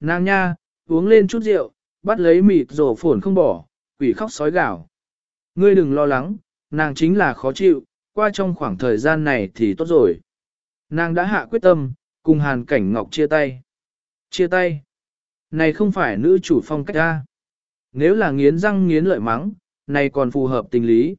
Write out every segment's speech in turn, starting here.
Nàng nha, uống lên chút rượu, bắt lấy mịt rổ phổn không bỏ, quỷ khóc sói gào. Ngươi đừng lo lắng, nàng chính là khó chịu, qua trong khoảng thời gian này thì tốt rồi. Nàng đã hạ quyết tâm, cùng Hàn Cảnh Ngọc chia tay. Chia tay? Này không phải nữ chủ phong cách ra. Nếu là nghiến răng nghiến lợi mắng, này còn phù hợp tình lý.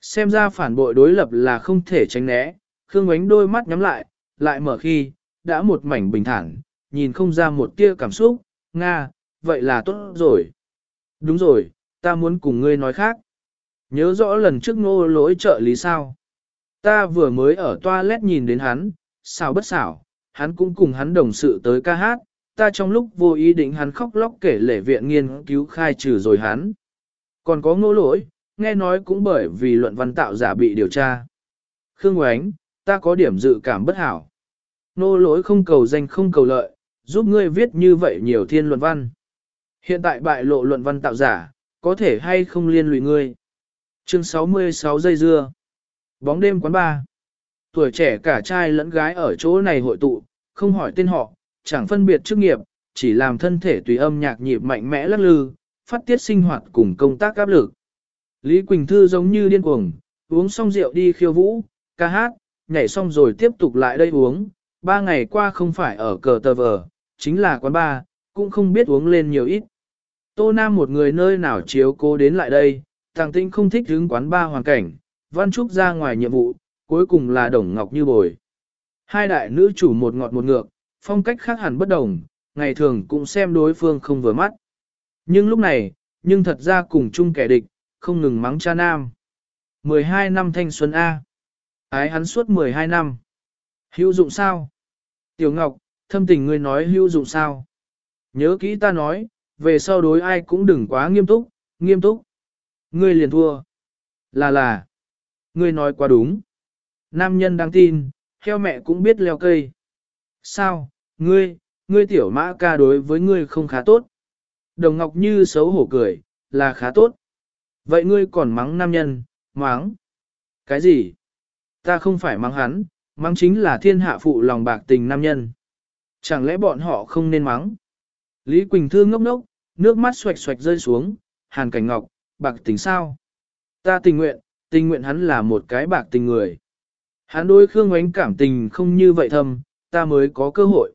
Xem ra phản bội đối lập là không thể tránh né, Khương ánh đôi mắt nhắm lại, lại mở khi, đã một mảnh bình thản, nhìn không ra một tia cảm xúc, Nga, vậy là tốt rồi. Đúng rồi, ta muốn cùng ngươi nói khác. Nhớ rõ lần trước ngô lỗi trợ lý sao. Ta vừa mới ở toilet nhìn đến hắn, sao bất xảo, hắn cũng cùng hắn đồng sự tới ca hát, ta trong lúc vô ý định hắn khóc lóc kể lể viện nghiên cứu khai trừ rồi hắn. Còn có ngô lỗi, nghe nói cũng bởi vì luận văn tạo giả bị điều tra. Khương Ngoánh, ta có điểm dự cảm bất hảo. Nô lỗi không cầu danh không cầu lợi, giúp ngươi viết như vậy nhiều thiên luận văn. Hiện tại bại lộ luận văn tạo giả, có thể hay không liên lụy ngươi. Chương 66 giây dưa. Bóng đêm quán ba. Tuổi trẻ cả trai lẫn gái ở chỗ này hội tụ, không hỏi tên họ, chẳng phân biệt chức nghiệp, chỉ làm thân thể tùy âm nhạc nhịp mạnh mẽ lắc lư, phát tiết sinh hoạt cùng công tác áp lực. Lý Quỳnh Thư giống như điên cuồng, uống xong rượu đi khiêu vũ, ca hát, nhảy xong rồi tiếp tục lại đây uống. Ba ngày qua không phải ở cờ tờ vờ, chính là quán ba, cũng không biết uống lên nhiều ít. Tô Nam một người nơi nào chiếu cố đến lại đây, thằng tinh không thích hướng quán ba hoàn cảnh, Văn Trúc ra ngoài nhiệm vụ, cuối cùng là Đồng Ngọc như bồi. Hai đại nữ chủ một ngọt một ngược, phong cách khác hẳn bất đồng, ngày thường cũng xem đối phương không vừa mắt. Nhưng lúc này, nhưng thật ra cùng chung kẻ địch, không ngừng mắng cha nam. 12 năm thanh xuân A. Ái hắn suốt 12 năm. Hữu dụng sao? Tiểu Ngọc, thâm tình ngươi nói hữu dụng sao? Nhớ kỹ ta nói, về sau đối ai cũng đừng quá nghiêm túc, nghiêm túc. Ngươi liền thua. Là là. Ngươi nói quá đúng. Nam nhân đáng tin, heo mẹ cũng biết leo cây. Sao, ngươi, ngươi tiểu mã ca đối với ngươi không khá tốt. Đồng Ngọc Như xấu hổ cười, là khá tốt. Vậy ngươi còn mắng nam nhân, mắng. Cái gì? Ta không phải mắng hắn, mắng chính là thiên hạ phụ lòng bạc tình nam nhân. Chẳng lẽ bọn họ không nên mắng? Lý Quỳnh Thư ngốc ngốc, nước mắt xoạch xoạch rơi xuống, hàn cảnh ngọc, bạc tình sao? Ta tình nguyện, tình nguyện hắn là một cái bạc tình người. Hắn đối Khương Ngoánh cảm tình không như vậy thâm, ta mới có cơ hội.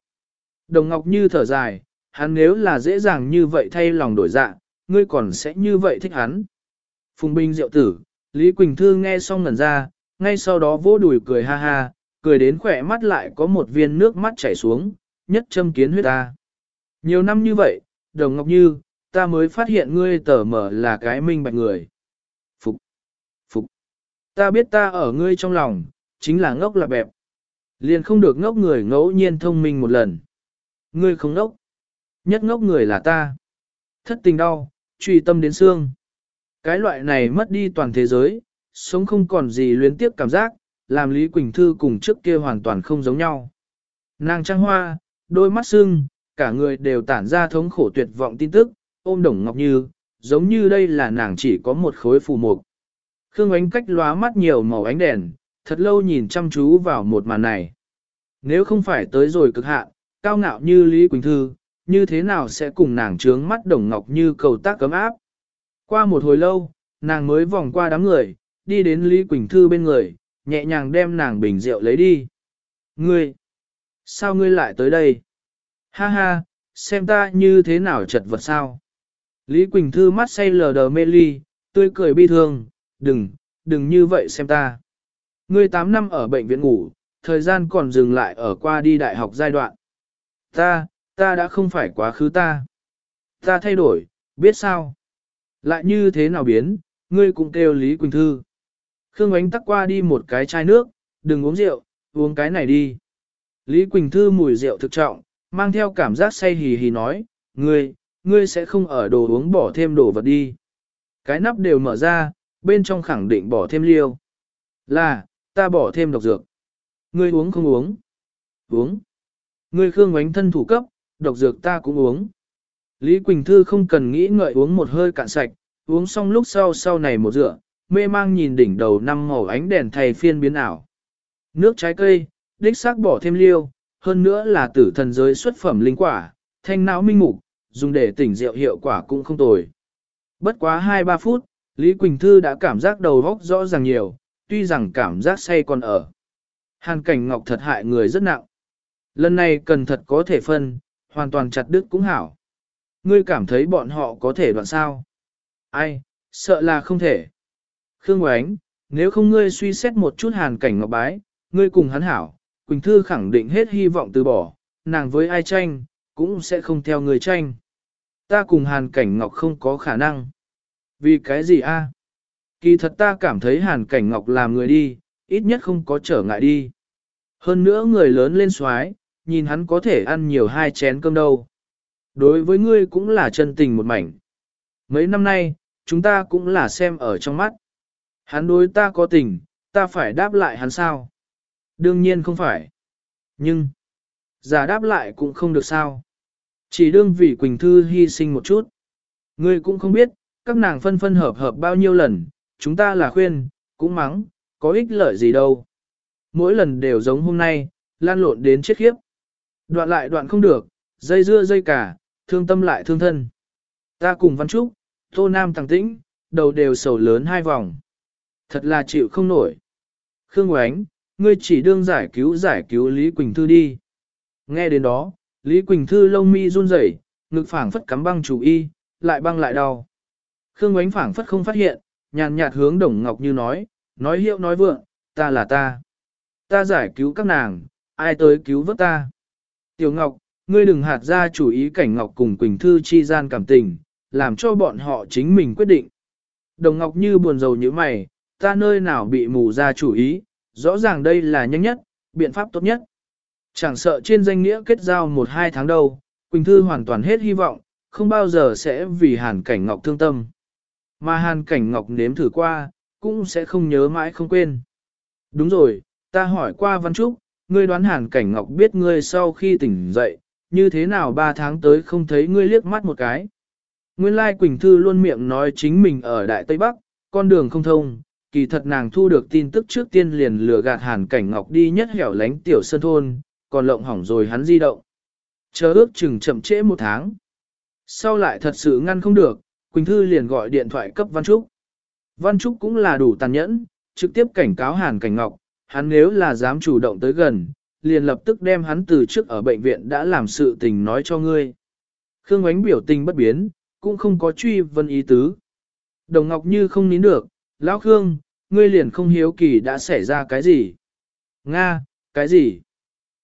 Đồng Ngọc Như thở dài, hắn nếu là dễ dàng như vậy thay lòng đổi dạ, ngươi còn sẽ như vậy thích hắn. Phùng Bình Diệu Tử, Lý Quỳnh Thư nghe xong ngẩn ra, ngay sau đó vỗ đùi cười ha ha, cười đến khỏe mắt lại có một viên nước mắt chảy xuống, nhất châm kiến huyết ta. Nhiều năm như vậy, Đồng Ngọc Như, ta mới phát hiện ngươi tở mở là cái minh bạch người. Phục, phục, ta biết ta ở ngươi trong lòng, chính là ngốc là bẹp. Liền không được ngốc người ngẫu nhiên thông minh một lần. Ngươi không ngốc. Nhất ngốc người là ta. Thất tình đau, truy tâm đến xương. Cái loại này mất đi toàn thế giới, sống không còn gì luyến tiếp cảm giác, làm Lý Quỳnh Thư cùng trước kia hoàn toàn không giống nhau. Nàng trăng hoa, đôi mắt sưng, cả người đều tản ra thống khổ tuyệt vọng tin tức, ôm đồng ngọc như, giống như đây là nàng chỉ có một khối phù mục. Khương ánh cách lóa mắt nhiều màu ánh đèn, thật lâu nhìn chăm chú vào một màn này. Nếu không phải tới rồi cực hạn, cao ngạo như Lý Quỳnh Thư, như thế nào sẽ cùng nàng trướng mắt đồng ngọc như cầu tác cấm áp. Qua một hồi lâu, nàng mới vòng qua đám người, đi đến Lý Quỳnh Thư bên người, nhẹ nhàng đem nàng bình rượu lấy đi. Ngươi! Sao ngươi lại tới đây? Ha ha, xem ta như thế nào chật vật sao? Lý Quỳnh Thư mắt say lờ đờ mê ly, tươi cười bi thương, đừng, đừng như vậy xem ta. Ngươi 8 năm ở bệnh viện ngủ, thời gian còn dừng lại ở qua đi đại học giai đoạn. Ta, ta đã không phải quá khứ ta. Ta thay đổi, biết sao? Lại như thế nào biến, ngươi cũng kêu Lý Quỳnh Thư. Khương Ánh tắc qua đi một cái chai nước, đừng uống rượu, uống cái này đi. Lý Quỳnh Thư mùi rượu thực trọng, mang theo cảm giác say hì hì nói, ngươi, ngươi sẽ không ở đồ uống bỏ thêm đồ vật đi. Cái nắp đều mở ra, bên trong khẳng định bỏ thêm liêu. Là, ta bỏ thêm độc dược. Ngươi uống không uống? Uống. Ngươi Khương Ánh thân thủ cấp, độc dược ta cũng uống. Lý Quỳnh Thư không cần nghĩ ngợi uống một hơi cạn sạch, uống xong lúc sau sau này một dựa, mê mang nhìn đỉnh đầu năm màu ánh đèn thay phiên biến ảo. Nước trái cây, đích xác bỏ thêm liêu, hơn nữa là tử thần giới xuất phẩm linh quả, thanh não minh mục, dùng để tỉnh rượu hiệu quả cũng không tồi. Bất quá 2-3 phút, Lý Quỳnh Thư đã cảm giác đầu óc rõ ràng nhiều, tuy rằng cảm giác say còn ở. Hàn cảnh ngọc thật hại người rất nặng. Lần này cần thật có thể phân, hoàn toàn chặt đứt cũng hảo. Ngươi cảm thấy bọn họ có thể đoạn sao? Ai, sợ là không thể. Khương Ngoánh, nếu không ngươi suy xét một chút hàn cảnh ngọc bái, ngươi cùng hắn hảo, Quỳnh Thư khẳng định hết hy vọng từ bỏ, nàng với ai tranh, cũng sẽ không theo người tranh. Ta cùng hàn cảnh ngọc không có khả năng. Vì cái gì a? Kỳ thật ta cảm thấy hàn cảnh ngọc làm người đi, ít nhất không có trở ngại đi. Hơn nữa người lớn lên xoái, nhìn hắn có thể ăn nhiều hai chén cơm đâu. Đối với ngươi cũng là chân tình một mảnh. Mấy năm nay, chúng ta cũng là xem ở trong mắt. Hắn đối ta có tình, ta phải đáp lại hắn sao? Đương nhiên không phải. Nhưng, giả đáp lại cũng không được sao. Chỉ đương vì Quỳnh Thư hy sinh một chút. Ngươi cũng không biết, các nàng phân phân hợp hợp bao nhiêu lần, chúng ta là khuyên, cũng mắng, có ích lợi gì đâu. Mỗi lần đều giống hôm nay, lan lộn đến chết khiếp. Đoạn lại đoạn không được, dây dưa dây cả, thương tâm lại thương thân. Ta cùng Văn Trúc, Tô Nam thằng tĩnh, đầu đều sầu lớn hai vòng. Thật là chịu không nổi. Khương Ngoánh, ngươi chỉ đương giải cứu giải cứu Lý Quỳnh Thư đi. Nghe đến đó, Lý Quỳnh Thư lông mi run rẩy, ngực phảng phất cắm băng chủ y, lại băng lại đau. Khương Ngoánh phảng phất không phát hiện, nhàn nhạt hướng Đồng Ngọc Như nói, nói hiệu nói vượng, ta là ta. Ta giải cứu các nàng, ai tới cứu vớt ta. Tiểu Ngọc, ngươi đừng hạt ra chủ ý cảnh Ngọc cùng Quỳnh Thư chi gian cảm tình, làm cho bọn họ chính mình quyết định. Đồng Ngọc Như buồn rầu như mày, ta nơi nào bị mù ra chủ ý, rõ ràng đây là nhanh nhất, biện pháp tốt nhất. Chẳng sợ trên danh nghĩa kết giao một hai tháng đâu, Quỳnh Thư hoàn toàn hết hy vọng, không bao giờ sẽ vì Hàn Cảnh Ngọc thương tâm. Mà Hàn Cảnh Ngọc nếm thử qua, cũng sẽ không nhớ mãi không quên. Đúng rồi, ta hỏi qua Văn Trúc, ngươi đoán Hàn Cảnh Ngọc biết ngươi sau khi tỉnh dậy, như thế nào ba tháng tới không thấy ngươi liếc mắt một cái. Nguyên lai Quỳnh Thư luôn miệng nói chính mình ở Đại Tây Bắc, con đường không thông, kỳ thật nàng thu được tin tức trước tiên liền lừa gạt Hàn Cảnh Ngọc đi nhất hẻo lánh tiểu sơn thôn, còn lộng hỏng rồi hắn di động. Chờ ước chừng chậm trễ một tháng. Sau lại thật sự ngăn không được, Quỳnh Thư liền gọi điện thoại cấp Văn Trúc. Văn Trúc cũng là đủ tàn nhẫn, trực tiếp cảnh cáo Hàn Cảnh Ngọc, hắn nếu là dám chủ động tới gần, liền lập tức đem hắn từ trước ở bệnh viện đã làm sự tình nói cho ngươi. Khương Ánh biểu tình bất biến, cũng không có truy vân ý tứ. Đồng Ngọc Như không nín được, Lão Khương, ngươi liền không hiếu kỳ đã xảy ra cái gì? Nga, cái gì?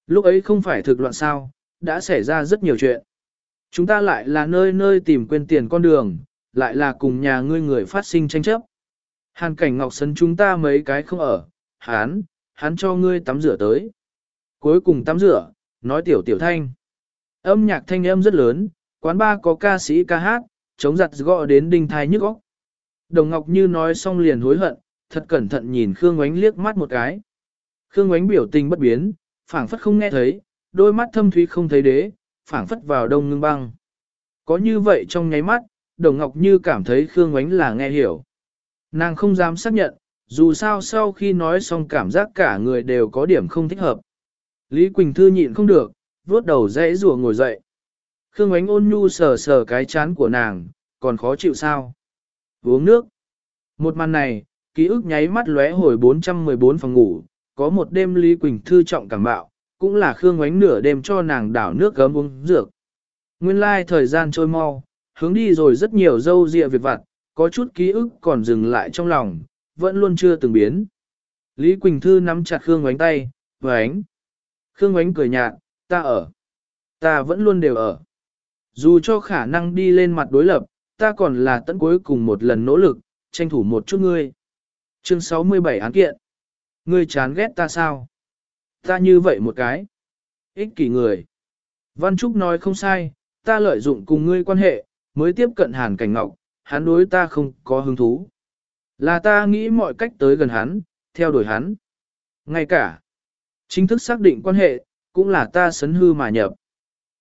Lúc ấy không phải thực loạn sao, đã xảy ra rất nhiều chuyện. Chúng ta lại là nơi nơi tìm quên tiền con đường, lại là cùng nhà ngươi người phát sinh tranh chấp. Hàn cảnh ngọc sấn chúng ta mấy cái không ở, hán, hắn cho ngươi tắm rửa tới. Cuối cùng tắm rửa, nói tiểu tiểu thanh. Âm nhạc thanh âm rất lớn, quán ba có ca sĩ ca hát, chống giặt gõ đến đinh thai nhức óc. Đồng Ngọc Như nói xong liền hối hận, thật cẩn thận nhìn Khương Ngoánh liếc mắt một cái. Khương Ngoánh biểu tình bất biến, phảng phất không nghe thấy, đôi mắt thâm thúy không thấy đế, phảng phất vào đông ngưng băng. Có như vậy trong nháy mắt, Đồng Ngọc Như cảm thấy Khương Ngoánh là nghe hiểu. Nàng không dám xác nhận, dù sao sau khi nói xong cảm giác cả người đều có điểm không thích hợp. Lý Quỳnh Thư nhịn không được, vuốt đầu dãy rùa ngồi dậy. Khương Ngoánh ôn nhu sờ sờ cái chán của nàng, còn khó chịu sao? Uống nước. Một màn này, ký ức nháy mắt lóe hồi 414 phòng ngủ, có một đêm Lý Quỳnh Thư trọng cảm bạo, cũng là Khương Ngoánh nửa đêm cho nàng đảo nước gấm uống dược. Nguyên lai thời gian trôi mau, hướng đi rồi rất nhiều dâu dịa việc vặt, có chút ký ức còn dừng lại trong lòng, vẫn luôn chưa từng biến. Lý Quỳnh Thư nắm chặt Khương Ngoánh tay, Ngoánh. Khương Ngoánh cười nhạt, ta ở. Ta vẫn luôn đều ở. Dù cho khả năng đi lên mặt đối lập, ta còn là tận cuối cùng một lần nỗ lực, tranh thủ một chút ngươi. Chương 67 án kiện. Ngươi chán ghét ta sao? Ta như vậy một cái. Ích kỷ người. Văn Trúc nói không sai, ta lợi dụng cùng ngươi quan hệ, mới tiếp cận Hàn Cảnh Ngọc, hắn đối ta không có hứng thú. Là ta nghĩ mọi cách tới gần hắn, theo đuổi hắn. Ngay cả, chính thức xác định quan hệ, cũng là ta sấn hư mà nhập.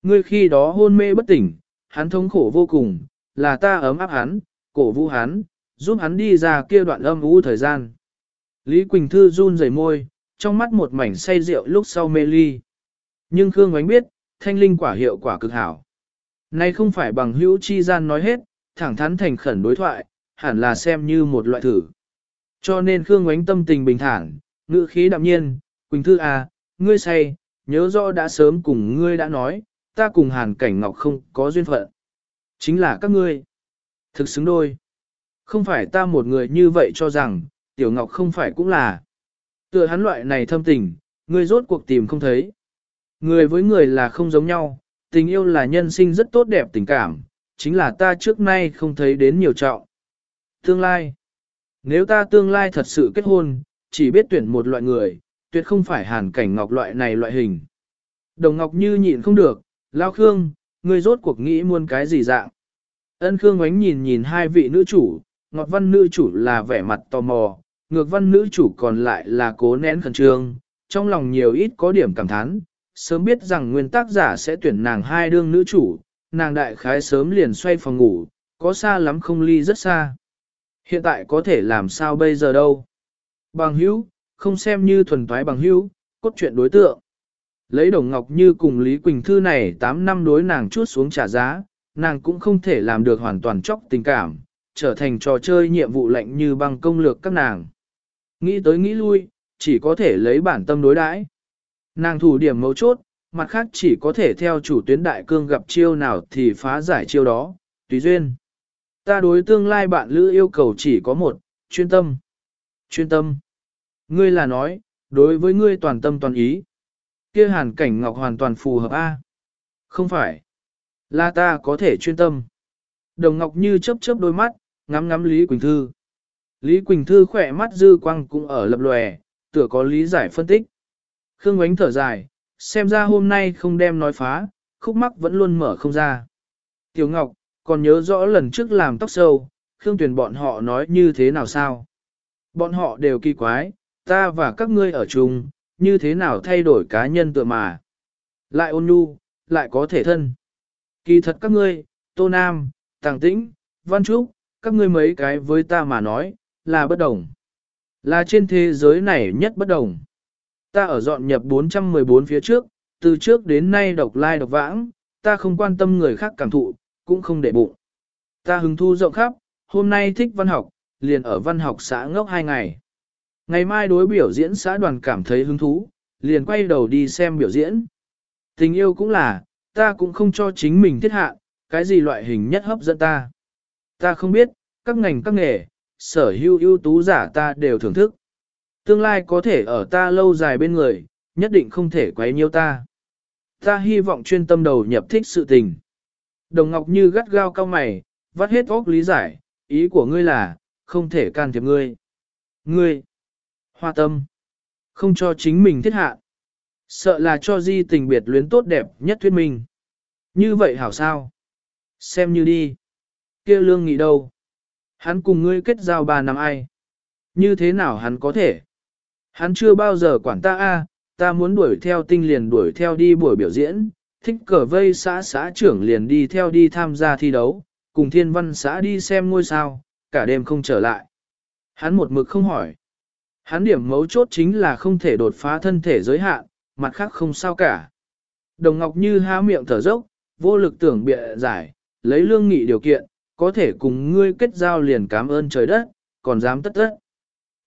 Ngươi khi đó hôn mê bất tỉnh, hắn thống khổ vô cùng, là ta ấm áp hắn, cổ vũ hắn, giúp hắn đi ra kia đoạn âm u thời gian. Lý Quỳnh Thư run rẩy môi, trong mắt một mảnh say rượu lúc sau mê ly. Nhưng Khương Ngoánh biết, thanh linh quả hiệu quả cực hảo. nay không phải bằng hữu chi gian nói hết, thẳng thắn thành khẩn đối thoại, hẳn là xem như một loại thử. Cho nên Khương Ngoánh tâm tình bình thản, ngữ khí đạm nhiên, Quỳnh Thư à, ngươi say, nhớ rõ đã sớm cùng ngươi đã nói, ta cùng Hàn Cảnh Ngọc không có duyên phận. Chính là các ngươi. Thực xứng đôi. Không phải ta một người như vậy cho rằng, Tiểu Ngọc không phải cũng là. Tựa hắn loại này thâm tình, ngươi rốt cuộc tìm không thấy. Người với người là không giống nhau, tình yêu là nhân sinh rất tốt đẹp tình cảm, chính là ta trước nay không thấy đến nhiều trọng. Tương lai. Nếu ta tương lai thật sự kết hôn, chỉ biết tuyển một loại người, tuyệt không phải hàn cảnh ngọc loại này loại hình. Đồng ngọc như nhịn không được, lao khương, người rốt cuộc nghĩ muôn cái gì dạng. Ân khương ánh nhìn nhìn hai vị nữ chủ, ngọt văn nữ chủ là vẻ mặt tò mò, ngược văn nữ chủ còn lại là cố nén khẩn trương, trong lòng nhiều ít có điểm cảm thán, sớm biết rằng nguyên tác giả sẽ tuyển nàng hai đương nữ chủ, nàng đại khái sớm liền xoay phòng ngủ, có xa lắm không ly rất xa. Hiện tại có thể làm sao bây giờ đâu. Bằng hữu, không xem như thuần thoái bằng hữu, cốt truyện đối tượng. Lấy đồng ngọc như cùng Lý Quỳnh Thư này 8 năm đối nàng chút xuống trả giá, nàng cũng không thể làm được hoàn toàn chóc tình cảm, trở thành trò chơi nhiệm vụ lạnh như băng công lược các nàng. Nghĩ tới nghĩ lui, chỉ có thể lấy bản tâm đối đãi. Nàng thủ điểm mấu chốt, mặt khác chỉ có thể theo chủ tuyến đại cương gặp chiêu nào thì phá giải chiêu đó, tùy duyên. Ta đối tương lai bạn lữ yêu cầu chỉ có một, chuyên tâm. Chuyên tâm. Ngươi là nói, đối với ngươi toàn tâm toàn ý kia hàn cảnh ngọc hoàn toàn phù hợp A. Không phải. Là ta có thể chuyên tâm. Đồng ngọc như chớp chớp đôi mắt, ngắm ngắm Lý Quỳnh Thư. Lý Quỳnh Thư khỏe mắt dư quang cũng ở lập lòe, tựa có lý giải phân tích. Khương Ngoánh thở dài, xem ra hôm nay không đem nói phá, khúc mắc vẫn luôn mở không ra. Tiểu Ngọc, còn nhớ rõ lần trước làm tóc sâu, Khương Tuyền bọn họ nói như thế nào sao? Bọn họ đều kỳ quái, ta và các ngươi ở chung, như thế nào thay đổi cá nhân tựa mà. Lại ôn nhu, lại có thể thân. Kỳ thật các ngươi, Tô Nam, Tàng Tĩnh, Văn Trúc, các ngươi mấy cái với ta mà nói, là bất đồng. Là trên thế giới này nhất bất đồng. Ta ở dọn nhập 414 phía trước, từ trước đến nay độc lai độc vãng, ta không quan tâm người khác cảm thụ, cũng không để bụng. Ta hứng thu rộng khắp, hôm nay thích văn học, liền ở văn học xã ngốc hai ngày. Ngày mai đối biểu diễn xã đoàn cảm thấy hứng thú, liền quay đầu đi xem biểu diễn. Tình yêu cũng là, ta cũng không cho chính mình thiết hạ, cái gì loại hình nhất hấp dẫn ta. Ta không biết, các ngành các nghề, sở hữu ưu tú giả ta đều thưởng thức. Tương lai có thể ở ta lâu dài bên người, nhất định không thể quấy nhiêu ta. Ta hy vọng chuyên tâm đầu nhập thích sự tình. Đồng Ngọc Như gắt gao cao mày, vắt hết óc lý giải, ý của ngươi là, không thể can thiệp ngươi. Ngươi, hoa tâm, không cho chính mình thiết hạ. Sợ là cho di tình biệt luyến tốt đẹp nhất thuyết minh. Như vậy hảo sao? Xem như đi. kia lương nghị đâu? Hắn cùng ngươi kết giao ba năm ai? Như thế nào hắn có thể? Hắn chưa bao giờ quản ta a, ta muốn đuổi theo tinh liền đuổi theo đi buổi biểu diễn, thích cờ vây xã xã trưởng liền đi theo đi tham gia thi đấu, cùng thiên văn xã đi xem ngôi sao, cả đêm không trở lại. Hắn một mực không hỏi. Hắn điểm mấu chốt chính là không thể đột phá thân thể giới hạn, mặt khác không sao cả. Đồng Ngọc Như há miệng thở dốc, vô lực tưởng bịa giải, lấy lương nghị điều kiện, có thể cùng ngươi kết giao liền cảm ơn trời đất, còn dám tất tất.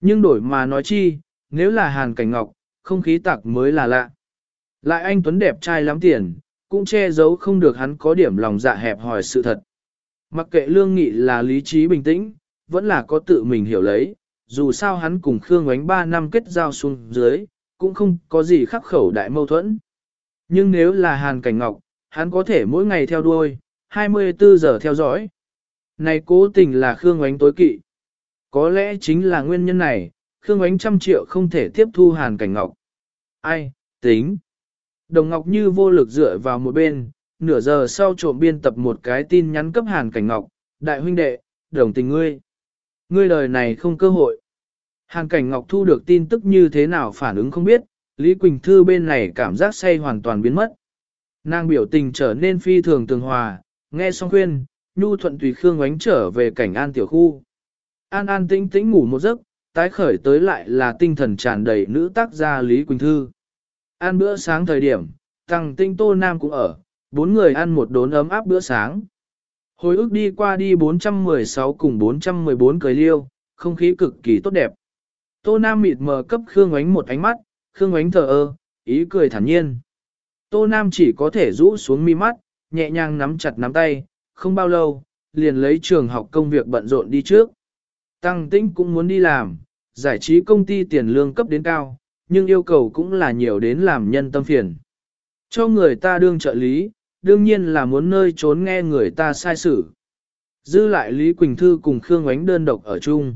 Nhưng đổi mà nói chi, nếu là hàn cảnh ngọc, không khí tạc mới là lạ. Lại anh Tuấn đẹp trai lắm tiền, cũng che giấu không được hắn có điểm lòng dạ hẹp hỏi sự thật. Mặc kệ lương nghị là lý trí bình tĩnh, vẫn là có tự mình hiểu lấy, dù sao hắn cùng Khương Ngoánh 3 năm kết giao xuống dưới, cũng không có gì khắc khẩu đại mâu thuẫn. Nhưng nếu là Hàn Cảnh Ngọc, hắn có thể mỗi ngày theo đuôi, 24 giờ theo dõi. Này cố tình là Khương Ngoánh tối kỵ. Có lẽ chính là nguyên nhân này, Khương Ngoánh trăm triệu không thể tiếp thu Hàn Cảnh Ngọc. Ai, tính. Đồng Ngọc Như vô lực dựa vào một bên, nửa giờ sau trộm biên tập một cái tin nhắn cấp Hàn Cảnh Ngọc, đại huynh đệ, đồng tình ngươi. Ngươi lời này không cơ hội. Hàn Cảnh Ngọc thu được tin tức như thế nào phản ứng không biết, Lý Quỳnh Thư bên này cảm giác say hoàn toàn biến mất. Nàng biểu tình trở nên phi thường tường hòa, nghe xong khuyên, nhu thuận tùy Khương Ánh trở về cảnh an tiểu khu. An an tĩnh tĩnh ngủ một giấc, tái khởi tới lại là tinh thần tràn đầy nữ tác gia Lý Quỳnh Thư. An bữa sáng thời điểm, thằng tinh tô nam cũng ở, Bốn người ăn một đốn ấm áp bữa sáng. Hồi ức đi qua đi 416 cùng 414 cười liêu, không khí cực kỳ tốt đẹp. Tô Nam mịt mờ cấp Khương Ánh một ánh mắt, Khương Ánh thờ ơ, ý cười thản nhiên. Tô Nam chỉ có thể rũ xuống mi mắt, nhẹ nhàng nắm chặt nắm tay, không bao lâu, liền lấy trường học công việc bận rộn đi trước. Tăng tĩnh cũng muốn đi làm, giải trí công ty tiền lương cấp đến cao, nhưng yêu cầu cũng là nhiều đến làm nhân tâm phiền. Cho người ta đương trợ lý, đương nhiên là muốn nơi trốn nghe người ta sai xử. Dư lại Lý Quỳnh Thư cùng Khương Ngoánh đơn độc ở chung.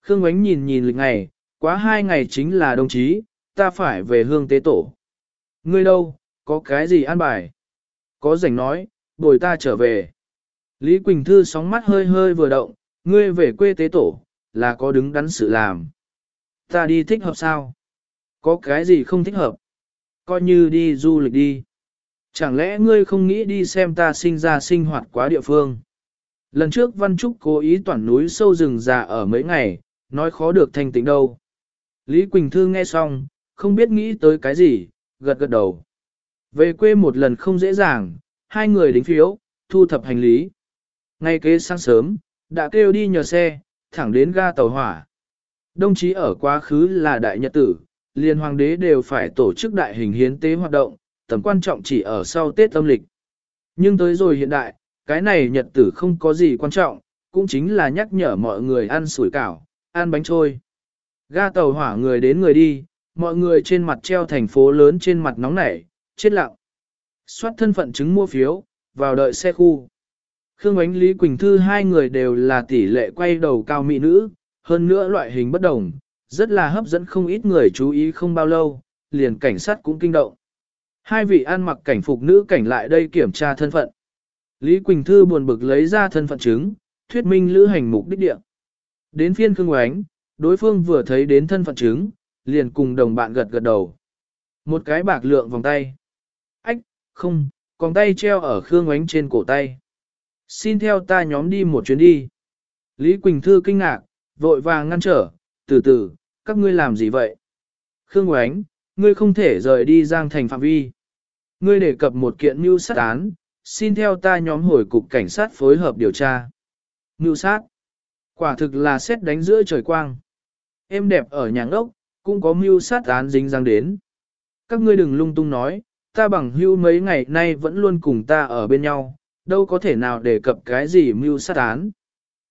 Khương Ngoánh nhìn nhìn lịch ngày, quá hai ngày chính là đồng chí, ta phải về hương tế tổ. Ngươi đâu, có cái gì an bài? Có rảnh nói, bồi ta trở về. Lý Quỳnh Thư sóng mắt hơi hơi vừa động, ngươi về quê tế tổ, là có đứng đắn sự làm. Ta đi thích hợp sao? Có cái gì không thích hợp? Coi như đi du lịch đi. Chẳng lẽ ngươi không nghĩ đi xem ta sinh ra sinh hoạt quá địa phương? Lần trước Văn Trúc cố ý toàn núi sâu rừng già ở mấy ngày, nói khó được thanh tịnh đâu. Lý Quỳnh Thư nghe xong, không biết nghĩ tới cái gì, gật gật đầu. Về quê một lần không dễ dàng, hai người đính phiếu, thu thập hành lý. Ngay kế sáng sớm, đã kêu đi nhờ xe, thẳng đến ga tàu hỏa. Đồng chí ở quá khứ là đại nhật tử, liên hoàng đế đều phải tổ chức đại hình hiến tế hoạt động, tầm quan trọng chỉ ở sau Tết âm lịch. Nhưng tới rồi hiện đại, cái này nhật tử không có gì quan trọng, cũng chính là nhắc nhở mọi người ăn sủi cảo, ăn bánh trôi. Ga tàu hỏa người đến người đi, mọi người trên mặt treo thành phố lớn trên mặt nóng nảy, chết lặng. Xoát thân phận chứng mua phiếu, vào đợi xe khu. Khương Ánh Lý Quỳnh Thư hai người đều là tỷ lệ quay đầu cao mỹ nữ, hơn nữa loại hình bất đồng, rất là hấp dẫn không ít người chú ý không bao lâu, liền cảnh sát cũng kinh động. Hai vị ăn mặc cảnh phục nữ cảnh lại đây kiểm tra thân phận. Lý Quỳnh Thư buồn bực lấy ra thân phận chứng, thuyết minh lữ hành mục đích địa. Đến phiên Khương Oánh, đối phương vừa thấy đến thân phận chứng, liền cùng đồng bạn gật gật đầu. Một cái bạc lượng vòng tay. Ách, không, còn tay treo ở Khương Oánh trên cổ tay. Xin theo ta nhóm đi một chuyến đi. Lý Quỳnh Thư kinh ngạc, vội vàng ngăn trở, từ từ, các ngươi làm gì vậy? Khương Oánh, ngươi không thể rời đi giang thành phạm vi. Ngươi đề cập một kiện mưu sát án, xin theo ta nhóm hồi cục cảnh sát phối hợp điều tra. Mưu sát. Quả thực là xét đánh giữa trời quang. Em đẹp ở nhà ngốc cũng có mưu sát án dính răng đến. Các ngươi đừng lung tung nói, ta bằng hưu mấy ngày nay vẫn luôn cùng ta ở bên nhau, đâu có thể nào đề cập cái gì mưu sát án.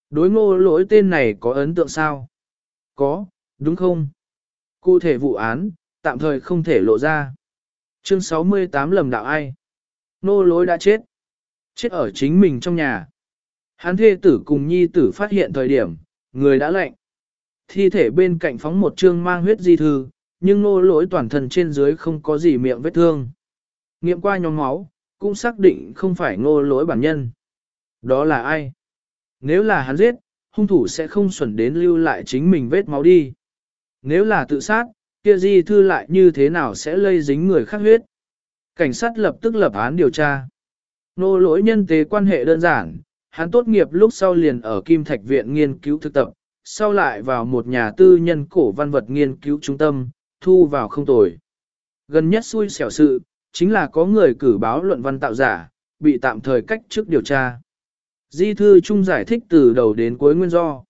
Đối ngô lỗi tên này có ấn tượng sao? Có, đúng không? Cụ thể vụ án, tạm thời không thể lộ ra. Chương 68 lầm đạo ai? Nô lỗi đã chết. Chết ở chính mình trong nhà. Hắn thê tử cùng nhi tử phát hiện thời điểm, người đã lệnh. Thi thể bên cạnh phóng một chương mang huyết di thư, nhưng nô lỗi toàn thân trên dưới không có gì miệng vết thương. Nghiệm qua nhóm máu, cũng xác định không phải nô lỗi bản nhân. Đó là ai? Nếu là hắn giết, hung thủ sẽ không xuẩn đến lưu lại chính mình vết máu đi. Nếu là tự sát, kia di thư lại như thế nào sẽ lây dính người khác huyết. Cảnh sát lập tức lập án điều tra. Nô lỗi nhân tế quan hệ đơn giản, hắn tốt nghiệp lúc sau liền ở Kim Thạch Viện nghiên cứu thực tập, sau lại vào một nhà tư nhân cổ văn vật nghiên cứu trung tâm, thu vào không tồi. Gần nhất xui xẻo sự, chính là có người cử báo luận văn tạo giả, bị tạm thời cách trước điều tra. Di thư chung giải thích từ đầu đến cuối nguyên do.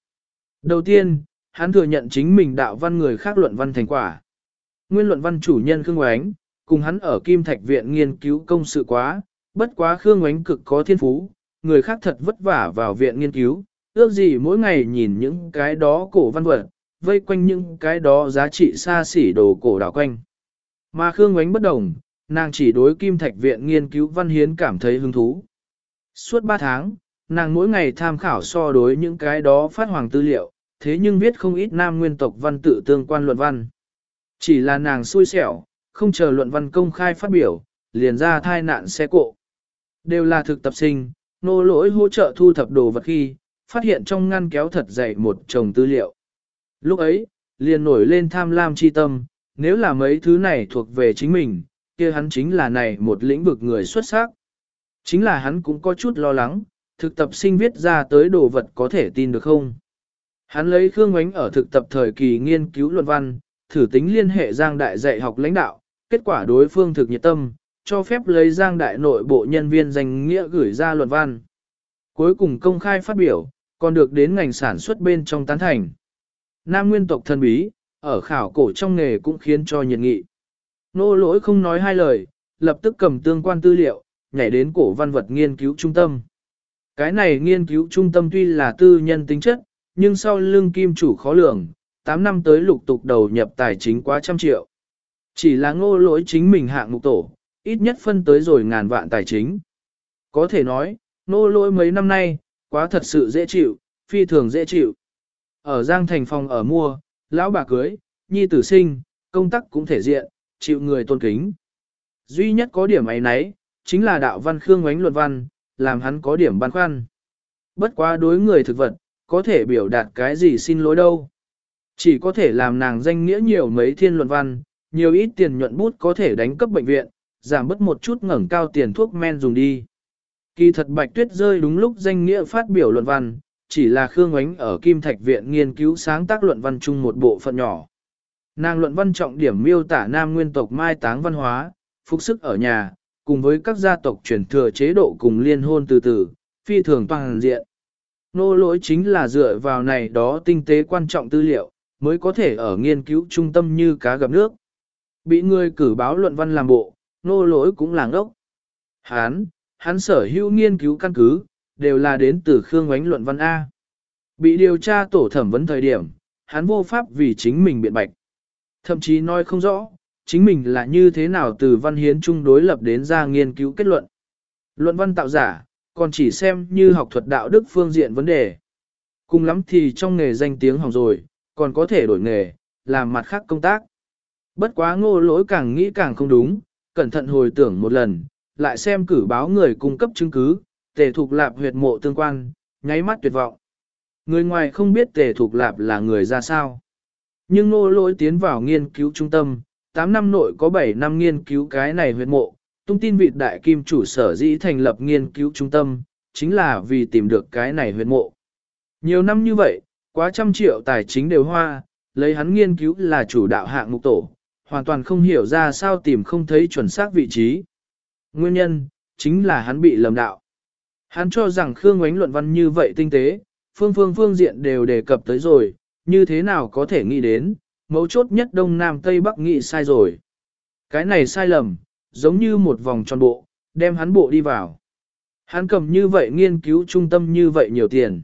Đầu tiên, hắn thừa nhận chính mình đạo văn người khác luận văn thành quả. Nguyên luận văn chủ nhân Khương Ngoánh, cùng hắn ở Kim Thạch Viện nghiên cứu công sự quá, bất quá Khương Ngoánh cực có thiên phú, người khác thật vất vả vào viện nghiên cứu, ước gì mỗi ngày nhìn những cái đó cổ văn vật, vây quanh những cái đó giá trị xa xỉ đồ cổ đảo quanh. Mà Khương Ngoánh bất đồng, nàng chỉ đối Kim Thạch Viện nghiên cứu văn hiến cảm thấy hứng thú. Suốt 3 tháng, nàng mỗi ngày tham khảo so đối những cái đó phát hoàng tư liệu, thế nhưng viết không ít nam nguyên tộc văn tự tương quan luận văn. Chỉ là nàng xui xẻo, không chờ luận văn công khai phát biểu, liền ra thai nạn xe cộ. Đều là thực tập sinh, nô lỗi hỗ trợ thu thập đồ vật khi, phát hiện trong ngăn kéo thật dày một chồng tư liệu. Lúc ấy, liền nổi lên tham lam chi tâm, nếu là mấy thứ này thuộc về chính mình, kia hắn chính là này một lĩnh vực người xuất sắc. Chính là hắn cũng có chút lo lắng, thực tập sinh viết ra tới đồ vật có thể tin được không? Hắn lấy Khương Ngoánh ở thực tập thời kỳ nghiên cứu luận văn, thử tính liên hệ giang đại dạy học lãnh đạo, kết quả đối phương thực nhiệt tâm, cho phép lấy giang đại nội bộ nhân viên danh nghĩa gửi ra luận văn. Cuối cùng công khai phát biểu, còn được đến ngành sản xuất bên trong tán thành. Nam nguyên tộc thần bí, ở khảo cổ trong nghề cũng khiến cho nhiệt nghị. Nô lỗi không nói hai lời, lập tức cầm tương quan tư liệu, nhảy đến cổ văn vật nghiên cứu trung tâm. Cái này nghiên cứu trung tâm tuy là tư nhân tính chất, nhưng sau lưng kim chủ khó lường, 8 năm tới lục tục đầu nhập tài chính quá trăm triệu. Chỉ là ngô lỗi chính mình hạng mục tổ, ít nhất phân tới rồi ngàn vạn tài chính. Có thể nói, ngô lỗi mấy năm nay, quá thật sự dễ chịu, phi thường dễ chịu. Ở Giang Thành phòng ở mua, lão bà cưới, nhi tử sinh, công tác cũng thể diện, chịu người tôn kính. Duy nhất có điểm ấy nấy, chính là đạo văn khương ánh luận văn, làm hắn có điểm băn khoăn. Bất quá đối người thực vật, có thể biểu đạt cái gì xin lỗi đâu. Chỉ có thể làm nàng danh nghĩa nhiều mấy thiên luận văn, nhiều ít tiền nhuận bút có thể đánh cấp bệnh viện, giảm bớt một chút ngẩng cao tiền thuốc men dùng đi. Kỳ thật Bạch Tuyết rơi đúng lúc danh nghĩa phát biểu luận văn, chỉ là Khương Ánh ở Kim Thạch Viện nghiên cứu sáng tác luận văn chung một bộ phận nhỏ. Nàng luận văn trọng điểm miêu tả nam nguyên tộc mai táng văn hóa, phục sức ở nhà, cùng với các gia tộc truyền thừa chế độ cùng liên hôn từ từ, phi thường toàn diện. Nô lỗi chính là dựa vào này đó tinh tế quan trọng tư liệu, mới có thể ở nghiên cứu trung tâm như cá gặp nước. Bị người cử báo luận văn làm bộ, nô lỗi cũng làng ốc. Hán, hắn sở hữu nghiên cứu căn cứ, đều là đến từ Khương Ngoánh luận văn A. Bị điều tra tổ thẩm vấn thời điểm, hắn vô pháp vì chính mình biện bạch. Thậm chí nói không rõ, chính mình là như thế nào từ văn hiến trung đối lập đến ra nghiên cứu kết luận. Luận văn tạo giả, còn chỉ xem như học thuật đạo đức phương diện vấn đề. Cùng lắm thì trong nghề danh tiếng hỏng rồi, còn có thể đổi nghề, làm mặt khác công tác. Bất quá ngô lỗi càng nghĩ càng không đúng, cẩn thận hồi tưởng một lần, lại xem cử báo người cung cấp chứng cứ, tề thục lạp huyệt mộ tương quan, nháy mắt tuyệt vọng. Người ngoài không biết tề thục lạp là người ra sao. Nhưng ngô lỗi tiến vào nghiên cứu trung tâm, 8 năm nội có 7 năm nghiên cứu cái này huyệt mộ, tung tin vị đại kim chủ sở dĩ thành lập nghiên cứu trung tâm, chính là vì tìm được cái này huyệt mộ. Nhiều năm như vậy, quá trăm triệu tài chính đều hoa, lấy hắn nghiên cứu là chủ đạo hạng mục tổ, hoàn toàn không hiểu ra sao tìm không thấy chuẩn xác vị trí. Nguyên nhân, chính là hắn bị lầm đạo. Hắn cho rằng Khương Ngoánh luận văn như vậy tinh tế, phương phương phương diện đều đề cập tới rồi, như thế nào có thể nghĩ đến, mấu chốt nhất Đông Nam Tây Bắc nghĩ sai rồi. Cái này sai lầm, giống như một vòng tròn bộ, đem hắn bộ đi vào. Hắn cầm như vậy nghiên cứu trung tâm như vậy nhiều tiền.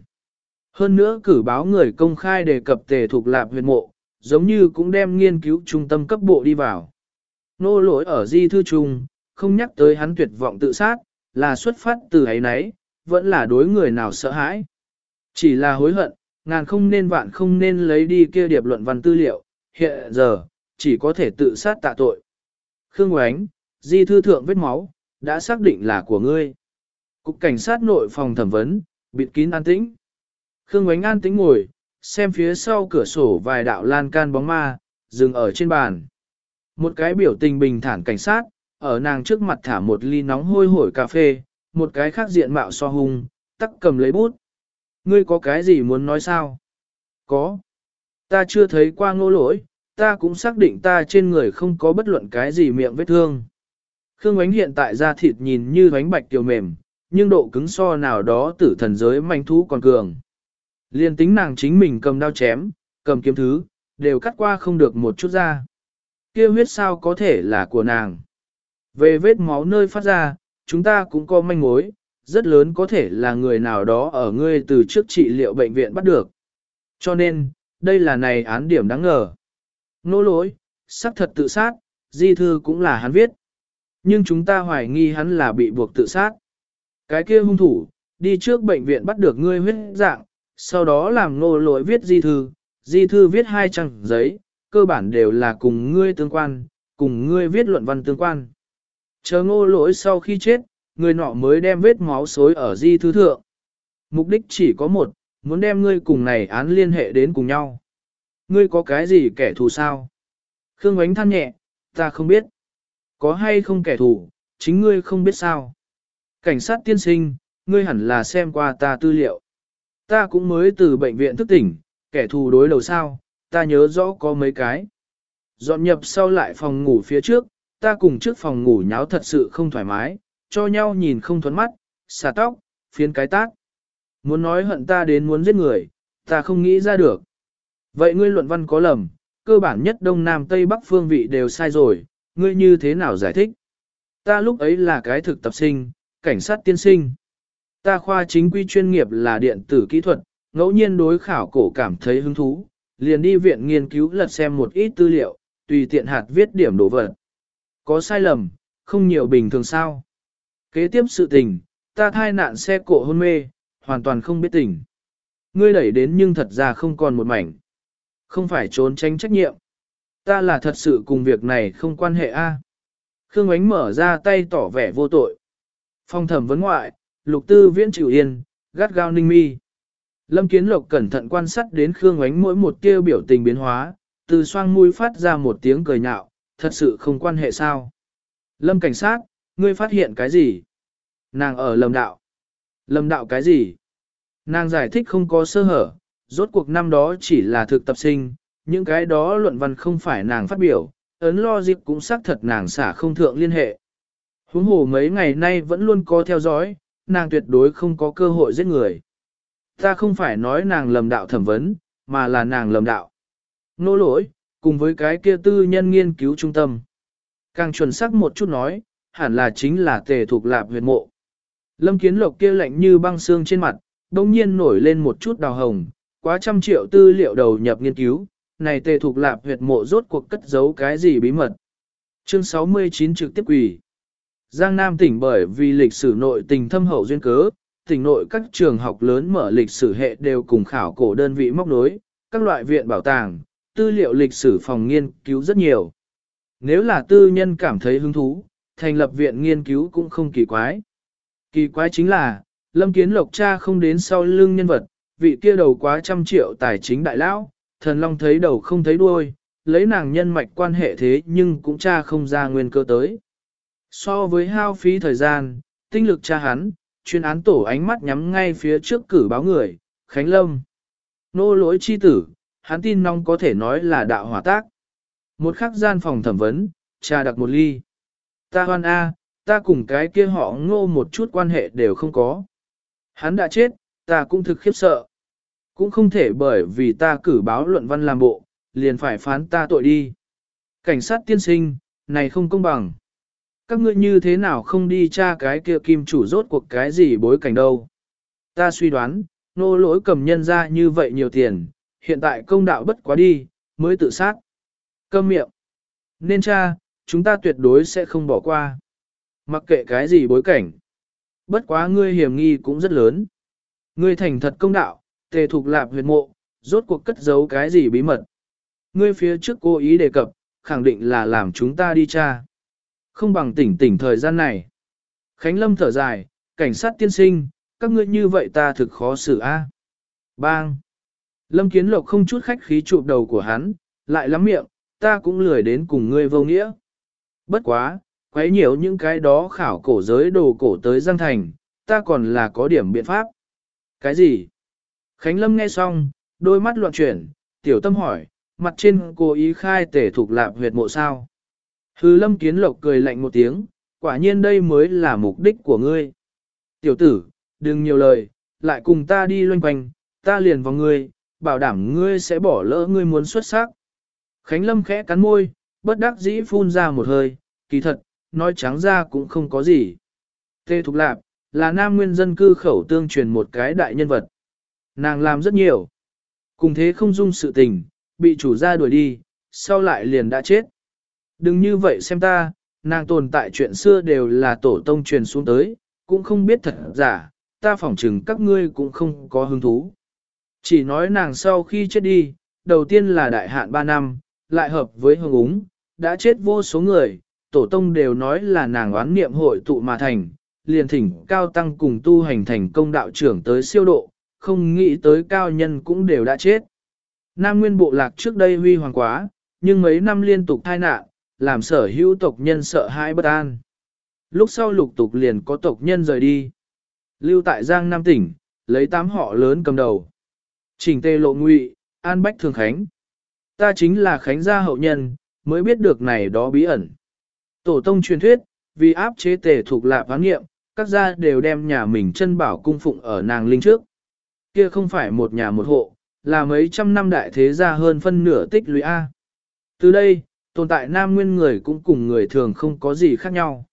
Hơn nữa cử báo người công khai đề cập tề thuộc lạp huyệt mộ, giống như cũng đem nghiên cứu trung tâm cấp bộ đi vào. Nô lỗi ở di thư trung, không nhắc tới hắn tuyệt vọng tự sát, là xuất phát từ ấy nấy, vẫn là đối người nào sợ hãi. Chỉ là hối hận, ngàn không nên vạn không nên lấy đi kia điệp luận văn tư liệu, hiện giờ, chỉ có thể tự sát tạ tội. Khương Oánh, di thư thượng vết máu, đã xác định là của ngươi. Cục cảnh sát nội phòng thẩm vấn, bịt kín an tĩnh. Khương Ngoánh an tĩnh ngồi, xem phía sau cửa sổ vài đạo lan can bóng ma, dừng ở trên bàn. Một cái biểu tình bình thản cảnh sát, ở nàng trước mặt thả một ly nóng hôi hổi cà phê, một cái khác diện mạo so hung, tắc cầm lấy bút. Ngươi có cái gì muốn nói sao? Có. Ta chưa thấy qua ngô lỗi, ta cũng xác định ta trên người không có bất luận cái gì miệng vết thương. Khương ánh hiện tại da thịt nhìn như bánh bạch tiểu mềm, nhưng độ cứng so nào đó tử thần giới manh thú còn cường. Liên tính nàng chính mình cầm đao chém, cầm kiếm thứ, đều cắt qua không được một chút ra. kia huyết sao có thể là của nàng. Về vết máu nơi phát ra, chúng ta cũng có manh mối, rất lớn có thể là người nào đó ở ngươi từ trước trị liệu bệnh viện bắt được. Cho nên, đây là này án điểm đáng ngờ. Nô lỗi, xác thật tự sát, di thư cũng là hắn viết. Nhưng chúng ta hoài nghi hắn là bị buộc tự sát. Cái kia hung thủ, đi trước bệnh viện bắt được ngươi huyết dạng, sau đó làm Ngô lỗi viết di thư, di thư viết hai trang giấy, cơ bản đều là cùng ngươi tương quan, cùng ngươi viết luận văn tương quan. Chờ ngô lỗi sau khi chết, người nọ mới đem vết máu xối ở di thư thượng. Mục đích chỉ có một, muốn đem ngươi cùng này án liên hệ đến cùng nhau. Ngươi có cái gì kẻ thù sao? Khương Ngoánh than nhẹ, ta không biết. Có hay không kẻ thù, chính ngươi không biết sao. Cảnh sát tiên sinh, ngươi hẳn là xem qua ta tư liệu. Ta cũng mới từ bệnh viện thức tỉnh, kẻ thù đối đầu sao, ta nhớ rõ có mấy cái. Dọn nhập sau lại phòng ngủ phía trước, ta cùng trước phòng ngủ nháo thật sự không thoải mái, cho nhau nhìn không thuẫn mắt, xà tóc, phiến cái tác. Muốn nói hận ta đến muốn giết người, ta không nghĩ ra được. Vậy ngươi luận văn có lầm, cơ bản nhất Đông Nam Tây Bắc phương vị đều sai rồi, ngươi như thế nào giải thích? Ta lúc ấy là cái thực tập sinh, cảnh sát tiên sinh. Ta khoa chính quy chuyên nghiệp là điện tử kỹ thuật, ngẫu nhiên đối khảo cổ cảm thấy hứng thú, liền đi viện nghiên cứu lật xem một ít tư liệu, tùy tiện hạt viết điểm đồ vật. Có sai lầm, không nhiều bình thường sao. Kế tiếp sự tình, ta thai nạn xe cộ hôn mê, hoàn toàn không biết tình. Ngươi đẩy đến nhưng thật ra không còn một mảnh. Không phải trốn tránh trách nhiệm. Ta là thật sự cùng việc này không quan hệ a. Khương Ánh mở ra tay tỏ vẻ vô tội. Phong thẩm vấn ngoại, lục tư viễn chịu yên, gắt gao ninh mi. Lâm Kiến Lộc cẩn thận quan sát đến Khương Ánh mỗi một tia biểu tình biến hóa, từ xoang mũi phát ra một tiếng cười nhạo, thật sự không quan hệ sao. Lâm cảnh sát, ngươi phát hiện cái gì? Nàng ở lầm đạo. Lầm đạo cái gì? Nàng giải thích không có sơ hở, rốt cuộc năm đó chỉ là thực tập sinh, những cái đó luận văn không phải nàng phát biểu, ấn lo dịp cũng xác thật nàng xả không thượng liên hệ. Huống hồ mấy ngày nay vẫn luôn có theo dõi, nàng tuyệt đối không có cơ hội giết người. Ta không phải nói nàng lầm đạo thẩm vấn, mà là nàng lầm đạo. Nô lỗi, cùng với cái kia tư nhân nghiên cứu trung tâm. Càng chuẩn xác một chút nói, hẳn là chính là tề thuộc lạp huyệt mộ. Lâm kiến lộc kia lạnh như băng xương trên mặt, đông nhiên nổi lên một chút đào hồng, quá trăm triệu tư liệu đầu nhập nghiên cứu, này tề thuộc lạp huyệt mộ rốt cuộc cất giấu cái gì bí mật. Chương 69 trực tiếp quỷ. Giang Nam tỉnh bởi vì lịch sử nội tình thâm hậu duyên cớ, tỉnh nội các trường học lớn mở lịch sử hệ đều cùng khảo cổ đơn vị móc nối, các loại viện bảo tàng, tư liệu lịch sử phòng nghiên cứu rất nhiều. Nếu là tư nhân cảm thấy hứng thú, thành lập viện nghiên cứu cũng không kỳ quái. Kỳ quái chính là, Lâm Kiến Lộc cha không đến sau lưng nhân vật, vị kia đầu quá trăm triệu tài chính đại lão, thần long thấy đầu không thấy đuôi, lấy nàng nhân mạch quan hệ thế nhưng cũng cha không ra nguyên cơ tới. So với hao phí thời gian, tinh lực cha hắn, chuyên án tổ ánh mắt nhắm ngay phía trước cử báo người, Khánh Lâm. Nô lỗi chi tử, hắn tin nong có thể nói là đạo hỏa tác. Một khắc gian phòng thẩm vấn, trà đặc một ly. Ta hoan a, ta cùng cái kia họ ngô một chút quan hệ đều không có. Hắn đã chết, ta cũng thực khiếp sợ. Cũng không thể bởi vì ta cử báo luận văn làm bộ, liền phải phán ta tội đi. Cảnh sát tiên sinh, này không công bằng. Các ngươi như thế nào không đi tra cái kia kim chủ rốt cuộc cái gì bối cảnh đâu. Ta suy đoán, nô lỗi cầm nhân ra như vậy nhiều tiền, hiện tại công đạo bất quá đi, mới tự sát. Câm miệng. Nên cha, chúng ta tuyệt đối sẽ không bỏ qua. Mặc kệ cái gì bối cảnh. Bất quá ngươi hiểm nghi cũng rất lớn. Ngươi thành thật công đạo, tề thuộc lạp huyệt mộ, rốt cuộc cất giấu cái gì bí mật. Ngươi phía trước cố ý đề cập, khẳng định là làm chúng ta đi tra. Không bằng tỉnh tỉnh thời gian này. Khánh Lâm thở dài, cảnh sát tiên sinh, các ngươi như vậy ta thực khó xử a. Bang! Lâm Kiến Lộc không chút khách khí chụp đầu của hắn, lại lắm miệng, ta cũng lười đến cùng ngươi vô nghĩa. Bất quá, quấy nhiều những cái đó khảo cổ giới đồ cổ tới Giang Thành, ta còn là có điểm biện pháp. Cái gì? Khánh Lâm nghe xong, đôi mắt loạn chuyển, tiểu tâm hỏi, mặt trên cố ý khai tể thuộc lạp huyệt mộ sao. Thư Lâm Kiến Lộc cười lạnh một tiếng, quả nhiên đây mới là mục đích của ngươi. Tiểu tử, đừng nhiều lời, lại cùng ta đi loanh quanh, ta liền vào ngươi, bảo đảm ngươi sẽ bỏ lỡ ngươi muốn xuất sắc. Khánh Lâm khẽ cắn môi, bất đắc dĩ phun ra một hơi, kỳ thật, nói trắng ra cũng không có gì. Tê Thục Lạp, là nam nguyên dân cư khẩu tương truyền một cái đại nhân vật. Nàng làm rất nhiều. Cùng thế không dung sự tình, bị chủ gia đuổi đi, sau lại liền đã chết. Đừng như vậy xem ta, nàng tồn tại chuyện xưa đều là tổ tông truyền xuống tới, cũng không biết thật giả, ta phỏng chừng các ngươi cũng không có hứng thú. Chỉ nói nàng sau khi chết đi, đầu tiên là đại hạn 3 năm, lại hợp với hương úng, đã chết vô số người, tổ tông đều nói là nàng oán niệm hội tụ mà thành, liền thỉnh cao tăng cùng tu hành thành công đạo trưởng tới siêu độ, không nghĩ tới cao nhân cũng đều đã chết. Nam nguyên bộ lạc trước đây huy hoàng quá, nhưng mấy năm liên tục thai nạn, làm sở hữu tộc nhân sợ hãi bất an. Lúc sau lục tục liền có tộc nhân rời đi. Lưu tại Giang Nam tỉnh, lấy tám họ lớn cầm đầu. Trình tê lộ ngụy, an bách thường khánh. Ta chính là khánh gia hậu nhân, mới biết được này đó bí ẩn. Tổ tông truyền thuyết, vì áp chế tề thuộc lạp phán nghiệm, các gia đều đem nhà mình chân bảo cung phụng ở nàng linh trước. Kia không phải một nhà một hộ, là mấy trăm năm đại thế gia hơn phân nửa tích lũy A. Từ đây, tồn tại nam nguyên người cũng cùng người thường không có gì khác nhau.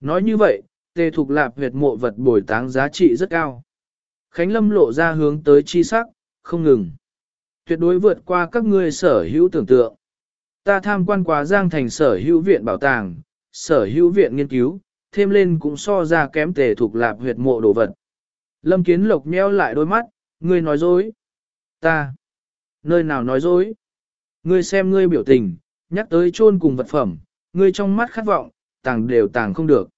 Nói như vậy, tề thuộc lạp huyệt mộ vật bồi táng giá trị rất cao. Khánh Lâm lộ ra hướng tới chi sắc, không ngừng. Tuyệt đối vượt qua các ngươi sở hữu tưởng tượng. Ta tham quan quá giang thành sở hữu viện bảo tàng, sở hữu viện nghiên cứu, thêm lên cũng so ra kém tề thuộc lạp huyệt mộ đồ vật. Lâm Kiến Lộc nheo lại đôi mắt, ngươi nói dối. Ta. Nơi nào nói dối? Ngươi xem ngươi biểu tình, nhắc tới chôn cùng vật phẩm, ngươi trong mắt khát vọng, tàng đều tàng không được.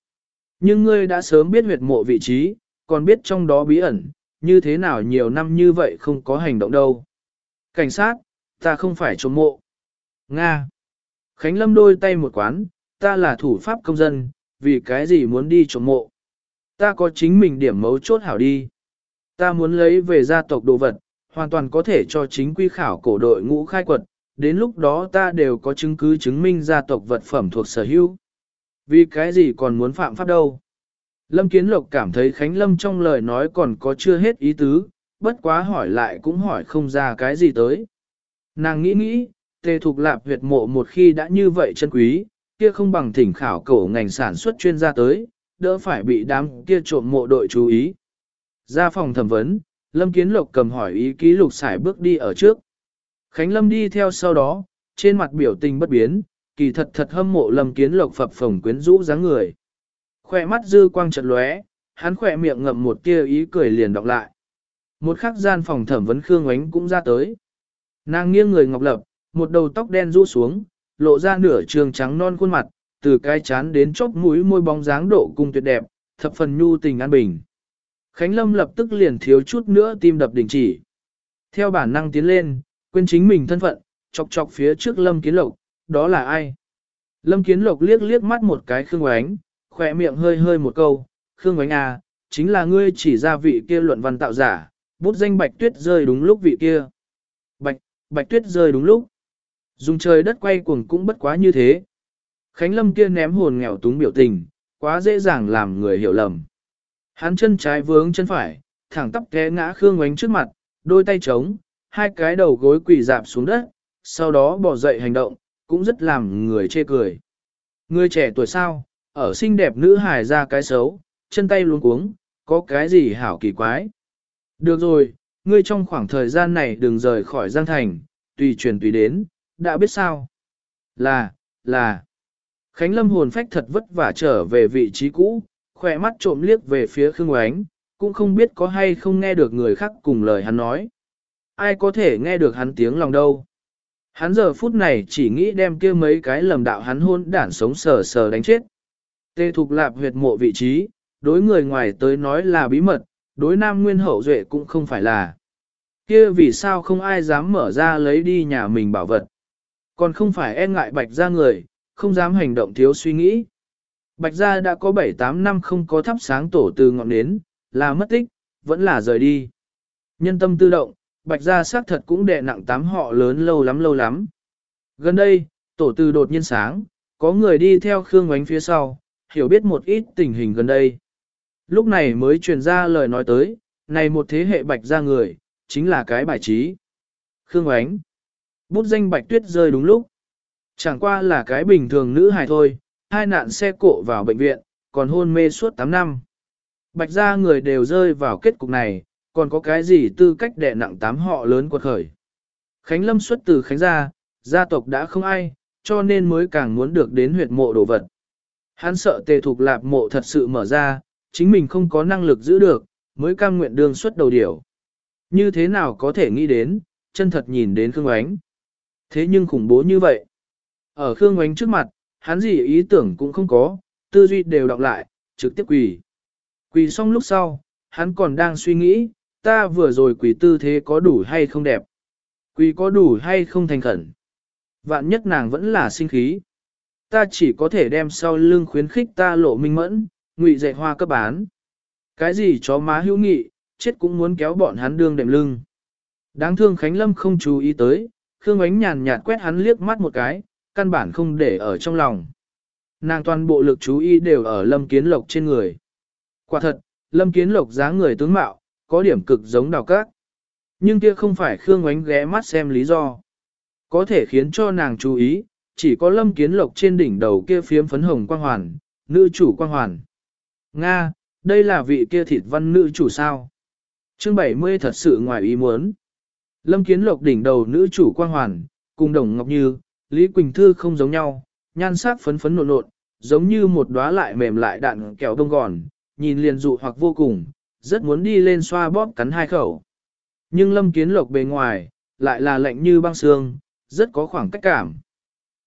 Nhưng ngươi đã sớm biết huyệt mộ vị trí, còn biết trong đó bí ẩn, như thế nào nhiều năm như vậy không có hành động đâu. Cảnh sát, ta không phải trộm mộ. Nga. Khánh Lâm đôi tay một quán, ta là thủ pháp công dân, vì cái gì muốn đi trộm mộ. Ta có chính mình điểm mấu chốt hảo đi. Ta muốn lấy về gia tộc đồ vật, hoàn toàn có thể cho chính quy khảo cổ đội ngũ khai quật, đến lúc đó ta đều có chứng cứ chứng minh gia tộc vật phẩm thuộc sở hữu. Vì cái gì còn muốn phạm pháp đâu? Lâm Kiến Lộc cảm thấy Khánh Lâm trong lời nói còn có chưa hết ý tứ, bất quá hỏi lại cũng hỏi không ra cái gì tới. Nàng nghĩ nghĩ, tề thục lạp huyệt mộ một khi đã như vậy chân quý, kia không bằng thỉnh khảo cổ ngành sản xuất chuyên gia tới, đỡ phải bị đám kia trộm mộ đội chú ý. Ra phòng thẩm vấn, Lâm Kiến Lộc cầm hỏi ý ký lục xài bước đi ở trước. Khánh Lâm đi theo sau đó, trên mặt biểu tình bất biến, kỳ thật thật hâm mộ Lâm Kiến Lộc phập phồng quyến rũ dáng người. Khoe mắt dư quang chợt lóe, hắn khỏe miệng ngậm một tia ý cười liền đọc lại. Một khắc gian phòng thẩm vấn Khương Ánh cũng ra tới. Nàng nghiêng người ngọc lập, một đầu tóc đen rũ xuống, lộ ra nửa trường trắng non khuôn mặt, từ cái chán đến chóp mũi môi bóng dáng độ cung tuyệt đẹp, thập phần nhu tình an bình. Khánh Lâm lập tức liền thiếu chút nữa tim đập đình chỉ. Theo bản năng tiến lên, quên chính mình thân phận, chọc chọc phía trước Lâm Kiến Lộc, đó là ai? Lâm Kiến Lộc liếc liếc mắt một cái Khương Oánh, khỏe miệng hơi hơi một câu, Khương Oánh à, chính là ngươi chỉ ra vị kia luận văn tạo giả, bút danh Bạch Tuyết rơi đúng lúc vị kia. Bạch, Bạch Tuyết rơi đúng lúc. Dùng trời đất quay cuồng cũng bất quá như thế. Khánh Lâm kia ném hồn nghèo túng biểu tình, quá dễ dàng làm người hiểu lầm. Hắn chân trái vướng chân phải, thẳng tắp té ngã Khương Oánh trước mặt, đôi tay trống, hai cái đầu gối quỳ dạp xuống đất, sau đó bỏ dậy hành động, cũng rất làm người chê cười. Người trẻ tuổi sao, ở xinh đẹp nữ hài ra cái xấu, chân tay luống cuống, có cái gì hảo kỳ quái. Được rồi, ngươi trong khoảng thời gian này đừng rời khỏi Giang Thành, tùy truyền tùy đến, đã biết sao. Là, là. Khánh Lâm hồn phách thật vất vả trở về vị trí cũ, khỏe mắt trộm liếc về phía Khương Oánh, cũng không biết có hay không nghe được người khác cùng lời hắn nói. Ai có thể nghe được hắn tiếng lòng đâu. Hắn giờ phút này chỉ nghĩ đem kia mấy cái lầm đạo hắn hôn đản sống sờ sờ đánh chết. Tê Thục Lạp huyệt mộ vị trí, đối người ngoài tới nói là bí mật, đối nam nguyên hậu duệ cũng không phải là. Kia vì sao không ai dám mở ra lấy đi nhà mình bảo vật. Còn không phải e ngại bạch ra người, không dám hành động thiếu suy nghĩ. Bạch gia đã có 7-8 năm không có thắp sáng tổ từ ngọn nến, là mất tích, vẫn là rời đi. Nhân tâm tự động, bạch gia xác thật cũng đè nặng tám họ lớn lâu lắm lâu lắm. Gần đây, tổ từ đột nhiên sáng, có người đi theo Khương Ngoánh phía sau, hiểu biết một ít tình hình gần đây. Lúc này mới truyền ra lời nói tới, này một thế hệ bạch gia người, chính là cái bài trí. Khương Ngoánh, bút danh bạch tuyết rơi đúng lúc. Chẳng qua là cái bình thường nữ hài thôi, hai nạn xe cộ vào bệnh viện, còn hôn mê suốt 8 năm. Bạch gia người đều rơi vào kết cục này, còn có cái gì tư cách đè nặng tám họ lớn quật khởi. Khánh Lâm xuất từ Khánh gia, gia tộc đã không ai, cho nên mới càng muốn được đến huyệt mộ đồ vật. Hắn sợ tề thục lạp mộ thật sự mở ra, chính mình không có năng lực giữ được, mới cam nguyện đương xuất đầu điểu. Như thế nào có thể nghĩ đến, chân thật nhìn đến Khương Oánh. Thế nhưng khủng bố như vậy. Ở Khương Oánh trước mặt, hắn gì ý tưởng cũng không có, tư duy đều đọc lại, trực tiếp quỳ. Quỳ xong lúc sau, hắn còn đang suy nghĩ, ta vừa rồi quỳ tư thế có đủ hay không đẹp. Quỳ có đủ hay không thành khẩn. Vạn nhất nàng vẫn là sinh khí. Ta chỉ có thể đem sau lưng khuyến khích ta lộ minh mẫn, ngụy dạy hoa cấp bán. Cái gì chó má hữu nghị, chết cũng muốn kéo bọn hắn đương đệm lưng. Đáng thương Khánh Lâm không chú ý tới, Khương Ánh nhàn nhạt quét hắn liếc mắt một cái, căn bản không để ở trong lòng. Nàng toàn bộ lực chú ý đều ở Lâm Kiến Lộc trên người. Quả thật, Lâm Kiến Lộc dáng người tướng mạo, có điểm cực giống đào cát. Nhưng kia không phải Khương Ngoánh ghé mắt xem lý do. Có thể khiến cho nàng chú ý, chỉ có Lâm Kiến Lộc trên đỉnh đầu kia phiếm phấn hồng quang hoàn, nữ chủ quang hoàn. Nga, đây là vị kia thịt văn nữ chủ sao? Chương 70 thật sự ngoài ý muốn. Lâm Kiến Lộc đỉnh đầu nữ chủ quang hoàn, cùng đồng ngọc như, Lý Quỳnh Thư không giống nhau, nhan sắc phấn phấn nộn nộn, giống như một đóa lại mềm lại đạn kẹo đông gòn, nhìn liền dụ hoặc vô cùng, rất muốn đi lên xoa bóp cắn hai khẩu. Nhưng Lâm Kiến Lộc bề ngoài, lại là lạnh như băng xương, rất có khoảng cách cảm.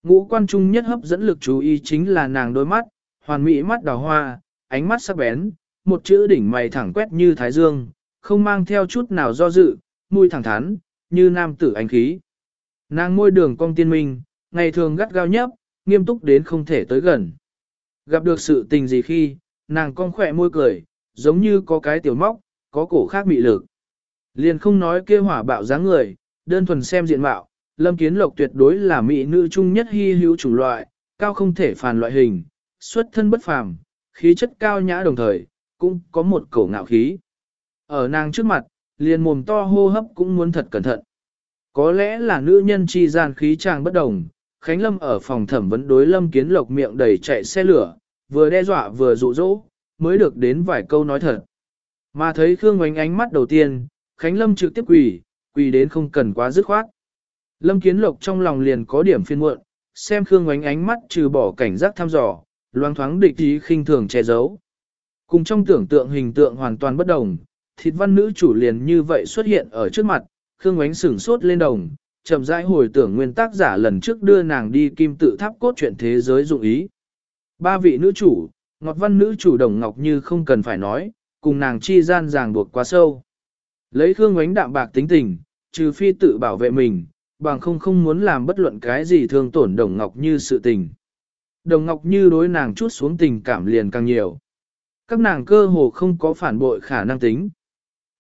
Ngũ quan trung nhất hấp dẫn lực chú ý chính là nàng đôi mắt, hoàn mỹ mắt đào hoa, ánh mắt sắc bén, một chữ đỉnh mày thẳng quét như thái dương, không mang theo chút nào do dự, mùi thẳng thắn, như nam tử ánh khí. Nàng môi đường cong tiên minh, ngày thường gắt gao nhấp, nghiêm túc đến không thể tới gần. Gặp được sự tình gì khi, nàng cong khỏe môi cười, giống như có cái tiểu móc, có cổ khác bị lực. Liền không nói kia hỏa bạo dáng người, đơn thuần xem diện mạo, Lâm Kiến Lộc tuyệt đối là mỹ nữ trung nhất hy hữu chủng loại, cao không thể phản loại hình, xuất thân bất phàm, khí chất cao nhã đồng thời, cũng có một cổ ngạo khí. Ở nàng trước mặt, liền mồm to hô hấp cũng muốn thật cẩn thận. Có lẽ là nữ nhân chi gian khí chàng bất đồng, Khánh Lâm ở phòng thẩm vấn đối Lâm Kiến Lộc miệng đầy chạy xe lửa, vừa đe dọa vừa dụ dỗ, mới được đến vài câu nói thật. Mà thấy Khương Ngoánh ánh mắt đầu tiên, Khánh Lâm trực tiếp quỳ, quỳ đến không cần quá dứt khoát. Lâm Kiến Lộc trong lòng liền có điểm phiên muộn, xem Khương Ngoánh ánh mắt trừ bỏ cảnh giác thăm dò, loang thoáng địch ý khinh thường che giấu. Cùng trong tưởng tượng hình tượng hoàn toàn bất đồng, thịt văn nữ chủ liền như vậy xuất hiện ở trước mặt, Khương Ngoánh sửng sốt lên đồng, chậm rãi hồi tưởng nguyên tác giả lần trước đưa nàng đi kim tự tháp cốt truyện thế giới dụng ý. Ba vị nữ chủ, Ngọt Văn nữ chủ Đồng Ngọc Như không cần phải nói, cùng nàng chi gian ràng buộc quá sâu. Lấy Khương ánh đạm bạc tính tình, trừ phi tự bảo vệ mình, bằng không không muốn làm bất luận cái gì thương tổn Đồng Ngọc Như sự tình. Đồng Ngọc Như đối nàng chút xuống tình cảm liền càng nhiều. Các nàng cơ hồ không có phản bội khả năng tính.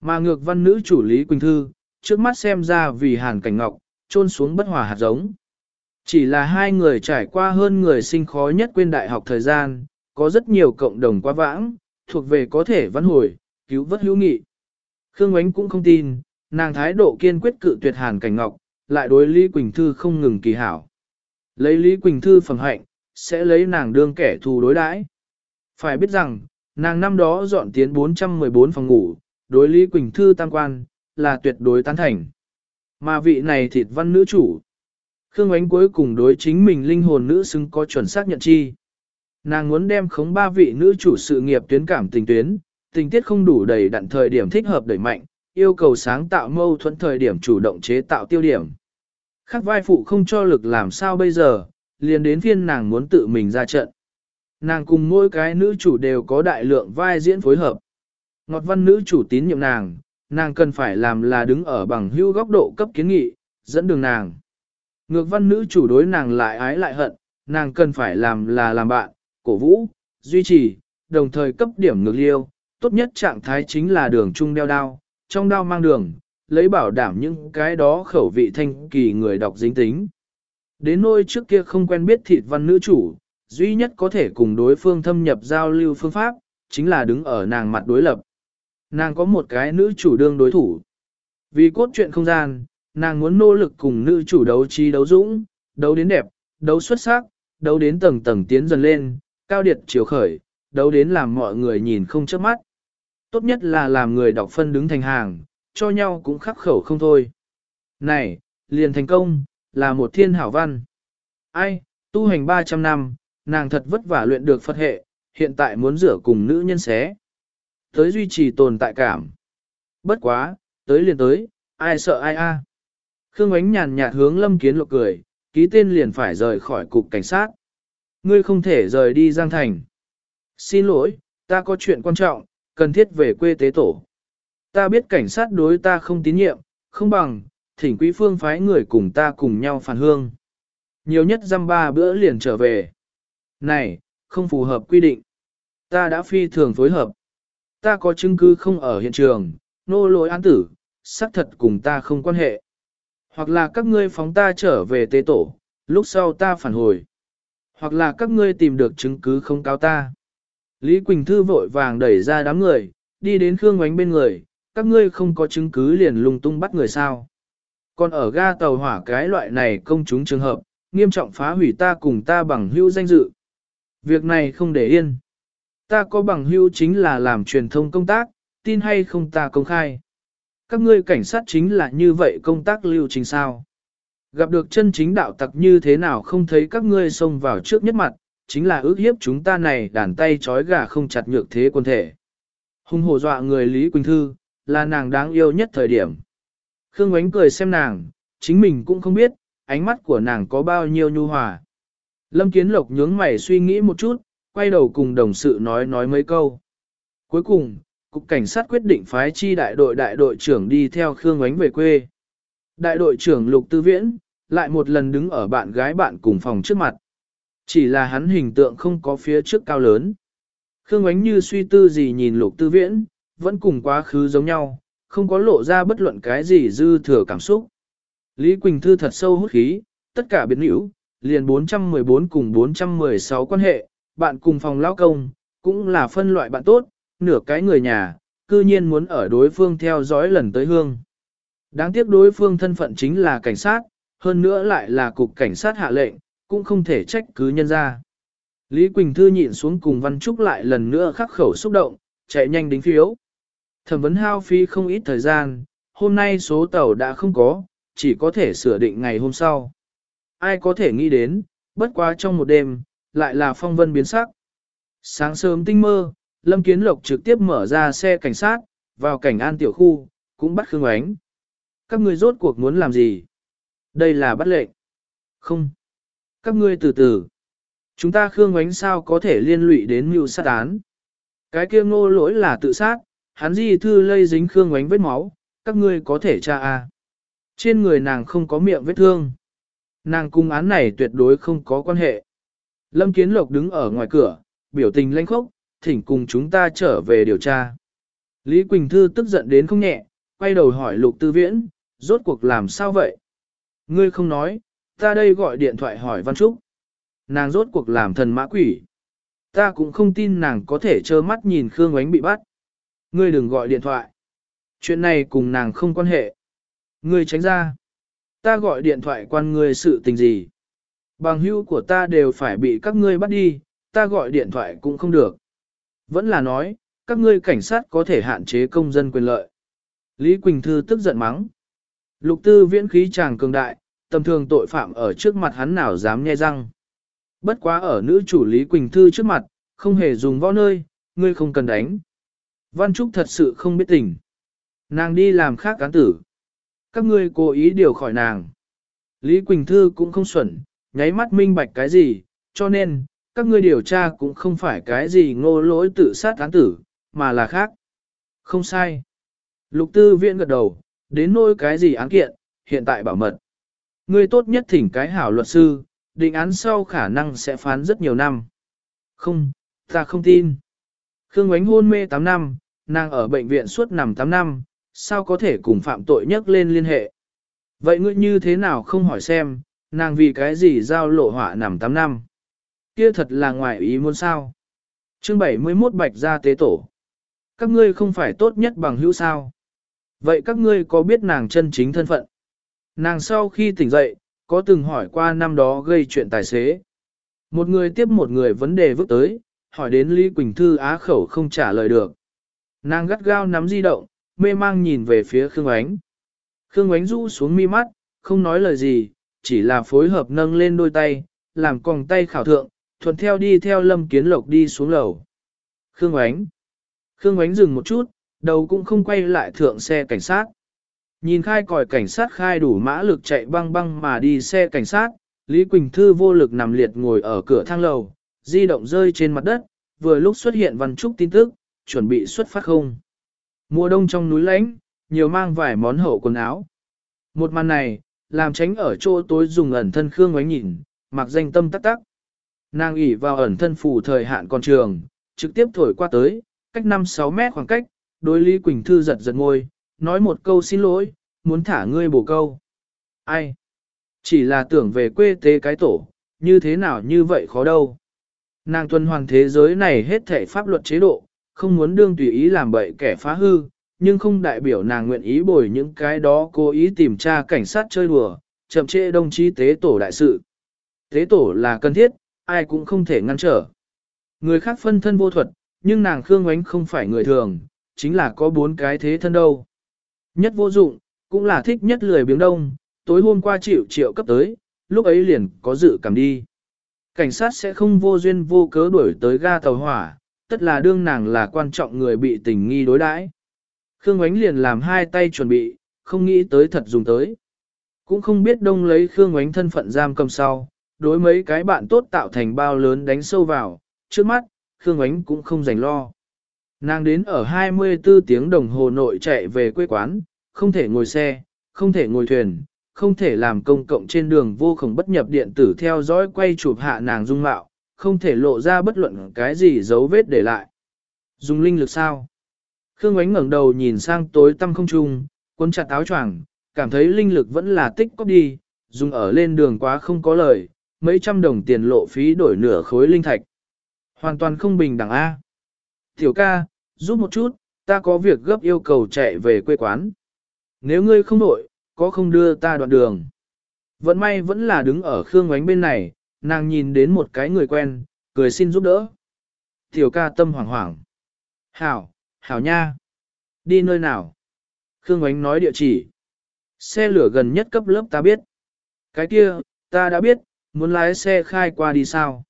Mà ngược văn nữ chủ Lý Quỳnh Thư, trước mắt xem ra vì Hàn Cảnh Ngọc, trôn xuống bất hòa hạt giống. Chỉ là hai người trải qua hơn người sinh khó nhất quên đại học thời gian, có rất nhiều cộng đồng quá vãng, thuộc về có thể văn hồi, cứu vớt hữu nghị. Khương Ngoánh cũng không tin, nàng thái độ kiên quyết cự tuyệt Hàn Cảnh Ngọc, lại đối Lý Quỳnh Thư không ngừng kỳ hảo. Lấy Lý Quỳnh Thư phẩm hạnh, sẽ lấy nàng đương kẻ thù đối đãi. Phải biết rằng, nàng năm đó dọn tiến 414 phòng ngủ, đối Lý Quỳnh Thư tam quan, là tuyệt đối tán thành. Mà vị này thịt văn nữ chủ. Khương Ánh cuối cùng đối chính mình linh hồn nữ xứng có chuẩn xác nhận chi. Nàng muốn đem khống ba vị nữ chủ sự nghiệp tuyến cảm tình tuyến, tình tiết không đủ đầy đặn thời điểm thích hợp đẩy mạnh, yêu cầu sáng tạo mâu thuẫn thời điểm chủ động chế tạo tiêu điểm. Khác vai phụ không cho lực làm sao bây giờ, liền đến phiên nàng muốn tự mình ra trận. Nàng cùng mỗi cái nữ chủ đều có đại lượng vai diễn phối hợp. Ngọt văn nữ chủ tín nhiệm nàng, nàng cần phải làm là đứng ở bằng hưu góc độ cấp kiến nghị, dẫn đường nàng. Ngược văn nữ chủ đối nàng lại ái lại hận, nàng cần phải làm là làm bạn, cổ vũ, duy trì, đồng thời cấp điểm ngược liêu, tốt nhất trạng thái chính là đường chung đeo đao, trong đao mang đường, lấy bảo đảm những cái đó khẩu vị thanh kỳ người đọc dính tính. Đến nôi trước kia không quen biết thịt văn nữ chủ, duy nhất có thể cùng đối phương thâm nhập giao lưu phương pháp, chính là đứng ở nàng mặt đối lập. Nàng có một cái nữ chủ đương đối thủ. Vì cốt truyện không gian, nàng muốn nỗ lực cùng nữ chủ đấu trí đấu dũng, đấu đến đẹp, đấu xuất sắc, đấu đến tầng tầng tiến dần lên, cao điệt chiều khởi, đấu đến làm mọi người nhìn không chớp mắt. Tốt nhất là làm người đọc phân đứng thành hàng, cho nhau cũng khắc khẩu không thôi. Này, liền thành công, là một thiên hảo văn. Ai, tu hành 300 năm, nàng thật vất vả luyện được Phật hệ, hiện tại muốn rửa cùng nữ nhân xé. Tới duy trì tồn tại cảm. Bất quá, tới liền tới, ai sợ ai a. Khương ánh nhàn nhạt hướng lâm kiến lộ cười, ký tên liền phải rời khỏi cục cảnh sát. Ngươi không thể rời đi Giang Thành. Xin lỗi, ta có chuyện quan trọng, cần thiết về quê tế tổ. Ta biết cảnh sát đối ta không tín nhiệm, không bằng, thỉnh quý phương phái người cùng ta cùng nhau phản hương. Nhiều nhất dăm ba bữa liền trở về. Này, không phù hợp quy định. Ta đã phi thường phối hợp. Ta có chứng cứ không ở hiện trường, nô lỗi án tử, xác thật cùng ta không quan hệ. Hoặc là các ngươi phóng ta trở về tế tổ, lúc sau ta phản hồi. Hoặc là các ngươi tìm được chứng cứ không cáo ta. Lý Quỳnh Thư vội vàng đẩy ra đám người, đi đến Khương Ngoánh bên người, các ngươi không có chứng cứ liền lung tung bắt người sao. Còn ở ga tàu hỏa cái loại này công chúng trường hợp, nghiêm trọng phá hủy ta cùng ta bằng hữu danh dự. Việc này không để yên. Ta có bằng hữu chính là làm truyền thông công tác, tin hay không ta công khai. Các ngươi cảnh sát chính là như vậy công tác lưu trình sao. Gặp được chân chính đạo tặc như thế nào không thấy các ngươi xông vào trước nhất mặt, chính là ước hiếp chúng ta này đàn tay trói gà không chặt nhược thế quân thể. Hung hổ dọa người Lý Quỳnh Thư, là nàng đáng yêu nhất thời điểm. Khương Ngoánh cười xem nàng, chính mình cũng không biết, ánh mắt của nàng có bao nhiêu nhu hòa. Lâm Kiến Lộc nhướng mày suy nghĩ một chút, quay đầu cùng đồng sự nói nói mấy câu. Cuối cùng, Cục Cảnh sát quyết định phái chi đại đội đại đội trưởng đi theo Khương Ngoánh về quê. Đại đội trưởng Lục Tư Viễn, lại một lần đứng ở bạn gái bạn cùng phòng trước mặt. Chỉ là hắn hình tượng không có phía trước cao lớn. Khương ánh như suy tư gì nhìn Lục Tư Viễn, vẫn cùng quá khứ giống nhau, không có lộ ra bất luận cái gì dư thừa cảm xúc. Lý Quỳnh Thư thật sâu hút khí, tất cả biến hữu, liền 414 cùng 416 quan hệ, bạn cùng phòng lao công, cũng là phân loại bạn tốt, nửa cái người nhà, cư nhiên muốn ở đối phương theo dõi lần tới hương. Đáng tiếc đối phương thân phận chính là cảnh sát, hơn nữa lại là cục cảnh sát hạ lệnh, cũng không thể trách cứ nhân ra. Lý Quỳnh Thư nhịn xuống cùng Văn Trúc lại lần nữa khắc khẩu xúc động, chạy nhanh đính phiếu. Thẩm vấn hao phí không ít thời gian, hôm nay số tàu đã không có, chỉ có thể sửa định ngày hôm sau. Ai có thể nghĩ đến, bất quá trong một đêm, lại là phong vân biến sắc. Sáng sớm tinh mơ, Lâm Kiến Lộc trực tiếp mở ra xe cảnh sát, vào cảnh an tiểu khu, cũng bắt Khương Ánh. Các ngươi rốt cuộc muốn làm gì? Đây là bắt lệnh. Không. Các ngươi từ từ. Chúng ta Khương Ánh sao có thể liên lụy đến mưu sát án? Cái kia ngô lỗi là tự sát, hắn di thư lây dính Khương Ánh vết máu, các ngươi có thể tra a. Trên người nàng không có miệng vết thương. Nàng cung án này tuyệt đối không có quan hệ. Lâm Kiến Lộc đứng ở ngoài cửa, biểu tình lanh khốc, thỉnh cùng chúng ta trở về điều tra. Lý Quỳnh Thư tức giận đến không nhẹ, quay đầu hỏi Lục Tư Viễn, rốt cuộc làm sao vậy? Ngươi không nói, ta đây gọi điện thoại hỏi Văn Trúc. Nàng rốt cuộc làm thần mã quỷ. Ta cũng không tin nàng có thể trơ mắt nhìn Khương Ngoánh bị bắt. Ngươi đừng gọi điện thoại. Chuyện này cùng nàng không quan hệ. Ngươi tránh ra. Ta gọi điện thoại quan ngươi sự tình gì. Bằng hữu của ta đều phải bị các ngươi bắt đi, ta gọi điện thoại cũng không được. Vẫn là nói, các ngươi cảnh sát có thể hạn chế công dân quyền lợi. Lý Quỳnh Thư tức giận mắng. Lục tư viễn khí chàng cường đại, tầm thường tội phạm ở trước mặt hắn nào dám nhe răng. Bất quá ở nữ chủ Lý Quỳnh Thư trước mặt, không hề dùng võ nơi, ngươi không cần đánh. Văn Trúc thật sự không biết tình. Nàng đi làm khác cán tử. Các ngươi cố ý điều khỏi nàng. Lý Quỳnh Thư cũng không xuẩn, nháy mắt minh bạch cái gì, cho nên, các ngươi điều tra cũng không phải cái gì ngô lỗi tự sát án tử, mà là khác. Không sai. Lục tư viện gật đầu, đến nôi cái gì án kiện, hiện tại bảo mật. Ngươi tốt nhất thỉnh cái hảo luật sư, định án sau khả năng sẽ phán rất nhiều năm. Không, ta không tin. Khương Ánh hôn mê 8 năm, nàng ở bệnh viện suốt nằm 8 năm, sao có thể cùng phạm tội nhắc lên liên hệ. Vậy ngươi như thế nào không hỏi xem, nàng vì cái gì giao lộ họa nằm 8 năm. Kia thật là ngoài ý muốn sao. Chương 71 Bạch gia tế tổ. Các ngươi không phải tốt nhất bằng hữu sao. Vậy các ngươi có biết nàng chân chính thân phận? Nàng sau khi tỉnh dậy, có từng hỏi qua năm đó gây chuyện tài xế. Một người tiếp một người vấn đề vứt tới, hỏi đến Lý Quỳnh Thư á khẩu không trả lời được. Nàng gắt gao nắm di động, mê mang nhìn về phía Khương Ánh. Khương Ánh rũ xuống mi mắt, không nói lời gì, chỉ là phối hợp nâng lên đôi tay, làm còng tay khảo thượng, thuận theo đi theo Lâm Kiến Lộc đi xuống lầu. Khương Ánh. Khương Ánh dừng một chút, đầu cũng không quay lại thượng xe cảnh sát. Nhìn khai còi cảnh sát khai đủ mã lực chạy băng băng mà đi xe cảnh sát, Lý Quỳnh Thư vô lực nằm liệt ngồi ở cửa thang lầu, di động rơi trên mặt đất, vừa lúc xuất hiện văn trúc tin tức, chuẩn bị xuất phát không. Mùa đông trong núi lánh, nhiều mang vài món hậu quần áo. Một màn này, làm tránh ở chỗ tối dùng ẩn thân Khương Ngoánh nhìn, mặc danh tâm tắc tắc. Nàng ỉ vào ẩn thân phủ thời hạn còn trường, trực tiếp thổi qua tới, cách 5-6 mét khoảng cách, đối Lý Quỳnh Thư giật giật ngôi, nói một câu xin lỗi, muốn thả ngươi bổ câu. Ai? Chỉ là tưởng về quê tế cái tổ, như thế nào như vậy khó đâu. Nàng tuần hoàn thế giới này hết thể pháp luật chế độ, không muốn đương tùy ý làm bậy kẻ phá hư, nhưng không đại biểu nàng nguyện ý bồi những cái đó cố ý tìm tra cảnh sát chơi đùa, chậm trễ đồng chí tế tổ đại sự. Tế tổ là cần thiết, ai cũng không thể ngăn trở. Người khác phân thân vô thuật, nhưng nàng Khương Ngoánh không phải người thường, chính là có bốn cái thế thân đâu. Nhất vô dụng, cũng là thích nhất lười biếng đông, tối hôm qua chịu triệu cấp tới, lúc ấy liền có dự cảm đi. Cảnh sát sẽ không vô duyên vô cớ đuổi tới ga tàu hỏa, tất là đương nàng là quan trọng người bị tình nghi đối đãi. Khương Ngoánh liền làm hai tay chuẩn bị, không nghĩ tới thật dùng tới. Cũng không biết đông lấy Khương Ngoánh thân phận giam cầm sau, đối mấy cái bạn tốt tạo thành bao lớn đánh sâu vào, trước mắt, Khương Ngoánh cũng không rảnh lo. Nàng đến ở 24 tiếng đồng hồ nội chạy về quê quán, không thể ngồi xe, không thể ngồi thuyền, không thể làm công cộng trên đường vô khổng bất nhập điện tử theo dõi quay chụp hạ nàng dung mạo, không thể lộ ra bất luận cái gì dấu vết để lại. Dùng linh lực sao? Khương ánh ngẩng đầu nhìn sang tối tăm không trung, cuốn chặt áo choàng, cảm thấy linh lực vẫn là tích cóp đi, dùng ở lên đường quá không có lời, mấy trăm đồng tiền lộ phí đổi nửa khối linh thạch. Hoàn toàn không bình đẳng A. Tiểu ca, giúp một chút, ta có việc gấp yêu cầu chạy về quê quán. Nếu ngươi không đổi, có không đưa ta đoạn đường. Vận may vẫn là đứng ở Khương Ngoánh bên này, nàng nhìn đến một cái người quen, cười xin giúp đỡ. Tiểu ca tâm hoảng hoảng. Hảo, hảo nha. Đi nơi nào? Khương Ngoánh nói địa chỉ. Xe lửa gần nhất cấp lớp ta biết. Cái kia, ta đã biết, muốn lái xe khai qua đi sao?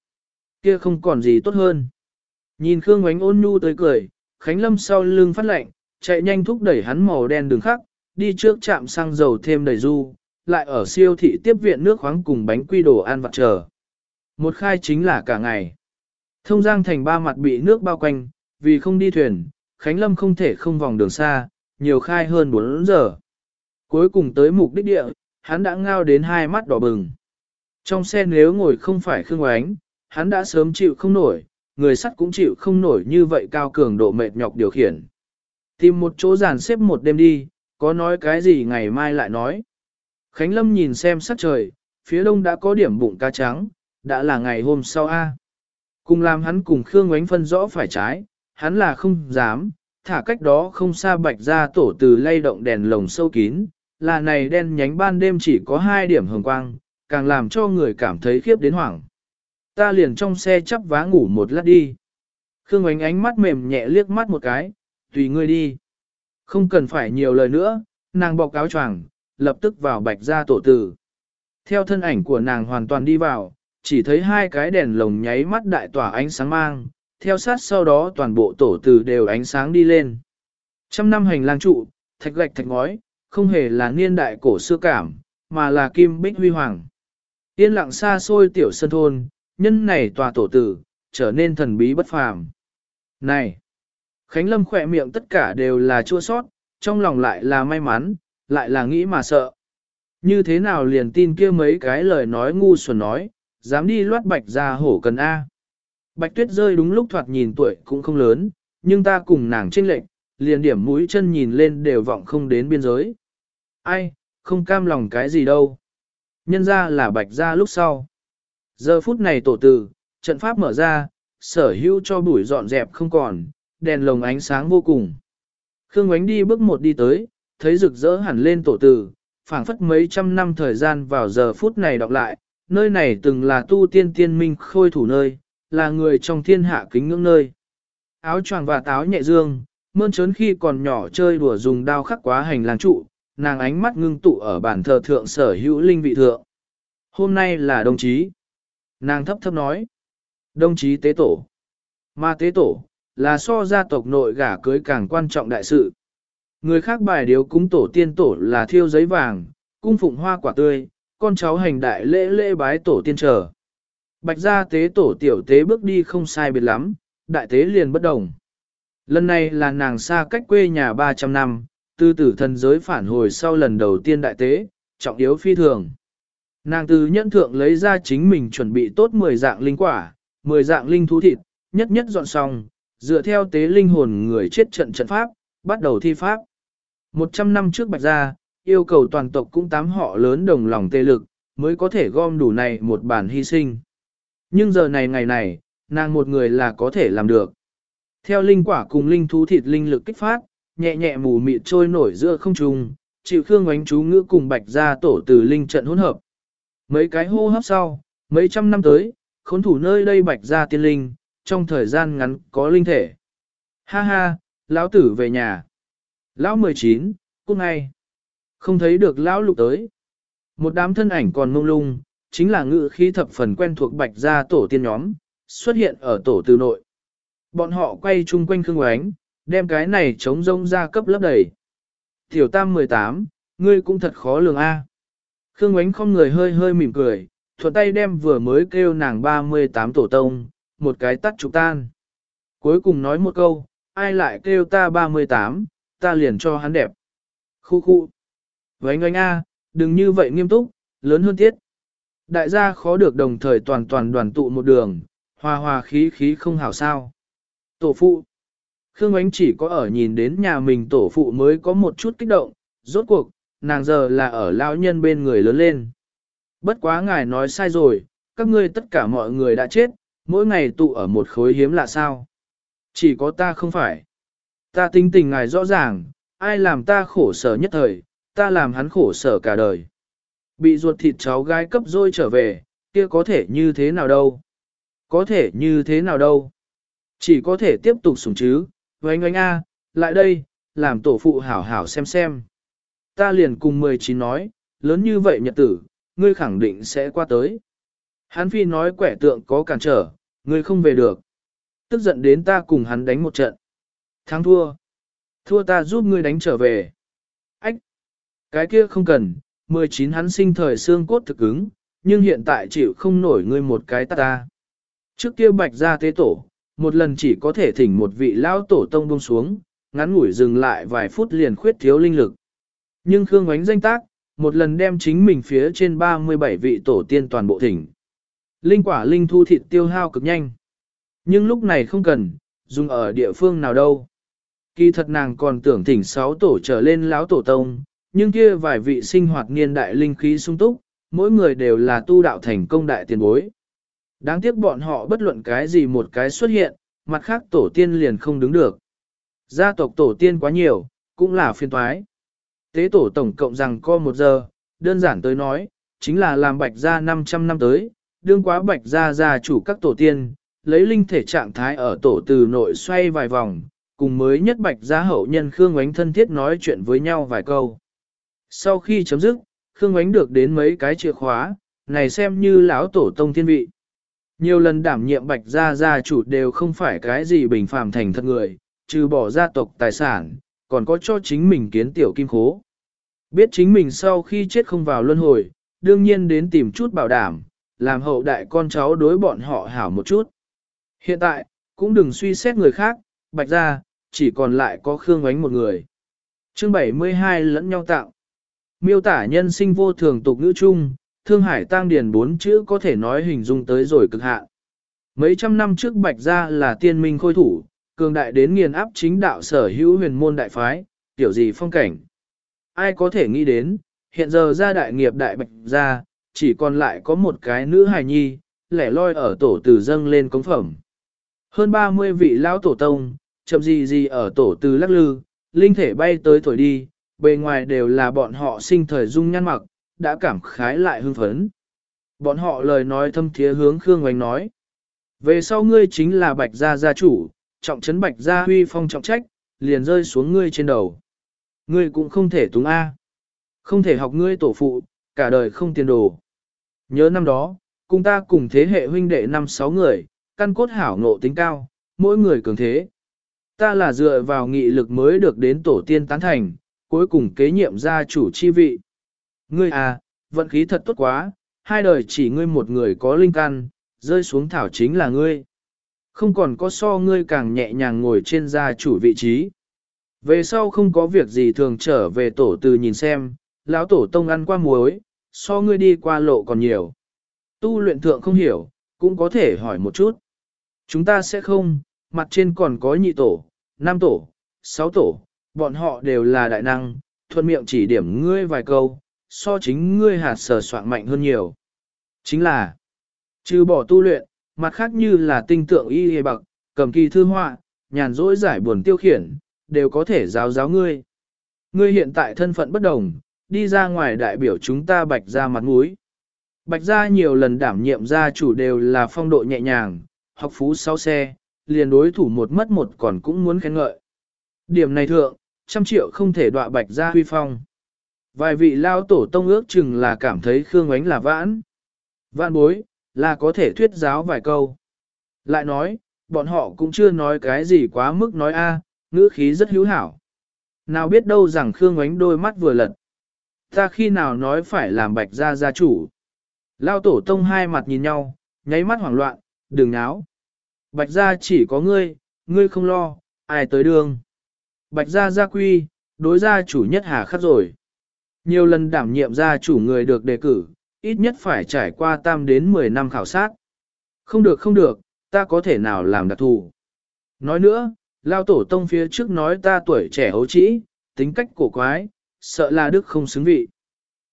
Kia không còn gì tốt hơn. Nhìn Khương Ngoánh ôn nhu tới cười, Khánh Lâm sau lưng phát lệnh, chạy nhanh thúc đẩy hắn màu đen đường khắc, đi trước chạm xăng dầu thêm đầy du, lại ở siêu thị tiếp viện nước khoáng cùng bánh quy đồ ăn vặt chờ. Một khai chính là cả ngày. Thông giang thành ba mặt bị nước bao quanh, vì không đi thuyền, Khánh Lâm không thể không vòng đường xa, nhiều khai hơn 4 giờ. Cuối cùng tới mục đích địa, hắn đã ngao đến hai mắt đỏ bừng. Trong xe nếu ngồi không phải Khương Oánh, hắn đã sớm chịu không nổi, người sắt cũng chịu không nổi như vậy cao cường độ mệt nhọc điều khiển. Tìm một chỗ giàn xếp một đêm đi, có nói cái gì ngày mai lại nói. Khánh Lâm nhìn xem sắc trời, phía đông đã có điểm bụng cá trắng, đã là ngày hôm sau A. Cùng làm hắn cùng Khương Ngoánh phân rõ phải trái, hắn là không dám, thả cách đó không xa bạch ra tổ từ lay động đèn lồng sâu kín, là này đen nhánh ban đêm chỉ có hai điểm hồng quang, càng làm cho người cảm thấy khiếp đến hoảng. Ta liền trong xe chắp vá ngủ một lát đi. Khương ánh ánh mắt mềm nhẹ liếc mắt một cái, tùy ngươi đi. Không cần phải nhiều lời nữa, nàng bọc áo choàng, lập tức vào bạch ra tổ tử. Theo thân ảnh của nàng hoàn toàn đi vào, chỉ thấy hai cái đèn lồng nháy mắt đại tỏa ánh sáng mang, theo sát sau đó toàn bộ tổ tử đều ánh sáng đi lên. Trăm năm hành lang trụ, thạch gạch thạch ngói, không hề là niên đại cổ xưa cảm, mà là kim bích huy hoàng. Yên lặng xa xôi tiểu sân thôn, nhân này tòa tổ tử, trở nên thần bí bất phàm. Này! Khánh Lâm khỏe miệng tất cả đều là chua sót, trong lòng lại là may mắn, lại là nghĩ mà sợ. Như thế nào liền tin kia mấy cái lời nói ngu xuẩn nói, dám đi loát bạch ra hổ cần A. Bạch tuyết rơi đúng lúc thoạt nhìn tuổi cũng không lớn, nhưng ta cùng nàng trinh lệnh, liền điểm mũi chân nhìn lên đều vọng không đến biên giới. Ai, không cam lòng cái gì đâu. Nhân ra là bạch ra lúc sau. Giờ phút này tổ tử, trận pháp mở ra, sở hữu cho bụi dọn dẹp không còn, đèn lồng ánh sáng vô cùng. Khương Ngoánh đi bước một đi tới, thấy rực rỡ hẳn lên tổ tử, phảng phất mấy trăm năm thời gian vào giờ phút này đọc lại, nơi này từng là tu tiên tiên minh khôi thủ nơi, là người trong thiên hạ kính ngưỡng nơi. Áo choàng và táo nhẹ dương, mơn trớn khi còn nhỏ chơi đùa dùng đao khắc quá hành lang trụ, nàng ánh mắt ngưng tụ ở bản thờ thượng sở hữu linh vị thượng. Hôm nay là đồng chí. Nàng thấp thấp nói. Đồng chí tế tổ. mà tế tổ, là so gia tộc nội gả cưới càng quan trọng đại sự. Người khác bài điếu cúng tổ tiên tổ là thiêu giấy vàng, cung phụng hoa quả tươi, con cháu hành đại lễ lễ bái tổ tiên trở. Bạch gia tế tổ tiểu tế bước đi không sai biệt lắm, đại tế liền bất đồng. Lần này là nàng xa cách quê nhà 300 năm, tư tử thần giới phản hồi sau lần đầu tiên đại tế, trọng yếu phi thường. Nàng từ nhẫn thượng lấy ra chính mình chuẩn bị tốt 10 dạng linh quả, 10 dạng linh thú thịt, nhất nhất dọn xong, dựa theo tế linh hồn người chết trận trận pháp, bắt đầu thi pháp. 100 năm trước bạch gia, yêu cầu toàn tộc cũng tám họ lớn đồng lòng tê lực, mới có thể gom đủ này một bản hy sinh. Nhưng giờ này ngày này, nàng một người là có thể làm được. Theo linh quả cùng linh thú thịt linh lực kích phát, nhẹ nhẹ mù mịt trôi nổi giữa không trung, chịu khương ánh chú ngữ cùng bạch ra tổ từ linh trận hỗn hợp. Mấy cái hô hấp sau, mấy trăm năm tới, khốn thủ nơi đây bạch ra tiên linh, trong thời gian ngắn có linh thể. Ha ha, lão tử về nhà. Lão 19, cung ngay. Không thấy được lão lục tới. Một đám thân ảnh còn mông lung, chính là ngự khí thập phần quen thuộc bạch gia tổ tiên nhóm, xuất hiện ở tổ từ nội. Bọn họ quay chung quanh Khương Oánh, đem cái này chống rông ra cấp lớp đầy. Tiểu tam 18, ngươi cũng thật khó lường a. Khương Ngoánh không người hơi hơi mỉm cười, thuận tay đem vừa mới kêu nàng 38 tổ tông, một cái tắt trục tan. Cuối cùng nói một câu, ai lại kêu ta 38, ta liền cho hắn đẹp. Khu khu. Vâng Vánh oánh a, đừng như vậy nghiêm túc, lớn hơn tiết. Đại gia khó được đồng thời toàn toàn đoàn tụ một đường, hòa hòa khí khí không hảo sao. Tổ phụ. Khương Ánh chỉ có ở nhìn đến nhà mình tổ phụ mới có một chút kích động, rốt cuộc, nàng giờ là ở lão nhân bên người lớn lên. Bất quá ngài nói sai rồi, các ngươi tất cả mọi người đã chết, mỗi ngày tụ ở một khối hiếm lạ sao. Chỉ có ta không phải. Ta tính tình ngài rõ ràng, ai làm ta khổ sở nhất thời, ta làm hắn khổ sở cả đời. Bị ruột thịt cháu gái cấp dôi trở về, kia có thể như thế nào đâu? Có thể như thế nào đâu? Chỉ có thể tiếp tục sủng chứ, vâng oanh oanh a, lại đây, làm tổ phụ hảo hảo xem xem. Ta liền cùng 19 nói, lớn như vậy nhật tử, ngươi khẳng định sẽ qua tới. Hắn phi nói quẻ tượng có cản trở, ngươi không về được. Tức giận đến ta cùng hắn đánh một trận. Thắng thua. Thua ta giúp ngươi đánh trở về. Ách. Cái kia không cần, 19 hắn sinh thời xương cốt thực ứng, nhưng hiện tại chịu không nổi ngươi một cái ta ta. Trước kia bạch ra tế tổ, một lần chỉ có thể thỉnh một vị lao tổ tông buông xuống, ngắn ngủi dừng lại vài phút liền khuyết thiếu linh lực. Nhưng Khương Ngoánh danh tác, một lần đem chính mình phía trên 37 vị tổ tiên toàn bộ thỉnh. Linh quả linh thu thịt tiêu hao cực nhanh. Nhưng lúc này không cần, dùng ở địa phương nào đâu. Kỳ thật nàng còn tưởng thỉnh 6 tổ trở lên lão tổ tông, nhưng kia vài vị sinh hoạt niên đại linh khí sung túc, mỗi người đều là tu đạo thành công đại tiền bối. Đáng tiếc bọn họ bất luận cái gì một cái xuất hiện, mặt khác tổ tiên liền không đứng được. Gia tộc tổ tiên quá nhiều, cũng là phiên toái. Tế tổ tổng cộng rằng co một giờ, đơn giản tới nói, chính là làm bạch gia 500 năm tới, đương quá bạch gia gia chủ các tổ tiên, lấy linh thể trạng thái ở tổ từ nội xoay vài vòng, cùng mới nhất bạch gia hậu nhân Khương Ngoánh thân thiết nói chuyện với nhau vài câu. Sau khi chấm dứt, Khương Ngoánh được đến mấy cái chìa khóa, này xem như lão tổ tông thiên vị. Nhiều lần đảm nhiệm bạch gia gia chủ đều không phải cái gì bình phàm thành thật người, trừ bỏ gia tộc tài sản, còn có cho chính mình kiến tiểu kim khố. Biết chính mình sau khi chết không vào luân hồi, đương nhiên đến tìm chút bảo đảm, làm hậu đại con cháu đối bọn họ hảo một chút. Hiện tại, cũng đừng suy xét người khác, bạch gia chỉ còn lại có Khương ánh một người. Chương 72 lẫn nhau tạo. Miêu tả nhân sinh vô thường tục ngữ chung, Thương Hải Tăng Điền bốn chữ có thể nói hình dung tới rồi cực hạn. Mấy trăm năm trước Bạch Gia là tiên minh khôi thủ, cường đại đến nghiền áp chính đạo sở hữu huyền môn đại phái, tiểu gì phong cảnh. Ai có thể nghĩ đến, hiện giờ gia đại nghiệp đại Bạch Gia, chỉ còn lại có một cái nữ hài nhi, lẻ loi ở tổ từ dâng lên cống phẩm. Hơn 30 vị lão tổ tông, chậm gì gì ở tổ từ lắc lư, linh thể bay tới thổi đi, bề ngoài đều là bọn họ sinh thời dung nhan mặc, đã cảm khái lại hưng phấn. Bọn họ lời nói thâm thiế hướng Khương Oánh nói. Về sau ngươi chính là bạch gia gia chủ, trọng trấn bạch gia huy phong trọng trách, liền rơi xuống ngươi trên đầu. Ngươi cũng không thể túng A. Không thể học ngươi tổ phụ, cả đời không tiền đồ. Nhớ năm đó, cùng ta cùng thế hệ huynh đệ năm sáu người, căn cốt hảo ngộ tính cao, mỗi người cường thế. Ta là dựa vào nghị lực mới được đến tổ tiên tán thành, cuối cùng kế nhiệm gia chủ chi vị. Ngươi à, vận khí thật tốt quá, hai đời chỉ ngươi một người có linh căn, rơi xuống thảo chính là ngươi. Không còn có so ngươi càng nhẹ nhàng ngồi trên gia chủ vị trí. Về sau không có việc gì thường trở về tổ từ nhìn xem, lão tổ tông ăn qua muối, so ngươi đi qua lộ còn nhiều. Tu luyện thượng không hiểu, cũng có thể hỏi một chút. Chúng ta sẽ không, mặt trên còn có nhị tổ, năm tổ, sáu tổ, bọn họ đều là đại năng, thuận miệng chỉ điểm ngươi vài câu, so chính ngươi hạt sở soạn mạnh hơn nhiều. Chính là, trừ bỏ tu luyện, mặt khác như là tinh tượng y hề bậc, cầm kỳ thư họa, nhàn rỗi giải buồn tiêu khiển, đều có thể giáo giáo ngươi. Ngươi hiện tại thân phận bất đồng, đi ra ngoài đại biểu chúng ta bạch ra mặt mũi. Bạch ra nhiều lần đảm nhiệm gia chủ đều là phong độ nhẹ nhàng, học phú sáu xe, liền đối thủ một mất một còn cũng muốn khen ngợi. Điểm này thượng, trăm triệu không thể đọa bạch ra huy phong. Vài vị lao tổ tông ước chừng là cảm thấy Khương Ánh là vãn. Vãn bối, là có thể thuyết giáo vài câu. Lại nói, bọn họ cũng chưa nói cái gì quá mức nói a, ngữ khí rất hữu hảo. Nào biết đâu rằng Khương Ánh đôi mắt vừa lật. Ta khi nào nói phải làm bạch gia gia chủ. Lao tổ tông hai mặt nhìn nhau, nháy mắt hoảng loạn, đừng náo. Bạch gia chỉ có ngươi, ngươi không lo, ai tới đường. Bạch gia gia quy, đối gia chủ nhất hà khắc rồi. Nhiều lần đảm nhiệm gia chủ người được đề cử, ít nhất phải trải qua tam đến 10 năm khảo sát. Không được không được, ta có thể nào làm đặc thù. Nói nữa, lao tổ tông phía trước nói ta tuổi trẻ hấu trĩ, tính cách cổ quái, sợ là đức không xứng vị.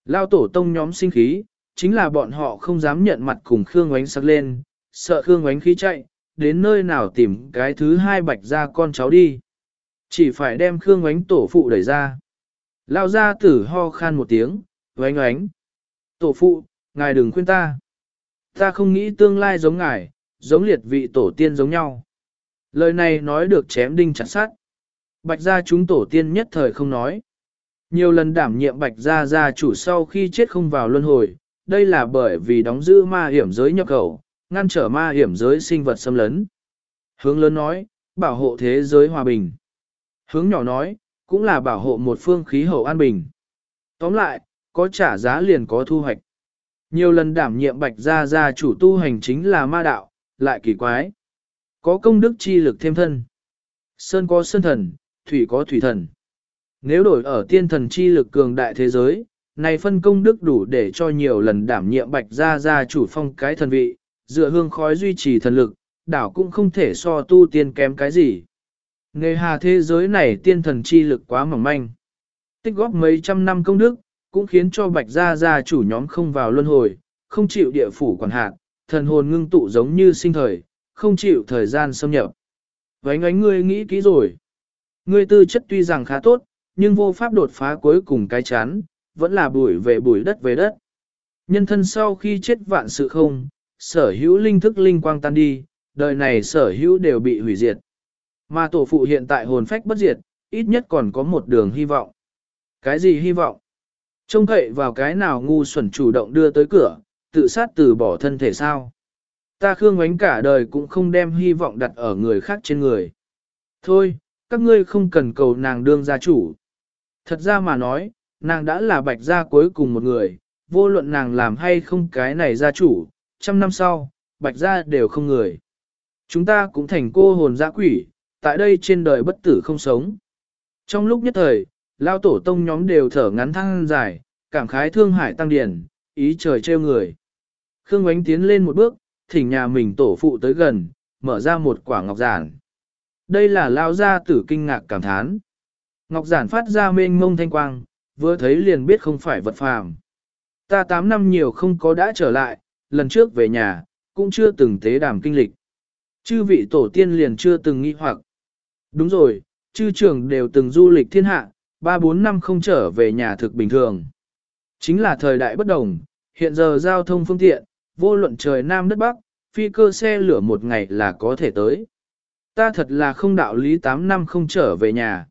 Lao tổ tông nhóm sinh khí, chính là bọn họ không dám nhận mặt cùng Khương Ngoánh sắc lên, sợ Khương Ngoánh khí chạy, đến nơi nào tìm cái thứ hai bạch ra con cháu đi. Chỉ phải đem Khương Ngoánh tổ phụ đẩy ra. Lao ra tử ho khan một tiếng, oánh oánh. Tổ phụ, ngài đừng khuyên ta. Ta không nghĩ tương lai giống ngài, giống liệt vị tổ tiên giống nhau. Lời này nói được chém đinh chặt sát. Bạch gia chúng tổ tiên nhất thời không nói. Nhiều lần đảm nhiệm bạch gia gia chủ sau khi chết không vào luân hồi, đây là bởi vì đóng giữ ma hiểm giới nhập khẩu, ngăn trở ma hiểm giới sinh vật xâm lấn. Hướng lớn nói, bảo hộ thế giới hòa bình. Hướng nhỏ nói, cũng là bảo hộ một phương khí hậu an bình. Tóm lại, có trả giá liền có thu hoạch. Nhiều lần đảm nhiệm bạch gia gia chủ tu hành chính là ma đạo, lại kỳ quái. Có công đức chi lực thêm thân. Sơn có sơn thần, thủy có thủy thần. Nếu đổi ở tiên thần chi lực cường đại thế giới, này phân công đức đủ để cho nhiều lần đảm nhiệm bạch gia gia chủ phong cái thần vị, dựa hương khói duy trì thần lực, đảo cũng không thể so tu tiên kém cái gì. Nghề hà thế giới này tiên thần chi lực quá mỏng manh. Tích góp mấy trăm năm công đức, cũng khiến cho bạch gia gia chủ nhóm không vào luân hồi, không chịu địa phủ quản hạt, thần hồn ngưng tụ giống như sinh thời, không chịu thời gian xâm nhập. Vánh ánh ngươi nghĩ kỹ rồi. Ngươi tư chất tuy rằng khá tốt, nhưng vô pháp đột phá cuối cùng cái chán, vẫn là bụi về bụi đất về đất. Nhân thân sau khi chết vạn sự không, sở hữu linh thức linh quang tan đi, đời này sở hữu đều bị hủy diệt. Mà tổ phụ hiện tại hồn phách bất diệt, ít nhất còn có một đường hy vọng. Cái gì hy vọng? Trông cậy vào cái nào ngu xuẩn chủ động đưa tới cửa, tự sát từ bỏ thân thể sao? Ta khương ánh cả đời cũng không đem hy vọng đặt ở người khác trên người. Thôi, các ngươi không cần cầu nàng đương gia chủ. Thật ra mà nói, nàng đã là bạch gia cuối cùng một người, vô luận nàng làm hay không cái này gia chủ, trăm năm sau, bạch gia đều không người. Chúng ta cũng thành cô hồn dã quỷ, tại đây trên đời bất tử không sống. Trong lúc nhất thời, lao tổ tông nhóm đều thở ngắn thăng dài, cảm khái thương hải tăng điển, ý trời trêu người. Khương Ngoánh tiến lên một bước, thỉnh nhà mình tổ phụ tới gần, mở ra một quả ngọc giản. Đây là lao gia tử kinh ngạc cảm thán. Ngọc giản phát ra mênh mông thanh quang, vừa thấy liền biết không phải vật phàm. Ta 8 năm nhiều không có đã trở lại, lần trước về nhà, cũng chưa từng tế đàm kinh lịch. Chư vị tổ tiên liền chưa từng nghi hoặc. Đúng rồi, chư trưởng đều từng du lịch thiên hạ, 3-4 năm không trở về nhà thực bình thường. Chính là thời đại bất đồng, hiện giờ giao thông phương tiện, vô luận trời Nam đất Bắc, phi cơ xe lửa một ngày là có thể tới. Ta thật là không đạo lý 8 năm không trở về nhà.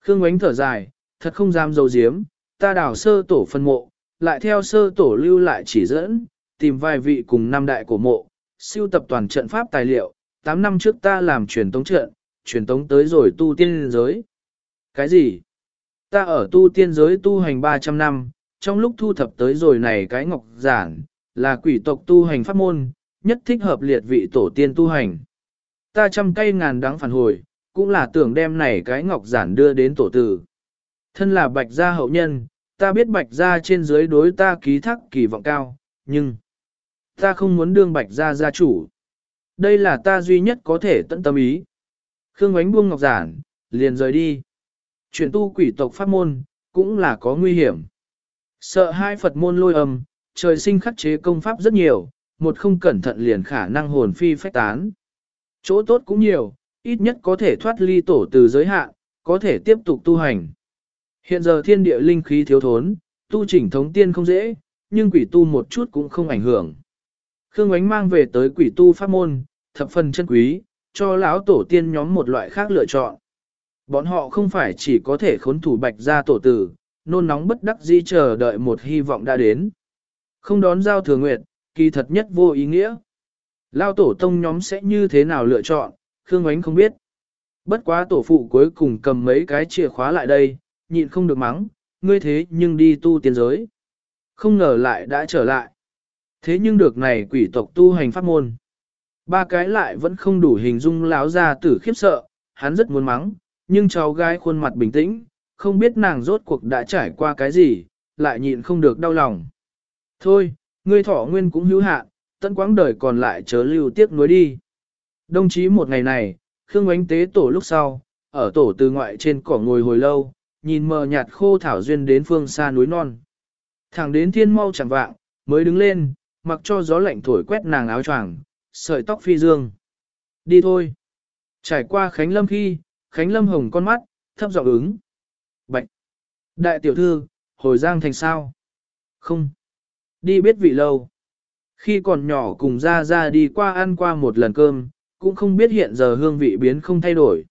Khương Ánh thở dài, thật không dám dầu diếm, ta đào sơ tổ phân mộ, lại theo sơ tổ lưu lại chỉ dẫn, tìm vài vị cùng năm đại của mộ, siêu tập toàn trận pháp tài liệu, 8 năm trước ta làm truyền tống trận, truyền tống tới rồi tu tiên giới. Cái gì? Ta ở tu tiên giới tu hành 300 năm, trong lúc thu thập tới rồi này cái ngọc giản, là quỷ tộc tu hành pháp môn, nhất thích hợp liệt vị tổ tiên tu hành. Ta trăm cây ngàn đắng phản hồi, cũng là tưởng đem này cái ngọc giản đưa đến tổ tử. Thân là bạch gia hậu nhân, ta biết bạch gia trên dưới đối ta ký thác kỳ vọng cao, nhưng ta không muốn đương bạch gia gia chủ. Đây là ta duy nhất có thể tận tâm ý. Khương ánh buông ngọc giản, liền rời đi. Chuyển tu quỷ tộc pháp môn, cũng là có nguy hiểm. Sợ hai Phật môn lôi âm, trời sinh khắc chế công pháp rất nhiều, một không cẩn thận liền khả năng hồn phi phách tán. Chỗ tốt cũng nhiều, ít nhất có thể thoát ly tổ từ giới hạn, có thể tiếp tục tu hành. Hiện giờ thiên địa linh khí thiếu thốn, tu chỉnh thống tiên không dễ, nhưng quỷ tu một chút cũng không ảnh hưởng. Khương Ánh mang về tới quỷ tu pháp môn, thập phần chân quý, cho lão tổ tiên nhóm một loại khác lựa chọn. Bọn họ không phải chỉ có thể khốn thủ bạch ra tổ tử, nôn nóng bất đắc di chờ đợi một hy vọng đã đến. Không đón giao thừa nguyệt, kỳ thật nhất vô ý nghĩa. Lao tổ tông nhóm sẽ như thế nào lựa chọn, Khương Ánh không biết. Bất quá tổ phụ cuối cùng cầm mấy cái chìa khóa lại đây, nhịn không được mắng, ngươi thế nhưng đi tu tiên giới. Không ngờ lại đã trở lại. Thế nhưng được này quỷ tộc tu hành pháp môn. Ba cái lại vẫn không đủ hình dung láo ra tử khiếp sợ, hắn rất muốn mắng, nhưng cháu gái khuôn mặt bình tĩnh, không biết nàng rốt cuộc đã trải qua cái gì, lại nhịn không được đau lòng. Thôi, ngươi thọ nguyên cũng hữu hạn, tận quãng đời còn lại chớ lưu tiếc nuối đi. Đồng chí một ngày này, Khương Ánh tế tổ lúc sau, ở tổ từ ngoại trên cỏ ngồi hồi lâu, nhìn mờ nhạt khô thảo duyên đến phương xa núi non. Thẳng đến thiên mau chẳng vạng, mới đứng lên, mặc cho gió lạnh thổi quét nàng áo choàng, sợi tóc phi dương. Đi thôi. Trải qua Khánh Lâm khi, Khánh Lâm hồng con mắt, thấp giọng ứng. Bạch. Đại tiểu thư, hồi giang thành sao? Không. Đi biết vị lâu. Khi còn nhỏ cùng ra ra đi qua ăn qua một lần cơm, cũng không biết hiện giờ hương vị biến không thay đổi.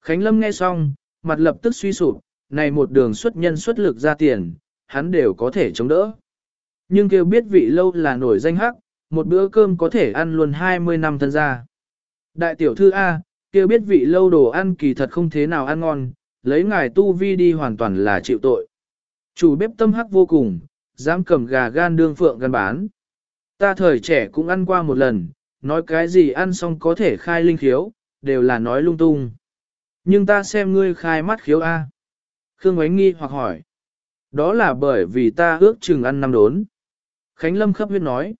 Khánh Lâm nghe xong, mặt lập tức suy sụp, này một đường xuất nhân xuất lực ra tiền, hắn đều có thể chống đỡ. Nhưng kêu biết vị lâu là nổi danh hắc, một bữa cơm có thể ăn luôn 20 năm thân gia. Đại tiểu thư A, kia biết vị lâu đồ ăn kỳ thật không thế nào ăn ngon, lấy ngài tu vi đi hoàn toàn là chịu tội. Chủ bếp tâm hắc vô cùng, dám cầm gà gan đương phượng gan bán. Ta thời trẻ cũng ăn qua một lần, nói cái gì ăn xong có thể khai linh khiếu, đều là nói lung tung. Nhưng ta xem ngươi khai mắt khiếu A. Khương Ánh nghi hoặc hỏi. Đó là bởi vì ta ước chừng ăn năm đốn. Khánh Lâm khắp huyết nói.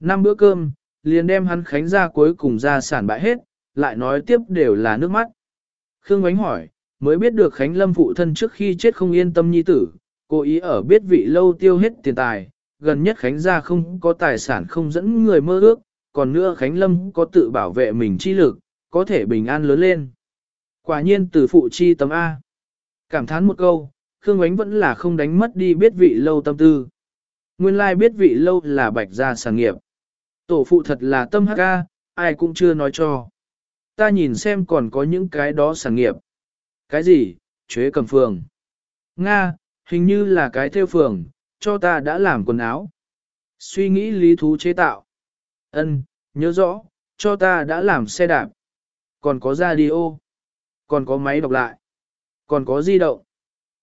Năm bữa cơm, liền đem hắn Khánh ra cuối cùng ra sản bại hết, lại nói tiếp đều là nước mắt. Khương Ánh hỏi, mới biết được Khánh Lâm phụ thân trước khi chết không yên tâm nhi tử, cố ý ở biết vị lâu tiêu hết tiền tài, gần nhất Khánh gia không có tài sản không dẫn người mơ ước, còn nữa Khánh Lâm có tự bảo vệ mình chi lực, có thể bình an lớn lên. Quả nhiên từ phụ chi tấm A. Cảm thán một câu, Khương Ánh vẫn là không đánh mất đi biết vị lâu tâm tư. Nguyên lai biết vị lâu là bạch gia sản nghiệp. Tổ phụ thật là tâm hắc ca, ai cũng chưa nói cho. Ta nhìn xem còn có những cái đó sản nghiệp. Cái gì? Chế cầm phường. Nga, hình như là cái theo phường, cho ta đã làm quần áo. Suy nghĩ lý thú chế tạo. Ân, nhớ rõ, cho ta đã làm xe đạp. Còn có radio. Còn có máy đọc lại. Còn có di động.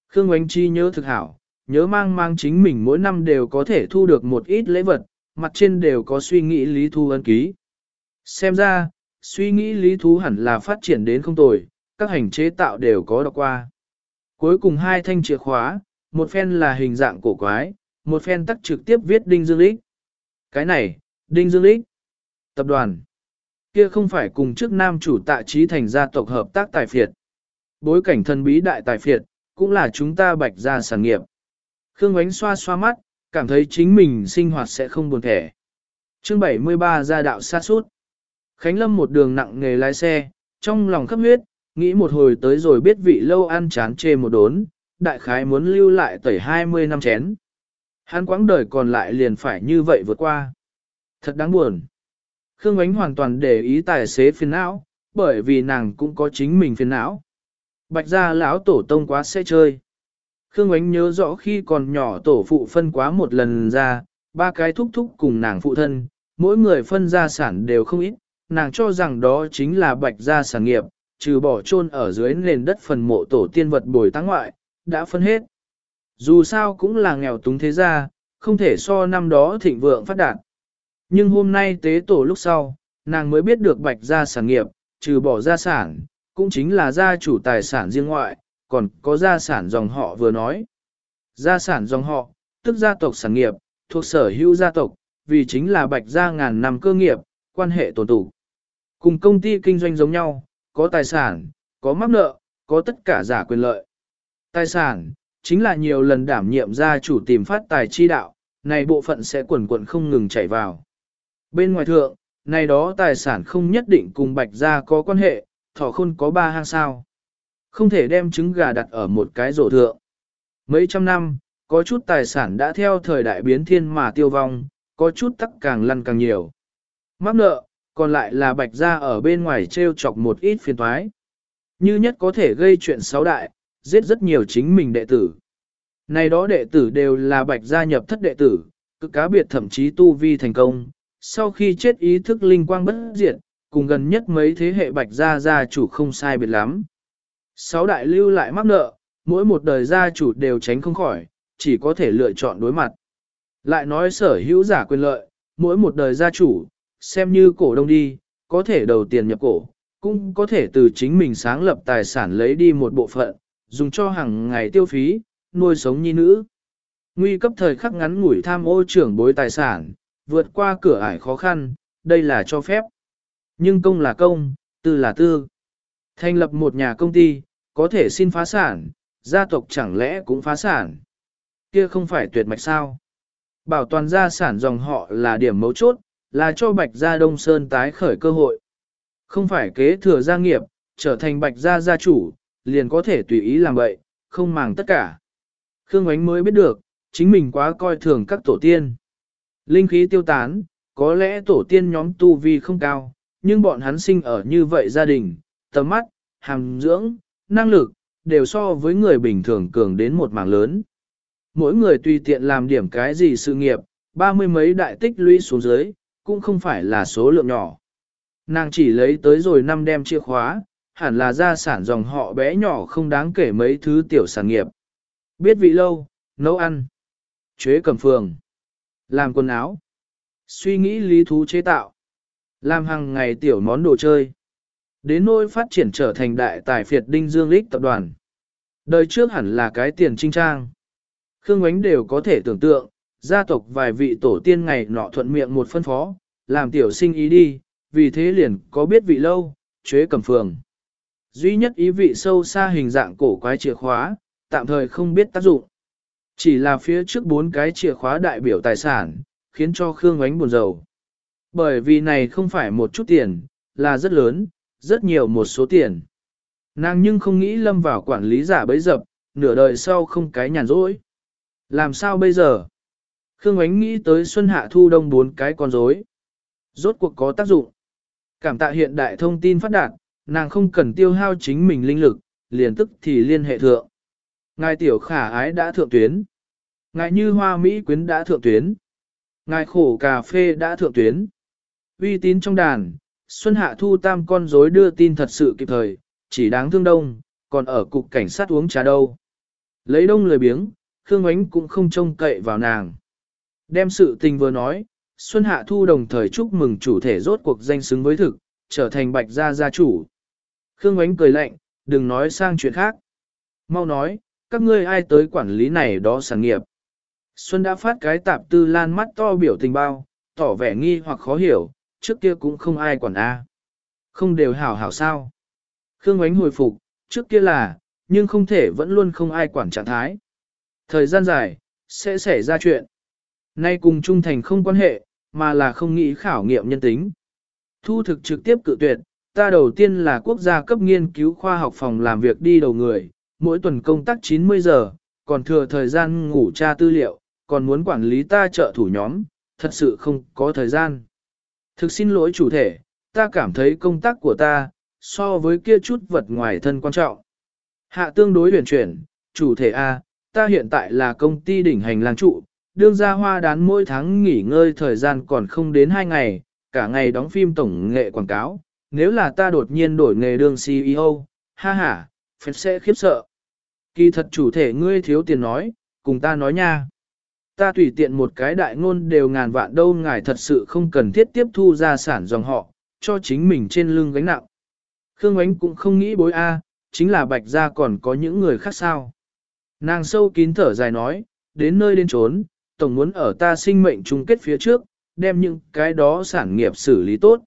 Khương Oánh Chi nhớ thực hảo, nhớ mang mang chính mình mỗi năm đều có thể thu được một ít lễ vật, mặt trên đều có suy nghĩ lý thu ân ký. Xem ra, suy nghĩ lý thú hẳn là phát triển đến không tồi, các hành chế tạo đều có đọc qua. Cuối cùng hai thanh chìa khóa, một phen là hình dạng cổ quái, một phen tắc trực tiếp viết Đinh Dương Lích. Cái này, Đinh Dương Lích, tập đoàn, kia không phải cùng trước nam chủ tạ trí thành gia tộc hợp tác tài phiệt. Bối cảnh thần bí đại tài phiệt, cũng là chúng ta bạch ra sản nghiệp. Khương Ánh xoa xoa mắt, cảm thấy chính mình sinh hoạt sẽ không buồn thẻ. Chương 73 gia đạo sát sút Khánh Lâm một đường nặng nghề lái xe, trong lòng khắp huyết, nghĩ một hồi tới rồi biết vị lâu ăn chán chê một đốn, đại khái muốn lưu lại tẩy 20 năm chén. Hắn quãng đời còn lại liền phải như vậy vượt qua. Thật đáng buồn. Khương Ánh hoàn toàn để ý tài xế phiền não, bởi vì nàng cũng có chính mình phiền não. Bạch gia lão tổ tông quá sẽ chơi. Khương Ánh nhớ rõ khi còn nhỏ tổ phụ phân quá một lần ra, ba cái thúc thúc cùng nàng phụ thân, mỗi người phân gia sản đều không ít, nàng cho rằng đó chính là bạch gia sản nghiệp, trừ bỏ chôn ở dưới nền đất phần mộ tổ tiên vật bồi táng ngoại, đã phân hết. Dù sao cũng là nghèo túng thế gia, không thể so năm đó thịnh vượng phát đạt. Nhưng hôm nay tế tổ lúc sau, nàng mới biết được bạch gia sản nghiệp, trừ bỏ gia sản, cũng chính là gia chủ tài sản riêng ngoại, còn có gia sản dòng họ vừa nói. Gia sản dòng họ, tức gia tộc sản nghiệp, thuộc sở hữu gia tộc, vì chính là bạch gia ngàn năm cơ nghiệp, quan hệ tổ tụ. Cùng công ty kinh doanh giống nhau, có tài sản, có mắc nợ, có tất cả giả quyền lợi. Tài sản, chính là nhiều lần đảm nhiệm gia chủ tìm phát tài chi đạo, này bộ phận sẽ quần quần không ngừng chảy vào. Bên ngoài thượng, này đó tài sản không nhất định cùng bạch gia có quan hệ, thỏ khôn có ba hang sao. Không thể đem trứng gà đặt ở một cái rổ thượng. Mấy trăm năm, có chút tài sản đã theo thời đại biến thiên mà tiêu vong, có chút tắc càng lăn càng nhiều. Mắc nợ, còn lại là bạch gia ở bên ngoài treo chọc một ít phiền toái. Như nhất có thể gây chuyện sáu đại, giết rất nhiều chính mình đệ tử. Này đó đệ tử đều là bạch gia nhập thất đệ tử, cực cá biệt thậm chí tu vi thành công, sau khi chết ý thức linh quang bất diệt, cùng gần nhất mấy thế hệ bạch gia gia chủ không sai biệt lắm. Sáu đại lưu lại mắc nợ, mỗi một đời gia chủ đều tránh không khỏi, chỉ có thể lựa chọn đối mặt. Lại nói sở hữu giả quyền lợi, mỗi một đời gia chủ, xem như cổ đông đi, có thể đầu tiền nhập cổ, cũng có thể từ chính mình sáng lập tài sản lấy đi một bộ phận, dùng cho hàng ngày tiêu phí, nuôi sống nhi nữ. Nguy cấp thời khắc ngắn ngủi tham ô trưởng bối tài sản, vượt qua cửa ải khó khăn, đây là cho phép. Nhưng công là công, tư là tư. Thành lập một nhà công ty, có thể xin phá sản, gia tộc chẳng lẽ cũng phá sản. Kia không phải tuyệt mạch sao. Bảo toàn gia sản dòng họ là điểm mấu chốt, là cho Bạch Gia Đông Sơn tái khởi cơ hội. Không phải kế thừa gia nghiệp, trở thành Bạch Gia gia chủ, liền có thể tùy ý làm vậy, không màng tất cả. Khương Ánh mới biết được, chính mình quá coi thường các tổ tiên. Linh khí tiêu tán, có lẽ tổ tiên nhóm tu vi không cao, nhưng bọn hắn sinh ở như vậy gia đình, tầm mắt, hàm dưỡng, năng lực, đều so với người bình thường cường đến một mảng lớn. Mỗi người tùy tiện làm điểm cái gì sự nghiệp, ba mươi mấy đại tích lũy xuống dưới, cũng không phải là số lượng nhỏ. Nàng chỉ lấy tới rồi năm đem chìa khóa, hẳn là gia sản dòng họ bé nhỏ không đáng kể mấy thứ tiểu sản nghiệp. Biết vị lâu, nấu ăn, chế cầm phường, làm quần áo, suy nghĩ lý thú chế tạo, làm hàng ngày tiểu món đồ chơi. Đến nỗi phát triển trở thành đại tài phiệt đinh dương lích tập đoàn. Đời trước hẳn là cái tiền trinh trang. Khương Ngoánh đều có thể tưởng tượng, gia tộc vài vị tổ tiên ngày nọ thuận miệng một phân phó, làm tiểu sinh ý đi, vì thế liền có biết vị lâu, chế cầm phường. Duy nhất ý vị sâu xa hình dạng cổ quái chìa khóa, tạm thời không biết tác dụng. Chỉ là phía trước bốn cái chìa khóa đại biểu tài sản, khiến cho Khương Ngoánh buồn rầu. Bởi vì này không phải một chút tiền, là rất lớn, rất nhiều một số tiền. Nàng nhưng không nghĩ lâm vào quản lý giả bấy dập, nửa đời sau không cái nhàn rỗi. Làm sao bây giờ? Khương Ánh nghĩ tới Xuân Hạ Thu Đông bốn cái con rối, Rốt cuộc có tác dụng. Cảm tạ hiện đại thông tin phát đạt, nàng không cần tiêu hao chính mình linh lực, liền tức thì liên hệ thượng. Ngài tiểu khả ái đã thượng tuyến. Ngài như hoa Mỹ quyến đã thượng tuyến. Ngài khổ cà phê đã thượng tuyến. Uy tín trong đàn, Xuân Hạ Thu tam con rối đưa tin thật sự kịp thời, chỉ đáng thương đông, còn ở cục cảnh sát uống trà đâu. Lấy đông lười biếng, Khương Ánh cũng không trông cậy vào nàng. Đem sự tình vừa nói, Xuân Hạ Thu đồng thời chúc mừng chủ thể rốt cuộc danh xứng với thực, trở thành bạch gia gia chủ. Khương Ánh cười lạnh, đừng nói sang chuyện khác. Mau nói, các ngươi ai tới quản lý này đó sản nghiệp. Xuân đã phát cái tạp tư lan mắt to biểu tình bao, tỏ vẻ nghi hoặc khó hiểu, trước kia cũng không ai quản A. Không đều hảo hảo sao. Khương Ánh hồi phục, trước kia là, nhưng không thể vẫn luôn không ai quản trạng thái. Thời gian dài, sẽ xảy ra chuyện. Nay cùng trung thành không quan hệ, mà là không nghĩ khảo nghiệm nhân tính. Thu thực trực tiếp cự tuyệt, ta đầu tiên là quốc gia cấp nghiên cứu khoa học phòng làm việc đi đầu người, mỗi tuần công tác 90 giờ, còn thừa thời gian ngủ tra tư liệu, còn muốn quản lý ta trợ thủ nhóm, thật sự không có thời gian. Thực xin lỗi chủ thể, ta cảm thấy công tác của ta, so với kia chút vật ngoài thân quan trọng. Hạ tương đối huyền chuyển, chủ thể A, ta hiện tại là công ty đỉnh hành lang trụ, đương ra hoa đán mỗi tháng nghỉ ngơi thời gian còn không đến 2 ngày, cả ngày đóng phim tổng nghệ quảng cáo. Nếu là ta đột nhiên đổi nghề đương CEO, ha ha, phép sẽ khiếp sợ. Kỳ thật chủ thể ngươi thiếu tiền nói, cùng ta nói nha. Ta tùy tiện một cái đại ngôn đều ngàn vạn đâu ngài thật sự không cần thiết tiếp thu gia sản dòng họ, cho chính mình trên lưng gánh nặng. Khương Ánh cũng không nghĩ bối A, chính là bạch gia còn có những người khác sao. Nàng sâu kín thở dài nói, đến nơi đến trốn, tổng muốn ở ta sinh mệnh chung kết phía trước, đem những cái đó sản nghiệp xử lý tốt.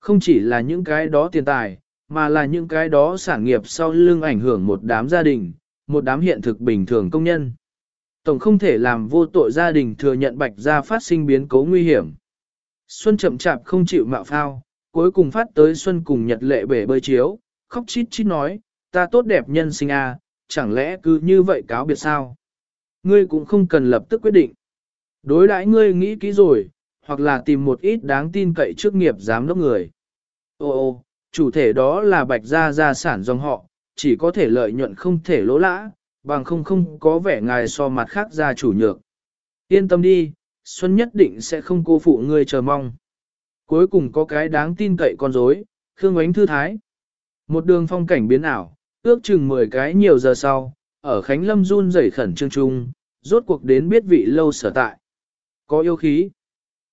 Không chỉ là những cái đó tiền tài, mà là những cái đó sản nghiệp sau lưng ảnh hưởng một đám gia đình, một đám hiện thực bình thường công nhân. Tổng không thể làm vô tội gia đình thừa nhận bạch gia phát sinh biến cố nguy hiểm. Xuân chậm chạp không chịu mạo phao, cuối cùng phát tới Xuân cùng Nhật lệ bể bơi chiếu, khóc chít chít nói, ta tốt đẹp nhân sinh à, chẳng lẽ cứ như vậy cáo biệt sao? Ngươi cũng không cần lập tức quyết định. Đối đãi ngươi nghĩ kỹ rồi, hoặc là tìm một ít đáng tin cậy trước nghiệp giám đốc người. Ô ô, chủ thể đó là bạch gia gia sản dòng họ, chỉ có thể lợi nhuận không thể lỗ lã, bằng không không có vẻ ngài so mặt khác gia chủ nhược. Yên tâm đi, Xuân nhất định sẽ không cô phụ ngươi chờ mong. Cuối cùng có cái đáng tin cậy con rối, Khương Ánh Thư Thái. Một đường phong cảnh biến ảo, ước chừng 10 cái nhiều giờ sau, ở Khánh Lâm run rẩy khẩn trương trung, rốt cuộc đến biết vị lâu sở tại. Có yêu khí.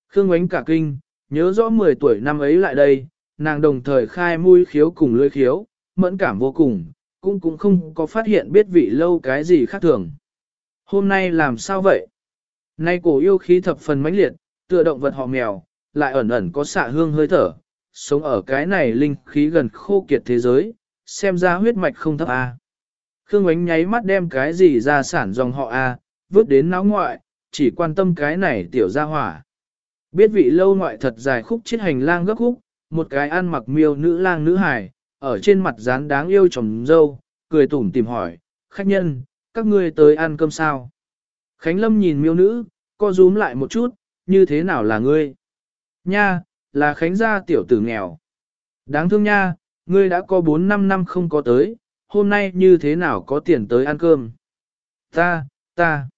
Khương Ánh cả kinh, nhớ rõ 10 tuổi năm ấy lại đây, nàng đồng thời khai mũi khiếu cùng lưỡi khiếu, mẫn cảm vô cùng, cũng cũng không có phát hiện biết vị lâu cái gì khác thường. Hôm nay làm sao vậy? Nay cổ yêu khí thập phần mãnh liệt, tựa động vật họ mèo, lại ẩn ẩn có xạ hương hơi thở, sống ở cái này linh khí gần khô kiệt thế giới, xem ra huyết mạch không thấp A. Khương ánh nháy mắt đem cái gì ra sản dòng họ A, vứt đến náo ngoại, chỉ quan tâm cái này tiểu gia hỏa. Biết vị lâu ngoại thật dài khúc chiết hành lang gấp khúc, một cái ăn mặc miêu nữ lang nữ hài, ở trên mặt dán đáng yêu chồng dâu, cười tủm tìm hỏi, khách nhân, các ngươi tới ăn cơm sao? Khánh Lâm nhìn miêu nữ, co rúm lại một chút, như thế nào là ngươi? Nha, là Khánh gia tiểu tử nghèo. Đáng thương nha, ngươi đã có 4-5 năm không có tới, hôm nay như thế nào có tiền tới ăn cơm? Ta, ta.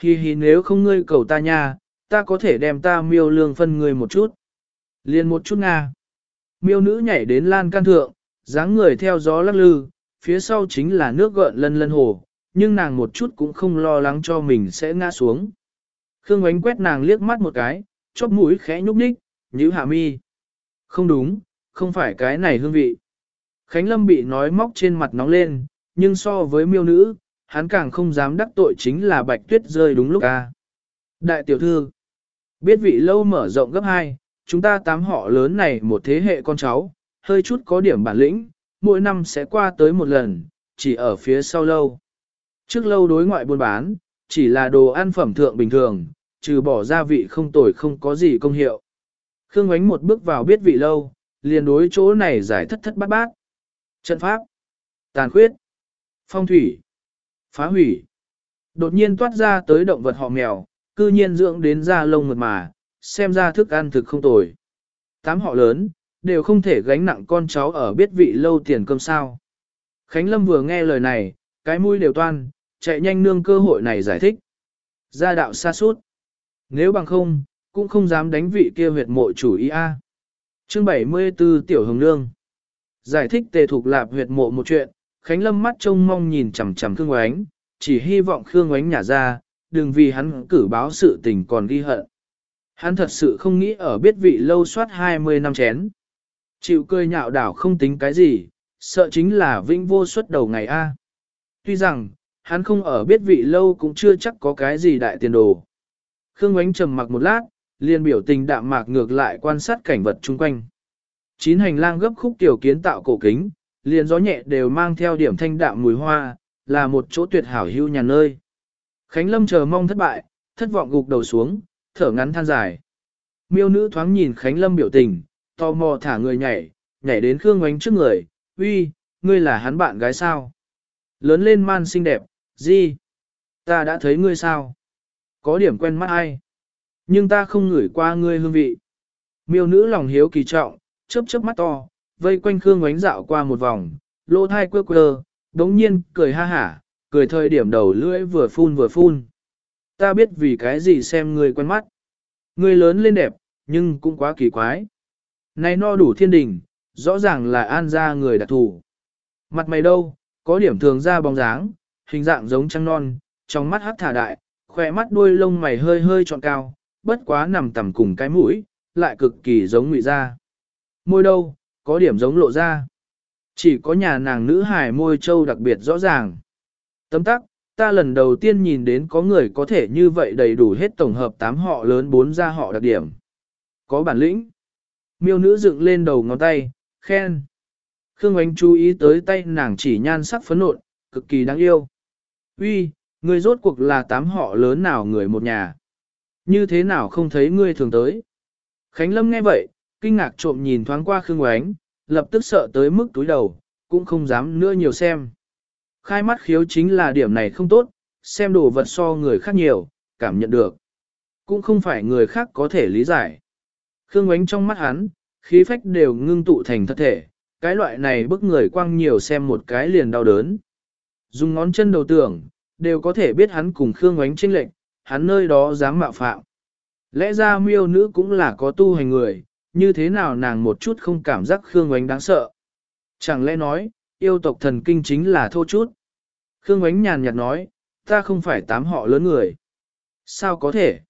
Hi hi nếu không ngươi cầu ta nha, ta có thể đem ta miêu lương phân ngươi một chút. Liên một chút nga. Miêu nữ nhảy đến lan can thượng, dáng người theo gió lắc lư, phía sau chính là nước gợn lân lân hồ, nhưng nàng một chút cũng không lo lắng cho mình sẽ ngã xuống. Khương ánh quét nàng liếc mắt một cái, chóp mũi khẽ nhúc nhích, nhíu hạ mi. Không đúng, không phải cái này hương vị. Khánh Lâm bị nói móc trên mặt nóng lên, nhưng so với miêu nữ, hắn càng không dám đắc tội chính là bạch tuyết rơi đúng lúc ca. Đại tiểu thư, biết vị lâu mở rộng gấp hai, chúng ta tám họ lớn này một thế hệ con cháu, hơi chút có điểm bản lĩnh, mỗi năm sẽ qua tới một lần, chỉ ở phía sau lâu. Trước lâu đối ngoại buôn bán, chỉ là đồ ăn phẩm thượng bình thường, trừ bỏ gia vị không tồi không có gì công hiệu. Khương ánh một bước vào biết vị lâu, liền đối chỗ này giải thất thất bát bát. Trận pháp, tàn khuyết, phong thủy, phá hủy. Đột nhiên toát ra tới động vật họ mèo, cư nhiên dưỡng đến da lông mượt mà, xem ra thức ăn thực không tồi. Tám họ lớn, đều không thể gánh nặng con cháu ở biết vị lâu tiền cơm sao. Khánh Lâm vừa nghe lời này, cái mũi đều toan, chạy nhanh nương cơ hội này giải thích. Gia đạo xa suốt. Nếu bằng không, cũng không dám đánh vị kia huyệt mộ chủ ý A. Chương 74 Tiểu Hồng Nương Giải thích tề thuộc lạp huyệt mộ một chuyện, Khánh Lâm mắt trông mong nhìn chằm chằm Khương Oánh, chỉ hy vọng Khương Oánh nhả ra, đừng vì hắn cử báo sự tình còn ghi hận. Hắn thật sự không nghĩ ở biết vị lâu soát 20 năm chén. Chịu cười nhạo đảo không tính cái gì, sợ chính là vinh vô suất đầu ngày A. Tuy rằng, hắn không ở biết vị lâu cũng chưa chắc có cái gì đại tiền đồ. Khương Oánh trầm mặc một lát, liền biểu tình đạm mạc ngược lại quan sát cảnh vật chung quanh. Chín hành lang gấp khúc tiểu kiến tạo cổ kính, liền gió nhẹ đều mang theo điểm thanh đạm mùi hoa, là một chỗ tuyệt hảo hưu nhà nơi. Khánh Lâm chờ mong thất bại, thất vọng gục đầu xuống, thở ngắn than dài. Miêu nữ thoáng nhìn Khánh Lâm biểu tình, tò mò thả người nhảy, nhảy đến Khương Ngoánh trước người, uy, ngươi là hắn bạn gái sao? Lớn lên man xinh đẹp, gì? Ta đã thấy ngươi sao? Có điểm quen mắt ai? Nhưng ta không ngửi qua ngươi hương vị. Miêu nữ lòng hiếu kỳ trọng, chớp chớp mắt to, vây quanh Khương Ngoánh dạo qua một vòng, lỗ thai quơ quơ, đống nhiên cười ha hả, cười thời điểm đầu lưỡi vừa phun vừa phun. Ta biết vì cái gì xem người quen mắt. người lớn lên đẹp, nhưng cũng quá kỳ quái. Này no đủ thiên đình, rõ ràng là an gia người đặc thù. Mặt mày đâu, có điểm thường ra bóng dáng, hình dạng giống trăng non, trong mắt hát thả đại, khỏe mắt đuôi lông mày hơi hơi trọn cao, bất quá nằm tầm cùng cái mũi, lại cực kỳ giống ngụy ra. Môi đâu, có điểm giống lộ ra. Chỉ có nhà nàng nữ hài môi châu đặc biệt rõ ràng. Tấm tắc, ta lần đầu tiên nhìn đến có người có thể như vậy đầy đủ hết tổng hợp tám họ lớn bốn gia họ đặc điểm. Có bản lĩnh. Miêu nữ dựng lên đầu ngón tay, khen. Khương Ánh chú ý tới tay nàng chỉ nhan sắc phấn nộn, cực kỳ đáng yêu. Uy, ngươi rốt cuộc là tám họ lớn nào người một nhà. Như thế nào không thấy ngươi thường tới. Khánh Lâm nghe vậy, kinh ngạc trộm nhìn thoáng qua Khương Ngoánh, lập tức sợ tới mức túi đầu, cũng không dám nữa nhiều xem. Khai mắt khiếu chính là điểm này không tốt, xem đồ vật so người khác nhiều, cảm nhận được. Cũng không phải người khác có thể lý giải. Khương Ngoánh trong mắt hắn, khí phách đều ngưng tụ thành thật thể, cái loại này bức người quăng nhiều xem một cái liền đau đớn. Dùng ngón chân đầu tưởng, đều có thể biết hắn cùng Khương Ngoánh chênh lệnh, hắn nơi đó dám mạo phạm. Lẽ ra miêu nữ cũng là có tu hành người, như thế nào nàng một chút không cảm giác Khương Ngoánh đáng sợ. Chẳng lẽ nói, yêu tộc thần kinh chính là thô chút. Khương Ngoánh nhàn nhạt nói, ta không phải tám họ lớn người. Sao có thể?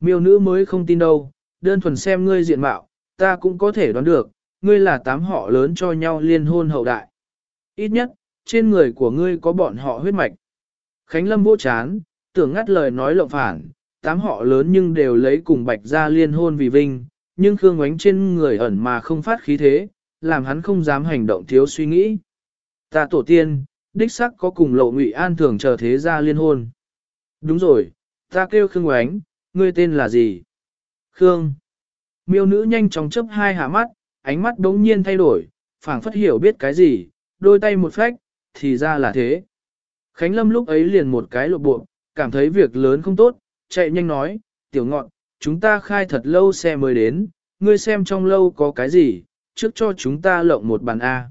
Miêu nữ mới không tin đâu, đơn thuần xem ngươi diện mạo, ta cũng có thể đoán được, ngươi là tám họ lớn cho nhau liên hôn hậu đại. Ít nhất, trên người của ngươi có bọn họ huyết mạch. Khánh Lâm vô chán, tưởng ngắt lời nói lộng phản, tám họ lớn nhưng đều lấy cùng bạch gia liên hôn vì vinh, nhưng Khương Ngoánh trên người ẩn mà không phát khí thế, làm hắn không dám hành động thiếu suy nghĩ. Ta tổ tiên, đích sắc có cùng lộ ngụy an thường chờ thế gia liên hôn. Đúng rồi, ta kêu Khương Ngoánh, ngươi tên là gì? Khương. Miêu nữ nhanh chóng chấp hai hạ mắt, ánh mắt đống nhiên thay đổi, phảng phất hiểu biết cái gì, đôi tay một phách, thì ra là thế. Khánh Lâm lúc ấy liền một cái lộ bộ, cảm thấy việc lớn không tốt, chạy nhanh nói, tiểu ngọn, chúng ta khai thật lâu xe mới đến, ngươi xem trong lâu có cái gì, trước cho chúng ta lộng một bàn A.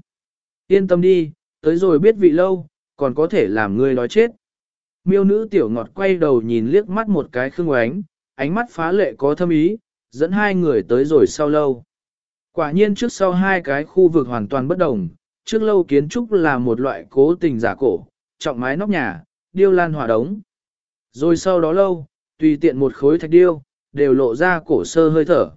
Yên tâm đi, tới rồi biết vị lâu, còn có thể làm ngươi nói chết. Miêu nữ tiểu ngọt quay đầu nhìn liếc mắt một cái khương oánh, ánh mắt phá lệ có thâm ý, dẫn hai người tới rồi sau lâu. Quả nhiên trước sau hai cái khu vực hoàn toàn bất đồng, trước lâu kiến trúc là một loại cố tình giả cổ, trọng mái nóc nhà, điêu lan hỏa đống. Rồi sau đó lâu, tùy tiện một khối thạch điêu, đều lộ ra cổ sơ hơi thở.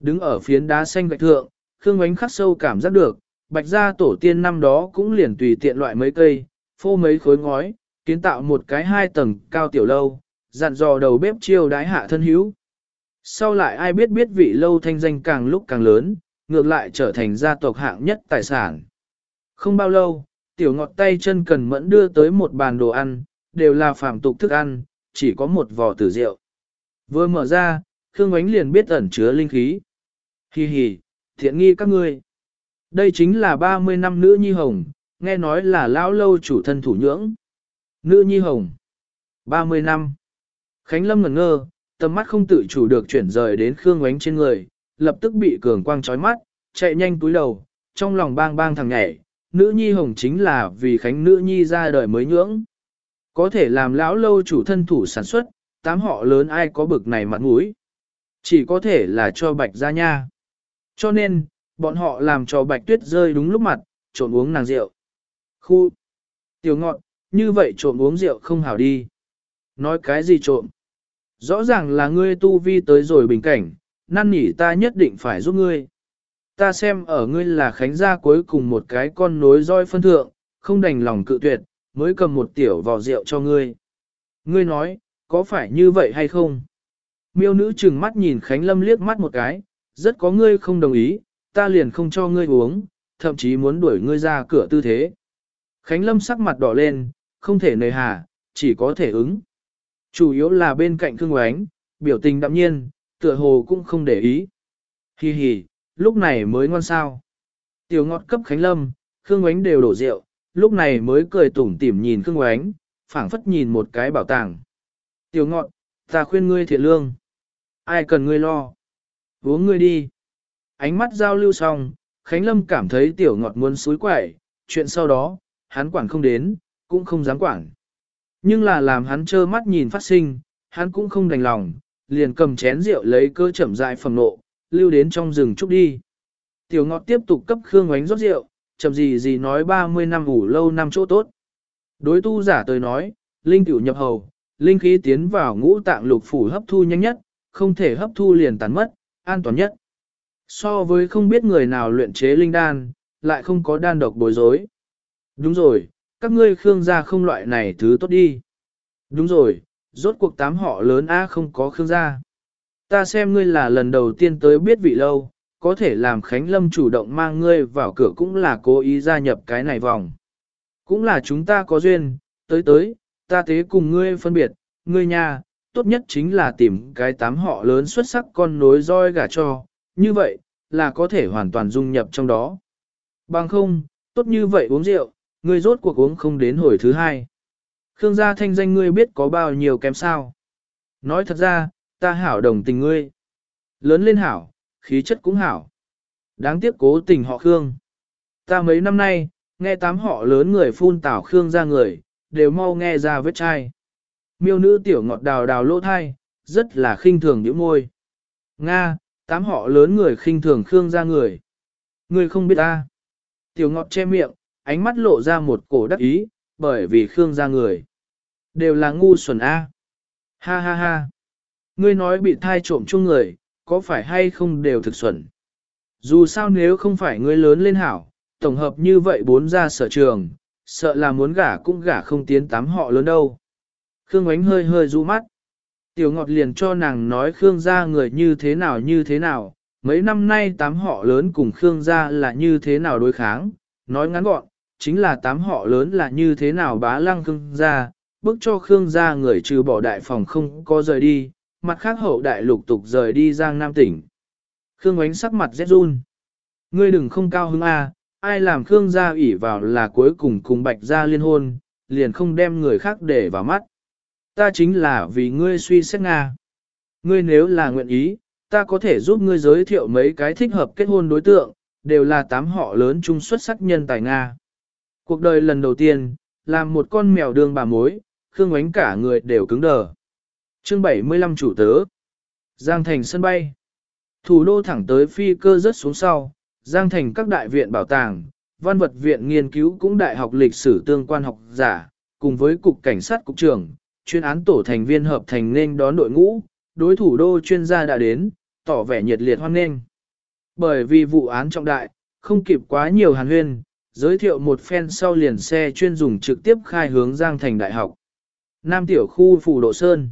Đứng ở phiến đá xanh gạch thượng, Khương Ngoánh khắc sâu cảm giác được, bạch gia tổ tiên năm đó cũng liền tùy tiện loại mấy cây, phô mấy khối ngói, kiến tạo một cái hai tầng cao tiểu lâu, dặn dò đầu bếp chiêu đái hạ thân hữu. Sau lại ai biết biết vị lâu thanh danh càng lúc càng lớn, ngược lại trở thành gia tộc hạng nhất tài sản. Không bao lâu, tiểu ngọt tay chân cần mẫn đưa tới một bàn đồ ăn, đều là phạm tục thức ăn, chỉ có một vò tử rượu. Vừa mở ra, Khương Ngoánh liền biết ẩn chứa linh khí. Hi hi, thiện nghi các ngươi. Đây chính là 30 năm nữ nhi hồng, nghe nói là lão lâu chủ thân thủ nhưỡng. Nữ nhi hồng. 30 năm. Khánh Lâm ngẩn ngơ, tầm mắt không tự chủ được chuyển rời đến Khương Ngoánh trên người, lập tức bị cường quang chói mắt, chạy nhanh túi đầu, trong lòng bang bang thằng nhảy, nữ nhi hồng chính là vì Khánh nữ nhi ra đời mới nhưỡng. Có thể làm lão lâu chủ thân thủ sản xuất, tám họ lớn ai có bực này mặt mũi. Chỉ có thể là cho bạch ra nha. Cho nên, bọn họ làm cho bạch tuyết rơi đúng lúc mặt, trộn uống nàng rượu. Khu, tiểu ngọn, như vậy trộn uống rượu không hảo đi. Nói cái gì trộm? Rõ ràng là ngươi tu vi tới rồi bình cảnh, năn nỉ ta nhất định phải giúp ngươi. Ta xem ở ngươi là khánh gia cuối cùng một cái con nối roi phân thượng, không đành lòng cự tuyệt, mới cầm một tiểu vò rượu cho ngươi. Ngươi nói, có phải như vậy hay không? Miêu nữ chừng mắt nhìn Khánh Lâm liếc mắt một cái, rất có ngươi không đồng ý, ta liền không cho ngươi uống, thậm chí muốn đuổi ngươi ra cửa tư thế. Khánh Lâm sắc mặt đỏ lên, không thể nề hà, chỉ có thể ứng. Chủ yếu là bên cạnh Khương Oánh, biểu tình đạm nhiên, tựa hồ cũng không để ý. Hi hi, lúc này mới ngon sao. Tiểu ngọt cấp Khánh Lâm, Khương Oánh đều đổ rượu, lúc này mới cười tủm tỉm nhìn Khương Oánh, phảng phất nhìn một cái bảo tàng. Tiểu ngọt, ta khuyên ngươi thiện lương. Ai cần ngươi lo? Uống ngươi đi. Ánh mắt giao lưu xong, Khánh Lâm cảm thấy tiểu ngọt muốn suối quẩy, chuyện sau đó, hắn quản không đến, cũng không dám quản. Nhưng là làm hắn trơ mắt nhìn phát sinh, hắn cũng không đành lòng, liền cầm chén rượu lấy cơ chậm dại phẩm nộ, lưu đến trong rừng trúc đi. Tiểu ngọt tiếp tục cấp Khương ánh rót rượu, chậm gì gì nói 30 năm ủ lâu năm chỗ tốt. Đối tu giả tới nói, linh tiểu nhập hầu, linh khí tiến vào ngũ tạng lục phủ hấp thu nhanh nhất, không thể hấp thu liền tán mất, an toàn nhất. So với không biết người nào luyện chế linh đan, lại không có đan độc bối rối. Đúng rồi, các ngươi khương gia không loại này thứ tốt đi. Đúng rồi, rốt cuộc tám họ lớn A không có khương gia. Ta xem ngươi là lần đầu tiên tới biết vị lâu, có thể làm Khánh Lâm chủ động mang ngươi vào cửa cũng là cố ý gia nhập cái này vòng. Cũng là chúng ta có duyên, tới tới, ta thế cùng ngươi phân biệt, ngươi nha, tốt nhất chính là tìm cái tám họ lớn xuất sắc con nối roi gả cho, như vậy, là có thể hoàn toàn dung nhập trong đó. Bằng không, tốt như vậy uống rượu, ngươi rốt cuộc uống không đến hồi thứ hai. Khương gia thanh danh ngươi biết có bao nhiêu kém sao. Nói thật ra, ta hảo đồng tình ngươi. Lớn lên hảo, khí chất cũng hảo. Đáng tiếc cố tình họ Khương. Ta mấy năm nay, nghe tám họ lớn người phun tảo Khương ra người, đều mau nghe ra vết chai. Miêu nữ tiểu ngọt đào đào lỗ thai, rất là khinh thường nhíu môi. Nga, tám họ lớn người khinh thường Khương ra người. Người không biết ta. Tiểu ngọt che miệng, ánh mắt lộ ra một cổ đắc ý, bởi vì Khương ra người. Đều là ngu xuẩn A. Ha ha ha. Ngươi nói bị thai trộm chung người, có phải hay không đều thực xuẩn. Dù sao nếu không phải ngươi lớn lên hảo, tổng hợp như vậy bốn ra sở trường, sợ là muốn gả cũng gả không tiến tám họ lớn đâu. Khương ánh hơi hơi rũ mắt. Tiểu Ngọt liền cho nàng nói Khương gia người như thế nào như thế nào, mấy năm nay tám họ lớn cùng Khương gia là như thế nào đối kháng, nói ngắn gọn, chính là tám họ lớn là như thế nào bá lăng Khương gia, bức cho Khương gia người trừ bỏ đại phòng không có rời đi, mặt khác hậu đại lục tục rời đi Giang Nam tỉnh. Khương ánh sắc mặt rét run. Ngươi đừng không cao hứng a, ai làm Khương gia ủy vào là cuối cùng cùng bạch gia liên hôn, liền không đem người khác để vào mắt. Ta chính là vì ngươi suy xét Nga. Ngươi nếu là nguyện ý, ta có thể giúp ngươi giới thiệu mấy cái thích hợp kết hôn đối tượng, đều là tám họ lớn trung xuất sắc nhân tài Nga. Cuộc đời lần đầu tiên, làm một con mèo đường bà mối, Khương ánh cả người đều cứng đờ. Chương 75 chủ tớ. Giang thành sân bay. Thủ đô thẳng tới phi cơ rớt xuống sau, Giang thành các đại viện bảo tàng, văn vật viện nghiên cứu cũng đại học lịch sử tương quan học giả, cùng với cục cảnh sát cục trưởng, chuyên án tổ thành viên hợp thành nên đón đội ngũ, đối thủ đô chuyên gia đã đến, tỏ vẻ nhiệt liệt hoan nghênh. Bởi vì vụ án trọng đại, không kịp quá nhiều hàn huyên, giới thiệu một phen sau liền xe chuyên dùng trực tiếp khai hướng Giang thành đại học. Nam tiểu khu Phù Độ Sơn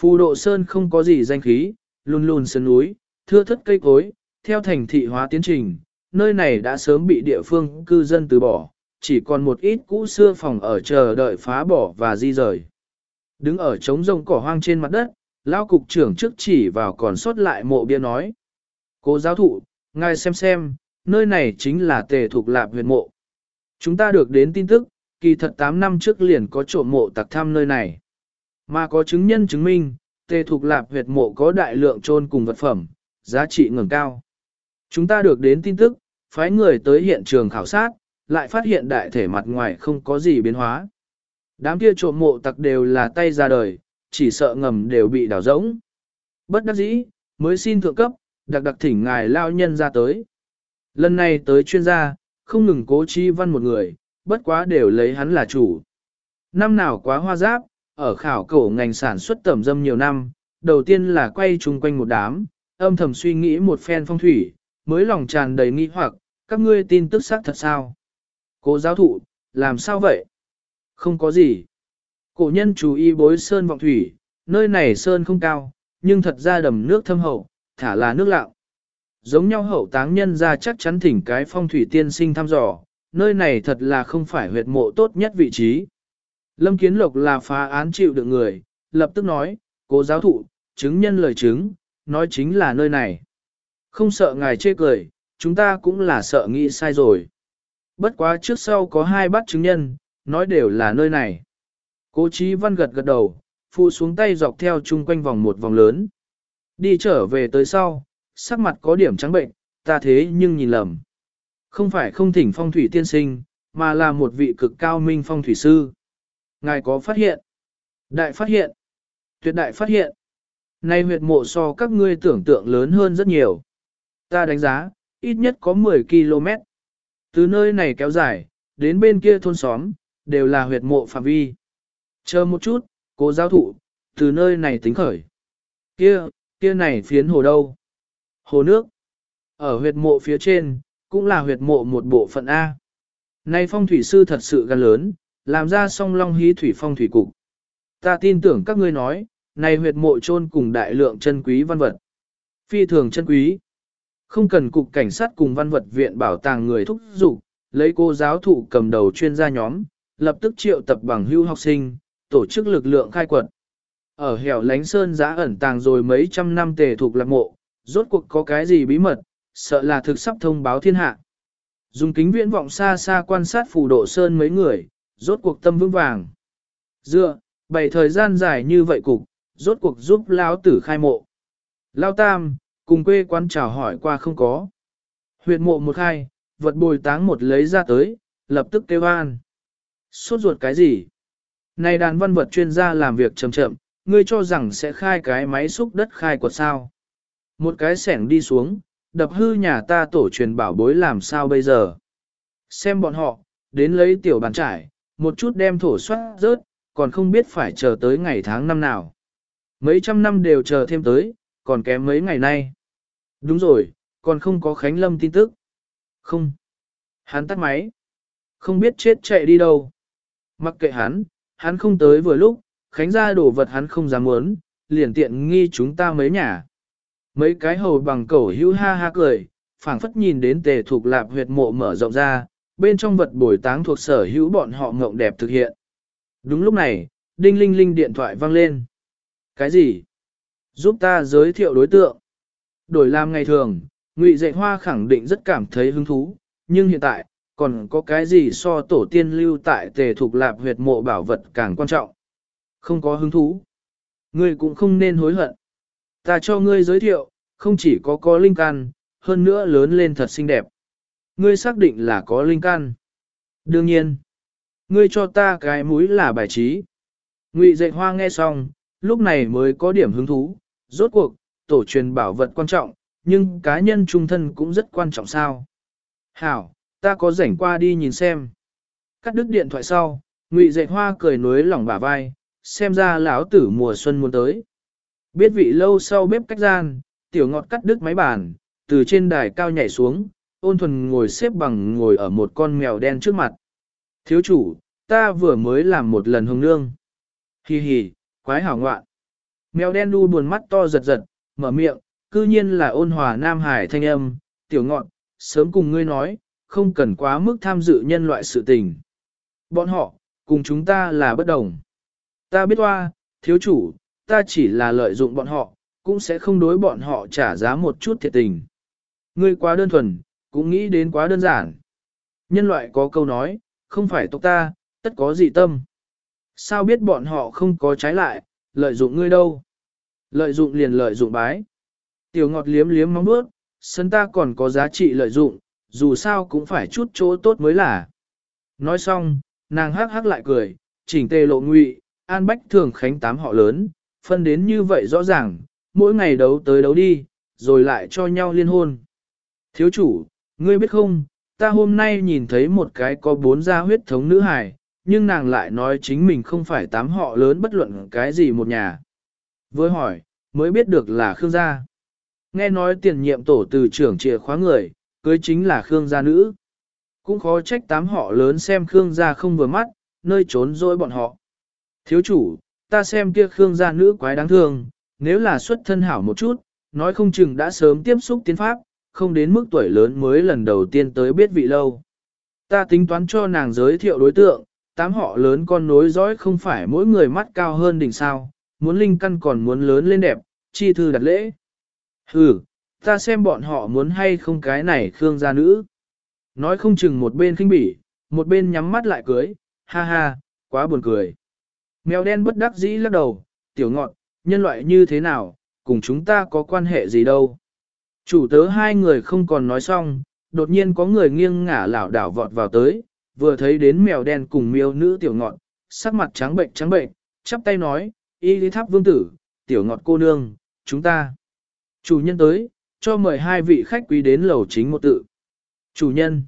Phù Độ Sơn không có gì danh khí, luôn luôn sơn núi, thưa thất cây cối, theo thành thị hóa tiến trình, nơi này đã sớm bị địa phương cư dân từ bỏ, chỉ còn một ít cũ xưa phòng ở chờ đợi phá bỏ và di rời. Đứng ở trống rông cỏ hoang trên mặt đất, lao cục trưởng trước chỉ vào còn sót lại mộ bia nói. "Cô giáo thụ, ngài xem xem, nơi này chính là tề thuộc lạp huyệt mộ. Chúng ta được đến tin tức, kỳ thật 8 năm trước liền có trộm mộ tặc thăm nơi này. Mà có chứng nhân chứng minh, tề thuộc lạp huyệt mộ có đại lượng trôn cùng vật phẩm, giá trị ngừng cao. Chúng ta được đến tin tức, phái người tới hiện trường khảo sát, lại phát hiện đại thể mặt ngoài không có gì biến hóa. Đám kia trộm mộ tặc đều là tay ra đời, chỉ sợ ngầm đều bị đào rỗng. Bất đắc dĩ, mới xin thượng cấp, đặc đặc thỉnh ngài lao nhân ra tới. Lần này tới chuyên gia, không ngừng cố chi văn một người, bất quá đều lấy hắn là chủ. Năm nào quá hoa giáp, ở khảo cổ ngành sản xuất tẩm dâm nhiều năm, đầu tiên là quay chung quanh một đám, âm thầm suy nghĩ một phen phong thủy, mới lòng tràn đầy nghi hoặc, các ngươi tin tức xác thật sao? Cố giáo thụ, làm sao vậy? Không có gì. Cổ nhân chú ý bối sơn vọng thủy, nơi này sơn không cao, nhưng thật ra đầm nước thâm hậu, thả là nước lạo. Giống nhau hậu táng nhân ra chắc chắn thỉnh cái phong thủy tiên sinh thăm dò, nơi này thật là không phải huyệt mộ tốt nhất vị trí. Lâm Kiến Lộc là phá án chịu được người, lập tức nói, cố giáo thụ, chứng nhân lời chứng, nói chính là nơi này. Không sợ ngài chê cười, chúng ta cũng là sợ nghĩ sai rồi. Bất quá trước sau có hai bát chứng nhân, nói đều là nơi này. Cố Chí văn gật gật đầu, phụ xuống tay dọc theo chung quanh vòng một vòng lớn. Đi trở về tới sau, sắc mặt có điểm trắng bệnh, ta thế nhưng nhìn lầm. Không phải không thỉnh phong thủy tiên sinh, mà là một vị cực cao minh phong thủy sư. Ngài có phát hiện? Đại phát hiện? Tuyệt đại phát hiện? Nay huyệt mộ so các ngươi tưởng tượng lớn hơn rất nhiều. Ta đánh giá, ít nhất có 10 km. Từ nơi này kéo dài, đến bên kia thôn xóm, đều là huyệt mộ phạm vi. Chờ một chút, cố giáo thụ, từ nơi này tính khởi. Kia, kia này phiến hồ đâu? Hồ nước. Ở huyệt mộ phía trên, cũng là huyệt mộ một bộ phận A. Nay phong thủy sư thật sự gan lớn, làm ra song long hí thủy phong thủy cục. Ta tin tưởng các ngươi nói, này huyệt mộ chôn cùng đại lượng chân quý văn vật. Phi thường chân quý. Không cần cục cảnh sát cùng văn vật viện bảo tàng người thúc giục, lấy cô giáo thụ cầm đầu chuyên gia nhóm, lập tức triệu tập bằng hưu học sinh, tổ chức lực lượng khai quật. Ở hẻo lánh sơn giã ẩn tàng rồi mấy trăm năm tề thuộc lạc mộ, rốt cuộc có cái gì bí mật, sợ là thực sắp thông báo thiên hạ. Dùng kính viễn vọng xa xa quan sát phù độ sơn mấy người, rốt cuộc tâm vững vàng. Dựa, bảy thời gian dài như vậy cục, rốt cuộc giúp lão tử khai mộ. Lao tam, cùng quê quán chào hỏi qua không có. Huyệt mộ một khai, vật bồi táng một lấy ra tới, lập tức kêu an. Suốt ruột cái gì? Này đàn văn vật chuyên gia làm việc chậm chậm, ngươi cho rằng sẽ khai cái máy xúc đất khai quật sao. Một cái sẻng đi xuống, đập hư nhà ta tổ truyền bảo bối làm sao bây giờ. Xem bọn họ, đến lấy tiểu bàn trải, một chút đem thổ soát rớt, còn không biết phải chờ tới ngày tháng năm nào. Mấy trăm năm đều chờ thêm tới, còn kém mấy ngày nay. Đúng rồi, còn không có Khánh Lâm tin tức. Không. Hắn tắt máy. Không biết chết chạy đi đâu. Mặc kệ hắn, hắn không tới vừa lúc, Khánh ra đổ vật hắn không dám muốn, liền tiện nghi chúng ta mấy nhà. Mấy cái hầu bằng cẩu hữu ha ha cười, phảng phất nhìn đến tề thuộc lạp huyệt mộ mở rộng ra, bên trong vật bồi táng thuộc sở hữu bọn họ ngộng đẹp thực hiện. Đúng lúc này, đinh linh linh điện thoại vang lên. Cái gì? Giúp ta giới thiệu đối tượng. Đổi làm ngày thường, Ngụy Dạy Hoa khẳng định rất cảm thấy hứng thú, nhưng hiện tại, còn có cái gì so tổ tiên lưu tại tề thuộc lạp huyệt mộ bảo vật càng quan trọng. Không có hứng thú. Ngươi cũng không nên hối hận. Ta cho ngươi giới thiệu, không chỉ có có linh can, hơn nữa lớn lên thật xinh đẹp. Ngươi xác định là có linh can. Đương nhiên. Ngươi cho ta cái mũi là bài trí. Ngụy dạy hoa nghe xong, lúc này mới có điểm hứng thú. Rốt cuộc, tổ truyền bảo vật quan trọng, nhưng cá nhân trung thân cũng rất quan trọng sao. Hảo, ta có rảnh qua đi nhìn xem. Cắt đứt điện thoại sau, Ngụy dạy hoa cười nối lỏng bả vai, xem ra lão tử mùa xuân muốn tới. Biết vị lâu sau bếp cách gian, tiểu ngọt cắt đứt máy bàn, từ trên đài cao nhảy xuống, ôn thuần ngồi xếp bằng ngồi ở một con mèo đen trước mặt. Thiếu chủ, ta vừa mới làm một lần hồng nương. Hi hi, quái hảo ngoạn. Mèo đen đu buồn mắt to giật giật, mở miệng, cư nhiên là ôn hòa nam hải thanh âm, tiểu ngọn, sớm cùng ngươi nói, không cần quá mức tham dự nhân loại sự tình. Bọn họ, cùng chúng ta là bất đồng. Ta biết hoa, thiếu chủ, ta chỉ là lợi dụng bọn họ, cũng sẽ không đối bọn họ trả giá một chút thiệt tình. Ngươi quá đơn thuần, cũng nghĩ đến quá đơn giản. Nhân loại có câu nói, không phải tộc ta, tất có dị tâm. Sao biết bọn họ không có trái lại, lợi dụng ngươi đâu? Lợi dụng liền lợi dụng bái. Tiểu ngọt liếm liếm móng bước, sân ta còn có giá trị lợi dụng, dù sao cũng phải chút chỗ tốt mới là. Nói xong, nàng hắc hắc lại cười, chỉnh tề lộ ngụy, an bách thường khánh tám họ lớn, phân đến như vậy rõ ràng, mỗi ngày đấu tới đấu đi, rồi lại cho nhau liên hôn. Thiếu chủ, ngươi biết không, ta hôm nay nhìn thấy một cái có bốn gia huyết thống nữ hài, nhưng nàng lại nói chính mình không phải tám họ lớn bất luận cái gì một nhà. Với hỏi, mới biết được là Khương gia. Nghe nói tiền nhiệm tổ từ trưởng chìa khóa người, cưới chính là Khương gia nữ. Cũng khó trách tám họ lớn xem Khương gia không vừa mắt, nơi trốn dối bọn họ. Thiếu chủ, ta xem kia Khương gia nữ quái đáng thương, nếu là xuất thân hảo một chút, nói không chừng đã sớm tiếp xúc tiến pháp, không đến mức tuổi lớn mới lần đầu tiên tới biết vị lâu. Ta tính toán cho nàng giới thiệu đối tượng, tám họ lớn con nối dõi không phải mỗi người mắt cao hơn đỉnh sao, muốn linh căn còn muốn lớn lên đẹp, chi thư đặt lễ. Ừ, ta xem bọn họ muốn hay không cái này Khương gia nữ. Nói không chừng một bên khinh bỉ, một bên nhắm mắt lại cưới, ha ha, quá buồn cười. Mèo đen bất đắc dĩ lắc đầu, tiểu ngọn, nhân loại như thế nào, cùng chúng ta có quan hệ gì đâu. Chủ tớ hai người không còn nói xong, đột nhiên có người nghiêng ngả lảo đảo vọt vào tới, vừa thấy đến mèo đen cùng miêu nữ tiểu ngọn, sắc mặt trắng bệnh trắng bệnh, chắp tay nói, y lý tháp vương tử, tiểu ngọt cô nương, chúng ta. Chủ nhân tới, cho mời hai vị khách quý đến lầu chính một tự. Chủ nhân.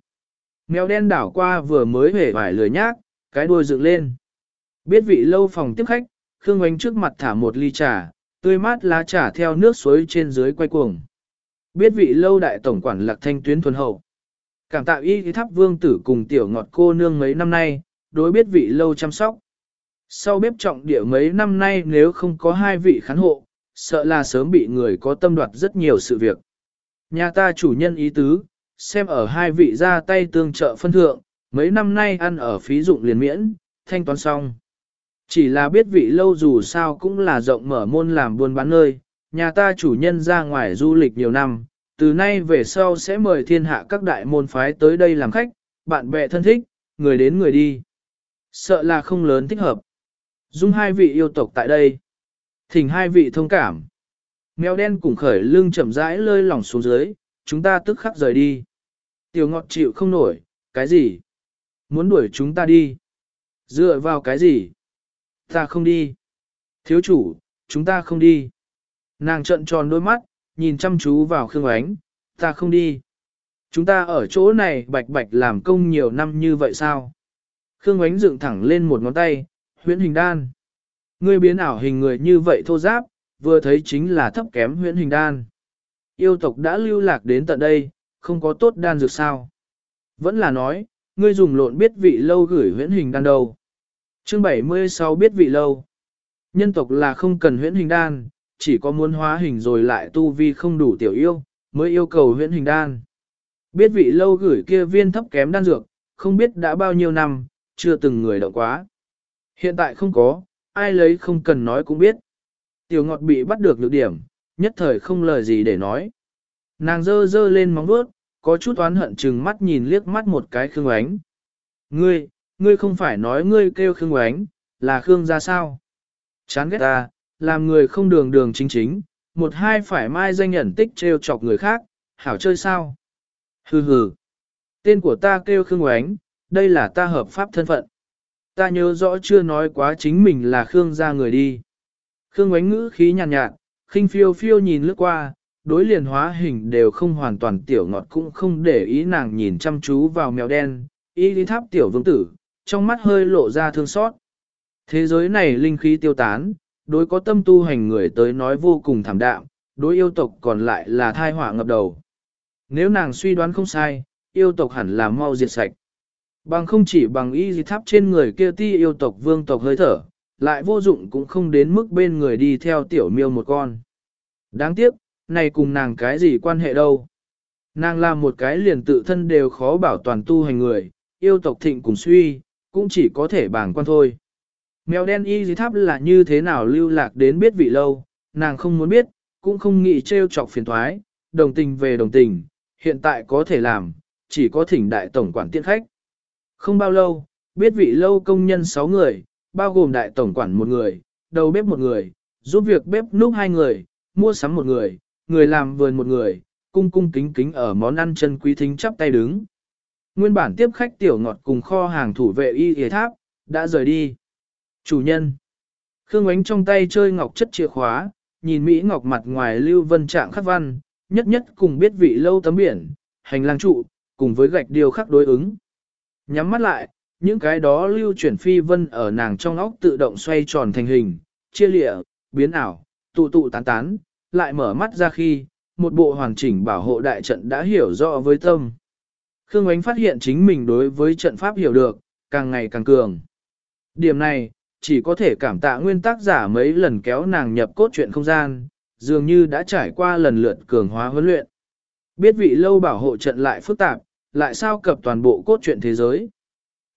Mèo đen đảo qua vừa mới hề vải lười nhác, cái đuôi dựng lên. Biết vị lâu phòng tiếp khách, Khương Oánh trước mặt thả một ly trà, tươi mát lá trà theo nước suối trên dưới quay cuồng. Biết vị lâu đại tổng quản lạc thanh tuyến thuần hậu. Cảm tạ y tháp vương tử cùng tiểu ngọt cô nương mấy năm nay, đối biết vị lâu chăm sóc. Sau bếp trọng địa mấy năm nay nếu không có hai vị khán hộ, sợ là sớm bị người có tâm đoạt rất nhiều sự việc. Nhà ta chủ nhân ý tứ, xem ở hai vị ra tay tương trợ phân thượng, mấy năm nay ăn ở phí dụng liền miễn, thanh toán xong. Chỉ là biết vị lâu dù sao cũng là rộng mở môn làm buôn bán nơi, nhà ta chủ nhân ra ngoài du lịch nhiều năm, từ nay về sau sẽ mời thiên hạ các đại môn phái tới đây làm khách, bạn bè thân thích, người đến người đi. Sợ là không lớn thích hợp. Dung hai vị yêu tộc tại đây. Thỉnh hai vị thông cảm. Mèo đen cùng khởi lưng chậm rãi lơi lỏng xuống dưới, chúng ta tức khắc rời đi. Tiểu ngọt chịu không nổi, cái gì? Muốn đuổi chúng ta đi. Dựa vào cái gì? Ta không đi. Thiếu chủ, chúng ta không đi. Nàng trận tròn đôi mắt, nhìn chăm chú vào Khương Ánh, ta không đi. Chúng ta ở chỗ này bạch bạch làm công nhiều năm như vậy sao? Khương Ánh dựng thẳng lên một ngón tay, huyễn hình đan. Ngươi biến ảo hình người như vậy thô giáp, vừa thấy chính là thấp kém huyễn hình đan. Yêu tộc đã lưu lạc đến tận đây, không có tốt đan dược sao. Vẫn là nói, ngươi dùng lộn biết vị lâu gửi huyễn hình đan đâu. Chương 76 biết vị lâu. Nhân tộc là không cần huyễn hình đan, chỉ có muốn hóa hình rồi lại tu vi không đủ tiểu yêu, mới yêu cầu huyễn hình đan. Biết vị lâu gửi kia viên thấp kém đan dược, không biết đã bao nhiêu năm, chưa từng người động quá. Hiện tại không có, ai lấy không cần nói cũng biết. Tiểu ngọt bị bắt được lược điểm, nhất thời không lời gì để nói. Nàng dơ dơ lên móng vuốt, có chút oán hận chừng mắt nhìn liếc mắt một cái Khương Oánh. Ngươi, ngươi không phải nói ngươi kêu Khương Oánh, là Khương ra sao? Chán ghét ta, làm người không đường đường chính chính, một hai phải mai danh nhận tích trêu chọc người khác, hảo chơi sao? Hừ hừ. Tên của ta kêu Khương Oánh, đây là ta hợp pháp thân phận. Ta nhớ rõ chưa nói quá chính mình là Khương gia người đi. Khương Oánh ngữ khí nhàn nhạt, nhạt, khinh phiêu phiêu nhìn lướt qua, đối liền hóa hình đều không hoàn toàn tiểu ngọt cũng không để ý nàng nhìn chăm chú vào mèo đen, ý lý tháp tiểu vương tử, trong mắt hơi lộ ra thương xót. Thế giới này linh khí tiêu tán, đối có tâm tu hành người tới nói vô cùng thảm đạm, đối yêu tộc còn lại là thai họa ngập đầu. Nếu nàng suy đoán không sai, yêu tộc hẳn là mau diệt sạch. Bằng không chỉ bằng y gì tháp trên người kia ti yêu tộc vương tộc hơi thở, lại vô dụng cũng không đến mức bên người đi theo tiểu miêu một con. Đáng tiếc, này cùng nàng cái gì quan hệ đâu. Nàng làm một cái liền tự thân đều khó bảo toàn tu hành người, yêu tộc thịnh cùng suy, cũng chỉ có thể bảng quan thôi. Mèo đen y dì tháp là như thế nào lưu lạc đến biết vị lâu, nàng không muốn biết, cũng không nghĩ trêu chọc phiền thoái, đồng tình về đồng tình, hiện tại có thể làm, chỉ có thỉnh đại tổng quản tiện khách. Không bao lâu, biết vị lâu công nhân 6 người, bao gồm đại tổng quản một người, đầu bếp một người, giúp việc bếp núc hai người, mua sắm một người, người làm vườn một người, cung cung kính kính ở món ăn chân quý thính chắp tay đứng. Nguyên bản tiếp khách tiểu ngọt cùng kho hàng thủ vệ y y tháp, đã rời đi. Chủ nhân. Khương ánh trong tay chơi ngọc chất chìa khóa, nhìn Mỹ ngọc mặt ngoài lưu vân trạng khắc văn, nhất nhất cùng biết vị lâu tấm biển, hành lang trụ, cùng với gạch điều khắc đối ứng. Nhắm mắt lại, những cái đó lưu chuyển phi vân ở nàng trong óc tự động xoay tròn thành hình, chia lịa, biến ảo, tụ tụ tán tán, lại mở mắt ra khi, một bộ hoàn chỉnh bảo hộ đại trận đã hiểu rõ với tâm. Khương Ánh phát hiện chính mình đối với trận pháp hiểu được, càng ngày càng cường. Điểm này, chỉ có thể cảm tạ nguyên tác giả mấy lần kéo nàng nhập cốt truyện không gian, dường như đã trải qua lần lượt cường hóa huấn luyện. Biết vị lâu bảo hộ trận lại phức tạp, lại sao cập toàn bộ cốt truyện thế giới.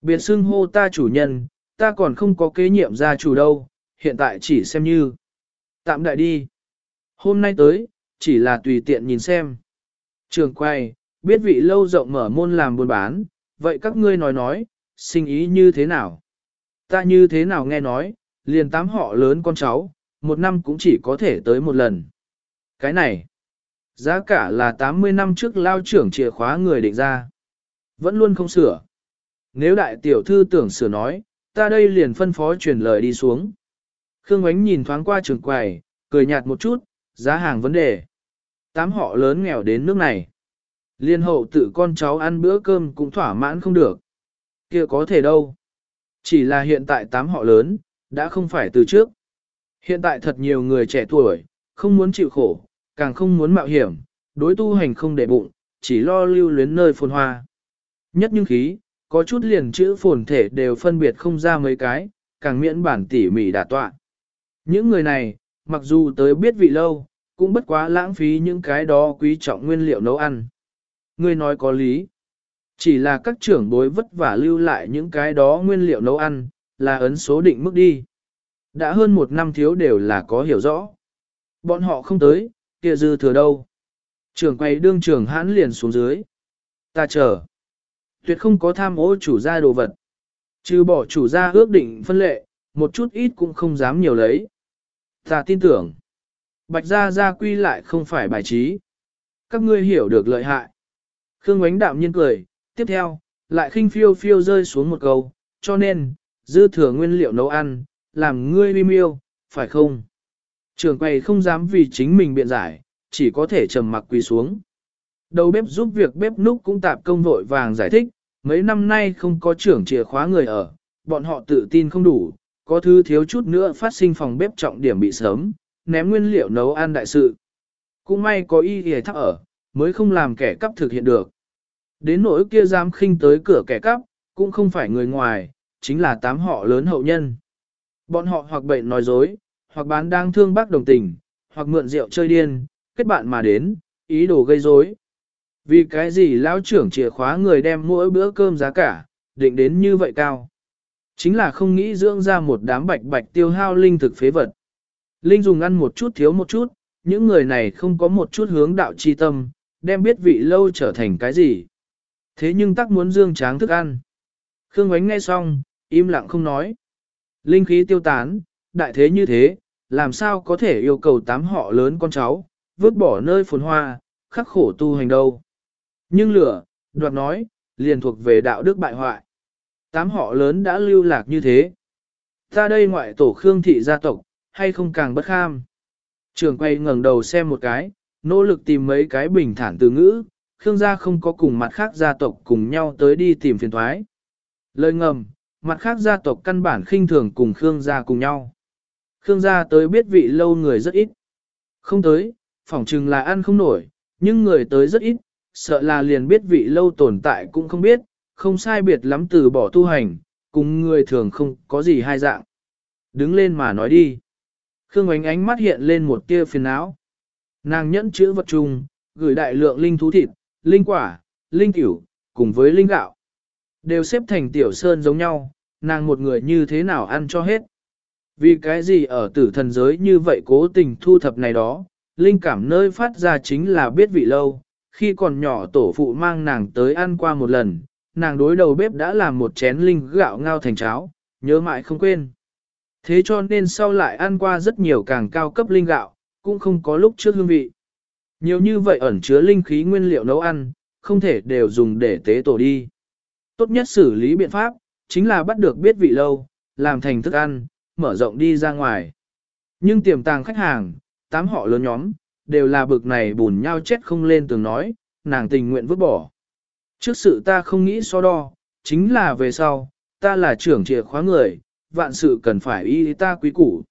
Biệt xưng hô ta chủ nhân, ta còn không có kế nhiệm gia chủ đâu, hiện tại chỉ xem như. Tạm đại đi. Hôm nay tới, chỉ là tùy tiện nhìn xem. Trường quay, biết vị lâu rộng mở môn làm buôn bán, vậy các ngươi nói nói, sinh ý như thế nào? Ta như thế nào nghe nói, liền tám họ lớn con cháu, một năm cũng chỉ có thể tới một lần. Cái này, giá cả là 80 năm trước lao trưởng chìa khóa người định ra. Vẫn luôn không sửa. Nếu đại tiểu thư tưởng sửa nói, ta đây liền phân phó truyền lời đi xuống. Khương Ánh nhìn thoáng qua trường quầy, cười nhạt một chút, giá hàng vấn đề. Tám họ lớn nghèo đến nước này. Liên hậu tự con cháu ăn bữa cơm cũng thỏa mãn không được. kia có thể đâu. Chỉ là hiện tại tám họ lớn, đã không phải từ trước. Hiện tại thật nhiều người trẻ tuổi, không muốn chịu khổ, càng không muốn mạo hiểm, đối tu hành không để bụng, chỉ lo lưu luyến nơi phồn hoa. Nhất nhưng khí, có chút liền chữ phồn thể đều phân biệt không ra mấy cái, càng miễn bản tỉ mỉ đả tọa. Những người này, mặc dù tới biết vị lâu, cũng bất quá lãng phí những cái đó quý trọng nguyên liệu nấu ăn. Ngươi nói có lý. Chỉ là các trưởng bối vất vả lưu lại những cái đó nguyên liệu nấu ăn, là ấn số định mức đi. Đã hơn một năm thiếu đều là có hiểu rõ. Bọn họ không tới, kia dư thừa đâu. trưởng quay đương trưởng hãn liền xuống dưới. Ta chờ. Tuyệt không có tham ô chủ gia đồ vật. Trừ bỏ chủ gia ước định phân lệ, một chút ít cũng không dám nhiều lấy. Ta tin tưởng. Bạch gia gia quy lại không phải bài trí. Các ngươi hiểu được lợi hại. Khương ánh đạm nhiên cười, tiếp theo, lại khinh phiêu phiêu rơi xuống một câu, cho nên, dư thừa nguyên liệu nấu ăn, làm ngươi bi miêu, phải không? Trường quầy không dám vì chính mình biện giải, chỉ có thể trầm mặc quỳ xuống. Đầu bếp giúp việc bếp núc cũng tạp công vội vàng giải thích, mấy năm nay không có trưởng chìa khóa người ở, bọn họ tự tin không đủ, có thứ thiếu chút nữa phát sinh phòng bếp trọng điểm bị sớm, ném nguyên liệu nấu ăn đại sự. Cũng may có y hề thắc ở, mới không làm kẻ cắp thực hiện được. Đến nỗi kia dám khinh tới cửa kẻ cắp, cũng không phải người ngoài, chính là tám họ lớn hậu nhân. Bọn họ hoặc bệnh nói dối, hoặc bán đang thương bác đồng tình, hoặc mượn rượu chơi điên, kết bạn mà đến, ý đồ gây rối. Vì cái gì lão trưởng chìa khóa người đem mỗi bữa cơm giá cả, định đến như vậy cao. Chính là không nghĩ dưỡng ra một đám bạch bạch tiêu hao linh thực phế vật. Linh dùng ăn một chút thiếu một chút, những người này không có một chút hướng đạo chi tâm, đem biết vị lâu trở thành cái gì. Thế nhưng tắc muốn dương tráng thức ăn. Khương Ngoánh nghe xong, im lặng không nói. Linh khí tiêu tán, đại thế như thế, làm sao có thể yêu cầu tám họ lớn con cháu, vứt bỏ nơi phồn hoa, khắc khổ tu hành đâu. Nhưng lửa, đoạt nói, liền thuộc về đạo đức bại hoại. Tám họ lớn đã lưu lạc như thế. Ta đây ngoại tổ Khương thị gia tộc, hay không càng bất kham. Trường quay ngẩng đầu xem một cái, nỗ lực tìm mấy cái bình thản từ ngữ, Khương gia không có cùng mặt khác gia tộc cùng nhau tới đi tìm phiền thoái. Lời ngầm, mặt khác gia tộc căn bản khinh thường cùng Khương gia cùng nhau. Khương gia tới biết vị lâu người rất ít. Không tới, phỏng chừng là ăn không nổi, nhưng người tới rất ít, sợ là liền biết vị lâu tồn tại cũng không biết, không sai biệt lắm từ bỏ tu hành, cùng người thường không có gì hai dạng. Đứng lên mà nói đi. Khương ánh ánh mắt hiện lên một tia phiền não. Nàng nhẫn chữ vật chung, gửi đại lượng linh thú thịt, linh quả, linh tiểu, cùng với linh gạo. Đều xếp thành tiểu sơn giống nhau, nàng một người như thế nào ăn cho hết. Vì cái gì ở tử thần giới như vậy cố tình thu thập này đó, linh cảm nơi phát ra chính là biết vị lâu, khi còn nhỏ tổ phụ mang nàng tới ăn qua một lần, nàng đối đầu bếp đã làm một chén linh gạo ngao thành cháo, nhớ mãi không quên. Thế cho nên sau lại ăn qua rất nhiều càng cao cấp linh gạo, cũng không có lúc trước hương vị. Nhiều như vậy ẩn chứa linh khí nguyên liệu nấu ăn, không thể đều dùng để tế tổ đi. Tốt nhất xử lý biện pháp, chính là bắt được biết vị lâu, làm thành thức ăn, mở rộng đi ra ngoài. Nhưng tiềm tàng khách hàng, tám họ lớn nhóm, đều là bực này bùn nhau chết không lên tường nói, nàng tình nguyện vứt bỏ. Trước sự ta không nghĩ so đo, chính là về sau, ta là trưởng chìa khóa người, vạn sự cần phải y ta quý củ.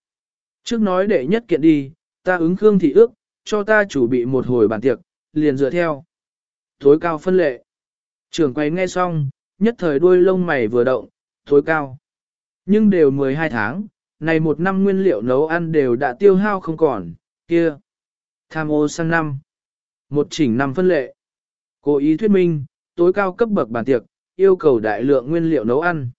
Trước nói đệ nhất kiện đi, ta ứng khương thị ước, cho ta chủ bị một hồi bàn tiệc, liền dựa theo. Thối cao phân lệ. Trưởng quay nghe xong, nhất thời đuôi lông mày vừa động, thối cao. Nhưng đều 12 tháng, này một năm nguyên liệu nấu ăn đều đã tiêu hao không còn, kia. Tham ô sang năm. Một chỉnh năm phân lệ. Cố ý thuyết minh, tối cao cấp bậc bàn tiệc, yêu cầu đại lượng nguyên liệu nấu ăn.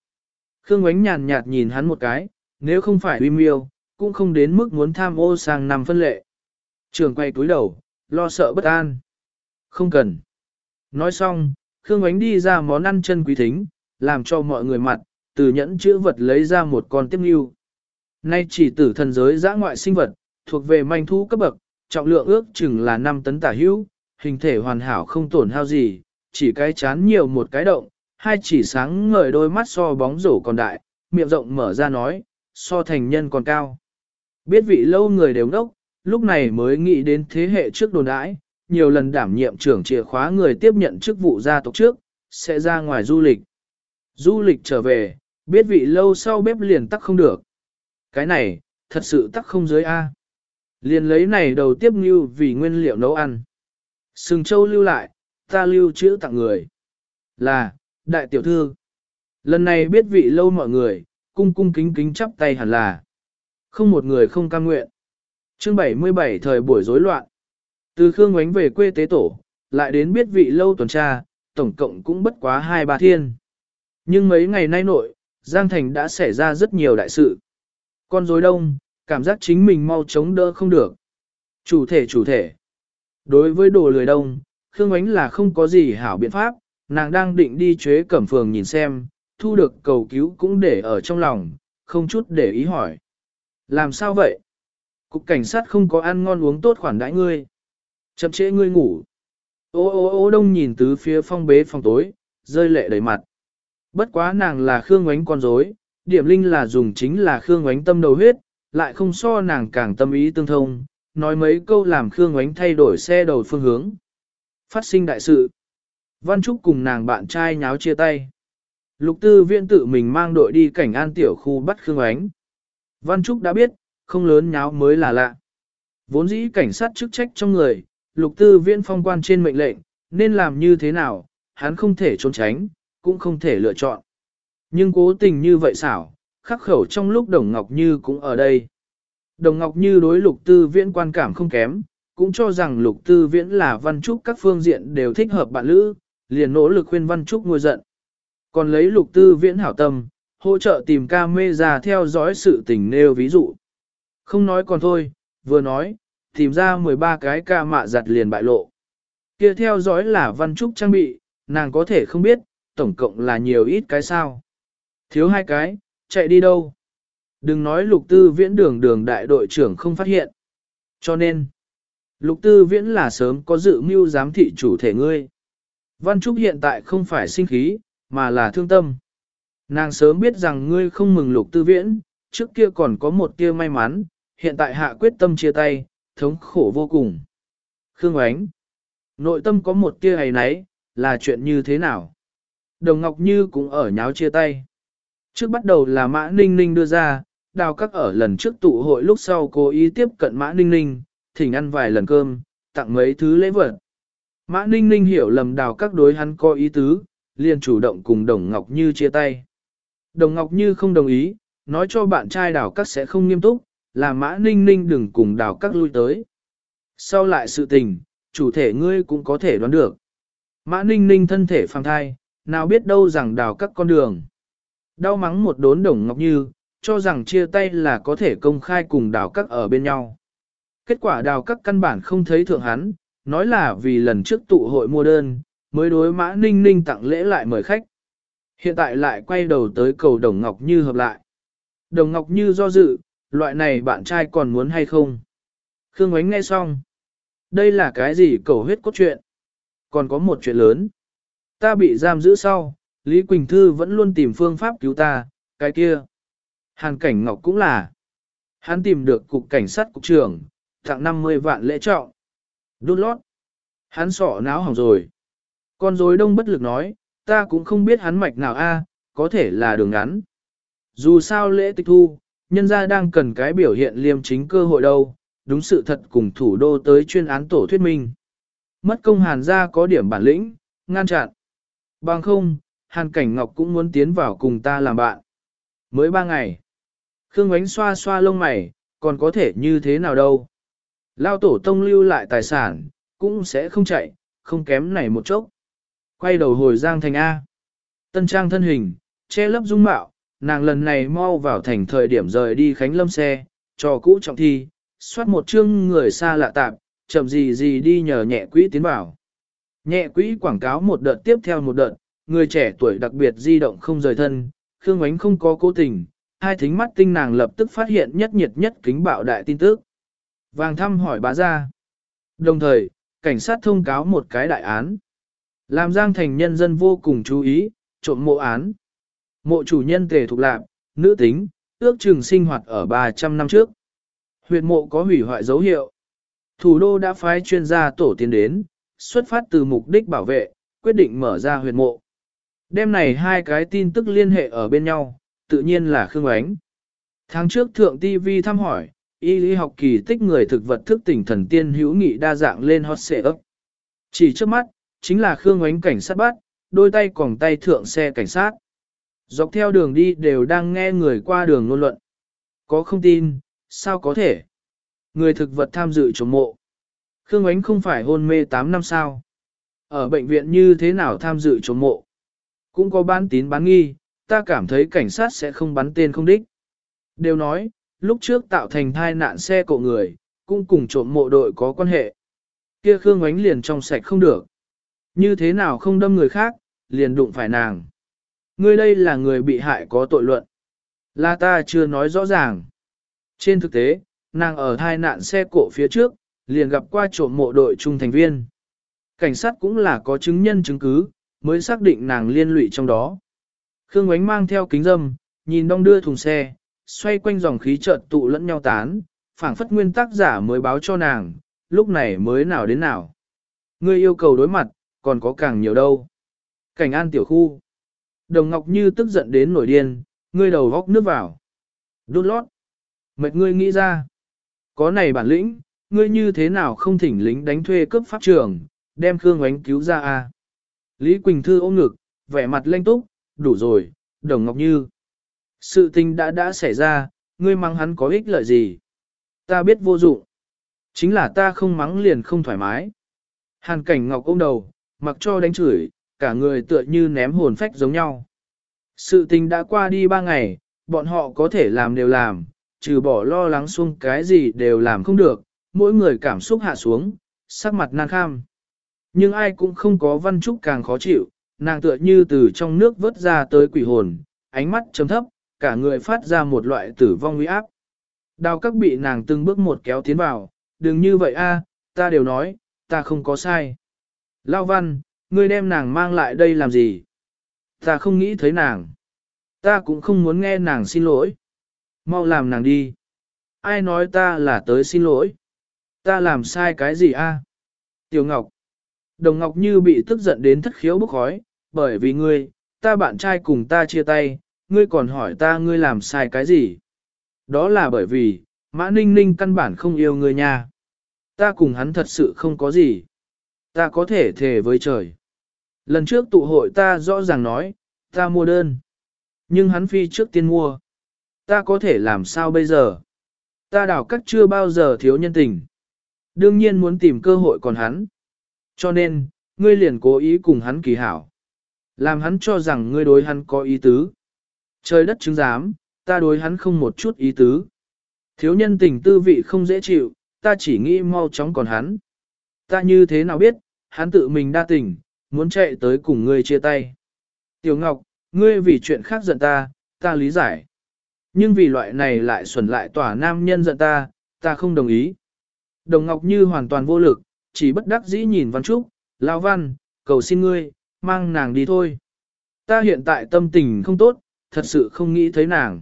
Khương Ngoánh nhàn nhạt nhìn hắn một cái, nếu không phải uy miêu, cũng không đến mức muốn tham ô sang năm phân lệ. Trường quay túi đầu, lo sợ bất an. Không cần. Nói xong, Khương Ánh đi ra món ăn chân quý thính, làm cho mọi người mặt, từ nhẫn chữ vật lấy ra một con tiếp nghiêu. Nay chỉ tử thần giới giã ngoại sinh vật, thuộc về manh thú cấp bậc, trọng lượng ước chừng là 5 tấn tả hữu, hình thể hoàn hảo không tổn hao gì, chỉ cái chán nhiều một cái động, hai chỉ sáng ngời đôi mắt so bóng rổ còn đại, miệng rộng mở ra nói, so thành nhân còn cao. Biết vị lâu người đều ngốc lúc này mới nghĩ đến thế hệ trước đồn đãi, nhiều lần đảm nhiệm trưởng chìa khóa người tiếp nhận chức vụ gia tộc trước, sẽ ra ngoài du lịch. Du lịch trở về, biết vị lâu sau bếp liền tắc không được. Cái này, thật sự tắc không dưới A. Liền lấy này đầu tiếp như vì nguyên liệu nấu ăn. Sừng châu lưu lại, ta lưu chữ tặng người. Là, đại tiểu thư. Lần này biết vị lâu mọi người, cung cung kính kính chắp tay hẳn là. Không một người không cam nguyện. Chương 77 thời buổi rối loạn. Từ Khương Ngoánh về quê tế tổ, lại đến biết vị lâu tuần tra, tổng cộng cũng bất quá hai ba thiên. Nhưng mấy ngày nay nội, Giang Thành đã xảy ra rất nhiều đại sự. Con rối đông, cảm giác chính mình mau chống đỡ không được. Chủ thể chủ thể. Đối với đồ lười đông, Khương Ngoánh là không có gì hảo biện pháp, nàng đang định đi chế cẩm phường nhìn xem, thu được cầu cứu cũng để ở trong lòng, không chút để ý hỏi. Làm sao vậy? Cục cảnh sát không có ăn ngon uống tốt khoản đãi ngươi. Chậm trễ ngươi ngủ. Ô ô ô đông nhìn tứ phía phong bế phòng tối, rơi lệ đầy mặt. Bất quá nàng là Khương Ngoánh con rối, điểm linh là dùng chính là Khương Ngoánh tâm đầu huyết, lại không so nàng càng tâm ý tương thông, nói mấy câu làm Khương Ngoánh thay đổi xe đầu phương hướng. Phát sinh đại sự. Văn Trúc cùng nàng bạn trai nháo chia tay. Lục tư viện tự mình mang đội đi cảnh an tiểu khu bắt Khương Ngoánh. Văn Trúc đã biết, không lớn nháo mới là lạ. Vốn dĩ cảnh sát chức trách trong người, lục tư viễn phong quan trên mệnh lệnh, nên làm như thế nào, hắn không thể trốn tránh, cũng không thể lựa chọn. Nhưng cố tình như vậy xảo, khắc khẩu trong lúc Đồng Ngọc Như cũng ở đây. Đồng Ngọc Như đối lục tư viễn quan cảm không kém, cũng cho rằng lục tư viễn là văn trúc các phương diện đều thích hợp bạn lữ, liền nỗ lực khuyên văn trúc ngôi giận. Còn lấy lục tư viễn hảo tâm, hỗ trợ tìm ca mê ra theo dõi sự tình nêu ví dụ. Không nói còn thôi, vừa nói, tìm ra 13 cái ca mạ giặt liền bại lộ. Kia theo dõi là văn trúc trang bị, nàng có thể không biết, tổng cộng là nhiều ít cái sao. Thiếu hai cái, chạy đi đâu? Đừng nói lục tư viễn đường đường đại đội trưởng không phát hiện. Cho nên, lục tư viễn là sớm có dự mưu giám thị chủ thể ngươi. Văn Trúc hiện tại không phải sinh khí, mà là thương tâm. Nàng sớm biết rằng ngươi không mừng lục tư viễn, trước kia còn có một tia may mắn, hiện tại hạ quyết tâm chia tay, thống khổ vô cùng. Khương Ánh, nội tâm có một tia hầy náy, là chuyện như thế nào? Đồng Ngọc Như cũng ở nháo chia tay. Trước bắt đầu là Mã Ninh Ninh đưa ra, đào các ở lần trước tụ hội lúc sau cố ý tiếp cận Mã Ninh Ninh, thỉnh ăn vài lần cơm, tặng mấy thứ lễ vật. Mã Ninh Ninh hiểu lầm đào các đối hắn có ý tứ, liền chủ động cùng Đồng Ngọc Như chia tay. Đồng Ngọc Như không đồng ý, nói cho bạn trai đào các sẽ không nghiêm túc, là Mã Ninh Ninh đừng cùng đào các lui tới. Sau lại sự tình, chủ thể ngươi cũng có thể đoán được. Mã Ninh Ninh thân thể phang thai, nào biết đâu rằng đào các con đường. Đau mắng một đốn đồng ngọc như, cho rằng chia tay là có thể công khai cùng đào các ở bên nhau. Kết quả đào các căn bản không thấy thượng hắn, nói là vì lần trước tụ hội mua đơn, mới đối mã ninh ninh tặng lễ lại mời khách. Hiện tại lại quay đầu tới cầu Đồng Ngọc Như hợp lại. Đồng Ngọc Như do dự, loại này bạn trai còn muốn hay không? Khương Ngoánh nghe xong. Đây là cái gì cầu huyết cốt chuyện? Còn có một chuyện lớn. Ta bị giam giữ sau, Lý Quỳnh Thư vẫn luôn tìm phương pháp cứu ta, cái kia. Hàn Cảnh Ngọc cũng là. Hắn tìm được cục cảnh sát cục trưởng, tặng 50 vạn lễ trọng. Đút lót. Hắn sọ náo hỏng rồi. Con rối đông bất lực nói, ta cũng không biết hắn mạch nào a, có thể là đường ngắn. Dù sao lễ tịch thu, nhân gia đang cần cái biểu hiện liêm chính cơ hội đâu, đúng sự thật cùng thủ đô tới chuyên án tổ thuyết minh. Mất công hàn gia có điểm bản lĩnh, ngăn chặn. Bằng không, hàn cảnh ngọc cũng muốn tiến vào cùng ta làm bạn. Mới ba ngày. Khương ánh xoa xoa lông mày, còn có thể như thế nào đâu. Lao tổ tông lưu lại tài sản, cũng sẽ không chạy, không kém này một chốc. Quay đầu hồi giang thành A. Tân trang thân hình, che lấp dung mạo, nàng lần này mau vào thành thời điểm rời đi Khánh Lâm xe, cho cũ trọng thi, soát một chương người xa lạ tạp, chậm gì gì đi nhờ nhẹ quỹ tiến vào. Nhẹ quỹ quảng cáo một đợt tiếp theo một đợt, người trẻ tuổi đặc biệt di động không rời thân, Khương Ánh không có cố tình, hai thính mắt tinh nàng lập tức phát hiện nhất nhiệt nhất kính bạo đại tin tức. Vàng thăm hỏi bá ra. Đồng thời, cảnh sát thông cáo một cái đại án. Làm giang thành nhân dân vô cùng chú ý, trộm mộ án. Mộ chủ nhân tề thục lạc, nữ tính, ước chừng sinh hoạt ở 300 năm trước. Huyệt mộ có hủy hoại dấu hiệu. Thủ đô đã phái chuyên gia tổ tiến đến, xuất phát từ mục đích bảo vệ, quyết định mở ra huyệt mộ. Đêm này hai cái tin tức liên hệ ở bên nhau, tự nhiên là Khương Ánh. Tháng trước Thượng TV thăm hỏi, y lý học kỳ tích người thực vật thức tỉnh thần tiên hữu nghị đa dạng lên hot xệ ấp. Chỉ trước mắt, chính là Khương Ánh cảnh sát bắt, đôi tay còng tay thượng xe cảnh sát. Dọc theo đường đi đều đang nghe người qua đường ngôn luận. Có không tin, sao có thể? Người thực vật tham dự chống mộ. Khương Ánh không phải hôn mê 8 năm sao? Ở bệnh viện như thế nào tham dự chống mộ? Cũng có bán tín bán nghi, ta cảm thấy cảnh sát sẽ không bắn tên không đích. Đều nói, lúc trước tạo thành thai nạn xe cộ người, cũng cùng trộm mộ đội có quan hệ. Kia Khương Ánh liền trong sạch không được. Như thế nào không đâm người khác, liền đụng phải nàng. Ngươi đây là người bị hại có tội luận. Là ta chưa nói rõ ràng. Trên thực tế, nàng ở hai nạn xe cộ phía trước, liền gặp qua trộm mộ đội trung thành viên. Cảnh sát cũng là có chứng nhân chứng cứ, mới xác định nàng liên lụy trong đó. Khương Ngoánh mang theo kính dâm, nhìn đong đưa thùng xe, xoay quanh dòng khí chợt tụ lẫn nhau tán, phảng phất nguyên tác giả mới báo cho nàng, lúc này mới nào đến nào. Ngươi yêu cầu đối mặt, còn có càng nhiều đâu. Cảnh an tiểu khu. Đồng Ngọc Như tức giận đến nổi điên, ngươi đầu góc nước vào. Đốt lót. Mệt ngươi nghĩ ra. Có này bản lĩnh, ngươi như thế nào không thỉnh lính đánh thuê cướp pháp trường, đem Khương ánh cứu ra a Lý Quỳnh Thư ôm ngực, vẻ mặt lanh túc, đủ rồi, Đồng Ngọc Như. Sự tình đã đã xảy ra, ngươi mắng hắn có ích lợi gì? Ta biết vô dụng. Chính là ta không mắng liền không thoải mái. Hàn cảnh Ngọc ôm đầu, mặc cho đánh chửi, cả người tựa như ném hồn phách giống nhau. Sự tình đã qua đi ba ngày, bọn họ có thể làm đều làm, trừ bỏ lo lắng xuông cái gì đều làm không được, mỗi người cảm xúc hạ xuống, sắc mặt nan kham. Nhưng ai cũng không có văn trúc càng khó chịu, nàng tựa như từ trong nước vớt ra tới quỷ hồn, ánh mắt chấm thấp, cả người phát ra một loại tử vong uy áp. Đào các bị nàng từng bước một kéo tiến vào, đừng như vậy a, ta đều nói, ta không có sai. Lao văn, ngươi đem nàng mang lại đây làm gì? Ta không nghĩ thấy nàng. Ta cũng không muốn nghe nàng xin lỗi. Mau làm nàng đi. Ai nói ta là tới xin lỗi? Ta làm sai cái gì a? Tiểu Ngọc. Đồng Ngọc như bị tức giận đến thất khiếu bức khói, bởi vì ngươi, ta bạn trai cùng ta chia tay, ngươi còn hỏi ta ngươi làm sai cái gì? Đó là bởi vì, Mã Ninh Ninh căn bản không yêu ngươi nha. Ta cùng hắn thật sự không có gì. Ta có thể thề với trời. Lần trước tụ hội ta rõ ràng nói, ta mua đơn. Nhưng hắn phi trước tiên mua. Ta có thể làm sao bây giờ? Ta đảo cách chưa bao giờ thiếu nhân tình. Đương nhiên muốn tìm cơ hội còn hắn. Cho nên, ngươi liền cố ý cùng hắn kỳ hảo. Làm hắn cho rằng ngươi đối hắn có ý tứ. Trời đất chứng giám, ta đối hắn không một chút ý tứ. Thiếu nhân tình tư vị không dễ chịu, ta chỉ nghĩ mau chóng còn hắn. Ta như thế nào biết, hắn tự mình đa tình, muốn chạy tới cùng ngươi chia tay. Tiểu Ngọc, ngươi vì chuyện khác giận ta, ta lý giải. Nhưng vì loại này lại xuẩn lại tỏa nam nhân giận ta, ta không đồng ý. Đồng Ngọc Như hoàn toàn vô lực, chỉ bất đắc dĩ nhìn Văn Trúc, Lao Văn, cầu xin ngươi, mang nàng đi thôi. Ta hiện tại tâm tình không tốt, thật sự không nghĩ thấy nàng.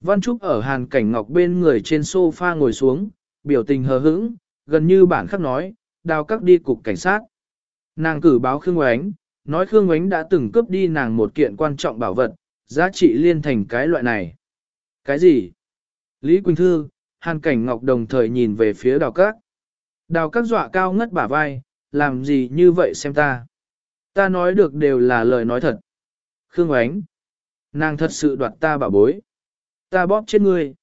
Văn Trúc ở hàn cảnh ngọc bên người trên sofa ngồi xuống, biểu tình hờ hững, gần như bản khắc nói, đào các đi cục cảnh sát. Nàng cử báo Khương Ngoánh, nói Khương Ngoánh đã từng cướp đi nàng một kiện quan trọng bảo vật, giá trị liên thành cái loại này. Cái gì? Lý Quỳnh Thư, hàn cảnh ngọc đồng thời nhìn về phía đào các. Đào các dọa cao ngất bả vai, làm gì như vậy xem ta. Ta nói được đều là lời nói thật. Khương Ngoánh, nàng thật sự đoạt ta bảo bối. Ta bóp chết ngươi.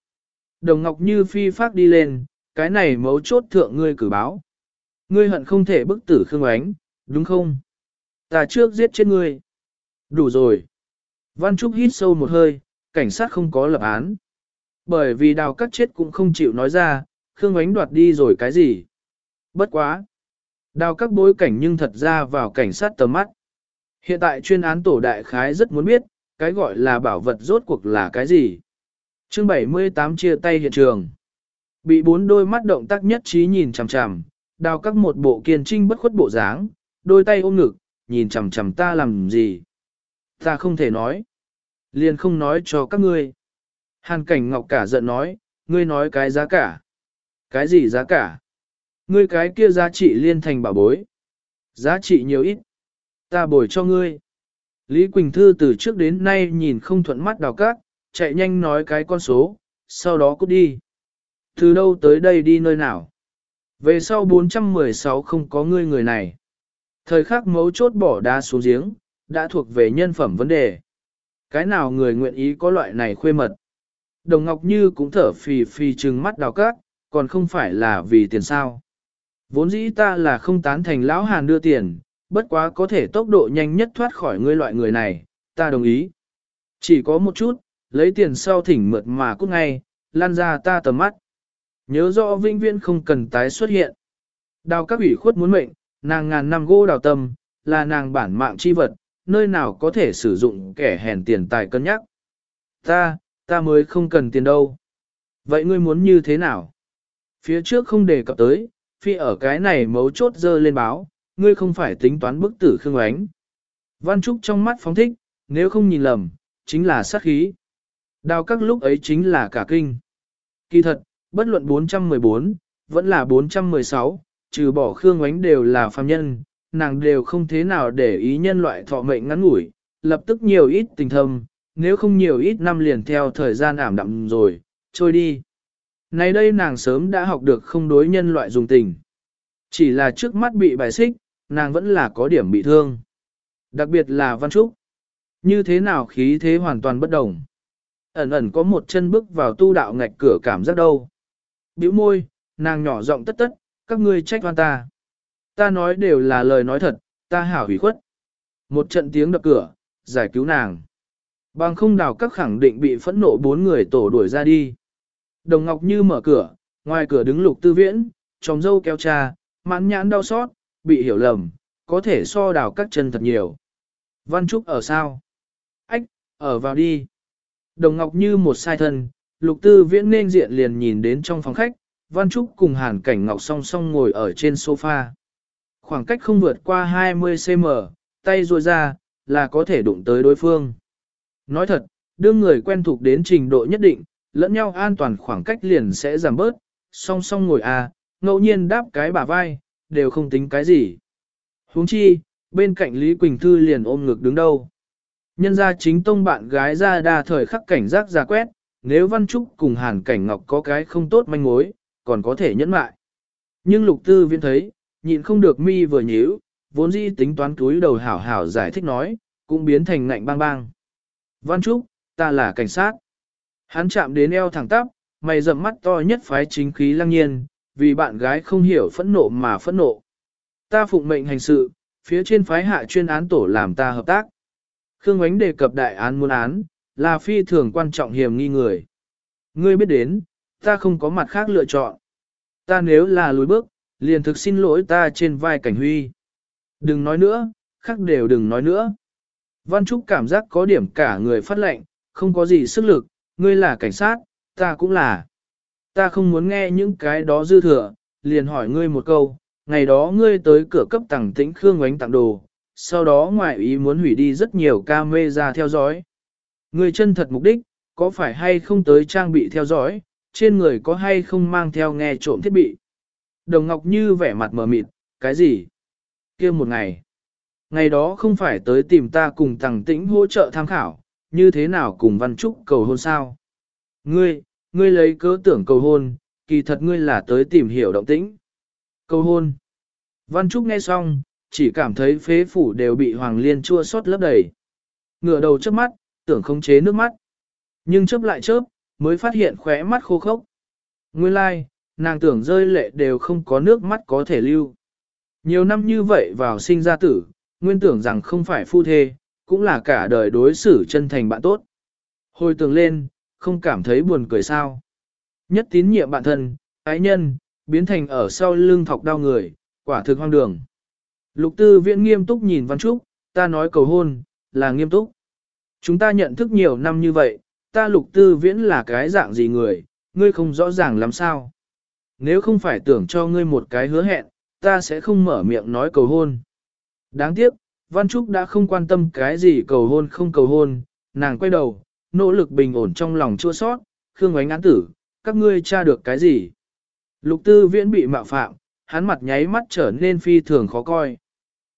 Đồng Ngọc Như phi phát đi lên, cái này mấu chốt thượng ngươi cử báo. Ngươi hận không thể bức tử Khương Ánh, đúng không? Ta trước giết chết ngươi. Đủ rồi. Văn Trúc hít sâu một hơi, cảnh sát không có lập án. Bởi vì đào cắt chết cũng không chịu nói ra, Khương Ánh đoạt đi rồi cái gì. Bất quá. Đào các bối cảnh nhưng thật ra vào cảnh sát tầm mắt. Hiện tại chuyên án tổ đại khái rất muốn biết, cái gọi là bảo vật rốt cuộc là cái gì. chương 78 chia tay hiện trường. Bị bốn đôi mắt động tác nhất trí nhìn chằm chằm, đào các một bộ kiên trinh bất khuất bộ dáng, đôi tay ôm ngực, nhìn chằm chằm ta làm gì. Ta không thể nói. Liền không nói cho các ngươi. Hàn cảnh ngọc cả giận nói, ngươi nói cái giá cả. Cái gì giá cả? Ngươi cái kia giá trị liên thành bảo bối. Giá trị nhiều ít. Ta bồi cho ngươi. Lý Quỳnh Thư từ trước đến nay nhìn không thuận mắt đào cát, chạy nhanh nói cái con số, sau đó cút đi. Từ đâu tới đây đi nơi nào? Về sau 416 không có ngươi người này. Thời khắc mấu chốt bỏ đá xuống giếng, đã thuộc về nhân phẩm vấn đề. Cái nào người nguyện ý có loại này khuê mật? Đồng Ngọc Như cũng thở phì phì trừng mắt đào cát, còn không phải là vì tiền sao. Vốn dĩ ta là không tán thành lão hàn đưa tiền, bất quá có thể tốc độ nhanh nhất thoát khỏi ngươi loại người này, ta đồng ý. Chỉ có một chút, lấy tiền sau thỉnh mượt mà cút ngay, lan ra ta tầm mắt. Nhớ rõ vinh viên không cần tái xuất hiện. Đào các ủy khuất muốn mệnh, nàng ngàn năm gỗ đào tâm, là nàng bản mạng chi vật, nơi nào có thể sử dụng kẻ hèn tiền tài cân nhắc. Ta, ta mới không cần tiền đâu. Vậy ngươi muốn như thế nào? Phía trước không đề cập tới, phi ở cái này mấu chốt dơ lên báo, ngươi không phải tính toán bức tử Khương Oánh. Văn Trúc trong mắt phóng thích, nếu không nhìn lầm, chính là sát khí. Đào các lúc ấy chính là cả kinh. Kỳ thật, bất luận 414, vẫn là 416, trừ bỏ Khương Ngoánh đều là phàm nhân, nàng đều không thế nào để ý nhân loại thọ mệnh ngắn ngủi, lập tức nhiều ít tình thâm, nếu không nhiều ít năm liền theo thời gian ảm đạm rồi, trôi đi. Này đây nàng sớm đã học được không đối nhân loại dùng tình. Chỉ là trước mắt bị bài xích, nàng vẫn là có điểm bị thương. Đặc biệt là Văn Trúc. Như thế nào khí thế hoàn toàn bất đồng. Ẩn ẩn có một chân bước vào tu đạo ngạch cửa cảm giác đâu. Biểu môi, nàng nhỏ giọng tất tất, các ngươi trách oan ta. Ta nói đều là lời nói thật, ta hảo hủy khuất. Một trận tiếng đập cửa, giải cứu nàng. Bằng không đào các khẳng định bị phẫn nộ bốn người tổ đuổi ra đi. Đồng Ngọc Như mở cửa, ngoài cửa đứng lục tư viễn, tròng dâu kéo cha, mãn nhãn đau xót, bị hiểu lầm, có thể so đào các chân thật nhiều. Văn Trúc ở sao? Ách, ở vào đi. Đồng Ngọc Như một sai thân, lục tư viễn nên diện liền nhìn đến trong phòng khách, Văn Trúc cùng Hàn Cảnh Ngọc song song ngồi ở trên sofa. Khoảng cách không vượt qua 20cm, tay ruôi ra, là có thể đụng tới đối phương. Nói thật, đương người quen thuộc đến trình độ nhất định, lẫn nhau an toàn khoảng cách liền sẽ giảm bớt, song song ngồi à, ngẫu nhiên đáp cái bả vai, đều không tính cái gì. huống chi, bên cạnh Lý Quỳnh Thư liền ôm ngực đứng đâu. Nhân ra chính tông bạn gái ra đa thời khắc cảnh giác ra quét, nếu Văn Trúc cùng Hàn Cảnh Ngọc có cái không tốt manh mối, còn có thể nhẫn mại. Nhưng lục tư Viễn thấy, nhịn không được mi vừa nhíu, vốn dĩ tính toán túi đầu hảo hảo giải thích nói, cũng biến thành ngạnh bang bang. Văn Trúc, ta là cảnh sát. Hắn chạm đến eo thẳng tắp, mày rậm mắt to nhất phái chính khí lăng nhiên, vì bạn gái không hiểu phẫn nộ mà phẫn nộ. Ta phụng mệnh hành sự, phía trên phái hạ chuyên án tổ làm ta hợp tác. Khương Ánh đề cập đại án muôn án, là phi thường quan trọng hiểm nghi người. Ngươi biết đến, ta không có mặt khác lựa chọn. Ta nếu là lùi bước, liền thực xin lỗi ta trên vai cảnh huy. Đừng nói nữa, khác đều đừng nói nữa. Văn Trúc cảm giác có điểm cả người phát lệnh, không có gì sức lực, ngươi là cảnh sát, ta cũng là. Ta không muốn nghe những cái đó dư thừa, liền hỏi ngươi một câu, ngày đó ngươi tới cửa cấp tẳng tĩnh Khương Ngoánh tặng đồ, sau đó ngoại ý muốn hủy đi rất nhiều ca mê ra theo dõi. Ngươi chân thật mục đích, có phải hay không tới trang bị theo dõi, trên người có hay không mang theo nghe trộm thiết bị. Đồng Ngọc Như vẻ mặt mờ mịt, cái gì? kia một ngày. Ngày đó không phải tới tìm ta cùng Tằng Tĩnh hỗ trợ tham khảo, như thế nào cùng Văn Trúc cầu hôn sao? Ngươi, ngươi lấy cớ tưởng cầu hôn, kỳ thật ngươi là tới tìm hiểu động tĩnh. Cầu hôn. Văn Trúc nghe xong, chỉ cảm thấy phế phủ đều bị Hoàng Liên chua xót lấp đầy. Ngửa đầu trước mắt, tưởng không chế nước mắt. Nhưng chớp lại chớp, mới phát hiện khóe mắt khô khốc. Nguyên lai, like, nàng tưởng rơi lệ đều không có nước mắt có thể lưu. Nhiều năm như vậy vào sinh ra tử, nguyên tưởng rằng không phải phu thê, cũng là cả đời đối xử chân thành bạn tốt. Hồi tưởng lên, không cảm thấy buồn cười sao. Nhất tín nhiệm bạn thân, ái nhân, biến thành ở sau lưng thọc đau người, quả thực hoang đường. Lục tư viện nghiêm túc nhìn Văn Trúc, ta nói cầu hôn, là nghiêm túc. Chúng ta nhận thức nhiều năm như vậy, ta lục tư viễn là cái dạng gì người, ngươi không rõ ràng làm sao. Nếu không phải tưởng cho ngươi một cái hứa hẹn, ta sẽ không mở miệng nói cầu hôn. Đáng tiếc, Văn Trúc đã không quan tâm cái gì cầu hôn không cầu hôn, nàng quay đầu, nỗ lực bình ổn trong lòng chua sót, Khương ánh án tử, các ngươi tra được cái gì? Lục tư viễn bị mạo phạm, hắn mặt nháy mắt trở nên phi thường khó coi.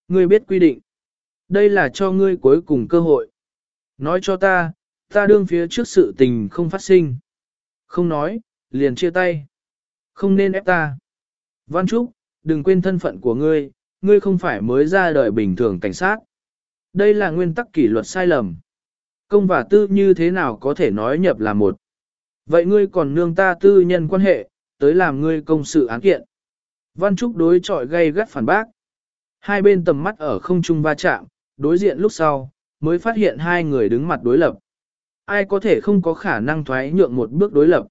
Ngươi biết quy định. Đây là cho ngươi cuối cùng cơ hội. Nói cho ta, ta đương phía trước sự tình không phát sinh. Không nói, liền chia tay. Không nên ép ta. Văn Trúc, đừng quên thân phận của ngươi, ngươi không phải mới ra đời bình thường cảnh sát. Đây là nguyên tắc kỷ luật sai lầm. Công và tư như thế nào có thể nói nhập là một. Vậy ngươi còn nương ta tư nhân quan hệ, tới làm ngươi công sự án kiện. Văn Trúc đối chọi gây gắt phản bác. Hai bên tầm mắt ở không trung va chạm, đối diện lúc sau, mới phát hiện hai người đứng mặt đối lập. Ai có thể không có khả năng thoái nhượng một bước đối lập.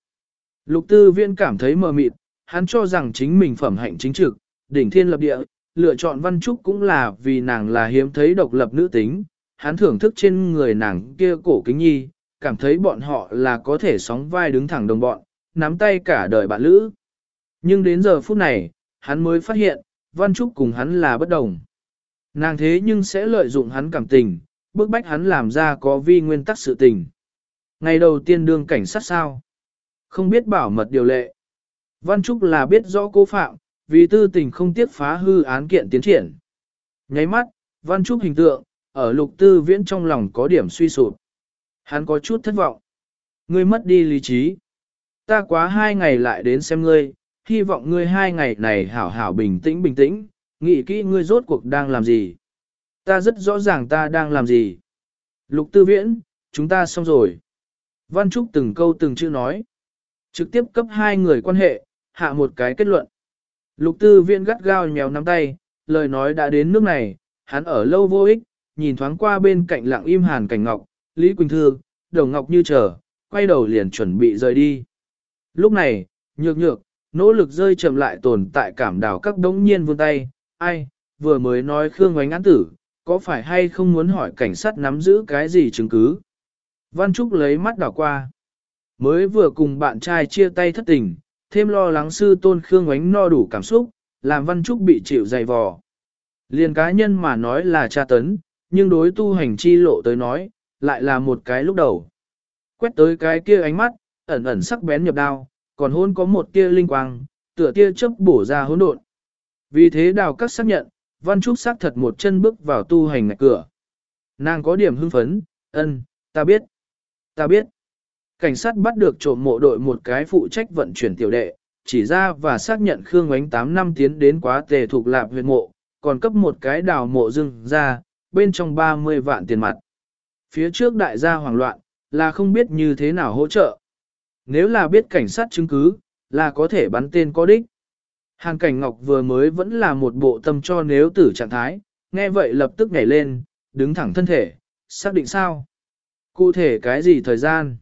Lục tư viên cảm thấy mờ mịt, hắn cho rằng chính mình phẩm hạnh chính trực, đỉnh thiên lập địa, lựa chọn Văn Trúc cũng là vì nàng là hiếm thấy độc lập nữ tính, hắn thưởng thức trên người nàng kia cổ kính nhi, cảm thấy bọn họ là có thể sóng vai đứng thẳng đồng bọn, nắm tay cả đời bạn lữ. Nhưng đến giờ phút này, hắn mới phát hiện, Văn Trúc cùng hắn là bất đồng. Nàng thế nhưng sẽ lợi dụng hắn cảm tình, bức bách hắn làm ra có vi nguyên tắc sự tình. Ngày đầu tiên đương cảnh sát sao? Không biết bảo mật điều lệ. Văn Trúc là biết rõ cố phạm, vì tư tình không tiếc phá hư án kiện tiến triển. Nháy mắt, Văn Trúc hình tượng, ở lục tư viễn trong lòng có điểm suy sụp. Hắn có chút thất vọng. Ngươi mất đi lý trí. Ta quá hai ngày lại đến xem ngươi, hy vọng ngươi hai ngày này hảo hảo bình tĩnh bình tĩnh, nghĩ kỹ ngươi rốt cuộc đang làm gì. Ta rất rõ ràng ta đang làm gì. Lục tư viễn, chúng ta xong rồi. Văn Trúc từng câu từng chữ nói. Trực tiếp cấp hai người quan hệ, hạ một cái kết luận. Lục tư viễn gắt gao nhéo nắm tay, lời nói đã đến nước này, hắn ở lâu vô ích, nhìn thoáng qua bên cạnh lặng im hàn cảnh ngọc, Lý Quỳnh Thư, đầu ngọc như chờ, quay đầu liền chuẩn bị rời đi. Lúc này, nhược nhược, nỗ lực rơi chậm lại tồn tại cảm đảo các đống nhiên vươn tay, ai, vừa mới nói Khương Ngoánh án tử, có phải hay không muốn hỏi cảnh sát nắm giữ cái gì chứng cứ? Văn Trúc lấy mắt đảo qua. Mới vừa cùng bạn trai chia tay thất tình, thêm lo lắng sư tôn Khương ánh no đủ cảm xúc, làm Văn Trúc bị chịu dày vò. Liền cá nhân mà nói là tra tấn, nhưng đối tu hành chi lộ tới nói, lại là một cái lúc đầu. Quét tới cái kia ánh mắt, ẩn ẩn sắc bén nhập đao, còn hôn có một tia linh quang, tựa tia chớp bổ ra hỗn độn. Vì thế đào các xác nhận, Văn Trúc xác thật một chân bước vào tu hành ngạch cửa. Nàng có điểm hưng phấn, ân, ta biết, ta biết. Cảnh sát bắt được trộm mộ đội một cái phụ trách vận chuyển tiểu đệ, chỉ ra và xác nhận Khương Ngoánh 8 năm tiến đến quá tề thuộc lạp huyện mộ, còn cấp một cái đào mộ rừng ra, bên trong 30 vạn tiền mặt. Phía trước đại gia hoảng loạn, là không biết như thế nào hỗ trợ. Nếu là biết cảnh sát chứng cứ, là có thể bắn tên có đích. Hàng cảnh ngọc vừa mới vẫn là một bộ tâm cho nếu tử trạng thái, nghe vậy lập tức nhảy lên, đứng thẳng thân thể, xác định sao? Cụ thể cái gì thời gian?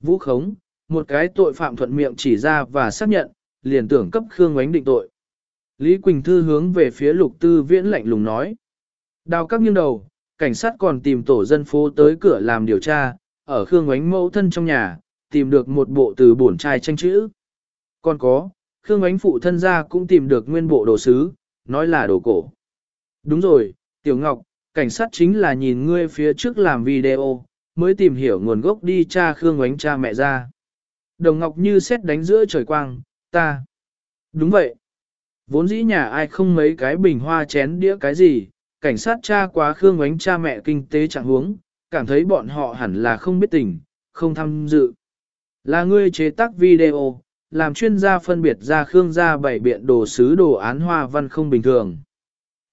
Vũ khống, một cái tội phạm thuận miệng chỉ ra và xác nhận, liền tưởng cấp Khương Ngoánh định tội. Lý Quỳnh Thư hướng về phía lục tư viễn lạnh lùng nói. Đào các nghiêng đầu, cảnh sát còn tìm tổ dân phố tới cửa làm điều tra, ở Khương Ngoánh mẫu thân trong nhà, tìm được một bộ từ bổn trai tranh chữ. Còn có, Khương Ánh phụ thân gia cũng tìm được nguyên bộ đồ sứ, nói là đồ cổ. Đúng rồi, Tiểu Ngọc, cảnh sát chính là nhìn ngươi phía trước làm video, mới tìm hiểu nguồn gốc đi cha Khương Ánh cha mẹ ra. Đồng Ngọc như xét đánh giữa trời quang, ta. Đúng vậy. Vốn dĩ nhà ai không mấy cái bình hoa chén đĩa cái gì, cảnh sát cha quá Khương Ánh cha mẹ kinh tế trạng huống, cảm thấy bọn họ hẳn là không biết tình, không tham dự. Là ngươi chế tác video, làm chuyên gia phân biệt ra Khương gia bảy biện đồ sứ đồ án hoa văn không bình thường.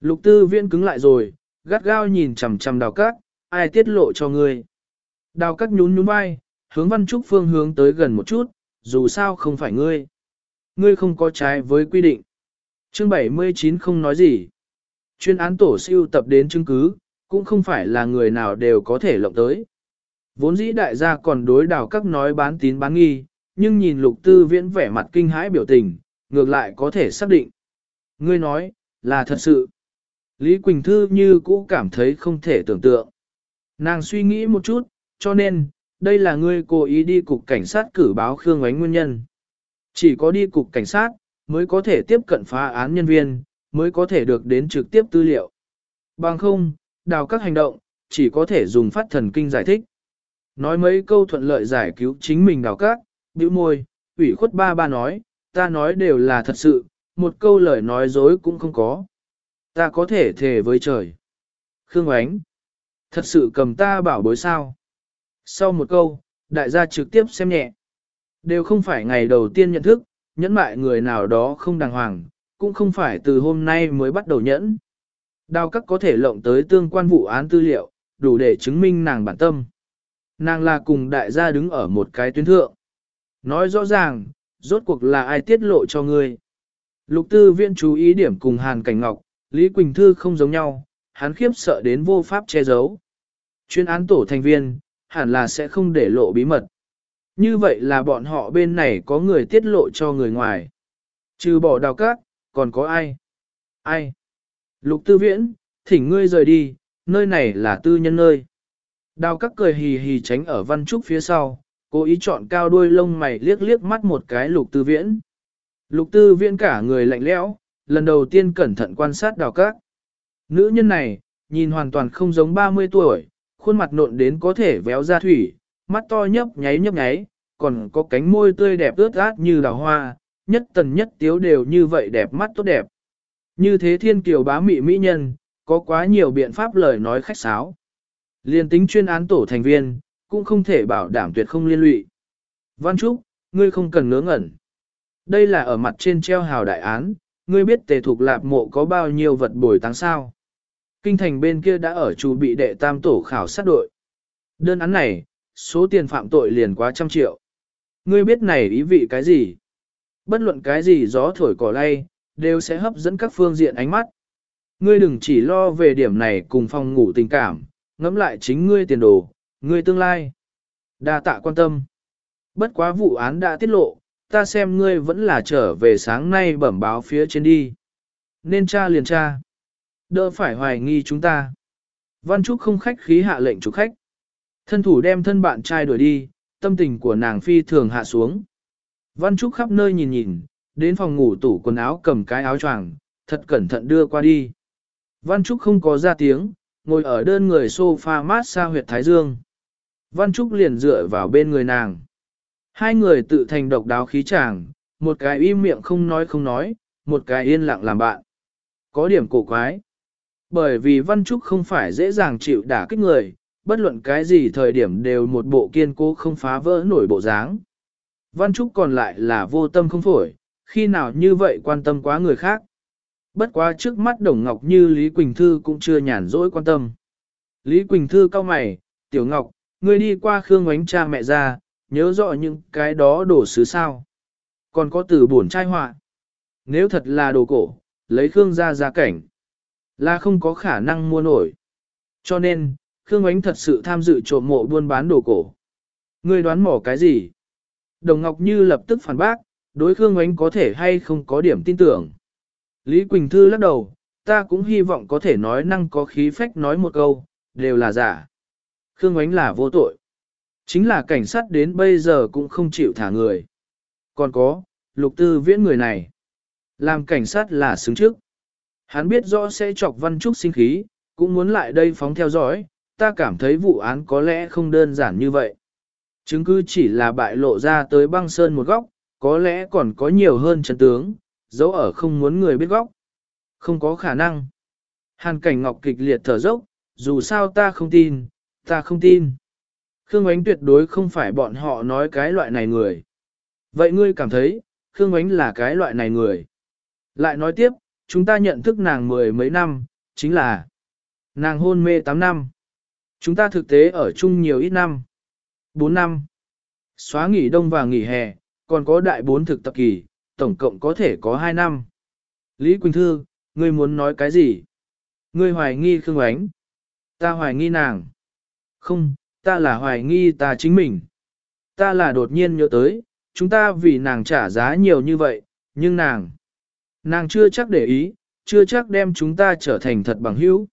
Lục tư viên cứng lại rồi, gắt gao nhìn chằm chằm đào cát, ai tiết lộ cho ngươi. Đào cát nhún nhún vai, hướng văn trúc phương hướng tới gần một chút, dù sao không phải ngươi. Ngươi không có trái với quy định. Chương 79 không nói gì. Chuyên án tổ siêu tập đến chứng cứ, cũng không phải là người nào đều có thể lộng tới. Vốn dĩ đại gia còn đối đào các nói bán tín bán nghi, nhưng nhìn lục tư viễn vẻ mặt kinh hãi biểu tình, ngược lại có thể xác định. Ngươi nói, là thật sự. Lý Quỳnh Thư như cũ cảm thấy không thể tưởng tượng. Nàng suy nghĩ một chút, cho nên, đây là ngươi cố ý đi cục cảnh sát cử báo Khương Ánh nguyên nhân. Chỉ có đi cục cảnh sát, mới có thể tiếp cận phá án nhân viên, mới có thể được đến trực tiếp tư liệu. Bằng không, đào các hành động, chỉ có thể dùng phát thần kinh giải thích. Nói mấy câu thuận lợi giải cứu chính mình đào các, bĩu môi, ủy khuất ba ba nói, ta nói đều là thật sự, một câu lời nói dối cũng không có. Ta có thể thề với trời. Khương Ánh, thật sự cầm ta bảo bối sao. Sau một câu, đại gia trực tiếp xem nhẹ. Đều không phải ngày đầu tiên nhận thức, nhẫn mại người nào đó không đàng hoàng, cũng không phải từ hôm nay mới bắt đầu nhẫn. Đào các có thể lộng tới tương quan vụ án tư liệu, đủ để chứng minh nàng bản tâm. Nàng là cùng đại gia đứng ở một cái tuyến thượng. Nói rõ ràng, rốt cuộc là ai tiết lộ cho ngươi. Lục tư viện chú ý điểm cùng Hàn Cảnh Ngọc, Lý Quỳnh Thư không giống nhau, hắn khiếp sợ đến vô pháp che giấu. Chuyên án tổ thành viên, hẳn là sẽ không để lộ bí mật. Như vậy là bọn họ bên này có người tiết lộ cho người ngoài. Trừ bỏ đào cát, còn có ai? Ai? Lục tư viễn, thỉnh ngươi rời đi, nơi này là tư nhân nơi. Đào Cát cười hì hì tránh ở văn trúc phía sau, cố ý chọn cao đuôi lông mày liếc liếc mắt một cái lục tư viễn. Lục tư viễn cả người lạnh lẽo, lần đầu tiên cẩn thận quan sát đào các. Nữ nhân này, nhìn hoàn toàn không giống 30 tuổi, khuôn mặt nộn đến có thể véo ra thủy, mắt to nhấp nháy nhấp nháy, còn có cánh môi tươi đẹp ướt át như đào hoa, nhất tần nhất tiếu đều như vậy đẹp mắt tốt đẹp. Như thế thiên kiều bá mị mỹ nhân, có quá nhiều biện pháp lời nói khách sáo. Liên tính chuyên án tổ thành viên, cũng không thể bảo đảm tuyệt không liên lụy. Văn Trúc, ngươi không cần ngớ ngẩn. Đây là ở mặt trên treo hào đại án, ngươi biết tề thuộc lạp mộ có bao nhiêu vật bồi táng sao. Kinh thành bên kia đã ở chủ bị đệ tam tổ khảo sát đội. Đơn án này, số tiền phạm tội liền quá trăm triệu. Ngươi biết này ý vị cái gì? Bất luận cái gì gió thổi cỏ lay, đều sẽ hấp dẫn các phương diện ánh mắt. Ngươi đừng chỉ lo về điểm này cùng phòng ngủ tình cảm, ngẫm lại chính ngươi tiền đồ, ngươi tương lai. Đa tạ quan tâm. Bất quá vụ án đã tiết lộ, ta xem ngươi vẫn là trở về sáng nay bẩm báo phía trên đi. Nên cha liền cha. Đỡ phải hoài nghi chúng ta. Văn Trúc không khách khí hạ lệnh chủ khách. Thân thủ đem thân bạn trai đuổi đi, tâm tình của nàng phi thường hạ xuống. Văn Trúc khắp nơi nhìn nhìn, đến phòng ngủ tủ quần áo cầm cái áo choàng, thật cẩn thận đưa qua đi. Văn Trúc không có ra tiếng, ngồi ở đơn người sofa mát xa huyệt thái dương. Văn Trúc liền dựa vào bên người nàng. Hai người tự thành độc đáo khí chàng, một cái im miệng không nói không nói, một cái yên lặng làm bạn. Có điểm cổ quái. Bởi vì Văn Trúc không phải dễ dàng chịu đả kích người, bất luận cái gì thời điểm đều một bộ kiên cố không phá vỡ nổi bộ dáng. Văn Trúc còn lại là vô tâm không phổi, khi nào như vậy quan tâm quá người khác. Bất quá trước mắt Đồng Ngọc như Lý Quỳnh Thư cũng chưa nhàn rỗi quan tâm. Lý Quỳnh Thư cau mày, Tiểu Ngọc, ngươi đi qua Khương Ngoánh cha mẹ ra, nhớ rõ những cái đó đổ xứ sao. Còn có từ buồn trai họa. Nếu thật là đồ cổ, lấy Khương ra ra cảnh, là không có khả năng mua nổi. Cho nên, Khương Ngoánh thật sự tham dự trộm mộ buôn bán đồ cổ. Ngươi đoán mỏ cái gì? Đồng Ngọc Như lập tức phản bác, đối Khương Ngoánh có thể hay không có điểm tin tưởng. Lý Quỳnh Thư lắc đầu, ta cũng hy vọng có thể nói năng có khí phách nói một câu, đều là giả. Khương Ngoánh là vô tội. Chính là cảnh sát đến bây giờ cũng không chịu thả người. Còn có, lục tư viễn người này. Làm cảnh sát là xứng trước. Hắn biết rõ sẽ chọc văn trúc sinh khí, cũng muốn lại đây phóng theo dõi, ta cảm thấy vụ án có lẽ không đơn giản như vậy. Chứng cứ chỉ là bại lộ ra tới băng sơn một góc, có lẽ còn có nhiều hơn chân tướng, dấu ở không muốn người biết góc. Không có khả năng. Hàn cảnh ngọc kịch liệt thở dốc, dù sao ta không tin, ta không tin. Khương Ánh tuyệt đối không phải bọn họ nói cái loại này người. Vậy ngươi cảm thấy, Khương Ánh là cái loại này người. Lại nói tiếp, chúng ta nhận thức nàng mười mấy năm, chính là nàng hôn mê 8 năm. Chúng ta thực tế ở chung nhiều ít năm. 4 năm. Xóa nghỉ đông và nghỉ hè, còn có đại bốn thực tập kỳ, tổng cộng có thể có 2 năm. Lý Quỳnh Thư, ngươi muốn nói cái gì? Ngươi hoài nghi Khương Ánh. Ta hoài nghi nàng. Không, ta là hoài nghi ta chính mình. Ta là đột nhiên nhớ tới, chúng ta vì nàng trả giá nhiều như vậy, nhưng nàng, nàng chưa chắc để ý, chưa chắc đem chúng ta trở thành thật bằng hữu.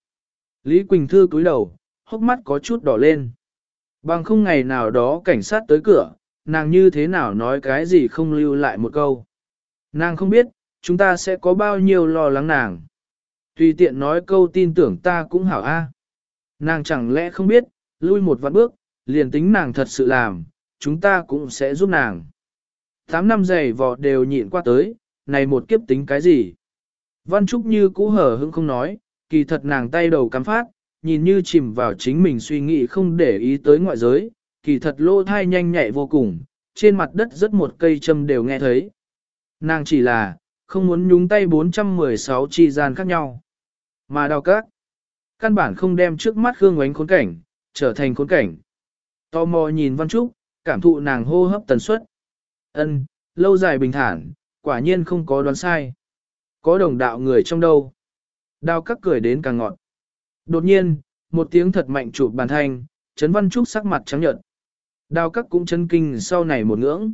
Lý Quỳnh Thư cúi đầu, hốc mắt có chút đỏ lên. Bằng không ngày nào đó cảnh sát tới cửa, nàng như thế nào nói cái gì không lưu lại một câu. Nàng không biết, chúng ta sẽ có bao nhiêu lo lắng nàng. Tùy tiện nói câu tin tưởng ta cũng hảo a. Nàng chẳng lẽ không biết, lui một vạn bước, liền tính nàng thật sự làm, chúng ta cũng sẽ giúp nàng. Tám năm giày vò đều nhịn qua tới, này một kiếp tính cái gì? Văn Trúc như cũ hở hững không nói, kỳ thật nàng tay đầu cắm phát, nhìn như chìm vào chính mình suy nghĩ không để ý tới ngoại giới, kỳ thật lô thai nhanh nhạy vô cùng, trên mặt đất rất một cây châm đều nghe thấy. Nàng chỉ là, không muốn nhúng tay 416 chi gian khác nhau. Mà đào các, căn bản không đem trước mắt Khương Ngoánh khốn cảnh, trở thành khốn cảnh. Tò mò nhìn Văn Trúc, cảm thụ nàng hô hấp tần suất. Ân, lâu dài bình thản, quả nhiên không có đoán sai. Có đồng đạo người trong đâu. Đào các cười đến càng ngọt. Đột nhiên, một tiếng thật mạnh chụp bàn thanh, chấn Văn Trúc sắc mặt trắng nhợt. Đào các cũng chấn kinh sau này một ngưỡng.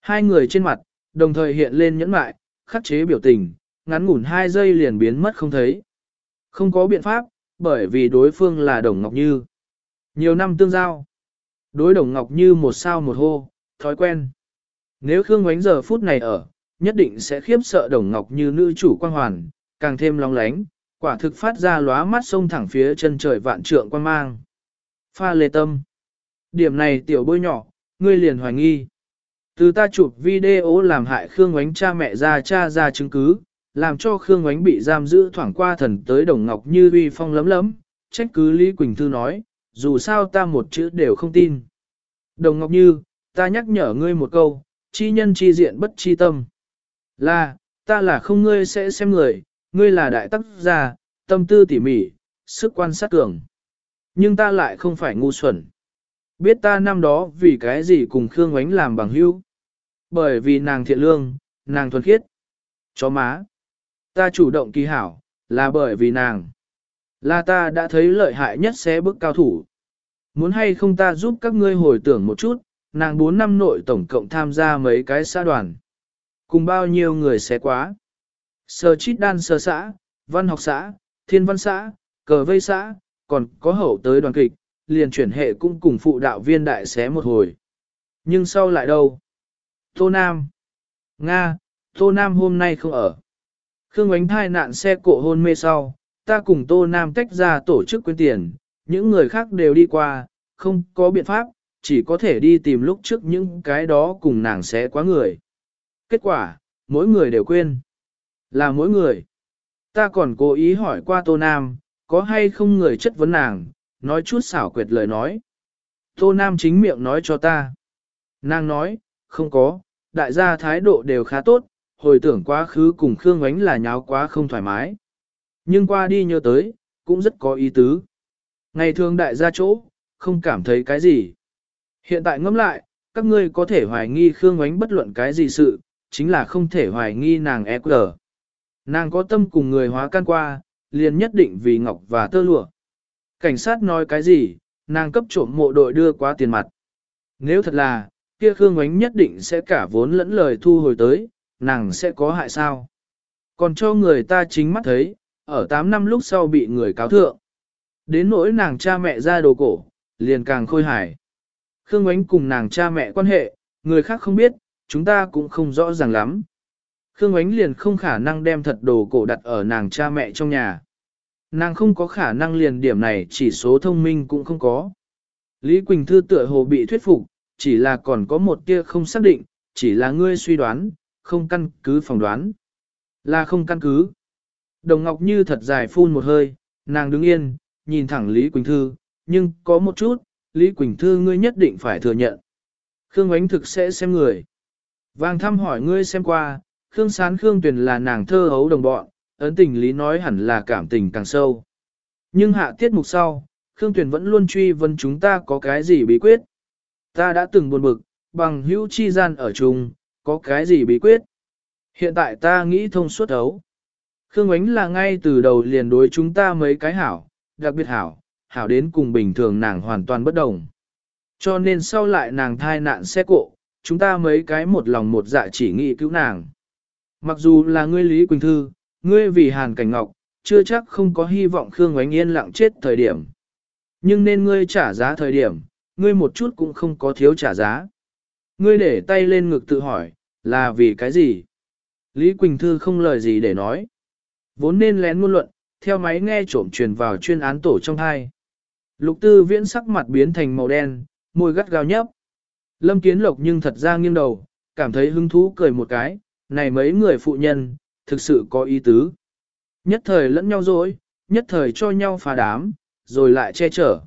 Hai người trên mặt, đồng thời hiện lên nhẫn mại, khắc chế biểu tình, ngắn ngủn hai giây liền biến mất không thấy. Không có biện pháp, bởi vì đối phương là Đồng Ngọc Như. Nhiều năm tương giao. Đối Đồng Ngọc Như một sao một hô, thói quen. Nếu Khương Ngoánh giờ phút này ở, nhất định sẽ khiếp sợ Đồng Ngọc Như nữ chủ quan hoàn, càng thêm long lánh, quả thực phát ra lóa mắt sông thẳng phía chân trời vạn trượng quan mang. Pha lê tâm. Điểm này tiểu bôi nhỏ, ngươi liền hoài nghi. Từ ta chụp video làm hại Khương Ngoánh cha mẹ ra cha ra chứng cứ, làm cho Khương Ngoánh bị giam giữ thoảng qua thần tới Đồng Ngọc Như uy phong lấm lấm, trách cứ Lý Quỳnh Thư nói, dù sao ta một chữ đều không tin. Đồng Ngọc Như, ta nhắc nhở ngươi một câu, chi nhân chi diện bất chi tâm. Là, ta là không ngươi sẽ xem người, ngươi là đại tác gia, tâm tư tỉ mỉ, sức quan sát cường. Nhưng ta lại không phải ngu xuẩn. Biết ta năm đó vì cái gì cùng Khương Ngoánh làm bằng hữu. Bởi vì nàng thiện lương, nàng thuần khiết. Chó má. Ta chủ động kỳ hảo, là bởi vì nàng. Là ta đã thấy lợi hại nhất xé bức cao thủ. Muốn hay không ta giúp các ngươi hồi tưởng một chút, nàng 4 năm nội tổng cộng tham gia mấy cái xã đoàn. Cùng bao nhiêu người xé quá. Sơ chít đan sơ xã, văn học xã, thiên văn xã, cờ vây xã, còn có hậu tới đoàn kịch, liền chuyển hệ cũng cùng phụ đạo viên đại xé một hồi. Nhưng sau lại đâu? Tô Nam. Nga, Tô Nam hôm nay không ở. Khương ánh thai nạn xe cộ hôn mê sau, ta cùng Tô Nam tách ra tổ chức quyên tiền, những người khác đều đi qua, không có biện pháp, chỉ có thể đi tìm lúc trước những cái đó cùng nàng sẽ quá người. Kết quả, mỗi người đều quên. Là mỗi người. Ta còn cố ý hỏi qua Tô Nam, có hay không người chất vấn nàng, nói chút xảo quyệt lời nói. Tô Nam chính miệng nói cho ta. Nàng nói, không có, đại gia thái độ đều khá tốt, hồi tưởng quá khứ cùng Khương Ngoánh là nháo quá không thoải mái. Nhưng qua đi nhớ tới, cũng rất có ý tứ. Ngày thường đại gia chỗ, không cảm thấy cái gì. Hiện tại ngẫm lại, các ngươi có thể hoài nghi Khương Ngoánh bất luận cái gì sự, chính là không thể hoài nghi nàng EQ. Nàng có tâm cùng người hóa can qua, liền nhất định vì ngọc và tơ lụa. Cảnh sát nói cái gì, nàng cấp trộm mộ đội đưa quá tiền mặt. Nếu thật là, kia Khương Ngoánh nhất định sẽ cả vốn lẫn lời thu hồi tới, nàng sẽ có hại sao. Còn cho người ta chính mắt thấy, ở 8 năm lúc sau bị người cáo thượng. Đến nỗi nàng cha mẹ ra đồ cổ, liền càng khôi hài. Khương Ngoánh cùng nàng cha mẹ quan hệ, người khác không biết, chúng ta cũng không rõ ràng lắm. Khương Ngoánh liền không khả năng đem thật đồ cổ đặt ở nàng cha mẹ trong nhà. Nàng không có khả năng liền điểm này chỉ số thông minh cũng không có. Lý Quỳnh Thư tựa hồ bị thuyết phục, chỉ là còn có một tia không xác định, chỉ là ngươi suy đoán, không căn cứ phỏng đoán. Là không căn cứ. Đồng Ngọc Như thật dài phun một hơi, nàng đứng yên, nhìn thẳng Lý Quỳnh Thư, nhưng có một chút, Lý Quỳnh Thư ngươi nhất định phải thừa nhận. Khương Ánh thực sẽ xem người. Vàng thăm hỏi ngươi xem qua, Khương Sán Khương Tuyền là nàng thơ hấu đồng bọn, ấn tình Lý nói hẳn là cảm tình càng sâu. Nhưng hạ tiết mục sau, Khương Tuyền vẫn luôn truy vấn chúng ta có cái gì bí quyết. Ta đã từng buồn bực, bằng hữu chi gian ở chung, có cái gì bí quyết. Hiện tại ta nghĩ thông suốt ấu. Khương Ánh là ngay từ đầu liền đối chúng ta mấy cái hảo, đặc biệt hảo, hảo đến cùng bình thường nàng hoàn toàn bất đồng. Cho nên sau lại nàng thai nạn xe cộ, chúng ta mấy cái một lòng một dạ chỉ nghĩ cứu nàng. Mặc dù là ngươi Lý Quỳnh Thư, ngươi vì Hàn Cảnh Ngọc, chưa chắc không có hy vọng Khương Ánh Yên lặng chết thời điểm. Nhưng nên ngươi trả giá thời điểm, ngươi một chút cũng không có thiếu trả giá. Ngươi để tay lên ngực tự hỏi, là vì cái gì? Lý Quỳnh Thư không lời gì để nói. Vốn nên lén ngôn luận, theo máy nghe trộm truyền vào chuyên án tổ trong hai. Lục tư viễn sắc mặt biến thành màu đen, môi gắt gao nhấp. Lâm Kiến Lộc nhưng thật ra nghiêng đầu, cảm thấy hứng thú cười một cái, này mấy người phụ nhân, thực sự có ý tứ. Nhất thời lẫn nhau dối, nhất thời cho nhau phá đám, rồi lại che chở.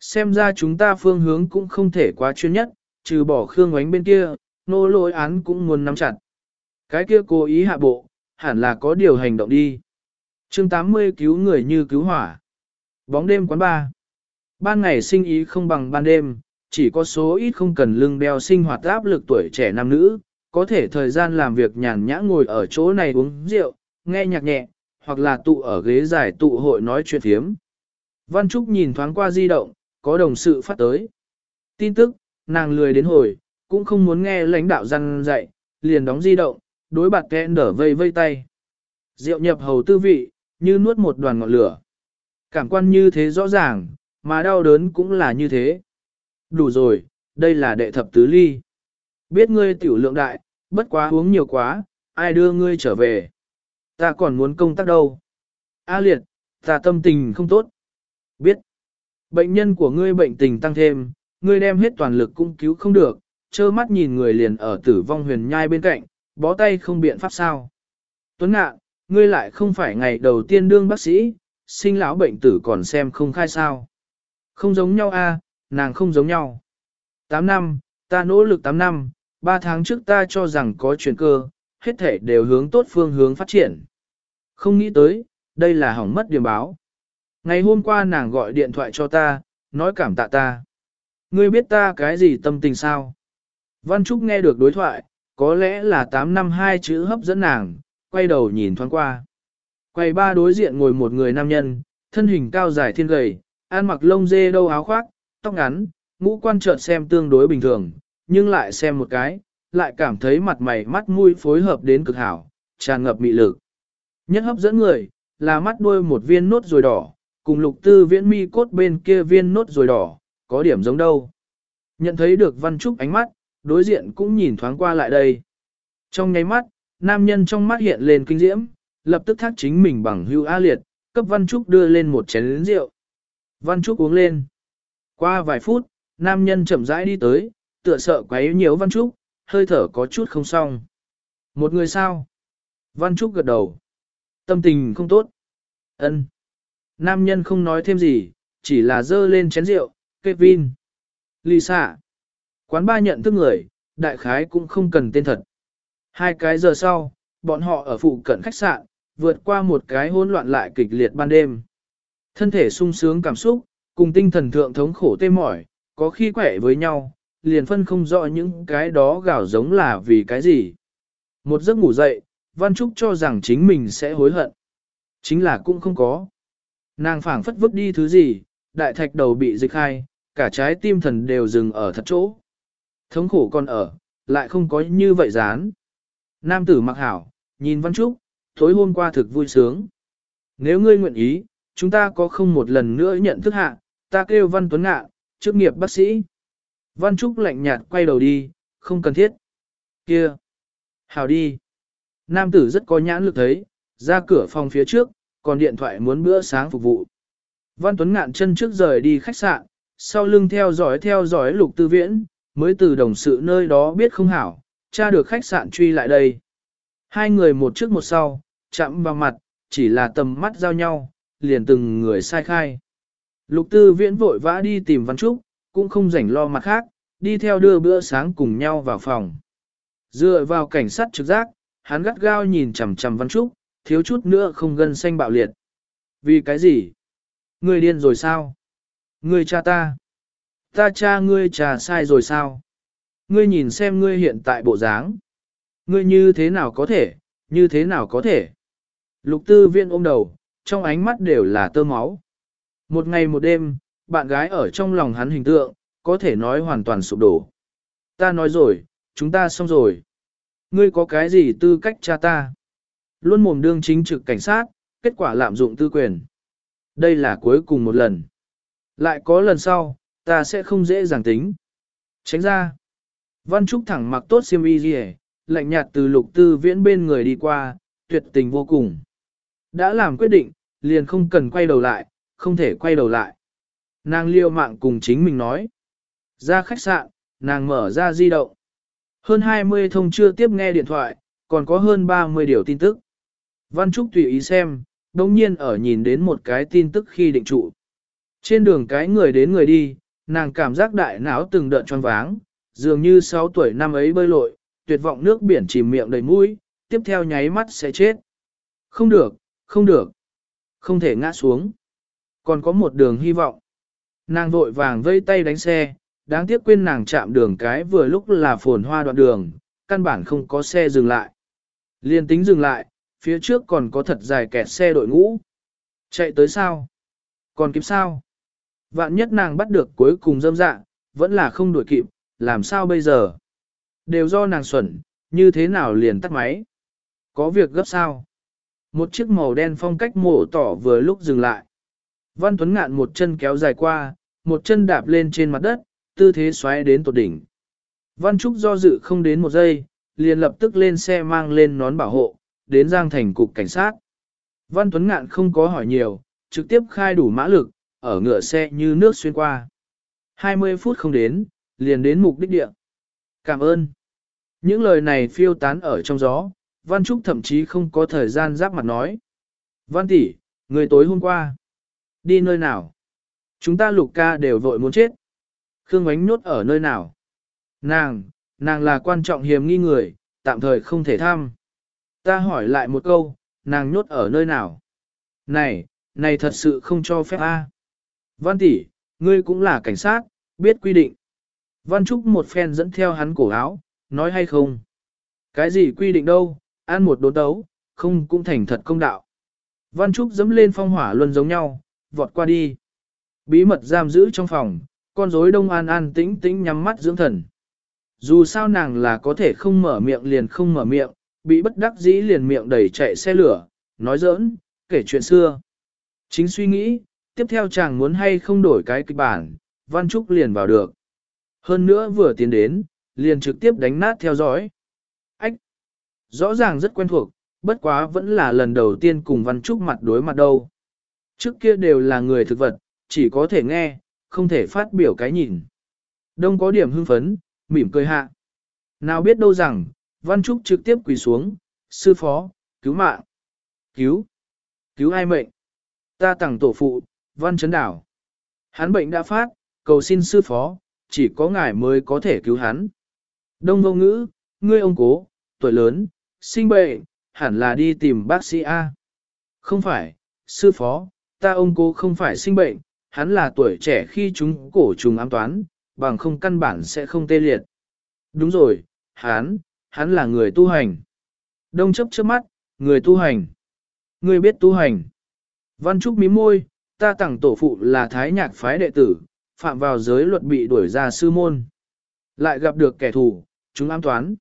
Xem ra chúng ta phương hướng cũng không thể quá chuyên nhất, trừ bỏ Khương Ngoánh bên kia, nô lỗi án cũng muốn nắm chặt. Cái kia cố ý hạ bộ, hẳn là có điều hành động đi. chương 80 cứu người như cứu hỏa. Bóng đêm quán ba. Ban ngày sinh ý không bằng ban đêm, chỉ có số ít không cần lưng đeo sinh hoạt áp lực tuổi trẻ nam nữ, có thể thời gian làm việc nhàn nhã ngồi ở chỗ này uống rượu, nghe nhạc nhẹ, hoặc là tụ ở ghế giải tụ hội nói chuyện thiếm. Văn Trúc nhìn thoáng qua di động, có đồng sự phát tới. Tin tức, nàng lười đến hồi, cũng không muốn nghe lãnh đạo răn dạy, liền đóng di động, đối bạt kẽn đở vây vây tay. Rượu nhập hầu tư vị, như nuốt một đoàn ngọn lửa. Cảm quan như thế rõ ràng, mà đau đớn cũng là như thế. Đủ rồi, đây là đệ thập tứ ly. Biết ngươi tiểu lượng đại, bất quá uống nhiều quá, ai đưa ngươi trở về. Ta còn muốn công tác đâu. A liệt, ta tâm tình không tốt. Biết. Bệnh nhân của ngươi bệnh tình tăng thêm, ngươi đem hết toàn lực cũng cứu không được, trơ mắt nhìn người liền ở tử vong huyền nhai bên cạnh, bó tay không biện pháp sao. Tuấn ngạ, ngươi lại không phải ngày đầu tiên đương bác sĩ, sinh lão bệnh tử còn xem không khai sao. Không giống nhau a, nàng không giống nhau. 8 năm, ta nỗ lực 8 năm, 3 tháng trước ta cho rằng có chuyển cơ, hết thể đều hướng tốt phương hướng phát triển. Không nghĩ tới, đây là hỏng mất điểm báo. Ngày hôm qua nàng gọi điện thoại cho ta, nói cảm tạ ta. Ngươi biết ta cái gì tâm tình sao? Văn Trúc nghe được đối thoại, có lẽ là 8 năm hai chữ hấp dẫn nàng, quay đầu nhìn thoáng qua. Quay ba đối diện ngồi một người nam nhân, thân hình cao dài thiên gầy, ăn mặc lông dê đâu áo khoác, tóc ngắn, ngũ quan chợt xem tương đối bình thường, nhưng lại xem một cái, lại cảm thấy mặt mày mắt mũi phối hợp đến cực hảo, tràn ngập mị lực. Nhất hấp dẫn người, là mắt đuôi một viên nốt rồi đỏ, cùng lục tư viễn mi cốt bên kia viên nốt rồi đỏ, có điểm giống đâu. Nhận thấy được Văn Trúc ánh mắt, đối diện cũng nhìn thoáng qua lại đây. Trong nháy mắt, nam nhân trong mắt hiện lên kinh diễm, lập tức thác chính mình bằng hưu A liệt, cấp Văn Trúc đưa lên một chén rượu. Văn Trúc uống lên. Qua vài phút, nam nhân chậm rãi đi tới, tựa sợ quấy nhiều Văn Trúc, hơi thở có chút không xong. Một người sao? Văn Trúc gật đầu. Tâm tình không tốt. Ân. Nam nhân không nói thêm gì, chỉ là dơ lên chén rượu, Kevin. Lisa. Quán ba nhận thức người, đại khái cũng không cần tên thật. Hai cái giờ sau, bọn họ ở phụ cận khách sạn, vượt qua một cái hỗn loạn lại kịch liệt ban đêm. Thân thể sung sướng cảm xúc, cùng tinh thần thượng thống khổ tê mỏi, có khi quẻ với nhau, liền phân không rõ những cái đó gào giống là vì cái gì. Một giấc ngủ dậy, Văn Trúc cho rằng chính mình sẽ hối hận. Chính là cũng không có. Nàng phảng phất vứt đi thứ gì, đại thạch đầu bị dịch khai, cả trái tim thần đều dừng ở thật chỗ. Thống khổ còn ở, lại không có như vậy dán. Nam tử mặc hảo, nhìn Văn Trúc, tối hôm qua thực vui sướng. Nếu ngươi nguyện ý, chúng ta có không một lần nữa nhận thức hạ, ta kêu Văn Tuấn Ngạ, chức nghiệp bác sĩ. Văn Trúc lạnh nhạt quay đầu đi, không cần thiết. Kia! Hảo đi! Nam tử rất có nhãn lực thấy, ra cửa phòng phía trước, còn điện thoại muốn bữa sáng phục vụ. Văn Tuấn ngạn chân trước rời đi khách sạn, sau lưng theo dõi theo dõi lục tư viễn, mới từ đồng sự nơi đó biết không hảo, tra được khách sạn truy lại đây. Hai người một trước một sau, chạm vào mặt, chỉ là tầm mắt giao nhau, liền từng người sai khai. Lục tư viễn vội vã đi tìm Văn Trúc, cũng không rảnh lo mặt khác, đi theo đưa bữa sáng cùng nhau vào phòng. Dựa vào cảnh sát trực giác, hắn gắt gao nhìn chằm chằm Văn Trúc, thiếu chút nữa không gân xanh bạo liệt. Vì cái gì? Ngươi điên rồi sao? Ngươi cha ta. Ta cha ngươi trà sai rồi sao? Ngươi nhìn xem ngươi hiện tại bộ dáng. Ngươi như thế nào có thể, như thế nào có thể? Lục tư viên ôm đầu, trong ánh mắt đều là tơ máu. Một ngày một đêm, bạn gái ở trong lòng hắn hình tượng, có thể nói hoàn toàn sụp đổ. Ta nói rồi, chúng ta xong rồi. Ngươi có cái gì tư cách cha ta? Luôn mồm đương chính trực cảnh sát, kết quả lạm dụng tư quyền. Đây là cuối cùng một lần. Lại có lần sau, ta sẽ không dễ dàng tính. Tránh ra. Văn Trúc thẳng mặc tốt xiêm y gì lạnh nhạt từ lục tư viễn bên người đi qua, tuyệt tình vô cùng. Đã làm quyết định, liền không cần quay đầu lại, không thể quay đầu lại. Nàng liêu mạng cùng chính mình nói. Ra khách sạn, nàng mở ra di động. Hơn 20 thông chưa tiếp nghe điện thoại, còn có hơn 30 điều tin tức. Văn Trúc tùy ý xem, đồng nhiên ở nhìn đến một cái tin tức khi định trụ. Trên đường cái người đến người đi, nàng cảm giác đại não từng đợt choáng váng, dường như 6 tuổi năm ấy bơi lội, tuyệt vọng nước biển chìm miệng đầy mũi, tiếp theo nháy mắt sẽ chết. Không được, không được, không thể ngã xuống. Còn có một đường hy vọng. Nàng vội vàng vây tay đánh xe, đáng tiếc quên nàng chạm đường cái vừa lúc là phồn hoa đoạn đường, căn bản không có xe dừng lại. Liên tính dừng lại, phía trước còn có thật dài kẹt xe đội ngũ. Chạy tới sao? Còn kịp sao? Vạn nhất nàng bắt được cuối cùng dâm dạ, vẫn là không đuổi kịp, làm sao bây giờ? Đều do nàng xuẩn, như thế nào liền tắt máy? Có việc gấp sao? Một chiếc màu đen phong cách mổ tỏ vừa lúc dừng lại. Văn Tuấn ngạn một chân kéo dài qua, một chân đạp lên trên mặt đất, tư thế xoáy đến tột đỉnh. Văn Trúc do dự không đến một giây, liền lập tức lên xe mang lên nón bảo hộ, đến Giang Thành cục cảnh sát. Văn Tuấn Ngạn không có hỏi nhiều, trực tiếp khai đủ mã lực, ở ngựa xe như nước xuyên qua. 20 phút không đến, liền đến mục đích địa. Cảm ơn. Những lời này phiêu tán ở trong gió, Văn Trúc thậm chí không có thời gian giáp mặt nói. Văn tỷ, người tối hôm qua. Đi nơi nào? Chúng ta lục ca đều vội muốn chết. Khương Ánh nhốt ở nơi nào? Nàng, nàng là quan trọng hiểm nghi người, tạm thời không thể thăm. Ta hỏi lại một câu, nàng nhốt ở nơi nào? Này, này thật sự không cho phép a. Văn tỷ, ngươi cũng là cảnh sát, biết quy định. Văn Trúc một phen dẫn theo hắn cổ áo, nói hay không? Cái gì quy định đâu, ăn một đốn đấu, không cũng thành thật công đạo. Văn Trúc dẫm lên phong hỏa luân giống nhau, vọt qua đi. Bí mật giam giữ trong phòng, con rối đông an an tĩnh tĩnh nhắm mắt dưỡng thần. Dù sao nàng là có thể không mở miệng liền không mở miệng, bị bất đắc dĩ liền miệng đẩy chạy xe lửa, nói giỡn, kể chuyện xưa. Chính suy nghĩ, tiếp theo chàng muốn hay không đổi cái kịch bản, Văn Trúc liền vào được. Hơn nữa vừa tiến đến, liền trực tiếp đánh nát theo dõi. Ách! Rõ ràng rất quen thuộc, bất quá vẫn là lần đầu tiên cùng Văn Trúc mặt đối mặt đâu. Trước kia đều là người thực vật, chỉ có thể nghe, không thể phát biểu cái nhìn. Đông có điểm hưng phấn, mỉm cười hạ. Nào biết đâu rằng, Văn Trúc trực tiếp quỳ xuống, sư phó, cứu mạng. Cứu! Cứu ai mệnh? Ta tặng tổ phụ, Văn chấn Đảo. Hắn bệnh đã phát, cầu xin sư phó, chỉ có ngài mới có thể cứu hắn. Đông vô ngữ, ngươi ông cố, tuổi lớn, sinh bệnh, hẳn là đi tìm bác sĩ A. Không phải, sư phó, ta ông cố không phải sinh bệnh, hắn là tuổi trẻ khi chúng cổ trùng ám toán, bằng không căn bản sẽ không tê liệt. Đúng rồi, hắn, hắn là người tu hành. Đông chấp trước mắt, người tu hành. Người biết tu hành. Văn Trúc mím môi, ta tặng tổ phụ là thái nhạc phái đệ tử, phạm vào giới luật bị đuổi ra sư môn. Lại gặp được kẻ thù, chúng ám toán.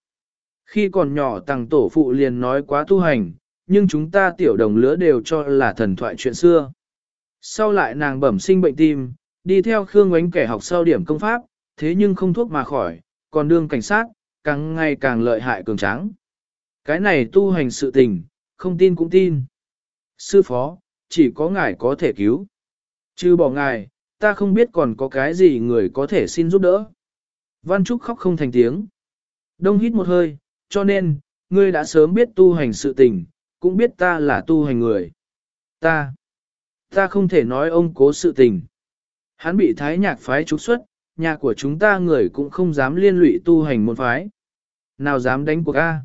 Khi còn nhỏ tặng tổ phụ liền nói quá tu hành, nhưng chúng ta tiểu đồng lứa đều cho là thần thoại chuyện xưa. Sau lại nàng bẩm sinh bệnh tim, đi theo Khương Ngoánh kẻ học sau điểm công pháp, thế nhưng không thuốc mà khỏi, còn đương cảnh sát, càng ngày càng lợi hại cường tráng. Cái này tu hành sự tình, không tin cũng tin. Sư phó, chỉ có ngài có thể cứu. Chứ bỏ ngài, ta không biết còn có cái gì người có thể xin giúp đỡ. Văn Trúc khóc không thành tiếng. Đông hít một hơi, cho nên, ngươi đã sớm biết tu hành sự tình, cũng biết ta là tu hành người. Ta, ta không thể nói ông cố sự tình. Hắn bị thái nhạc phái trục xuất, nhà của chúng ta người cũng không dám liên lụy tu hành môn phái. Nào dám đánh cuộc A.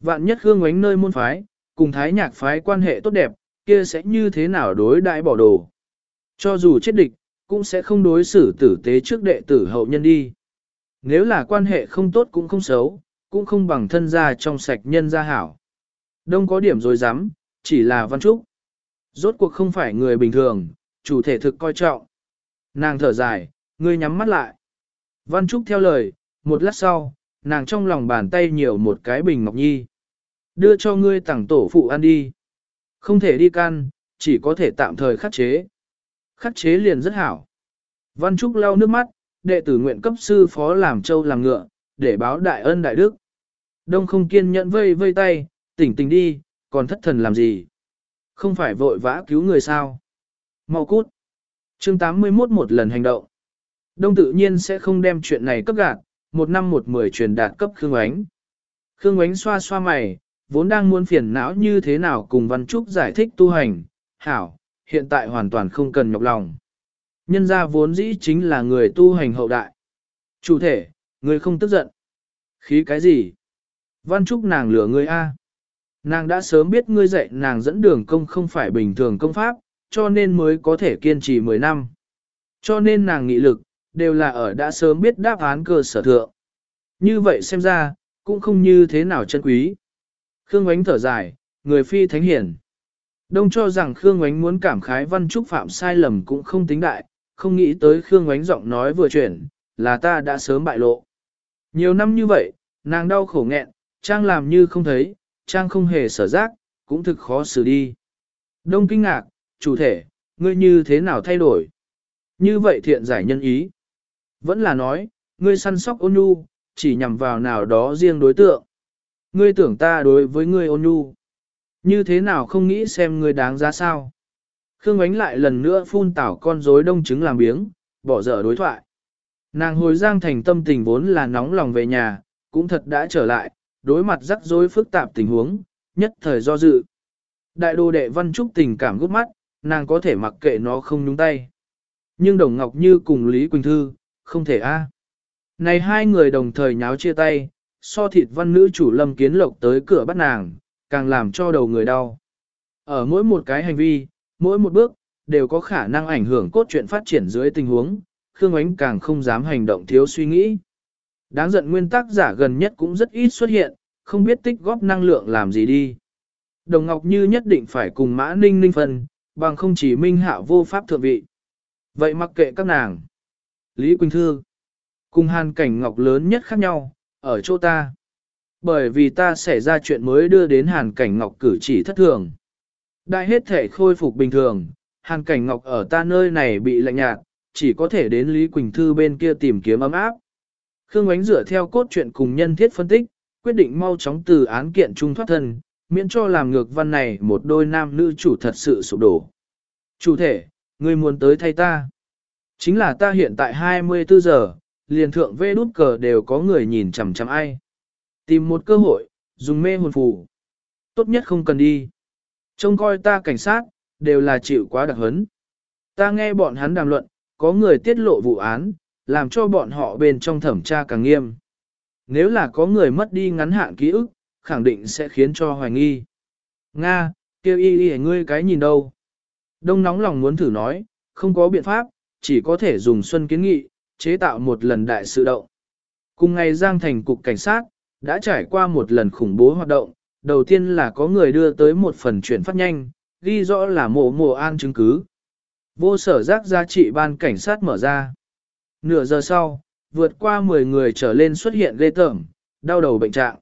Vạn nhất Khương Ngoánh nơi môn phái, cùng thái nhạc phái quan hệ tốt đẹp, kia sẽ như thế nào đối đại bỏ đồ. Cho dù chết địch, cũng sẽ không đối xử tử tế trước đệ tử hậu nhân đi. Nếu là quan hệ không tốt cũng không xấu, cũng không bằng thân gia trong sạch nhân gia hảo. Đông có điểm rồi dám, chỉ là văn trúc. Rốt cuộc không phải người bình thường, chủ thể thực coi trọng. Nàng thở dài, ngươi nhắm mắt lại. Văn Trúc theo lời, một lát sau, nàng trong lòng bàn tay nhiều một cái bình ngọc nhi. Đưa cho ngươi tặng tổ phụ ăn đi. Không thể đi can, chỉ có thể tạm thời khắc chế. Khắc chế liền rất hảo. Văn Trúc lau nước mắt, đệ tử nguyện cấp sư phó làm châu làm ngựa, để báo đại ân đại đức. Đông không kiên nhẫn vây vây tay, tỉnh tỉnh đi, còn thất thần làm gì? Không phải vội vã cứu người sao? Mau cút. Chương 81 một lần hành động. Đông tự nhiên sẽ không đem chuyện này cấp gạt, một năm một mười truyền đạt cấp Khương Ánh. Khương Ánh xoa xoa mày, vốn đang muốn phiền não như thế nào cùng Văn Trúc giải thích tu hành, hảo, hiện tại hoàn toàn không cần nhọc lòng. Nhân gia vốn dĩ chính là người tu hành hậu đại. Chủ thể, người không tức giận. Khí cái gì? Văn Trúc nàng lửa ngươi A. Nàng đã sớm biết ngươi dạy nàng dẫn đường công không phải bình thường công pháp, cho nên mới có thể kiên trì 10 năm. Cho nên nàng nghị lực, đều là ở đã sớm biết đáp án cơ sở thượng. Như vậy xem ra, cũng không như thế nào chân quý. Khương ánh thở dài, người phi thánh hiển. Đông cho rằng Khương Ngoánh muốn cảm khái văn trúc phạm sai lầm cũng không tính đại, không nghĩ tới Khương Ngoánh giọng nói vừa chuyển, là ta đã sớm bại lộ. Nhiều năm như vậy, nàng đau khổ nghẹn, Trang làm như không thấy, Trang không hề sở giác, cũng thực khó xử đi. Đông kinh ngạc, chủ thể, ngươi như thế nào thay đổi? Như vậy thiện giải nhân ý. Vẫn là nói, ngươi săn sóc ôn nhu, chỉ nhằm vào nào đó riêng đối tượng. Ngươi tưởng ta đối với ngươi ôn nhu. Như thế nào không nghĩ xem ngươi đáng giá sao? Khương ánh lại lần nữa phun tảo con rối đông trứng làm biếng, bỏ dở đối thoại. Nàng hồi giang thành tâm tình vốn là nóng lòng về nhà, cũng thật đã trở lại, đối mặt rắc rối phức tạp tình huống, nhất thời do dự. Đại đô đệ văn trúc tình cảm gút mắt, nàng có thể mặc kệ nó không nhúng tay. Nhưng Đồng Ngọc Như cùng Lý Quỳnh Thư, không thể a. Này hai người đồng thời nháo chia tay, so thịt văn nữ chủ lâm kiến lộc tới cửa bắt nàng, càng làm cho đầu người đau. Ở mỗi một cái hành vi, mỗi một bước, đều có khả năng ảnh hưởng cốt truyện phát triển dưới tình huống, Khương Ánh càng không dám hành động thiếu suy nghĩ. Đáng giận nguyên tắc giả gần nhất cũng rất ít xuất hiện, không biết tích góp năng lượng làm gì đi. Đồng Ngọc Như nhất định phải cùng Mã Ninh Ninh phân, bằng không chỉ minh hạ vô pháp thượng vị. Vậy mặc kệ các nàng. Lý Quỳnh Thư. Cùng hàn cảnh ngọc lớn nhất khác nhau, ở chỗ ta. Bởi vì ta xảy ra chuyện mới đưa đến hàn cảnh ngọc cử chỉ thất thường. Đại hết thể khôi phục bình thường, hàn cảnh ngọc ở ta nơi này bị lạnh nhạt, chỉ có thể đến Lý Quỳnh Thư bên kia tìm kiếm ấm áp. Khương Ánh dựa theo cốt truyện cùng nhân thiết phân tích, quyết định mau chóng từ án kiện trung thoát thân, miễn cho làm ngược văn này một đôi nam nữ chủ thật sự sụp đổ. Chủ thể, người muốn tới thay ta. Chính là ta hiện tại 24 giờ, liền thượng vê đút cờ đều có người nhìn chằm chằm ai. Tìm một cơ hội, dùng mê hồn phù. Tốt nhất không cần đi. Trông coi ta cảnh sát, đều là chịu quá đặc hấn. Ta nghe bọn hắn đàm luận, có người tiết lộ vụ án, làm cho bọn họ bên trong thẩm tra càng nghiêm. Nếu là có người mất đi ngắn hạn ký ức, khẳng định sẽ khiến cho hoài nghi. Nga, kêu y y ngươi cái nhìn đâu? Đông nóng lòng muốn thử nói, không có biện pháp, chỉ có thể dùng xuân kiến nghị, chế tạo một lần đại sự động. Cùng ngày Giang Thành Cục Cảnh sát, đã trải qua một lần khủng bố hoạt động, đầu tiên là có người đưa tới một phần chuyển phát nhanh, ghi rõ là mộ mộ an chứng cứ. Vô sở giác giá trị ban cảnh sát mở ra. Nửa giờ sau, vượt qua 10 người trở lên xuất hiện lê tởm, đau đầu bệnh trạng.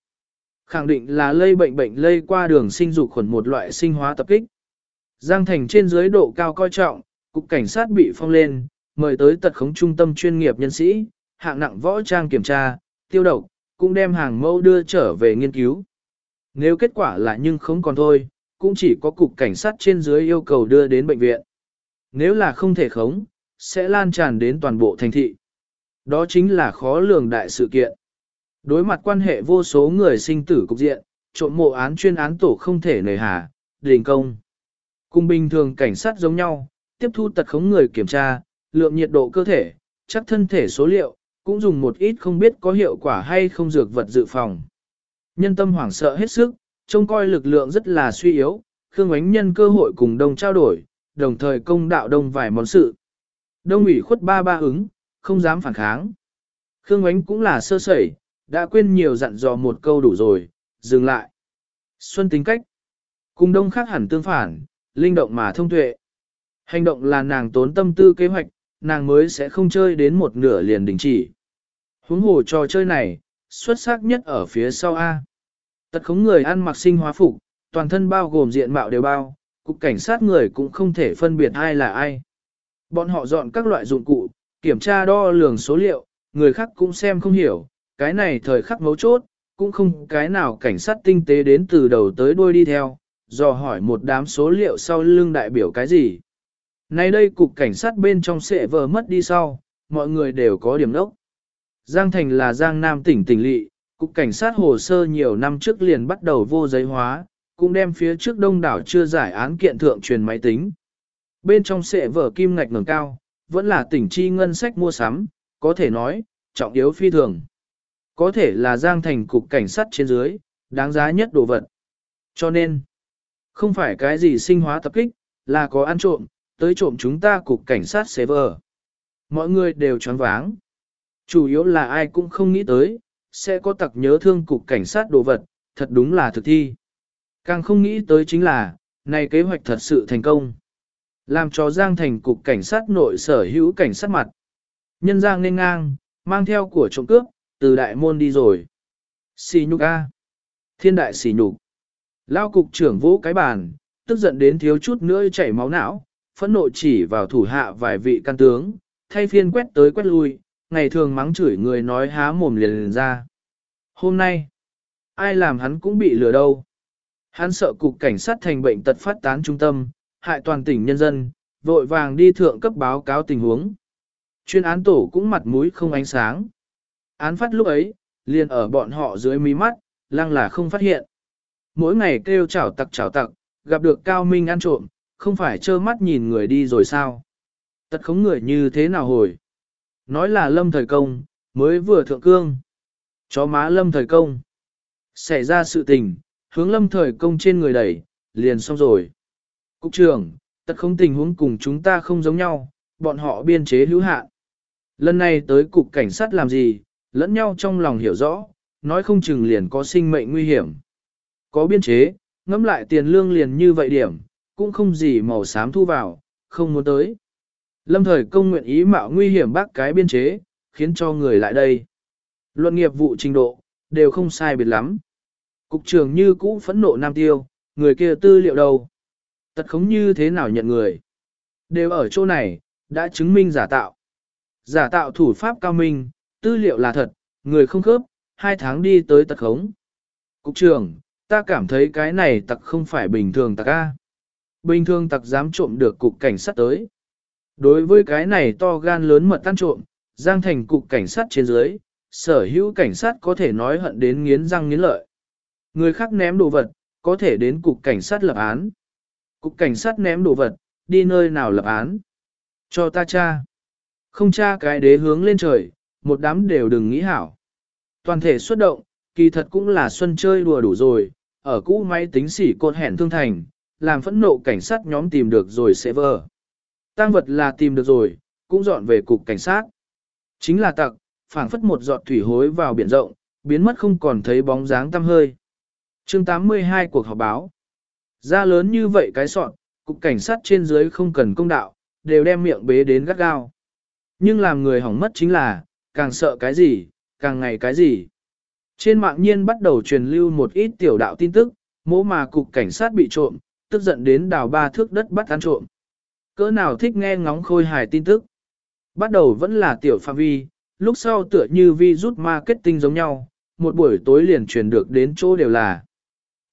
Khẳng định là lây bệnh bệnh lây qua đường sinh dục khuẩn một loại sinh hóa tập kích. Giang Thành trên dưới độ cao coi trọng, cục cảnh sát bị phong lên, mời tới tật khống trung tâm chuyên nghiệp nhân sĩ, hạng nặng võ trang kiểm tra, tiêu độc, cũng đem hàng mẫu đưa trở về nghiên cứu. Nếu kết quả là nhưng không còn thôi, cũng chỉ có cục cảnh sát trên dưới yêu cầu đưa đến bệnh viện. Nếu là không thể khống, sẽ lan tràn đến toàn bộ thành thị. Đó chính là khó lường đại sự kiện. Đối mặt quan hệ vô số người sinh tử cục diện, trộm mộ án chuyên án tổ không thể nề hà, đình công. Cùng bình thường cảnh sát giống nhau, tiếp thu tật khống người kiểm tra, lượng nhiệt độ cơ thể, chắc thân thể số liệu, cũng dùng một ít không biết có hiệu quả hay không dược vật dự phòng. Nhân tâm hoảng sợ hết sức, trông coi lực lượng rất là suy yếu, Khương Ánh nhân cơ hội cùng đông trao đổi, đồng thời công đạo đông vài món sự. Đông ủy khuất ba ba ứng, không dám phản kháng. Khương Ánh cũng là sơ sẩy, đã quên nhiều dặn dò một câu đủ rồi, dừng lại. Xuân tính cách. Cùng đông khác hẳn tương phản, linh động mà thông tuệ. Hành động là nàng tốn tâm tư kế hoạch, nàng mới sẽ không chơi đến một nửa liền đình chỉ. Huống hồ trò chơi này, xuất sắc nhất ở phía sau A. Tật khống người ăn mặc sinh hóa phục, toàn thân bao gồm diện mạo đều bao, cục cảnh sát người cũng không thể phân biệt ai là ai. Bọn họ dọn các loại dụng cụ, kiểm tra đo lường số liệu, người khác cũng xem không hiểu, cái này thời khắc mấu chốt, cũng không cái nào cảnh sát tinh tế đến từ đầu tới đuôi đi theo, dò hỏi một đám số liệu sau lưng đại biểu cái gì. Nay đây cục cảnh sát bên trong sẽ vờ mất đi sau, mọi người đều có điểm đốc. Giang Thành là Giang Nam tỉnh tỉnh lỵ, cục cảnh sát hồ sơ nhiều năm trước liền bắt đầu vô giấy hóa, cũng đem phía trước đông đảo chưa giải án kiện thượng truyền máy tính. Bên trong sẽ vở kim ngạch ngẩng cao, vẫn là tỉnh chi ngân sách mua sắm, có thể nói, trọng yếu phi thường. Có thể là Giang Thành cục cảnh sát trên dưới, đáng giá nhất đồ vật. Cho nên, không phải cái gì sinh hóa tập kích, là có ăn trộm, tới trộm chúng ta cục cảnh sát server. Mọi người đều choáng váng. Chủ yếu là ai cũng không nghĩ tới, sẽ có tặc nhớ thương cục cảnh sát đồ vật, thật đúng là thực thi. Càng không nghĩ tới chính là, này kế hoạch thật sự thành công. Làm cho Giang thành cục cảnh sát nội sở hữu cảnh sát mặt. Nhân Giang nên ngang, mang theo của trộm cướp, từ đại môn đi rồi. Xì nhục A. Thiên đại xì nhục. Lao cục trưởng vỗ cái bàn, tức giận đến thiếu chút nữa chảy máu não, phẫn nộ chỉ vào thủ hạ vài vị can tướng, thay phiên quét tới quét lui, ngày thường mắng chửi người nói há mồm liền liền ra. Hôm nay, ai làm hắn cũng bị lừa đâu. Hắn sợ cục cảnh sát thành bệnh tật phát tán trung tâm, hại toàn tỉnh nhân dân, vội vàng đi thượng cấp báo cáo tình huống. Chuyên án tổ cũng mặt mũi không ánh sáng. Án phát lúc ấy, liền ở bọn họ dưới mí mắt, lăng là không phát hiện. Mỗi ngày kêu chảo tặc chảo tặc, gặp được cao minh ăn trộm, không phải trơ mắt nhìn người đi rồi sao. Tật khống người như thế nào hồi. Nói là lâm thời công, mới vừa thượng cương. Chó má lâm thời công. Xảy ra sự tình, hướng lâm thời công trên người đẩy, liền xong rồi. Cục trưởng, tật không tình huống cùng chúng ta không giống nhau, bọn họ biên chế hữu hạn. Lần này tới cục cảnh sát làm gì, lẫn nhau trong lòng hiểu rõ, nói không chừng liền có sinh mệnh nguy hiểm. Có biên chế, ngẫm lại tiền lương liền như vậy điểm, cũng không gì màu xám thu vào, không muốn tới. Lâm thời công nguyện ý mạo nguy hiểm bác cái biên chế, khiến cho người lại đây. Luận nghiệp vụ trình độ, đều không sai biệt lắm. Cục trưởng như cũ phẫn nộ nam tiêu, người kia tư liệu đâu. Tật khống như thế nào nhận người. Đều ở chỗ này, đã chứng minh giả tạo. Giả tạo thủ pháp cao minh, tư liệu là thật, người không khớp, hai tháng đi tới tật khống. Cục trưởng, ta cảm thấy cái này tặc không phải bình thường tặc A. Bình thường tặc dám trộm được cục cảnh sát tới. Đối với cái này to gan lớn mật tan trộm, Giang Thành cục cảnh sát trên dưới, sở hữu cảnh sát có thể nói hận đến nghiến răng nghiến lợi. Người khác ném đồ vật, có thể đến cục cảnh sát lập án. Cục cảnh sát ném đồ vật, đi nơi nào lập án. Cho ta cha. Không cha cái đế hướng lên trời, một đám đều đừng nghĩ hảo. Toàn thể xuất động, kỳ thật cũng là xuân chơi đùa đủ rồi, ở cũ máy tính xỉ cột hẹn thương thành, làm phẫn nộ cảnh sát nhóm tìm được rồi sẽ vờ. Tăng vật là tìm được rồi, cũng dọn về cục cảnh sát. Chính là tặc, phảng phất một giọt thủy hối vào biển rộng, biến mất không còn thấy bóng dáng tăm hơi. chương 82 cuộc họp báo. Ra lớn như vậy cái soạn, cục cảnh sát trên dưới không cần công đạo, đều đem miệng bế đến gắt gao. Nhưng làm người hỏng mất chính là, càng sợ cái gì, càng ngày cái gì. Trên mạng nhiên bắt đầu truyền lưu một ít tiểu đạo tin tức, mỗ mà cục cảnh sát bị trộm, tức giận đến đào ba thước đất bắt ăn trộm. Cỡ nào thích nghe ngóng khôi hài tin tức. Bắt đầu vẫn là tiểu phạm vi, lúc sau tựa như vi rút marketing giống nhau, một buổi tối liền truyền được đến chỗ đều là.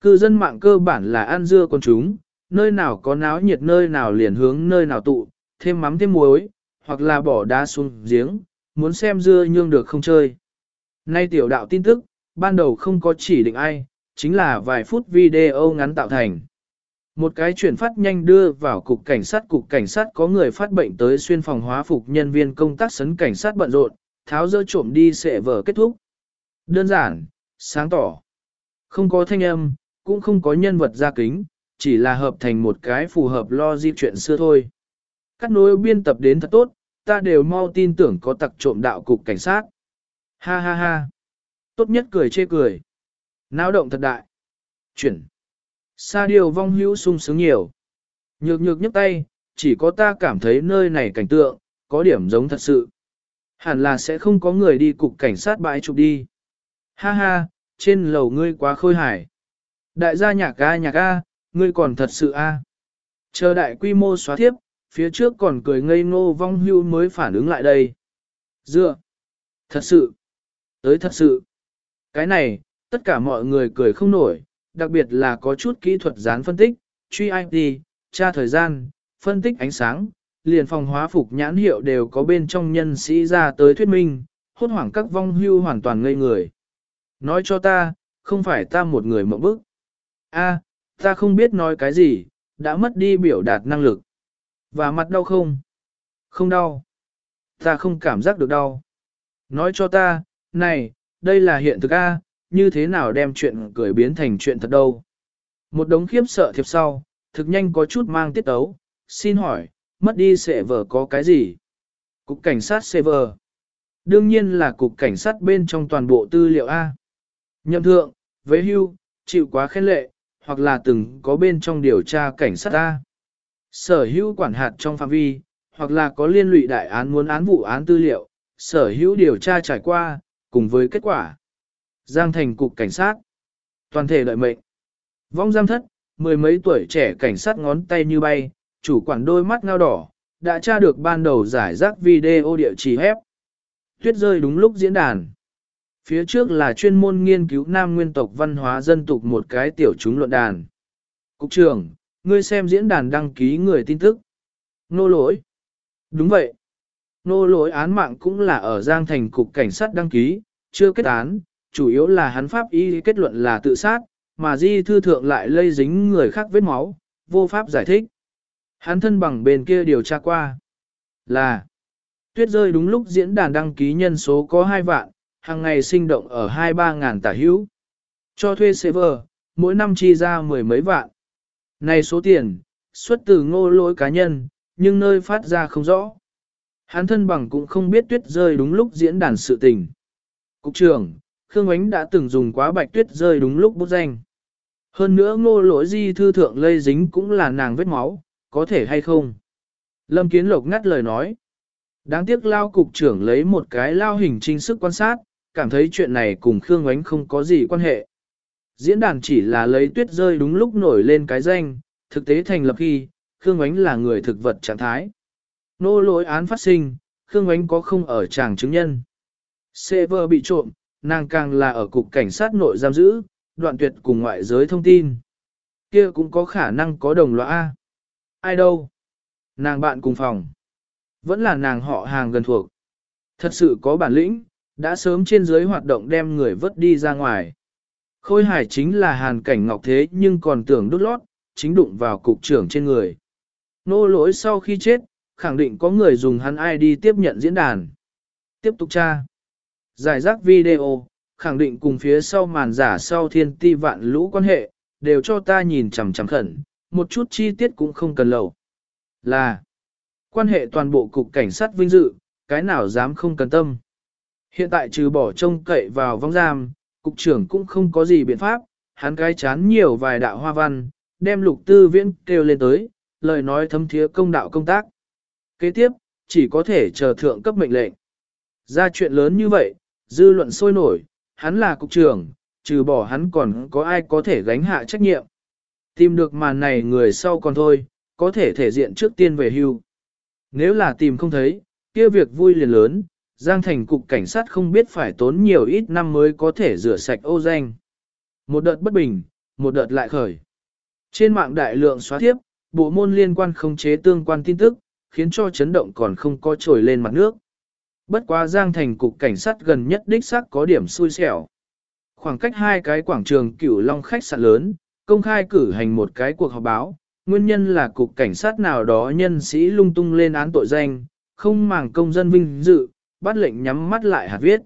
Cư dân mạng cơ bản là ăn dưa con chúng, nơi nào có náo nhiệt nơi nào liền hướng nơi nào tụ, thêm mắm thêm muối, hoặc là bỏ đá xuống giếng, muốn xem dưa nhương được không chơi. Nay tiểu đạo tin tức, ban đầu không có chỉ định ai, chính là vài phút video ngắn tạo thành. Một cái chuyển phát nhanh đưa vào cục cảnh sát cục cảnh sát có người phát bệnh tới xuyên phòng hóa phục nhân viên công tác sấn cảnh sát bận rộn, tháo dỡ trộm đi sẽ vở kết thúc. Đơn giản, sáng tỏ. Không có thanh âm, cũng không có nhân vật ra kính, chỉ là hợp thành một cái phù hợp lo di chuyện xưa thôi. Các nối biên tập đến thật tốt, ta đều mau tin tưởng có tặc trộm đạo cục cảnh sát. Ha ha ha. Tốt nhất cười chê cười. Náo động thật đại. Chuyển. Sa điều vong hữu sung sướng nhiều. Nhược nhược nhấc tay, chỉ có ta cảm thấy nơi này cảnh tượng, có điểm giống thật sự. Hẳn là sẽ không có người đi cục cảnh sát bãi chụp đi. Ha ha, trên lầu ngươi quá khôi hài. Đại gia nhạc ca nhạc ca, ngươi còn thật sự a. Chờ đại quy mô xóa tiếp, phía trước còn cười ngây ngô vong hưu mới phản ứng lại đây. Dựa. Thật sự. Tới thật sự. Cái này, tất cả mọi người cười không nổi, đặc biệt là có chút kỹ thuật dán phân tích, truy IP, tra thời gian, phân tích ánh sáng, liền phòng hóa phục nhãn hiệu đều có bên trong nhân sĩ ra tới thuyết minh, hốt hoảng các vong hưu hoàn toàn ngây người. Nói cho ta, không phải ta một người mộng bức. A, ta không biết nói cái gì, đã mất đi biểu đạt năng lực. Và mặt đau không? Không đau. Ta không cảm giác được đau. Nói cho ta, này, đây là hiện thực A, như thế nào đem chuyện cười biến thành chuyện thật đâu. Một đống khiếp sợ thiệp sau, thực nhanh có chút mang tiết tấu, xin hỏi, mất đi sẽ vở có cái gì? Cục cảnh sát server. Đương nhiên là cục cảnh sát bên trong toàn bộ tư liệu A. Nhậm thượng, với hưu, chịu quá khen lệ, hoặc là từng có bên trong điều tra cảnh sát A. Sở hữu quản hạt trong phạm vi, hoặc là có liên lụy đại án muốn án vụ án tư liệu, sở hữu điều tra trải qua, cùng với kết quả. Giang thành cục cảnh sát. Toàn thể đợi mệnh. Vong giam thất, mười mấy tuổi trẻ cảnh sát ngón tay như bay, chủ quản đôi mắt ngao đỏ, đã tra được ban đầu giải rác video địa chỉ hép. Tuyết rơi đúng lúc diễn đàn. Phía trước là chuyên môn nghiên cứu nam nguyên tộc văn hóa dân tộc một cái tiểu chúng luận đàn. Cục trưởng, ngươi xem diễn đàn đăng ký người tin tức. Nô lỗi. Đúng vậy. Nô lỗi án mạng cũng là ở Giang Thành Cục Cảnh sát đăng ký, chưa kết án, chủ yếu là hắn pháp y kết luận là tự sát, mà di thư thượng lại lây dính người khác vết máu, vô pháp giải thích. Hắn thân bằng bên kia điều tra qua là tuyết rơi đúng lúc diễn đàn đăng ký nhân số có 2 vạn, hàng ngày sinh động ở 2-3 ngàn tả hữu. Cho thuê server, mỗi năm chi ra mười mấy vạn. Này số tiền, xuất từ ngô lỗi cá nhân, nhưng nơi phát ra không rõ. Hắn thân bằng cũng không biết tuyết rơi đúng lúc diễn đàn sự tình. Cục trưởng, Khương Ánh đã từng dùng quá bạch tuyết rơi đúng lúc bút danh. Hơn nữa ngô lỗi di thư thượng lây dính cũng là nàng vết máu, có thể hay không? Lâm Kiến Lộc ngắt lời nói. Đáng tiếc lao cục trưởng lấy một cái lao hình trinh sức quan sát, cảm thấy chuyện này cùng Khương Ánh không có gì quan hệ. Diễn đàn chỉ là lấy tuyết rơi đúng lúc nổi lên cái danh, thực tế thành lập khi, Khương Ánh là người thực vật trạng thái. Nô lỗi án phát sinh, Khương Ánh có không ở tràng chứng nhân. Server bị trộm, nàng càng là ở cục cảnh sát nội giam giữ, đoạn tuyệt cùng ngoại giới thông tin. Kia cũng có khả năng có đồng loại A. Ai đâu? Nàng bạn cùng phòng. Vẫn là nàng họ hàng gần thuộc. Thật sự có bản lĩnh, đã sớm trên dưới hoạt động đem người vớt đi ra ngoài. Khôi hải chính là hàn cảnh ngọc thế nhưng còn tưởng đút lót, chính đụng vào cục trưởng trên người. Nô lỗi sau khi chết, khẳng định có người dùng hắn ai đi tiếp nhận diễn đàn. Tiếp tục tra. Giải rác video, khẳng định cùng phía sau màn giả sau thiên ti vạn lũ quan hệ, đều cho ta nhìn chằm chằm khẩn, một chút chi tiết cũng không cần lầu. Là, quan hệ toàn bộ cục cảnh sát vinh dự, cái nào dám không cần tâm. Hiện tại trừ bỏ trông cậy vào vong giam, cục trưởng cũng không có gì biện pháp, hắn cái chán nhiều vài đạo hoa văn, đem lục tư viễn kêu lên tới, lời nói thấm thía công đạo công tác. Kế tiếp, chỉ có thể chờ thượng cấp mệnh lệnh. Ra chuyện lớn như vậy, dư luận sôi nổi, hắn là cục trưởng, trừ bỏ hắn còn có ai có thể gánh hạ trách nhiệm. Tìm được màn này người sau còn thôi, có thể thể diện trước tiên về hưu. Nếu là tìm không thấy, kia việc vui liền lớn, Giang Thành cục cảnh sát không biết phải tốn nhiều ít năm mới có thể rửa sạch ô danh. Một đợt bất bình, một đợt lại khởi. Trên mạng đại lượng xóa tiếp, bộ môn liên quan không chế tương quan tin tức, khiến cho chấn động còn không có trồi lên mặt nước. Bất quá Giang Thành cục cảnh sát gần nhất đích xác có điểm xui xẻo. Khoảng cách hai cái quảng trường cửu long khách sạn lớn, công khai cử hành một cái cuộc họp báo, nguyên nhân là cục cảnh sát nào đó nhân sĩ lung tung lên án tội danh, không màng công dân vinh dự, bắt lệnh nhắm mắt lại hạt viết.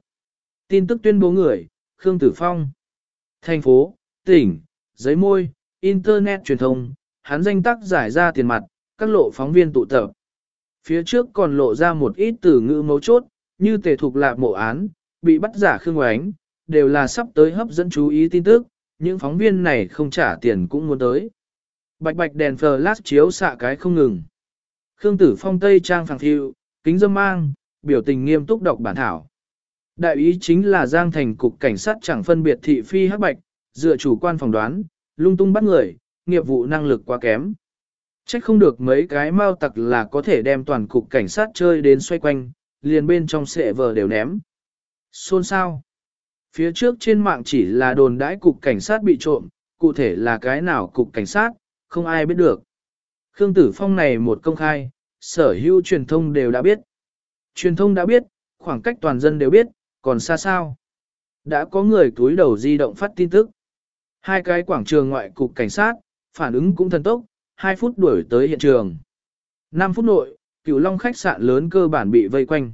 Tin tức tuyên bố người, Khương Tử Phong. Thành phố, tỉnh, giấy môi, Internet truyền thông, hắn danh tác giải ra tiền mặt, các lộ phóng viên tụ tập. Phía trước còn lộ ra một ít từ ngữ mấu chốt, như tề thuộc lạc mộ án, bị bắt giả Khương Oánh, đều là sắp tới hấp dẫn chú ý tin tức, những phóng viên này không trả tiền cũng muốn tới. Bạch bạch đèn flash chiếu xạ cái không ngừng. Khương Tử Phong Tây trang phẳng thiệu, kính dâm mang, biểu tình nghiêm túc đọc bản thảo. Đại ý chính là Giang Thành cục cảnh sát chẳng phân biệt thị phi hắc bạch, dựa chủ quan phỏng đoán, lung tung bắt người, nghiệp vụ năng lực quá kém. Trách không được mấy cái mau tặc là có thể đem toàn cục cảnh sát chơi đến xoay quanh, liền bên trong sệ vờ đều ném. Xôn sao? Phía trước trên mạng chỉ là đồn đãi cục cảnh sát bị trộm, cụ thể là cái nào cục cảnh sát, không ai biết được. Khương Tử Phong này một công khai, sở hữu truyền thông đều đã biết. Truyền thông đã biết, khoảng cách toàn dân đều biết, còn xa sao. Đã có người túi đầu di động phát tin tức. Hai cái quảng trường ngoại cục cảnh sát, phản ứng cũng thần tốc, 2 phút đuổi tới hiện trường. 5 phút nội, cửu long khách sạn lớn cơ bản bị vây quanh.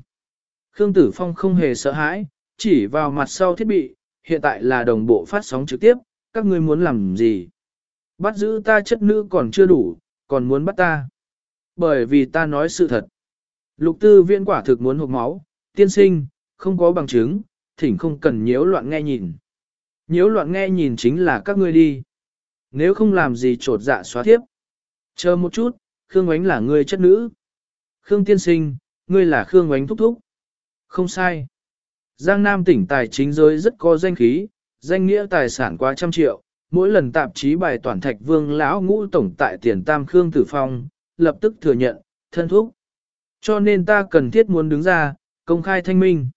Khương Tử Phong không hề sợ hãi, chỉ vào mặt sau thiết bị, hiện tại là đồng bộ phát sóng trực tiếp, các ngươi muốn làm gì? Bắt giữ ta chất nữ còn chưa đủ, còn muốn bắt ta. Bởi vì ta nói sự thật. Lục tư viên quả thực muốn hộp máu, tiên sinh, không có bằng chứng, thỉnh không cần nhiễu loạn nghe nhìn. Nhiễu loạn nghe nhìn chính là các ngươi đi. Nếu không làm gì trột dạ xóa tiếp. Chờ một chút, Khương Ngoánh là người chất nữ. Khương tiên sinh, ngươi là Khương Ngoánh thúc thúc. Không sai. Giang Nam tỉnh tài chính giới rất có danh khí, danh nghĩa tài sản quá trăm triệu, mỗi lần tạp chí bài toàn thạch vương lão ngũ tổng tại tiền tam khương tử phong, lập tức thừa nhận, thân thúc. Cho nên ta cần thiết muốn đứng ra, công khai thanh minh.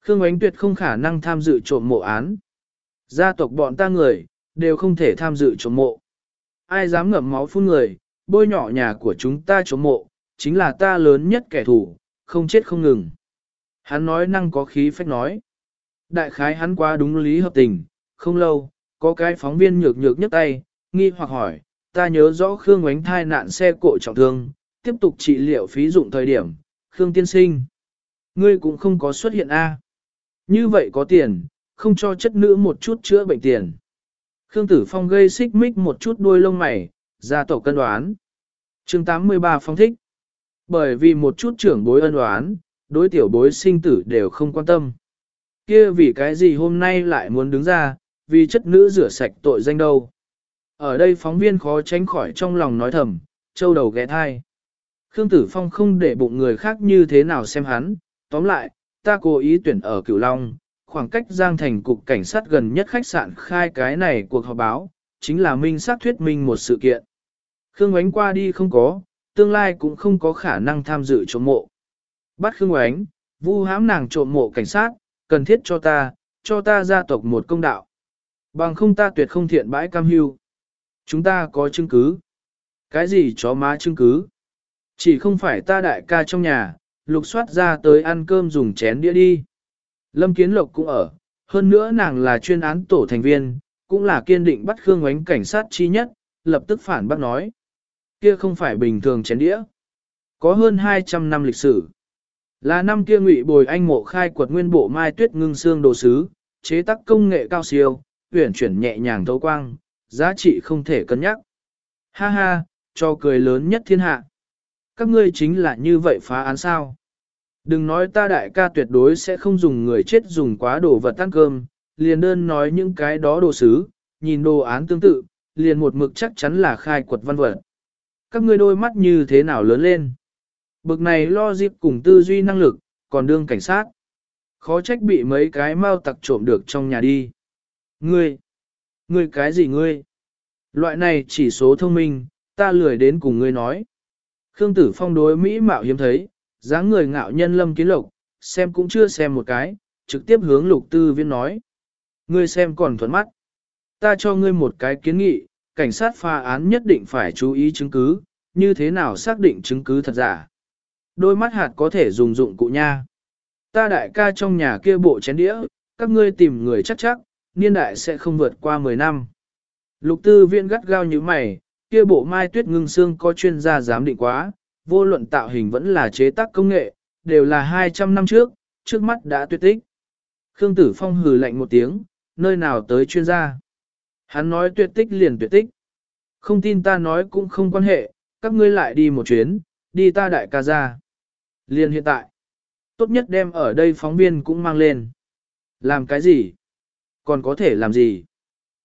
Khương Ngoánh Tuyệt không khả năng tham dự trộm mộ án. Gia tộc bọn ta người, đều không thể tham dự trộm mộ. Ai dám ngậm máu phun người, bôi nhỏ nhà của chúng ta chống mộ, chính là ta lớn nhất kẻ thù, không chết không ngừng. Hắn nói năng có khí phách nói. Đại khái hắn quá đúng lý hợp tình, không lâu, có cái phóng viên nhược nhược nhấc tay, nghi hoặc hỏi, ta nhớ rõ Khương Ngoánh thai nạn xe cộ trọng thương, tiếp tục trị liệu phí dụng thời điểm, Khương tiên sinh. Ngươi cũng không có xuất hiện A. Như vậy có tiền, không cho chất nữ một chút chữa bệnh tiền. Khương Tử Phong gây xích mích một chút đuôi lông mày, ra tổ cân đoán. chương 83 phong thích. Bởi vì một chút trưởng bối ân đoán, đối tiểu bối sinh tử đều không quan tâm. kia vì cái gì hôm nay lại muốn đứng ra, vì chất nữ rửa sạch tội danh đâu. Ở đây phóng viên khó tránh khỏi trong lòng nói thầm, châu đầu ghé thai. Khương Tử Phong không để bụng người khác như thế nào xem hắn, tóm lại, ta cố ý tuyển ở Cửu Long, khoảng cách Giang Thành cục cảnh sát gần nhất khách sạn khai cái này cuộc họp báo, chính là minh xác thuyết minh một sự kiện. Khương Ánh qua đi không có, tương lai cũng không có khả năng tham dự trộm mộ. Bắt Khương Ánh, vu hãm nàng trộm mộ cảnh sát, cần thiết cho ta, cho ta gia tộc một công đạo. Bằng không ta tuyệt không thiện bãi cam hưu. Chúng ta có chứng cứ. Cái gì chó má chứng cứ? Chỉ không phải ta đại ca trong nhà, lục soát ra tới ăn cơm dùng chén đĩa đi. Lâm Kiến Lộc cũng ở, hơn nữa nàng là chuyên án tổ thành viên, cũng là kiên định bắt Khương Ngoánh cảnh sát chi nhất, lập tức phản bác nói. Kia không phải bình thường chén đĩa. Có hơn 200 năm lịch sử. Là năm kia ngụy bồi anh mộ khai quật nguyên bộ mai tuyết ngưng xương đồ sứ, chế tác công nghệ cao siêu, tuyển chuyển nhẹ nhàng thấu quang, giá trị không thể cân nhắc. Ha ha, cho cười lớn nhất thiên hạ. Các ngươi chính là như vậy phá án sao. Đừng nói ta đại ca tuyệt đối sẽ không dùng người chết dùng quá đồ vật ăn cơm, liền đơn nói những cái đó đồ sứ, nhìn đồ án tương tự, liền một mực chắc chắn là khai quật văn vật. Các ngươi đôi mắt như thế nào lớn lên. Bực này lo dịp cùng tư duy năng lực, còn đương cảnh sát. Khó trách bị mấy cái mau tặc trộm được trong nhà đi. Ngươi, ngươi cái gì ngươi? Loại này chỉ số thông minh, ta lười đến cùng ngươi nói. Khương Tử Phong đối Mỹ mạo hiếm thấy, dáng người ngạo nhân lâm kiến lộc, xem cũng chưa xem một cái, trực tiếp hướng lục tư viên nói. Ngươi xem còn thuận mắt. Ta cho ngươi một cái kiến nghị, cảnh sát pha án nhất định phải chú ý chứng cứ, như thế nào xác định chứng cứ thật giả. Đôi mắt hạt có thể dùng dụng cụ nha. Ta đại ca trong nhà kia bộ chén đĩa, các ngươi tìm người chắc chắc, niên đại sẽ không vượt qua 10 năm. Lục tư viên gắt gao như mày, kia bộ mai tuyết ngưng xương có chuyên gia giám định quá, vô luận tạo hình vẫn là chế tác công nghệ, đều là 200 năm trước, trước mắt đã tuyệt tích. Khương Tử Phong hừ lạnh một tiếng, nơi nào tới chuyên gia. Hắn nói tuyệt tích liền tuyệt tích. Không tin ta nói cũng không quan hệ, các ngươi lại đi một chuyến, đi ta đại ca ra. Liền hiện tại, tốt nhất đem ở đây phóng viên cũng mang lên. Làm cái gì? Còn có thể làm gì?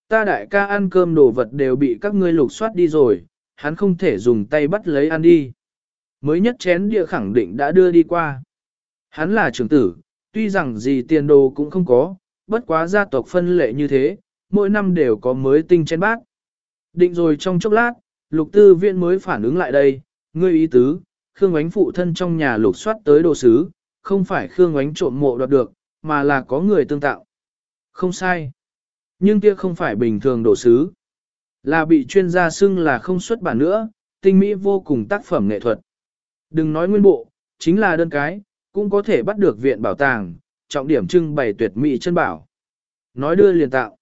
Ta đại ca ăn cơm đồ vật đều bị các ngươi lục soát đi rồi, hắn không thể dùng tay bắt lấy ăn đi. Mới nhất chén địa khẳng định đã đưa đi qua. Hắn là trưởng tử, tuy rằng gì tiền đồ cũng không có, bất quá gia tộc phân lệ như thế, mỗi năm đều có mới tinh chén bát. Định rồi trong chốc lát, lục tư viện mới phản ứng lại đây, ngươi ý tứ, Khương Ánh phụ thân trong nhà lục soát tới đồ sứ, không phải Khương Ánh trộm mộ đoạt được, mà là có người tương tạo. Không sai. Nhưng kia không phải bình thường đồ sứ. Là bị chuyên gia xưng là không xuất bản nữa, tinh mỹ vô cùng tác phẩm nghệ thuật. Đừng nói nguyên bộ, chính là đơn cái, cũng có thể bắt được viện bảo tàng, trọng điểm trưng bày tuyệt mỹ chân bảo. Nói đưa liền tạo.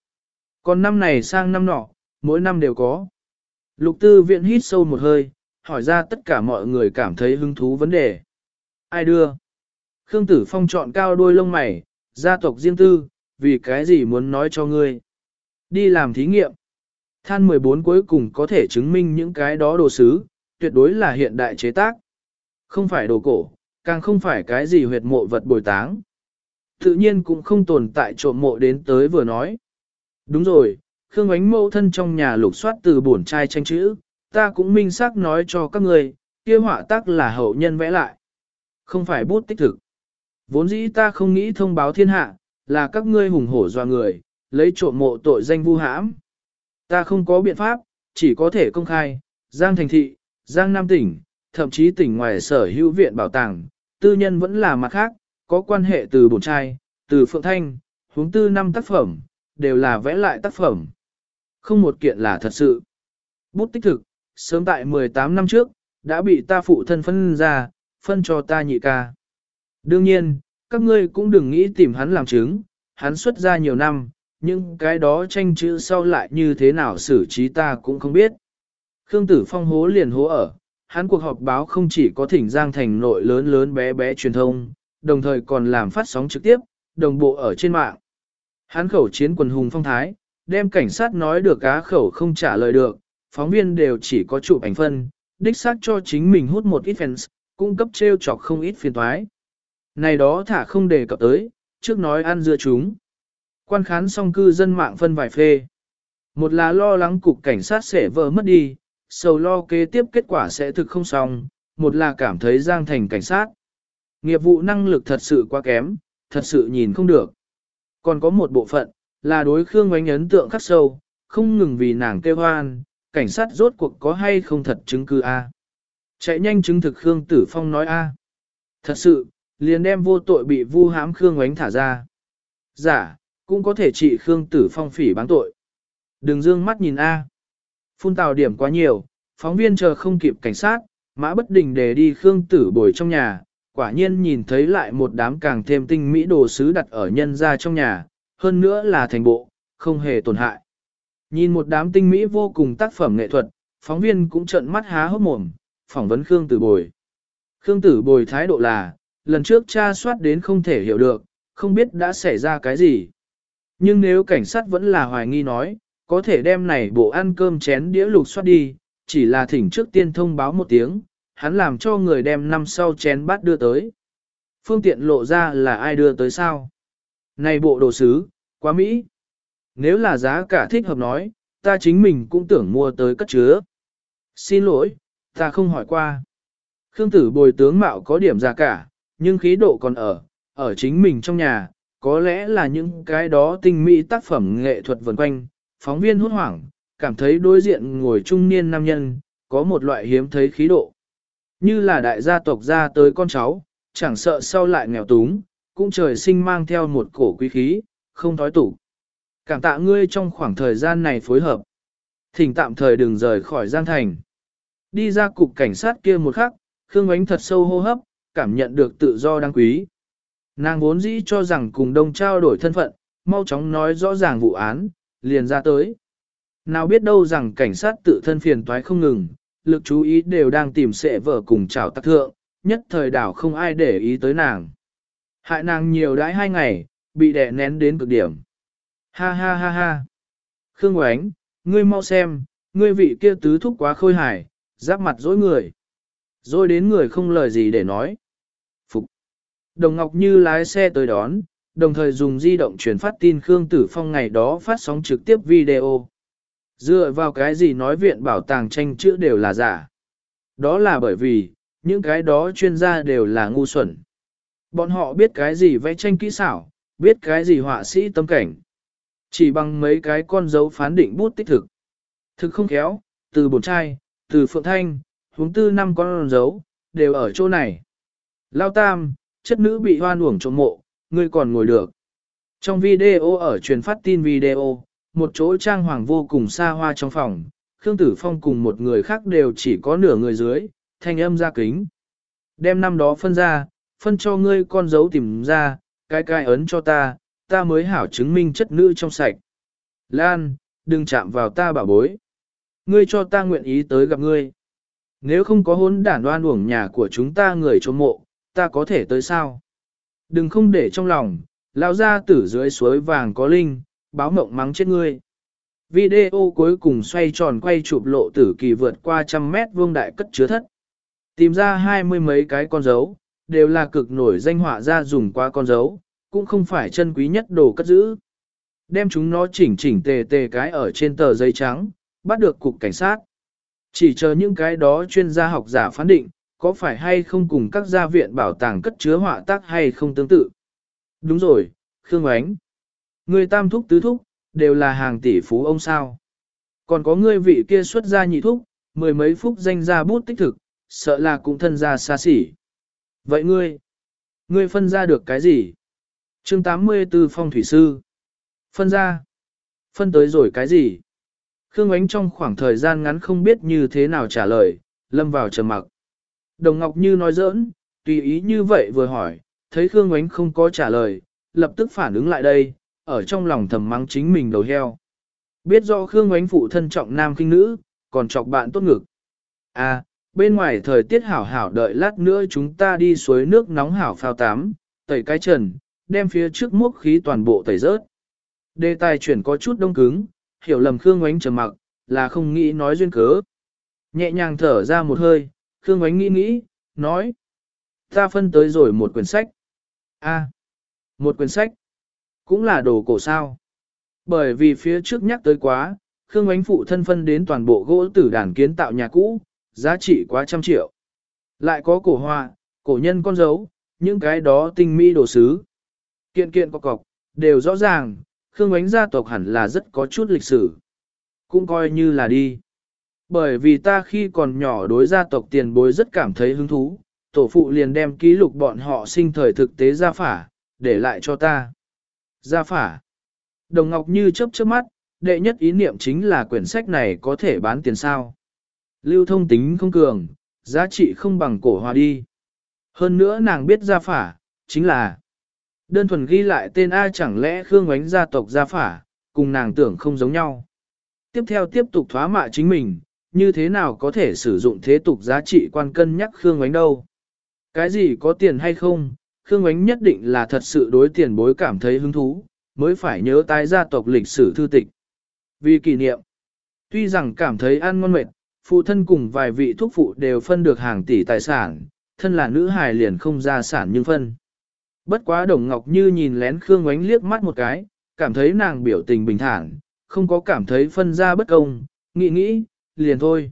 Còn năm này sang năm nọ, mỗi năm đều có. Lục tư viện hít sâu một hơi, hỏi ra tất cả mọi người cảm thấy hứng thú vấn đề. Ai đưa? Khương Tử Phong chọn cao đôi lông mày, gia tộc riêng tư, vì cái gì muốn nói cho ngươi? Đi làm thí nghiệm. Than 14 cuối cùng có thể chứng minh những cái đó đồ sứ, tuyệt đối là hiện đại chế tác. Không phải đồ cổ, càng không phải cái gì huyệt mộ vật bồi táng. Tự nhiên cũng không tồn tại trộm mộ đến tới vừa nói. Đúng rồi, Khương Ánh mẫu thân trong nhà lục soát từ bổn trai tranh chữ, ta cũng minh xác nói cho các người, kia họa tác là hậu nhân vẽ lại. Không phải bút tích thực. Vốn dĩ ta không nghĩ thông báo thiên hạ, là các ngươi hùng hổ doa người, lấy trộm mộ tội danh vu hãm. Ta không có biện pháp, chỉ có thể công khai, Giang Thành Thị, Giang Nam tỉnh, thậm chí tỉnh ngoài sở hữu viện bảo tàng, tư nhân vẫn là mặt khác, có quan hệ từ bổn trai, từ phượng thanh, hướng tư năm tác phẩm, đều là vẽ lại tác phẩm. Không một kiện là thật sự. Bút tích thực, sớm tại 18 năm trước, đã bị ta phụ thân phân ra, phân cho ta nhị ca. Đương nhiên, các ngươi cũng đừng nghĩ tìm hắn làm chứng, hắn xuất ra nhiều năm, nhưng cái đó tranh chữ sau lại như thế nào xử trí ta cũng không biết. Khương Tử Phong hố liền hố ở, hắn cuộc họp báo không chỉ có thỉnh Giang Thành nội lớn lớn bé bé truyền thông, đồng thời còn làm phát sóng trực tiếp, đồng bộ ở trên mạng. Hắn khẩu chiến quần hùng phong thái, đem cảnh sát nói được cá khẩu không trả lời được, phóng viên đều chỉ có chụp ảnh phân, đích xác cho chính mình hút một ít fans, cung cấp treo chọc không ít phiền toái. Này đó thả không đề cập tới, trước nói ăn dưa chúng. Quan khán xong cư dân mạng phân vài phê. Một là lo lắng cục cảnh sát sẽ vỡ mất đi, sầu lo kế tiếp kết quả sẽ thực không xong, một là cảm thấy Giang Thành cảnh sát. Nghiệp vụ năng lực thật sự quá kém, thật sự nhìn không được. Còn có một bộ phận, là đối Khương Ngoánh ấn tượng khắc sâu, không ngừng vì nàng kêu hoan, cảnh sát rốt cuộc có hay không thật chứng cứ A. Chạy nhanh chứng thực Khương Tử Phong nói A. Thật sự, liền đem vô tội bị vu hãm Khương Ngoánh thả ra. Giả, cũng có thể trị Khương Tử Phong phỉ bán tội. Đừng dương mắt nhìn A. Phun tào điểm quá nhiều, phóng viên chờ không kịp cảnh sát, mã bất đình để đi Khương Tử bồi trong nhà, quả nhiên nhìn thấy lại một đám càng thêm tinh mỹ đồ sứ đặt ở nhân ra trong nhà, hơn nữa là thành bộ, không hề tổn hại. Nhìn một đám tinh mỹ vô cùng tác phẩm nghệ thuật, phóng viên cũng trợn mắt há hốc mồm, phỏng vấn Khương Tử Bồi. Khương Tử Bồi thái độ là, lần trước tra soát đến không thể hiểu được, không biết đã xảy ra cái gì. Nhưng nếu cảnh sát vẫn là hoài nghi nói, có thể đem này bộ ăn cơm chén đĩa lục soát đi, chỉ là thỉnh trước tiên thông báo một tiếng, hắn làm cho người đem năm sau chén bát đưa tới. Phương tiện lộ ra là ai đưa tới sao? Này bộ đồ sứ, quá Mỹ. Nếu là giá cả thích hợp nói, ta chính mình cũng tưởng mua tới cất chứa. Xin lỗi, ta không hỏi qua. Khương tử bồi tướng mạo có điểm giá cả, nhưng khí độ còn ở, ở chính mình trong nhà, có lẽ là những cái đó tinh mỹ tác phẩm nghệ thuật vần quanh, phóng viên hốt hoảng, cảm thấy đối diện ngồi trung niên nam nhân, có một loại hiếm thấy khí độ. Như là đại gia tộc ra tới con cháu, chẳng sợ sau lại nghèo túng, cũng trời sinh mang theo một cổ quý khí, không thói tủ. Cảm tạ ngươi trong khoảng thời gian này phối hợp. Thỉnh tạm thời đừng rời khỏi Giang Thành. Đi ra cục cảnh sát kia một khắc, Khương Ánh thật sâu hô hấp, cảm nhận được tự do đáng quý. Nàng vốn dĩ cho rằng cùng đông trao đổi thân phận, mau chóng nói rõ ràng vụ án, liền ra tới. Nào biết đâu rằng cảnh sát tự thân phiền toái không ngừng, lực chú ý đều đang tìm sệ vợ cùng chào tắc thượng, nhất thời đảo không ai để ý tới nàng. Hại nàng nhiều đãi hai ngày, bị đè nén đến cực điểm. Ha ha ha ha. Khương Oánh, ngươi mau xem, ngươi vị kia tứ thúc quá khôi hài, giáp mặt dối người. Rồi đến người không lời gì để nói. Phục. Đồng Ngọc Như lái xe tới đón, đồng thời dùng di động truyền phát tin Khương Tử Phong ngày đó phát sóng trực tiếp video. Dựa vào cái gì nói viện bảo tàng tranh chữ đều là giả. Đó là bởi vì, những cái đó chuyên gia đều là ngu xuẩn. Bọn họ biết cái gì vẽ tranh kỹ xảo, biết cái gì họa sĩ tâm cảnh. Chỉ bằng mấy cái con dấu phán định bút tích thực. Thực không khéo, từ bột trai, từ phượng thanh, huống tư năm con dấu, đều ở chỗ này. Lao tam, chất nữ bị hoan uổng trộm mộ, ngươi còn ngồi được. Trong video ở truyền phát tin video, một chỗ trang hoàng vô cùng xa hoa trong phòng, Khương Tử Phong cùng một người khác đều chỉ có nửa người dưới, thanh âm ra kính. Đem năm đó phân ra, phân cho ngươi con dấu tìm ra, cái cái ấn cho ta, ta mới hảo chứng minh chất nữ trong sạch. Lan, đừng chạm vào ta bảo bối. Ngươi cho ta nguyện ý tới gặp ngươi. Nếu không có hốn đản đoan uổng nhà của chúng ta người trốn mộ, ta có thể tới sao? Đừng không để trong lòng, lão ra tử dưới suối vàng có linh, báo mộng mắng chết ngươi. Video cuối cùng xoay tròn quay chụp lộ tử kỳ vượt qua trăm mét vuông đại cất chứa thất. Tìm ra hai mươi mấy cái con dấu, đều là cực nổi danh họa ra dùng qua con dấu, cũng không phải chân quý nhất đồ cất giữ. Đem chúng nó chỉnh chỉnh tề tề cái ở trên tờ giấy trắng, bắt được cục cảnh sát. Chỉ chờ những cái đó chuyên gia học giả phán định, có phải hay không cùng các gia viện bảo tàng cất chứa họa tác hay không tương tự? Đúng rồi, Khương Ánh. Người tam thúc tứ thúc, đều là hàng tỷ phú ông sao. Còn có ngươi vị kia xuất gia nhị thúc, mười mấy phút danh gia bút tích thực, sợ là cũng thân gia xa xỉ. Vậy ngươi, ngươi phân ra được cái gì? chương 84 phong thủy sư. Phân ra. Phân tới rồi cái gì? Khương Ánh trong khoảng thời gian ngắn không biết như thế nào trả lời, lâm vào trầm mặc. Đồng Ngọc Như nói giỡn, tùy ý như vậy vừa hỏi, thấy Khương Ánh không có trả lời, lập tức phản ứng lại đây, ở trong lòng thầm mắng chính mình đầu heo. Biết rõ Khương Ánh phụ thân trọng nam kinh nữ, còn chọc bạn tốt ngực. À, bên ngoài thời tiết hảo hảo đợi lát nữa chúng ta đi suối nước nóng hảo phao tắm, tẩy cái trần, đem phía trước mốc khí toàn bộ tẩy rớt. Đề tài chuyển có chút đông cứng, hiểu lầm Khương Ngoánh trầm mặc, là không nghĩ nói duyên cớ. Nhẹ nhàng thở ra một hơi, Khương Ngoánh nghĩ nghĩ, nói. Ta phân tới rồi một quyển sách. a một quyển sách. Cũng là đồ cổ sao. Bởi vì phía trước nhắc tới quá, Khương Ánh phụ thân phân đến toàn bộ gỗ tử đàn kiến tạo nhà cũ, giá trị quá trăm triệu. Lại có cổ hoa, cổ nhân con dấu, những cái đó tinh mỹ đồ sứ. Kiện kiện có cọc, đều rõ ràng, Khương Ánh gia tộc hẳn là rất có chút lịch sử. Cũng coi như là đi. Bởi vì ta khi còn nhỏ đối gia tộc tiền bối rất cảm thấy hứng thú, tổ phụ liền đem ký lục bọn họ sinh thời thực tế gia phả, để lại cho ta. Gia phả. Đồng Ngọc Như chớp chớp mắt, đệ nhất ý niệm chính là quyển sách này có thể bán tiền sao. Lưu thông tính không cường, giá trị không bằng cổ hòa đi. Hơn nữa nàng biết gia phả, chính là đơn thuần ghi lại tên A chẳng lẽ Khương Ngoánh gia tộc gia phả, cùng nàng tưởng không giống nhau. Tiếp theo tiếp tục thoá mạ chính mình, như thế nào có thể sử dụng thế tục giá trị quan cân nhắc Khương Ngoánh đâu. Cái gì có tiền hay không, Khương Ánh nhất định là thật sự đối tiền bối cảm thấy hứng thú, mới phải nhớ tái gia tộc lịch sử thư tịch. Vì kỷ niệm, tuy rằng cảm thấy ăn ngon mệt, phụ thân cùng vài vị thuốc phụ đều phân được hàng tỷ tài sản, thân là nữ hài liền không ra sản nhưng phân. Bất quá Đồng Ngọc Như nhìn lén Khương Ngoánh liếc mắt một cái, cảm thấy nàng biểu tình bình thản, không có cảm thấy phân ra bất công, nghĩ nghĩ, liền thôi.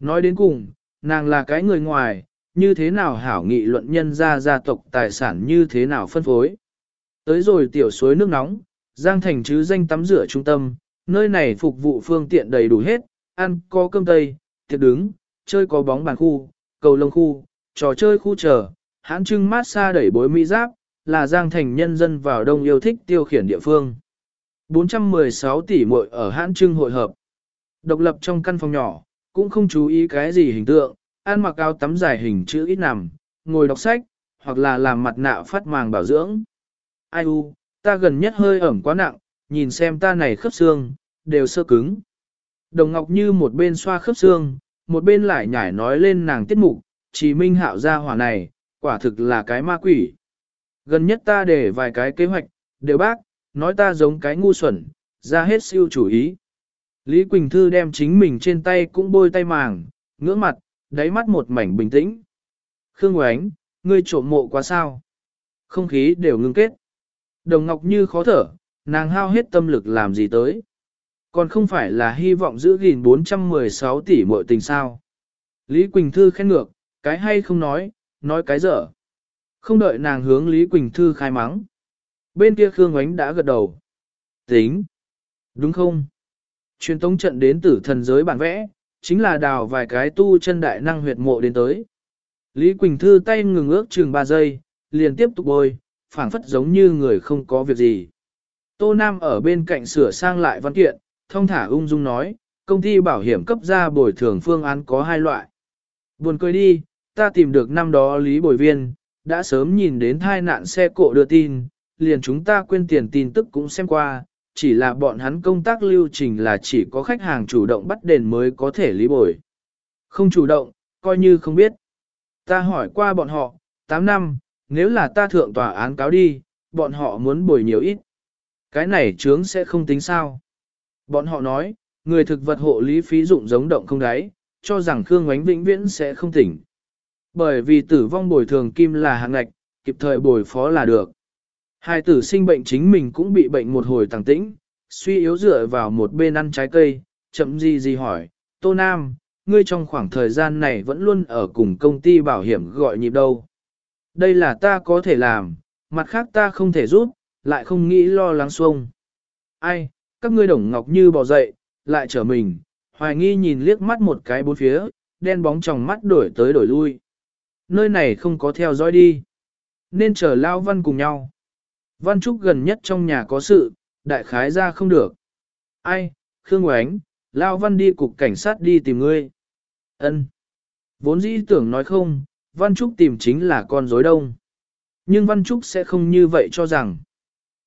Nói đến cùng, nàng là cái người ngoài, như thế nào hảo nghị luận nhân ra gia tộc tài sản như thế nào phân phối. Tới rồi tiểu suối nước nóng, Giang Thành chứ danh tắm rửa trung tâm, nơi này phục vụ phương tiện đầy đủ hết, ăn có cơm tây, tiệc đứng, chơi có bóng bàn khu, cầu lông khu, trò chơi khu chờ, hãn trưng mát xa đẩy bối mỹ giáp, là Giang Thành nhân dân vào đông yêu thích tiêu khiển địa phương. 416 tỷ muội ở hãn trưng hội hợp. Độc lập trong căn phòng nhỏ, cũng không chú ý cái gì hình tượng, ăn mặc áo tắm dài hình chữ ít nằm, ngồi đọc sách, hoặc là làm mặt nạ phát màng bảo dưỡng. Ai u, ta gần nhất hơi ẩm quá nặng, nhìn xem ta này khớp xương, đều sơ cứng. Đồng Ngọc Như một bên xoa khớp xương, một bên lại nhảy nói lên nàng tiết mục, chỉ minh hạo ra hỏa này, quả thực là cái ma quỷ. Gần nhất ta để vài cái kế hoạch, đều bác, nói ta giống cái ngu xuẩn, ra hết siêu chủ ý. Lý Quỳnh Thư đem chính mình trên tay cũng bôi tay màng, ngưỡng mặt, đáy mắt một mảnh bình tĩnh. Khương Oánh, ngươi trộm mộ quá sao? Không khí đều ngưng kết. Đồng Ngọc Như khó thở, nàng hao hết tâm lực làm gì tới. Còn không phải là hy vọng giữ gìn 416 tỷ mội tình sao. Lý Quỳnh Thư khen ngược, cái hay không nói, nói cái dở. Không đợi nàng hướng Lý Quỳnh Thư khai mắng. Bên kia Khương Ngoánh đã gật đầu. Tính. Đúng không? Truyền tống trận đến tử thần giới bản vẽ, chính là đào vài cái tu chân đại năng huyệt mộ đến tới. Lý Quỳnh Thư tay ngừng ước chừng 3 giây, liền tiếp tục bôi, phảng phất giống như người không có việc gì. Tô Nam ở bên cạnh sửa sang lại văn kiện, thông thả ung dung nói, công ty bảo hiểm cấp ra bồi thường phương án có hai loại. Buồn cười đi, ta tìm được năm đó Lý Bồi Viên, đã sớm nhìn đến thai nạn xe cộ đưa tin, liền chúng ta quên tiền tin tức cũng xem qua, chỉ là bọn hắn công tác lưu trình là chỉ có khách hàng chủ động bắt đền mới có thể lý bồi. Không chủ động, coi như không biết. Ta hỏi qua bọn họ, 8 năm, nếu là ta thượng tòa án cáo đi, bọn họ muốn bồi nhiều ít. Cái này chướng sẽ không tính sao. Bọn họ nói, người thực vật hộ lý phí dụng giống động không đáy, cho rằng Khương Ngoánh vĩnh viễn sẽ không tỉnh. Bởi vì tử vong bồi thường kim là hạng ngạch, kịp thời bồi phó là được. Hai tử sinh bệnh chính mình cũng bị bệnh một hồi tàng tĩnh, suy yếu dựa vào một bên ăn trái cây, chậm gì gì hỏi, Tô Nam, ngươi trong khoảng thời gian này vẫn luôn ở cùng công ty bảo hiểm gọi nhịp đâu. Đây là ta có thể làm, mặt khác ta không thể giúp, lại không nghĩ lo lắng xuông. Ai, các ngươi đồng ngọc như bò dậy, lại trở mình, hoài nghi nhìn liếc mắt một cái bốn phía, đen bóng trong mắt đổi tới đổi lui. Nơi này không có theo dõi đi. Nên chờ Lao Văn cùng nhau. Văn Trúc gần nhất trong nhà có sự, đại khái ra không được. Ai, Khương Oánh, Lao Văn đi cục cảnh sát đi tìm ngươi. Ân. Vốn dĩ tưởng nói không, Văn Trúc tìm chính là con rối đông. Nhưng Văn Trúc sẽ không như vậy cho rằng.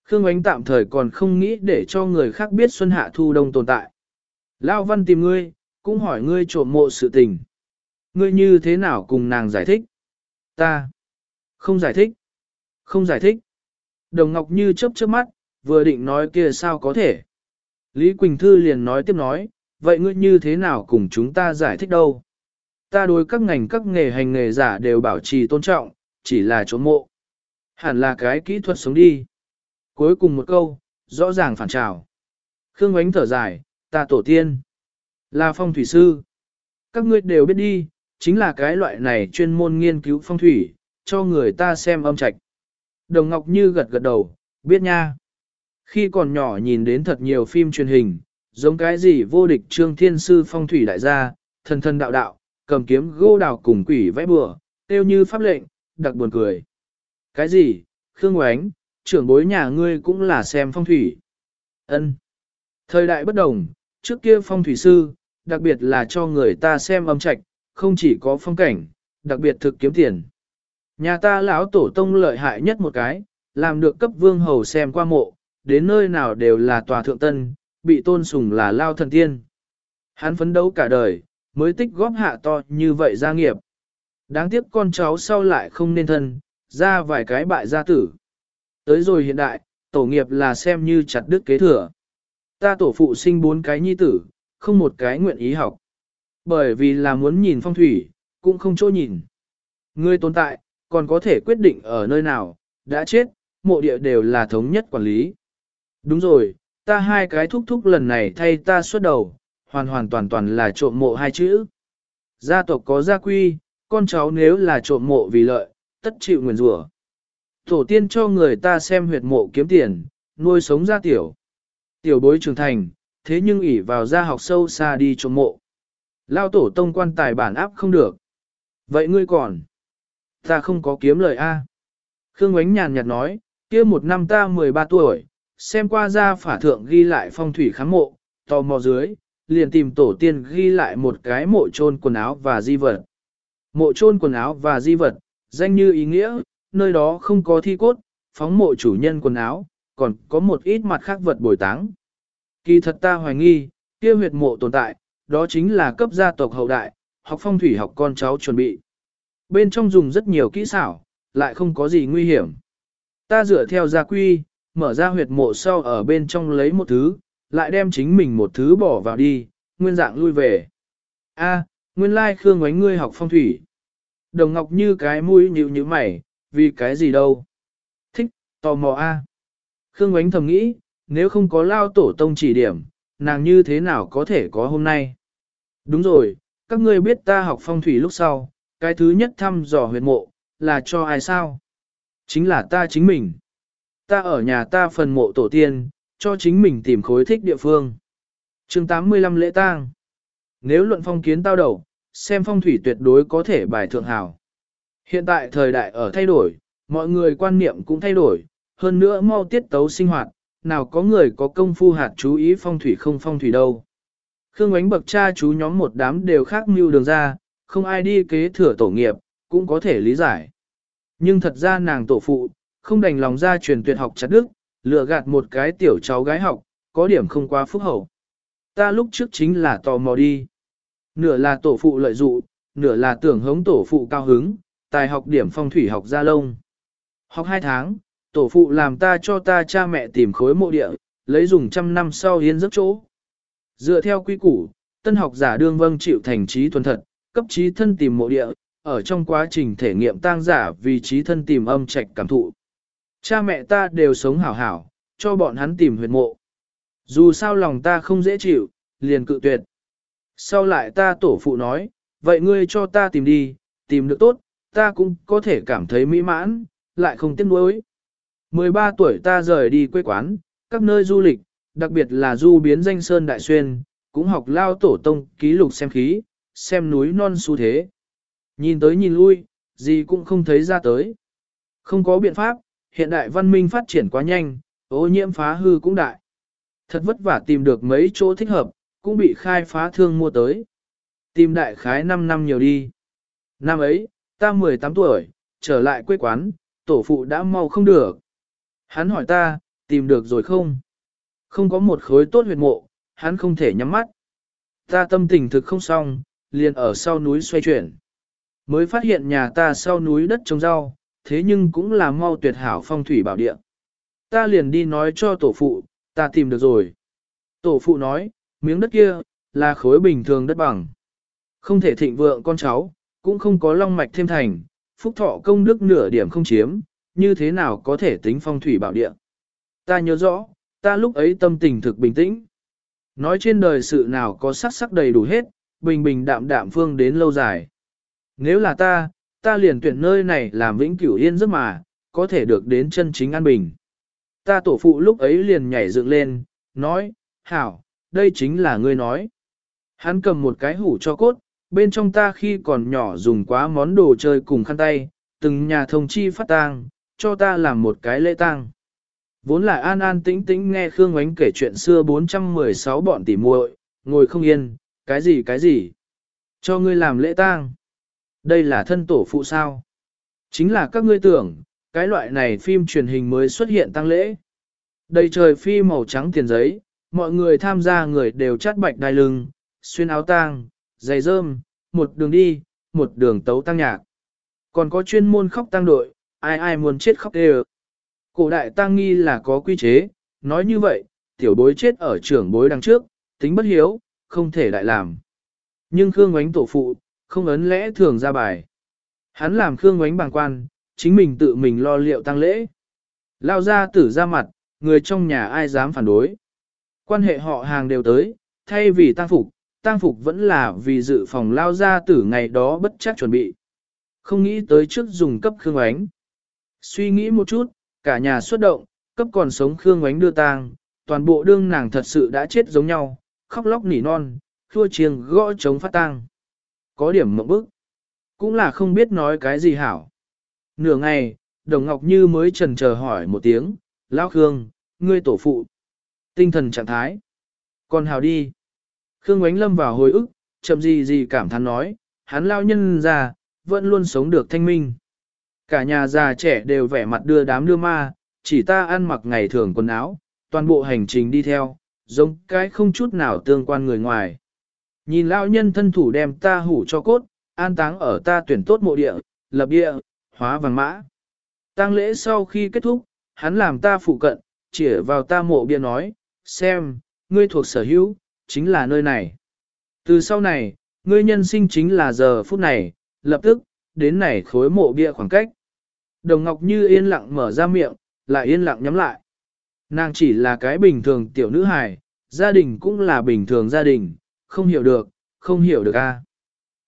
Khương Oánh tạm thời còn không nghĩ để cho người khác biết Xuân Hạ Thu Đông tồn tại. Lao Văn tìm ngươi, cũng hỏi ngươi trộm mộ sự tình. Ngươi như thế nào cùng nàng giải thích? Ta. Không giải thích. Không giải thích. Đồng Ngọc Như chớp chớp mắt, vừa định nói kia sao có thể. Lý Quỳnh Thư liền nói tiếp nói, vậy ngươi như thế nào cùng chúng ta giải thích đâu? Ta đối các ngành các nghề hành nghề giả đều bảo trì tôn trọng, chỉ là trốn mộ. Hẳn là cái kỹ thuật sống đi. Cuối cùng một câu, rõ ràng phản trào. Khương Ngoánh thở dài, ta tổ tiên, là phong thủy sư. Các ngươi đều biết đi, chính là cái loại này chuyên môn nghiên cứu phong thủy, cho người ta xem âm trạch. Đồng Ngọc Như gật gật đầu, biết nha. Khi còn nhỏ nhìn đến thật nhiều phim truyền hình, giống cái gì vô địch trương thiên sư phong thủy đại gia, thần thần đạo đạo, cầm kiếm gô đào cùng quỷ vẽ bừa, tiêu như pháp lệnh, đặc buồn cười. Cái gì, Khương Oánh, trưởng bối nhà ngươi cũng là xem phong thủy. ân Thời đại bất đồng, trước kia phong thủy sư, đặc biệt là cho người ta xem âm trạch, không chỉ có phong cảnh, đặc biệt thực kiếm tiền. Nhà ta lão tổ tông lợi hại nhất một cái, làm được cấp vương hầu xem qua mộ, đến nơi nào đều là tòa thượng tân, bị tôn sùng là lao thần tiên. Hắn phấn đấu cả đời, mới tích góp hạ to như vậy gia nghiệp. Đáng tiếc con cháu sau lại không nên thân, ra vài cái bại gia tử. Tới rồi hiện đại, tổ nghiệp là xem như chặt đứt kế thừa. Ta tổ phụ sinh bốn cái nhi tử, không một cái nguyện ý học. Bởi vì là muốn nhìn phong thủy, cũng không chỗ nhìn. Người tồn tại, còn có thể quyết định ở nơi nào, đã chết, mộ địa đều là thống nhất quản lý. Đúng rồi, ta hai cái thúc thúc lần này thay ta xuất đầu, hoàn hoàn toàn toàn là trộm mộ hai chữ. Gia tộc có gia quy, con cháu nếu là trộm mộ vì lợi, tất chịu nguyền rủa. Tổ tiên cho người ta xem huyệt mộ kiếm tiền, nuôi sống gia tiểu. Tiểu bối trưởng thành, thế nhưng ỷ vào gia học sâu xa đi trộm mộ. Lao tổ tông quan tài bản áp không được. Vậy ngươi còn? Ta không có kiếm lời A. Khương Ngoánh nhàn nhạt nói, kia một năm ta 13 tuổi, xem qua ra phả thượng ghi lại phong thủy khám mộ, tò mò dưới, liền tìm tổ tiên ghi lại một cái mộ chôn quần áo và di vật. Mộ chôn quần áo và di vật, danh như ý nghĩa, nơi đó không có thi cốt, phóng mộ chủ nhân quần áo, còn có một ít mặt khác vật bồi táng. Kỳ thật ta hoài nghi, kia huyệt mộ tồn tại, đó chính là cấp gia tộc hậu đại, học phong thủy học con cháu chuẩn bị. Bên trong dùng rất nhiều kỹ xảo, lại không có gì nguy hiểm. Ta dựa theo gia quy, mở ra huyệt mộ sau ở bên trong lấy một thứ, lại đem chính mình một thứ bỏ vào đi, nguyên dạng lui về. A, nguyên lai Khương Ánh ngươi học phong thủy. Đồng Ngọc như cái mũi nhíu như mày, vì cái gì đâu. Thích, tò mò A. Khương Ánh thầm nghĩ, nếu không có lao tổ tông chỉ điểm, nàng như thế nào có thể có hôm nay. Đúng rồi, các ngươi biết ta học phong thủy lúc sau, cái thứ nhất thăm dò huyệt mộ, là cho ai sao? Chính là ta chính mình. Ta ở nhà ta phần mộ tổ tiên, cho chính mình tìm khối thích địa phương. chương 85 lễ tang. Nếu luận phong kiến tao đầu, xem phong thủy tuyệt đối có thể bài thượng hào. Hiện tại thời đại ở thay đổi, mọi người quan niệm cũng thay đổi, hơn nữa mau tiết tấu sinh hoạt, nào có người có công phu hạt chú ý phong thủy không phong thủy đâu. Khương ánh bậc cha chú nhóm một đám đều khác mưu đường ra, không ai đi kế thừa tổ nghiệp, cũng có thể lý giải. Nhưng thật ra nàng tổ phụ, không đành lòng ra truyền tuyệt học chặt đức, lừa gạt một cái tiểu cháu gái học, có điểm không quá phúc hậu. Ta lúc trước chính là tò mò đi. Nửa là tổ phụ lợi dụ, nửa là tưởng hống tổ phụ cao hứng, tài học điểm phong thủy học gia lông. Học hai tháng, tổ phụ làm ta cho ta cha mẹ tìm khối mộ địa, lấy dùng trăm năm sau hiến giấc chỗ. Dựa theo quy củ, tân học giả đương vâng chịu thành trí thuần thật, cấp trí thân tìm mộ địa, ở trong quá trình thể nghiệm tang giả vì trí thân tìm âm trạch cảm thụ. Cha mẹ ta đều sống hảo hảo, cho bọn hắn tìm huyệt mộ. Dù sao lòng ta không dễ chịu, liền cự tuyệt. Sau lại ta tổ phụ nói, vậy ngươi cho ta tìm đi, tìm được tốt, ta cũng có thể cảm thấy mỹ mãn, lại không tiếc nuối. 13 tuổi ta rời đi quê quán, các nơi du lịch, đặc biệt là du biến danh sơn đại xuyên, cũng học lao tổ tông ký lục xem khí, xem núi non xu thế. Nhìn tới nhìn lui, gì cũng không thấy ra tới. Không có biện pháp, hiện đại văn minh phát triển quá nhanh, ô nhiễm phá hư cũng đại. Thật vất vả tìm được mấy chỗ thích hợp, cũng bị khai phá thương mua tới. Tìm đại khái 5 năm nhiều đi. Năm ấy, ta 18 tuổi, trở lại quê quán, tổ phụ đã mau không được. Hắn hỏi ta, tìm được rồi không? Không có một khối tốt huyệt mộ, hắn không thể nhắm mắt. Ta tâm tình thực không xong, liền ở sau núi xoay chuyển. Mới phát hiện nhà ta sau núi đất trồng rau, thế nhưng cũng là mau tuyệt hảo phong thủy bảo địa. Ta liền đi nói cho tổ phụ, ta tìm được rồi. Tổ phụ nói, miếng đất kia, là khối bình thường đất bằng. Không thể thịnh vượng con cháu, cũng không có long mạch thêm thành, phúc thọ công đức nửa điểm không chiếm, như thế nào có thể tính phong thủy bảo địa. Ta nhớ rõ, ta lúc ấy tâm tình thực bình tĩnh. Nói trên đời sự nào có sắc sắc đầy đủ hết, bình bình đạm đạm phương đến lâu dài. Nếu là ta, ta liền tuyển nơi này làm vĩnh cửu yên giấc mà, có thể được đến chân chính an bình. Ta tổ phụ lúc ấy liền nhảy dựng lên, nói, hảo, đây chính là ngươi nói. Hắn cầm một cái hủ cho cốt, bên trong ta khi còn nhỏ dùng quá món đồ chơi cùng khăn tay, từng nhà thông chi phát tang, cho ta làm một cái lễ tang. Vốn là an an tĩnh tĩnh nghe Khương Ánh kể chuyện xưa 416 bọn tỉ muội, ngồi không yên, cái gì cái gì. Cho ngươi làm lễ tang. Đây là thân tổ phụ sao. Chính là các ngươi tưởng, cái loại này phim truyền hình mới xuất hiện tăng lễ. Đầy trời phi màu trắng tiền giấy, mọi người tham gia người đều chắt bạch đai lưng, xuyên áo tang, giày rơm, một đường đi, một đường tấu tăng nhạc. Còn có chuyên môn khóc tăng đội, ai ai muốn chết khóc đều. Cổ đại tăng nghi là có quy chế, nói như vậy, tiểu bối chết ở trưởng bối đằng trước, tính bất hiếu, không thể đại làm. Nhưng Khương Ngoánh tổ phụ, không ấn lẽ thường ra bài. Hắn làm Khương Ngoánh bàng quan, chính mình tự mình lo liệu tăng lễ. Lao ra tử ra mặt, người trong nhà ai dám phản đối. Quan hệ họ hàng đều tới, thay vì tăng phục, tăng phục vẫn là vì dự phòng lao ra tử ngày đó bất chắc chuẩn bị. Không nghĩ tới trước dùng cấp Khương Ngoánh. Suy nghĩ một chút, cả nhà xuất động, cấp còn sống Khương Ngoánh đưa tang, toàn bộ đương nàng thật sự đã chết giống nhau, khóc lóc nỉ non, khua chiêng gõ chống phát tang. Có điểm mộng bức, cũng là không biết nói cái gì hảo. Nửa ngày, Đồng Ngọc Như mới trần chờ hỏi một tiếng, Lão Khương, ngươi tổ phụ. Tinh thần trạng thái. Còn hào đi. Khương Ngoánh Lâm vào hồi ức, chậm gì gì cảm thán nói, hắn lao nhân già, vẫn luôn sống được thanh minh. Cả nhà già trẻ đều vẻ mặt đưa đám đưa ma, chỉ ta ăn mặc ngày thường quần áo, toàn bộ hành trình đi theo, giống cái không chút nào tương quan người ngoài. Nhìn lão nhân thân thủ đem ta hủ cho cốt, an táng ở ta tuyển tốt mộ địa, lập địa, hóa vàng mã. Tang lễ sau khi kết thúc, hắn làm ta phụ cận, chỉ vào ta mộ bia nói, xem, ngươi thuộc sở hữu, chính là nơi này. Từ sau này, ngươi nhân sinh chính là giờ phút này, lập tức, đến này khối mộ bia khoảng cách. Đồng Ngọc Như yên lặng mở ra miệng, lại yên lặng nhắm lại. Nàng chỉ là cái bình thường tiểu nữ hài, gia đình cũng là bình thường gia đình, không hiểu được, không hiểu được a.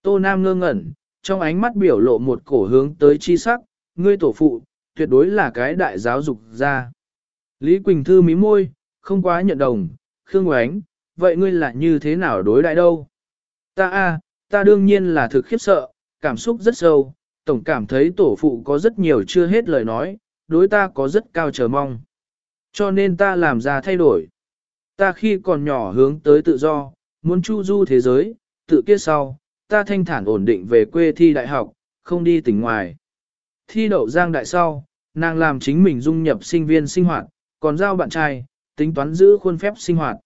Tô Nam ngơ ngẩn, trong ánh mắt biểu lộ một cổ hướng tới chi sắc, ngươi tổ phụ, tuyệt đối là cái đại giáo dục gia. Lý Quỳnh Thư mí môi, không quá nhận đồng, Khương Ngoánh, vậy ngươi là như thế nào đối đại đâu? Ta a, ta đương nhiên là thực khiếp sợ, cảm xúc rất sâu, tổng cảm thấy tổ phụ có rất nhiều chưa hết lời nói, đối ta có rất cao chờ mong. Cho nên ta làm ra thay đổi. Ta khi còn nhỏ hướng tới tự do, muốn chu du thế giới, tự kia sau, ta thanh thản ổn định về quê thi đại học, không đi tỉnh ngoài. Thi đậu giang đại sau, nàng làm chính mình dung nhập sinh viên sinh hoạt, còn giao bạn trai, tính toán giữ khuôn phép sinh hoạt.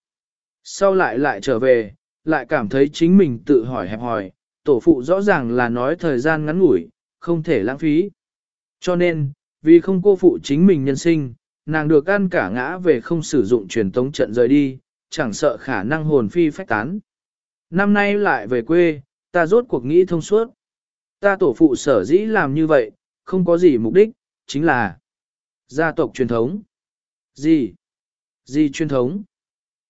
Sau lại lại trở về, lại cảm thấy chính mình tự hỏi hẹp hỏi, tổ phụ rõ ràng là nói thời gian ngắn ngủi, không thể lãng phí. Cho nên, vì không cô phụ chính mình nhân sinh, nàng được ăn cả ngã về không sử dụng truyền tống trận rời đi, chẳng sợ khả năng hồn phi phách tán. Năm nay lại về quê, ta rốt cuộc nghĩ thông suốt. Ta tổ phụ sở dĩ làm như vậy, không có gì mục đích, chính là gia tộc truyền thống. Gì? Gì truyền thống?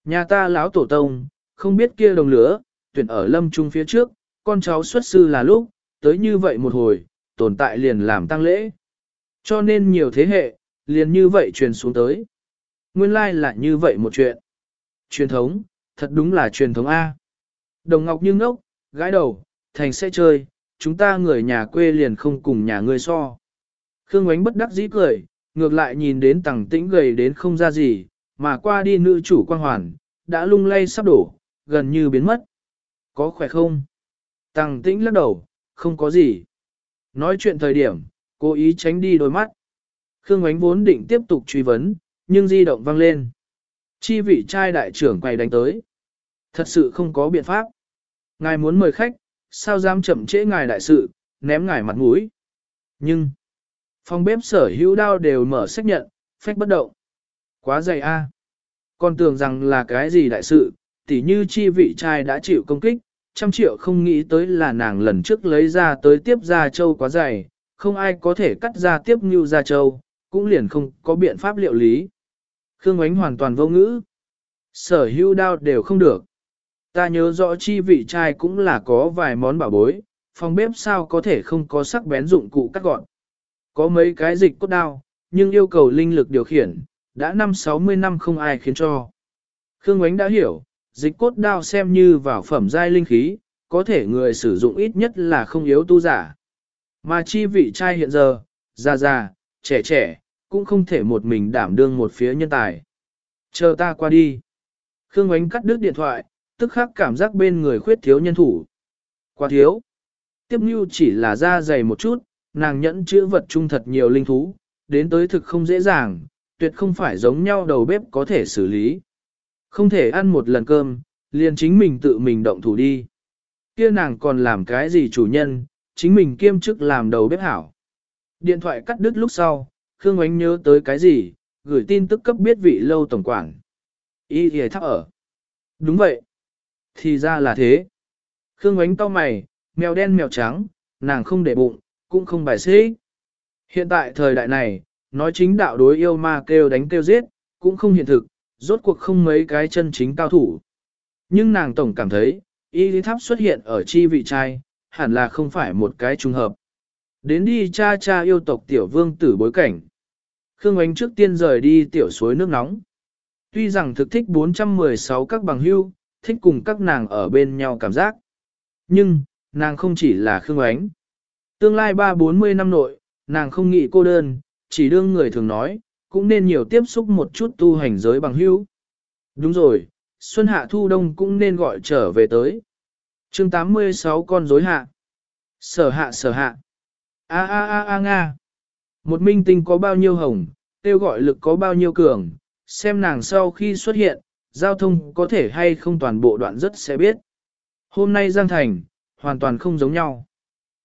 Nhà ta lão tổ tông, không biết kia đồng lửa, tuyển ở lâm trung phía trước, con cháu xuất sư là lúc, tới như vậy một hồi, tồn tại liền làm tăng lễ. Cho nên nhiều thế hệ, liền như vậy truyền xuống tới. Nguyên lai like là như vậy một chuyện. Truyền thống, thật đúng là truyền thống A. Đồng Ngọc như ngốc, gái đầu, thành sẽ chơi, chúng ta người nhà quê liền không cùng nhà ngươi so. Khương Ngoánh bất đắc dĩ cười, ngược lại nhìn đến tàng tĩnh gầy đến không ra gì, mà qua đi nữ chủ quan hoàn, đã lung lay sắp đổ, gần như biến mất. Có khỏe không? Tàng tĩnh lắc đầu, không có gì. Nói chuyện thời điểm, cố ý tránh đi đôi mắt. Khương Ngoánh vốn định tiếp tục truy vấn, nhưng di động vang lên. Chi vị trai đại trưởng quay đánh tới. Thật sự không có biện pháp. Ngài muốn mời khách, sao dám chậm trễ ngài đại sự, ném ngài mặt mũi. Nhưng, phòng bếp sở hữu đao đều mở xác nhận, phách bất động. Quá dày a. Còn tưởng rằng là cái gì đại sự, tỉ như chi vị trai đã chịu công kích, trăm triệu không nghĩ tới là nàng lần trước lấy ra tới tiếp ra châu quá dày, không ai có thể cắt ra tiếp như ra châu, cũng liền không có biện pháp liệu lý. Khương Ánh hoàn toàn vô ngữ. Sở hữu đao đều không được. Ta nhớ rõ chi vị trai cũng là có vài món bảo bối, phòng bếp sao có thể không có sắc bén dụng cụ cắt gọn. Có mấy cái dịch cốt đao, nhưng yêu cầu linh lực điều khiển, đã năm 60 năm không ai khiến cho. Khương Ánh đã hiểu, dịch cốt đao xem như vào phẩm giai linh khí, có thể người sử dụng ít nhất là không yếu tu giả. Mà chi vị trai hiện giờ, già già, trẻ trẻ, cũng không thể một mình đảm đương một phía nhân tài. Chờ ta qua đi. Khương Ánh cắt đứt điện thoại, tức khắc cảm giác bên người khuyết thiếu nhân thủ. Quá thiếu. Tiếp như chỉ là da dày một chút, nàng nhẫn chữ vật trung thật nhiều linh thú, đến tới thực không dễ dàng, tuyệt không phải giống nhau đầu bếp có thể xử lý. Không thể ăn một lần cơm, liền chính mình tự mình động thủ đi. Kia nàng còn làm cái gì chủ nhân, chính mình kiêm chức làm đầu bếp hảo. Điện thoại cắt đứt lúc sau, Khương Ngoánh nhớ tới cái gì, gửi tin tức cấp biết vị lâu tổng quản. Y thì thắc ở. Đúng vậy. Thì ra là thế. Khương Ngoánh to mày, mèo đen mèo trắng, nàng không để bụng, cũng không bài xích. Hiện tại thời đại này, nói chính đạo đối yêu ma kêu đánh kêu giết, cũng không hiện thực, rốt cuộc không mấy cái chân chính cao thủ. Nhưng nàng tổng cảm thấy, y lý tháp xuất hiện ở chi vị trai, hẳn là không phải một cái trùng hợp. Đến đi cha cha yêu tộc tiểu vương tử bối cảnh. Khương Ánh trước tiên rời đi tiểu suối nước nóng. Tuy rằng thực thích 416 các bằng hưu, thích cùng các nàng ở bên nhau cảm giác. Nhưng, nàng không chỉ là Khương Ánh. Tương lai ba bốn mươi năm nội, nàng không nghĩ cô đơn, chỉ đương người thường nói, cũng nên nhiều tiếp xúc một chút tu hành giới bằng hữu. Đúng rồi, Xuân Hạ Thu Đông cũng nên gọi trở về tới. chương 86 con rối hạ. Sở hạ sở hạ. A a a a nga. Một minh tinh có bao nhiêu hồng, tiêu gọi lực có bao nhiêu cường, xem nàng sau khi xuất hiện, giao thông có thể hay không toàn bộ đoạn rất sẽ biết. Hôm nay Giang Thành, hoàn toàn không giống nhau.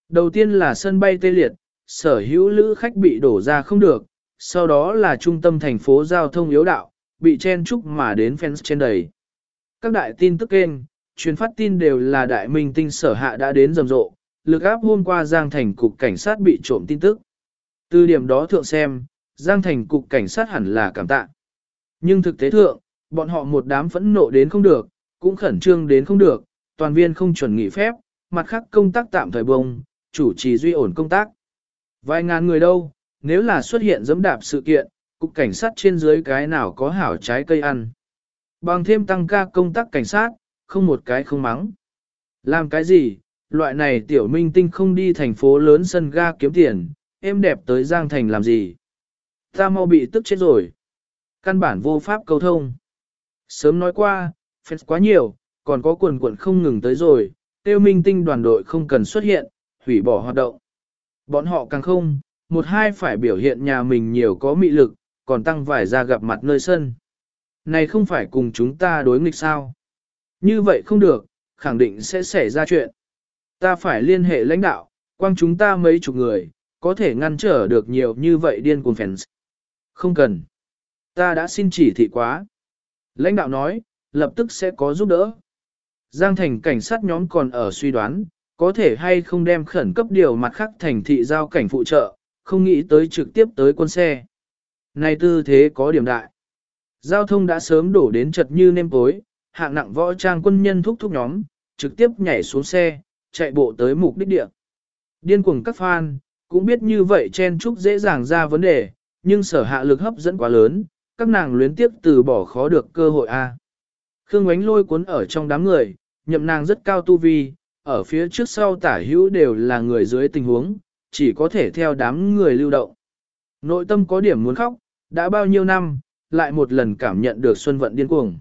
Đầu tiên là sân bay tê liệt, sở hữu lữ khách bị đổ ra không được, sau đó là trung tâm thành phố giao thông yếu đạo, bị chen chúc mà đến fans trên đầy. Các đại tin tức kênh, truyền phát tin đều là đại minh tinh sở hạ đã đến rầm rộ, lực áp hôm qua Giang Thành cục cảnh sát bị trộm tin tức. Từ điểm đó thượng xem, Giang Thành cục cảnh sát hẳn là cảm tạ. Nhưng thực tế thượng, bọn họ một đám phẫn nộ đến không được, cũng khẩn trương đến không được, toàn viên không chuẩn nghỉ phép, mặt khác công tác tạm thời bông, chủ trì duy ổn công tác. Vài ngàn người đâu, nếu là xuất hiện dẫm đạp sự kiện, cục cảnh sát trên dưới cái nào có hảo trái cây ăn. Bằng thêm tăng ca công tác cảnh sát, không một cái không mắng. Làm cái gì, loại này tiểu minh tinh không đi thành phố lớn sân ga kiếm tiền, em đẹp tới Giang Thành làm gì. Ta mau bị tức chết rồi. Căn bản vô pháp cầu thông. Sớm nói qua, fans quá nhiều, còn có quần quần không ngừng tới rồi, tiêu minh tinh đoàn đội không cần xuất hiện, hủy bỏ hoạt động. Bọn họ càng không, một hai phải biểu hiện nhà mình nhiều có mị lực, còn tăng vải ra gặp mặt nơi sân. Này không phải cùng chúng ta đối nghịch sao? Như vậy không được, khẳng định sẽ xảy ra chuyện. Ta phải liên hệ lãnh đạo, quang chúng ta mấy chục người, có thể ngăn trở được nhiều như vậy điên cuồng fans. Không cần. Ta đã xin chỉ thị quá. Lãnh đạo nói, lập tức sẽ có giúp đỡ. Giang thành cảnh sát nhóm còn ở suy đoán, có thể hay không đem khẩn cấp điều mặt khác thành thị giao cảnh phụ trợ, không nghĩ tới trực tiếp tới quân xe. Này tư thế có điểm đại. Giao thông đã sớm đổ đến chật như nêm tối, hạng nặng võ trang quân nhân thúc thúc nhóm, trực tiếp nhảy xuống xe, chạy bộ tới mục đích địa. Điên cuồng các fan, cũng biết như vậy chen chúc dễ dàng ra vấn đề, nhưng sở hạ lực hấp dẫn quá lớn, các nàng luyến tiếp từ bỏ khó được cơ hội A. Khương Ngoánh lôi cuốn ở trong đám người, nhậm nàng rất cao tu vi, ở phía trước sau tả hữu đều là người dưới tình huống, chỉ có thể theo đám người lưu động. Nội tâm có điểm muốn khóc, đã bao nhiêu năm, lại một lần cảm nhận được xuân vận điên cuồng.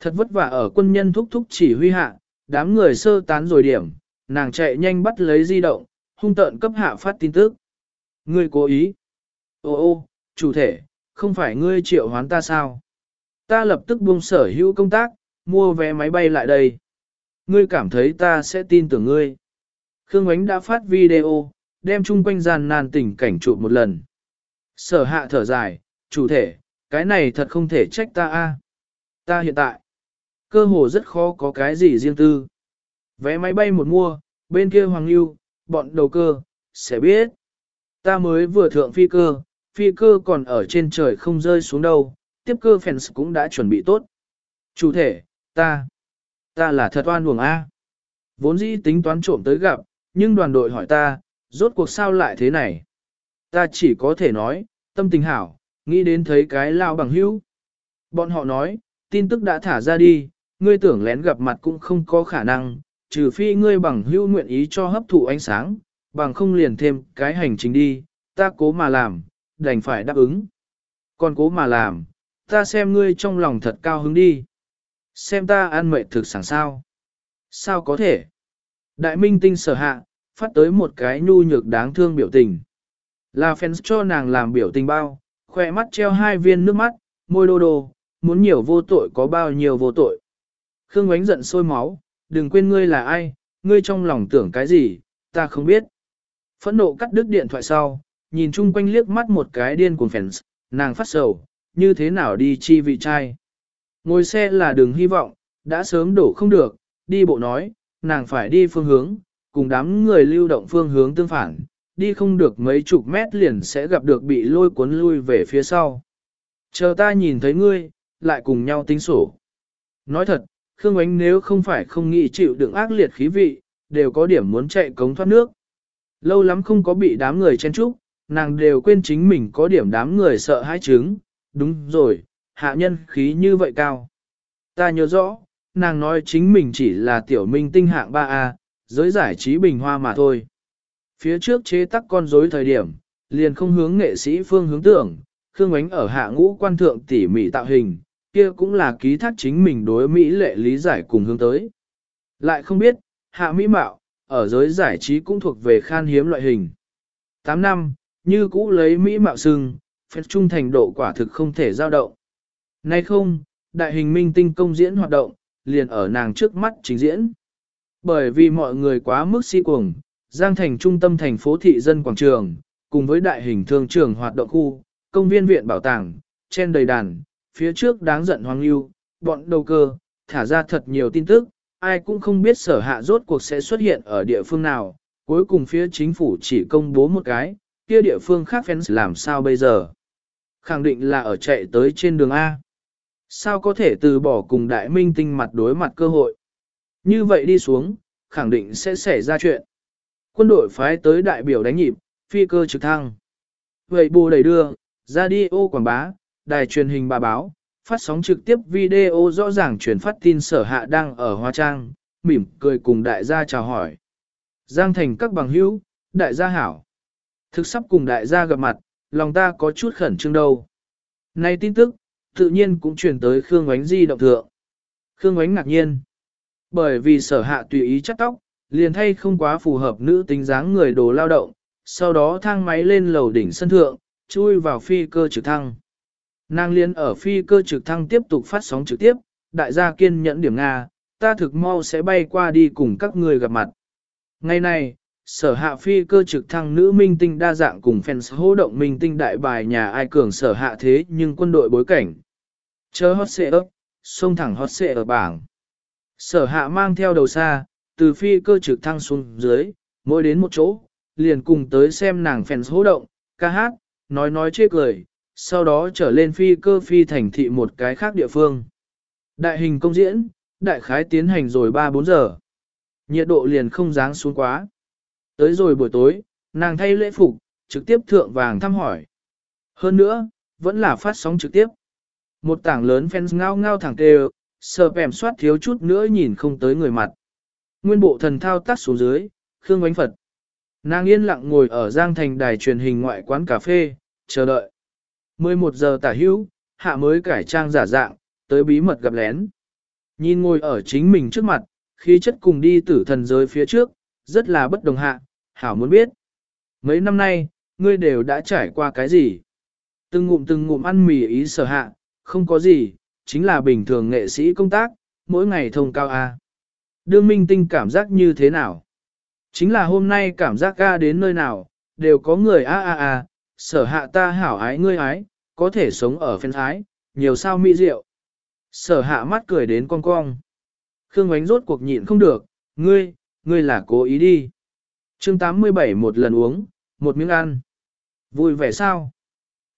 Thật vất vả ở quân nhân thúc thúc chỉ huy hạ, đám người sơ tán rồi điểm, nàng chạy nhanh bắt lấy di động, hung tợn cấp hạ phát tin tức. Ngươi cố ý. Ô ô, chủ thể, không phải ngươi triệu hoán ta sao? Ta lập tức buông sở hữu công tác, mua vé máy bay lại đây. Ngươi cảm thấy ta sẽ tin tưởng ngươi. Khương Ánh đã phát video, đem chung quanh gian nan tình cảnh chụp một lần. Sở hạ thở dài, chủ thể, cái này thật không thể trách ta a. Ta hiện tại, cơ hồ rất khó có cái gì riêng tư. Vé máy bay một mua, bên kia Hoàng Lưu, bọn đầu cơ, sẽ biết. Ta mới vừa thượng phi cơ, phi cơ còn ở trên trời không rơi xuống đâu, tiếp cơ fans cũng đã chuẩn bị tốt. Chủ thể, ta, ta là thật oan uổng A. Vốn dĩ tính toán trộm tới gặp, nhưng đoàn đội hỏi ta, rốt cuộc sao lại thế này? Ta chỉ có thể nói, tâm tình hảo, nghĩ đến thấy cái lao bằng hữu. Bọn họ nói, tin tức đã thả ra đi, ngươi tưởng lén gặp mặt cũng không có khả năng, trừ phi ngươi bằng hữu nguyện ý cho hấp thụ ánh sáng, bằng không liền thêm cái hành trình đi, ta cố mà làm, đành phải đáp ứng. Còn cố mà làm, ta xem ngươi trong lòng thật cao hứng đi. Xem ta ăn mệt thực sẵn sao. Sao có thể? Đại minh tinh sở hạ, phát tới một cái nhu nhược đáng thương biểu tình. Là fans cho nàng làm biểu tình bao, khỏe mắt treo hai viên nước mắt, môi đô đô, muốn nhiều vô tội có bao nhiêu vô tội. Khương ánh giận sôi máu, đừng quên ngươi là ai, ngươi trong lòng tưởng cái gì, ta không biết. Phẫn nộ cắt đứt điện thoại sau, nhìn chung quanh liếc mắt một cái điên cuồng fans, nàng phát sầu, như thế nào đi chi vị trai. Ngồi xe là đường hy vọng, đã sớm đổ không được, đi bộ nói, nàng phải đi phương hướng, cùng đám người lưu động phương hướng tương phản, đi không được mấy chục mét liền sẽ gặp được bị lôi cuốn lui về phía sau. Chờ ta nhìn thấy ngươi, lại cùng nhau tính sổ. Nói thật, Khương Ánh nếu không phải không nghĩ chịu đựng ác liệt khí vị, đều có điểm muốn chạy cống thoát nước. Lâu lắm không có bị đám người chen trúc, nàng đều quên chính mình có điểm đám người sợ hãi trứng. Đúng rồi, hạ nhân khí như vậy cao. Ta nhớ rõ, nàng nói chính mình chỉ là tiểu minh tinh hạng 3A, giới giải trí bình hoa mà thôi. Phía trước chế tắc con rối thời điểm, liền không hướng nghệ sĩ phương hướng tưởng, Khương Ánh ở hạ ngũ quan thượng tỉ mỉ tạo hình, kia cũng là ký thác chính mình đối Mỹ lệ lý giải cùng hướng tới. Lại không biết, hạ Mỹ mạo, ở giới giải trí cũng thuộc về khan hiếm loại hình. 8 năm, như cũ lấy Mỹ mạo sưng, phép trung thành độ quả thực không thể giao động. Nay không, đại hình minh tinh công diễn hoạt động, liền ở nàng trước mắt trình diễn. Bởi vì mọi người quá mức si cuồng, Giang Thành trung tâm thành phố thị dân quảng trường, cùng với đại hình thương trường hoạt động khu, công viên viện bảo tàng, trên đầy đàn, phía trước đáng giận hoang lưu, bọn đầu cơ, thả ra thật nhiều tin tức, ai cũng không biết sở hạ rốt cuộc sẽ xuất hiện ở địa phương nào, cuối cùng phía chính phủ chỉ công bố một cái, kia địa phương khác fans làm sao bây giờ. Khẳng định là ở chạy tới trên đường A. Sao có thể từ bỏ cùng đại minh tinh mặt đối mặt cơ hội? Như vậy đi xuống, khẳng định sẽ xảy ra chuyện. Quân đội phái tới đại biểu đánh nhịp, phi cơ trực thăng. Vậy bù đẩy đưa, radio quảng bá, đài truyền hình bà báo, phát sóng trực tiếp video rõ ràng truyền phát tin sở hạ đang ở Hoa Trang, mỉm cười cùng đại gia chào hỏi. Giang thành các bằng hữu, đại gia hảo. Thực sắp cùng đại gia gặp mặt, lòng ta có chút khẩn trương đâu. Này tin tức, tự nhiên cũng truyền tới Khương Ngoánh di động thượng. Khương Ngoánh ngạc nhiên. Bởi vì sở hạ tùy ý chắc tóc, liền thay không quá phù hợp nữ tính dáng người đồ lao động, sau đó thang máy lên lầu đỉnh sân thượng, chui vào phi cơ trực thăng. Nàng liên ở phi cơ trực thăng tiếp tục phát sóng trực tiếp, đại gia kiên nhẫn điểm Nga, ta thực mau sẽ bay qua đi cùng các người gặp mặt. Ngày này, sở hạ phi cơ trực thăng nữ minh tinh đa dạng cùng fans hô động minh tinh đại bài nhà ai cường sở hạ thế nhưng quân đội bối cảnh. Chớ hot xệ ấp, xông thẳng hot xệ ở bảng. Sở hạ mang theo đầu xa, từ phi cơ trực thăng xuống dưới, mỗi đến một chỗ, liền cùng tới xem nàng fans hô động, ca hát, nói nói chê cười, sau đó trở lên phi cơ phi thành thị một cái khác địa phương. Đại hình công diễn, đại khái tiến hành rồi 3-4 giờ. Nhiệt độ liền không dáng xuống quá. Tới rồi buổi tối, nàng thay lễ phục, trực tiếp thượng vàng thăm hỏi. Hơn nữa, vẫn là phát sóng trực tiếp. Một tảng lớn fans ngao ngao thẳng tê sờ pèm soát thiếu chút nữa nhìn không tới người mặt. Nguyên bộ thần thao tác xuống dưới, Khương Bánh Phật. Nàng yên lặng ngồi ở Giang Thành đài truyền hình ngoại quán cà phê, chờ đợi. 11 giờ tả hữu, hạ mới cải trang giả dạng, tới bí mật gặp lén. Nhìn ngồi ở chính mình trước mặt, khí chất cùng đi tử thần giới phía trước, rất là bất đồng hạ, hảo muốn biết. Mấy năm nay, ngươi đều đã trải qua cái gì? Từng ngụm từng ngụm ăn mì ý sở hạ, không có gì, chính là bình thường nghệ sĩ công tác, mỗi ngày thông cao A. Đương minh tinh cảm giác như thế nào? Chính là hôm nay cảm giác ca đến nơi nào, đều có người a a a, sở hạ ta hảo ái ngươi ái, có thể sống ở phen ái, nhiều sao mỹ diệu. Sở hạ mắt cười đến cong cong. Khương ánh rốt cuộc nhịn không được, ngươi, ngươi là cố ý đi. chương 87 một lần uống, một miếng ăn. Vui vẻ sao?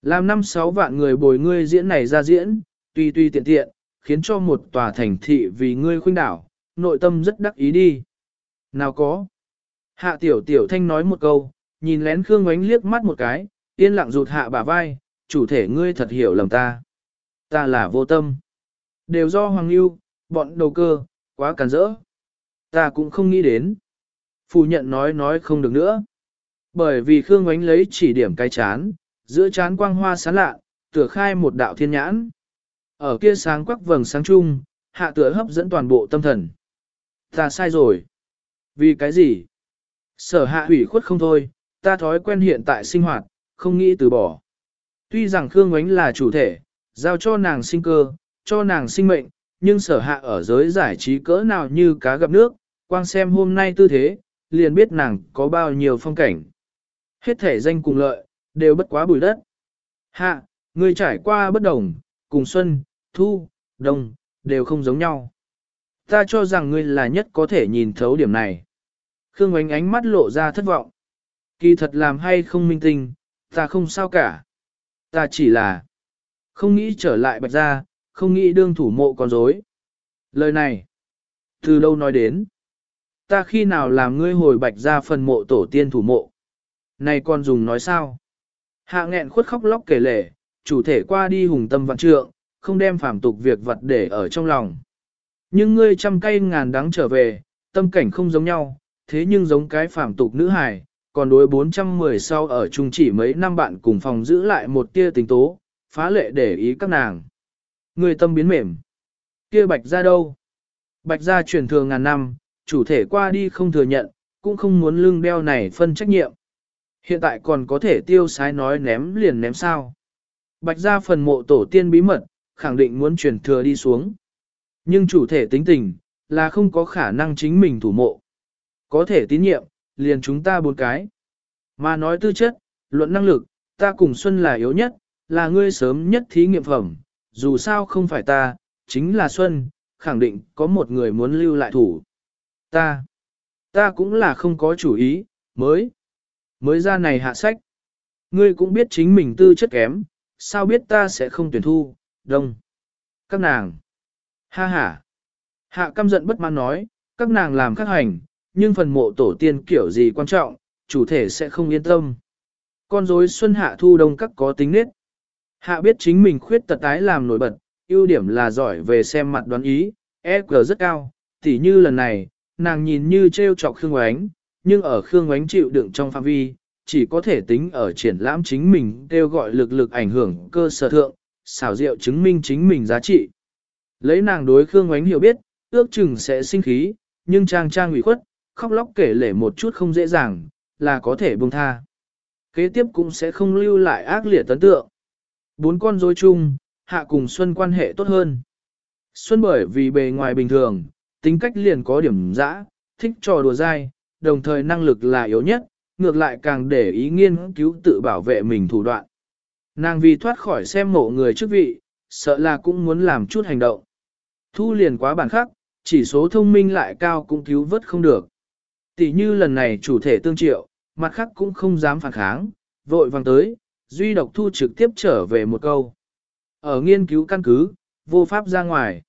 Làm năm sáu vạn người bồi ngươi diễn này ra diễn, tuy tuy tiện tiện, khiến cho một tòa thành thị vì ngươi khuynh đảo, nội tâm rất đắc ý đi. Nào có. Hạ tiểu tiểu thanh nói một câu, nhìn lén Khương ánh liếc mắt một cái, yên lặng rụt hạ bả vai, chủ thể ngươi thật hiểu lầm ta. Ta là vô tâm. Đều do Hoàng Yêu, bọn đầu cơ, quá càn rỡ. Ta cũng không nghĩ đến. Phủ nhận nói nói không được nữa. Bởi vì Khương Ngoánh lấy chỉ điểm cái chán, giữa chán quang hoa sáng lạ, tựa khai một đạo thiên nhãn. Ở kia sáng quắc vầng sáng chung, hạ tựa hấp dẫn toàn bộ tâm thần. Ta sai rồi. Vì cái gì? Sở hạ hủy khuất không thôi, ta thói quen hiện tại sinh hoạt, không nghĩ từ bỏ. Tuy rằng Khương Ngoánh là chủ thể, giao cho nàng sinh cơ, cho nàng sinh mệnh, nhưng sở hạ ở giới giải trí cỡ nào như cá gặp nước, quang xem hôm nay tư thế, liền biết nàng có bao nhiêu phong cảnh. Hết thể danh cùng lợi, đều bất quá bùi đất. Hạ, người trải qua bất đồng, cùng xuân, thu, đông, đều không giống nhau. Ta cho rằng ngươi là nhất có thể nhìn thấu điểm này. Khương ánh ánh mắt lộ ra thất vọng. Kỳ thật làm hay không minh tinh, ta không sao cả. Ta chỉ là không nghĩ trở lại bạch gia, không nghĩ đương thủ mộ con dối. Lời này, từ đâu nói đến? Ta khi nào làm ngươi hồi bạch gia phần mộ tổ tiên thủ mộ? Này con dùng nói sao? Hạ nghẹn khuất khóc lóc kể lể, chủ thể qua đi hùng tâm vạn trượng, không đem phàm tục việc vật để ở trong lòng. Nhưng ngươi trăm cây ngàn đắng trở về, tâm cảnh không giống nhau, thế nhưng giống cái phàm tục nữ hài, còn đối 410 sau ở chung chỉ mấy năm bạn cùng phòng giữ lại một tia tình tố, phá lệ để ý các nàng. Người tâm biến mềm. Kia bạch ra đâu? Bạch ra truyền thừa ngàn năm, chủ thể qua đi không thừa nhận, cũng không muốn lưng đeo này phân trách nhiệm. Hiện tại còn có thể tiêu sái nói ném liền ném sao. Bạch ra phần mộ tổ tiên bí mật, khẳng định muốn truyền thừa đi xuống. Nhưng chủ thể tính tình, là không có khả năng chính mình thủ mộ. Có thể tín nhiệm, liền chúng ta bốn cái. Mà nói tư chất, luận năng lực, ta cùng Xuân là yếu nhất, là ngươi sớm nhất thí nghiệm phẩm, dù sao không phải ta, chính là Xuân, khẳng định có một người muốn lưu lại thủ. Ta, ta cũng là không có chủ ý, mới, mới ra này hạ sách. Ngươi cũng biết chính mình tư chất kém, sao biết ta sẽ không tuyển thu, đông. Các nàng, ha ha. Hạ căm giận bất mãn nói, các nàng làm khắc hành, nhưng phần mộ tổ tiên kiểu gì quan trọng, chủ thể sẽ không yên tâm. Con rối xuân hạ thu đông các có tính nết. Hạ biết chính mình khuyết tật tái làm nổi bật, ưu điểm là giỏi về xem mặt đoán ý, EQ rất cao, tỉ như lần này, nàng nhìn như treo chọc Khương Oánh, nhưng ở Khương Oánh chịu đựng trong phạm vi, chỉ có thể tính ở triển lãm chính mình kêu gọi lực lực ảnh hưởng cơ sở thượng, xảo diệu chứng minh chính mình giá trị. Lấy nàng đối Khương Oánh hiểu biết, ước chừng sẽ sinh khí, nhưng trang trang ủy khuất, khóc lóc kể lể một chút không dễ dàng, là có thể buông tha. Kế tiếp cũng sẽ không lưu lại ác liệt tấn tượng. Bốn con rối chung, Hạ cùng Xuân quan hệ tốt hơn. Xuân bởi vì bề ngoài bình thường, tính cách liền có điểm dã, thích trò đùa dai, đồng thời năng lực là yếu nhất, ngược lại càng để ý nghiên cứu tự bảo vệ mình thủ đoạn. Nàng vì thoát khỏi xem mộ người trước vị, sợ là cũng muốn làm chút hành động. Thu liền quá bản khắc, chỉ số thông minh lại cao cũng cứu vớt không được. Tỷ như lần này chủ thể tương triệu, mặt khác cũng không dám phản kháng, vội vàng tới, duy độc thu trực tiếp trở về một câu. Ở nghiên cứu căn cứ, vô pháp ra ngoài.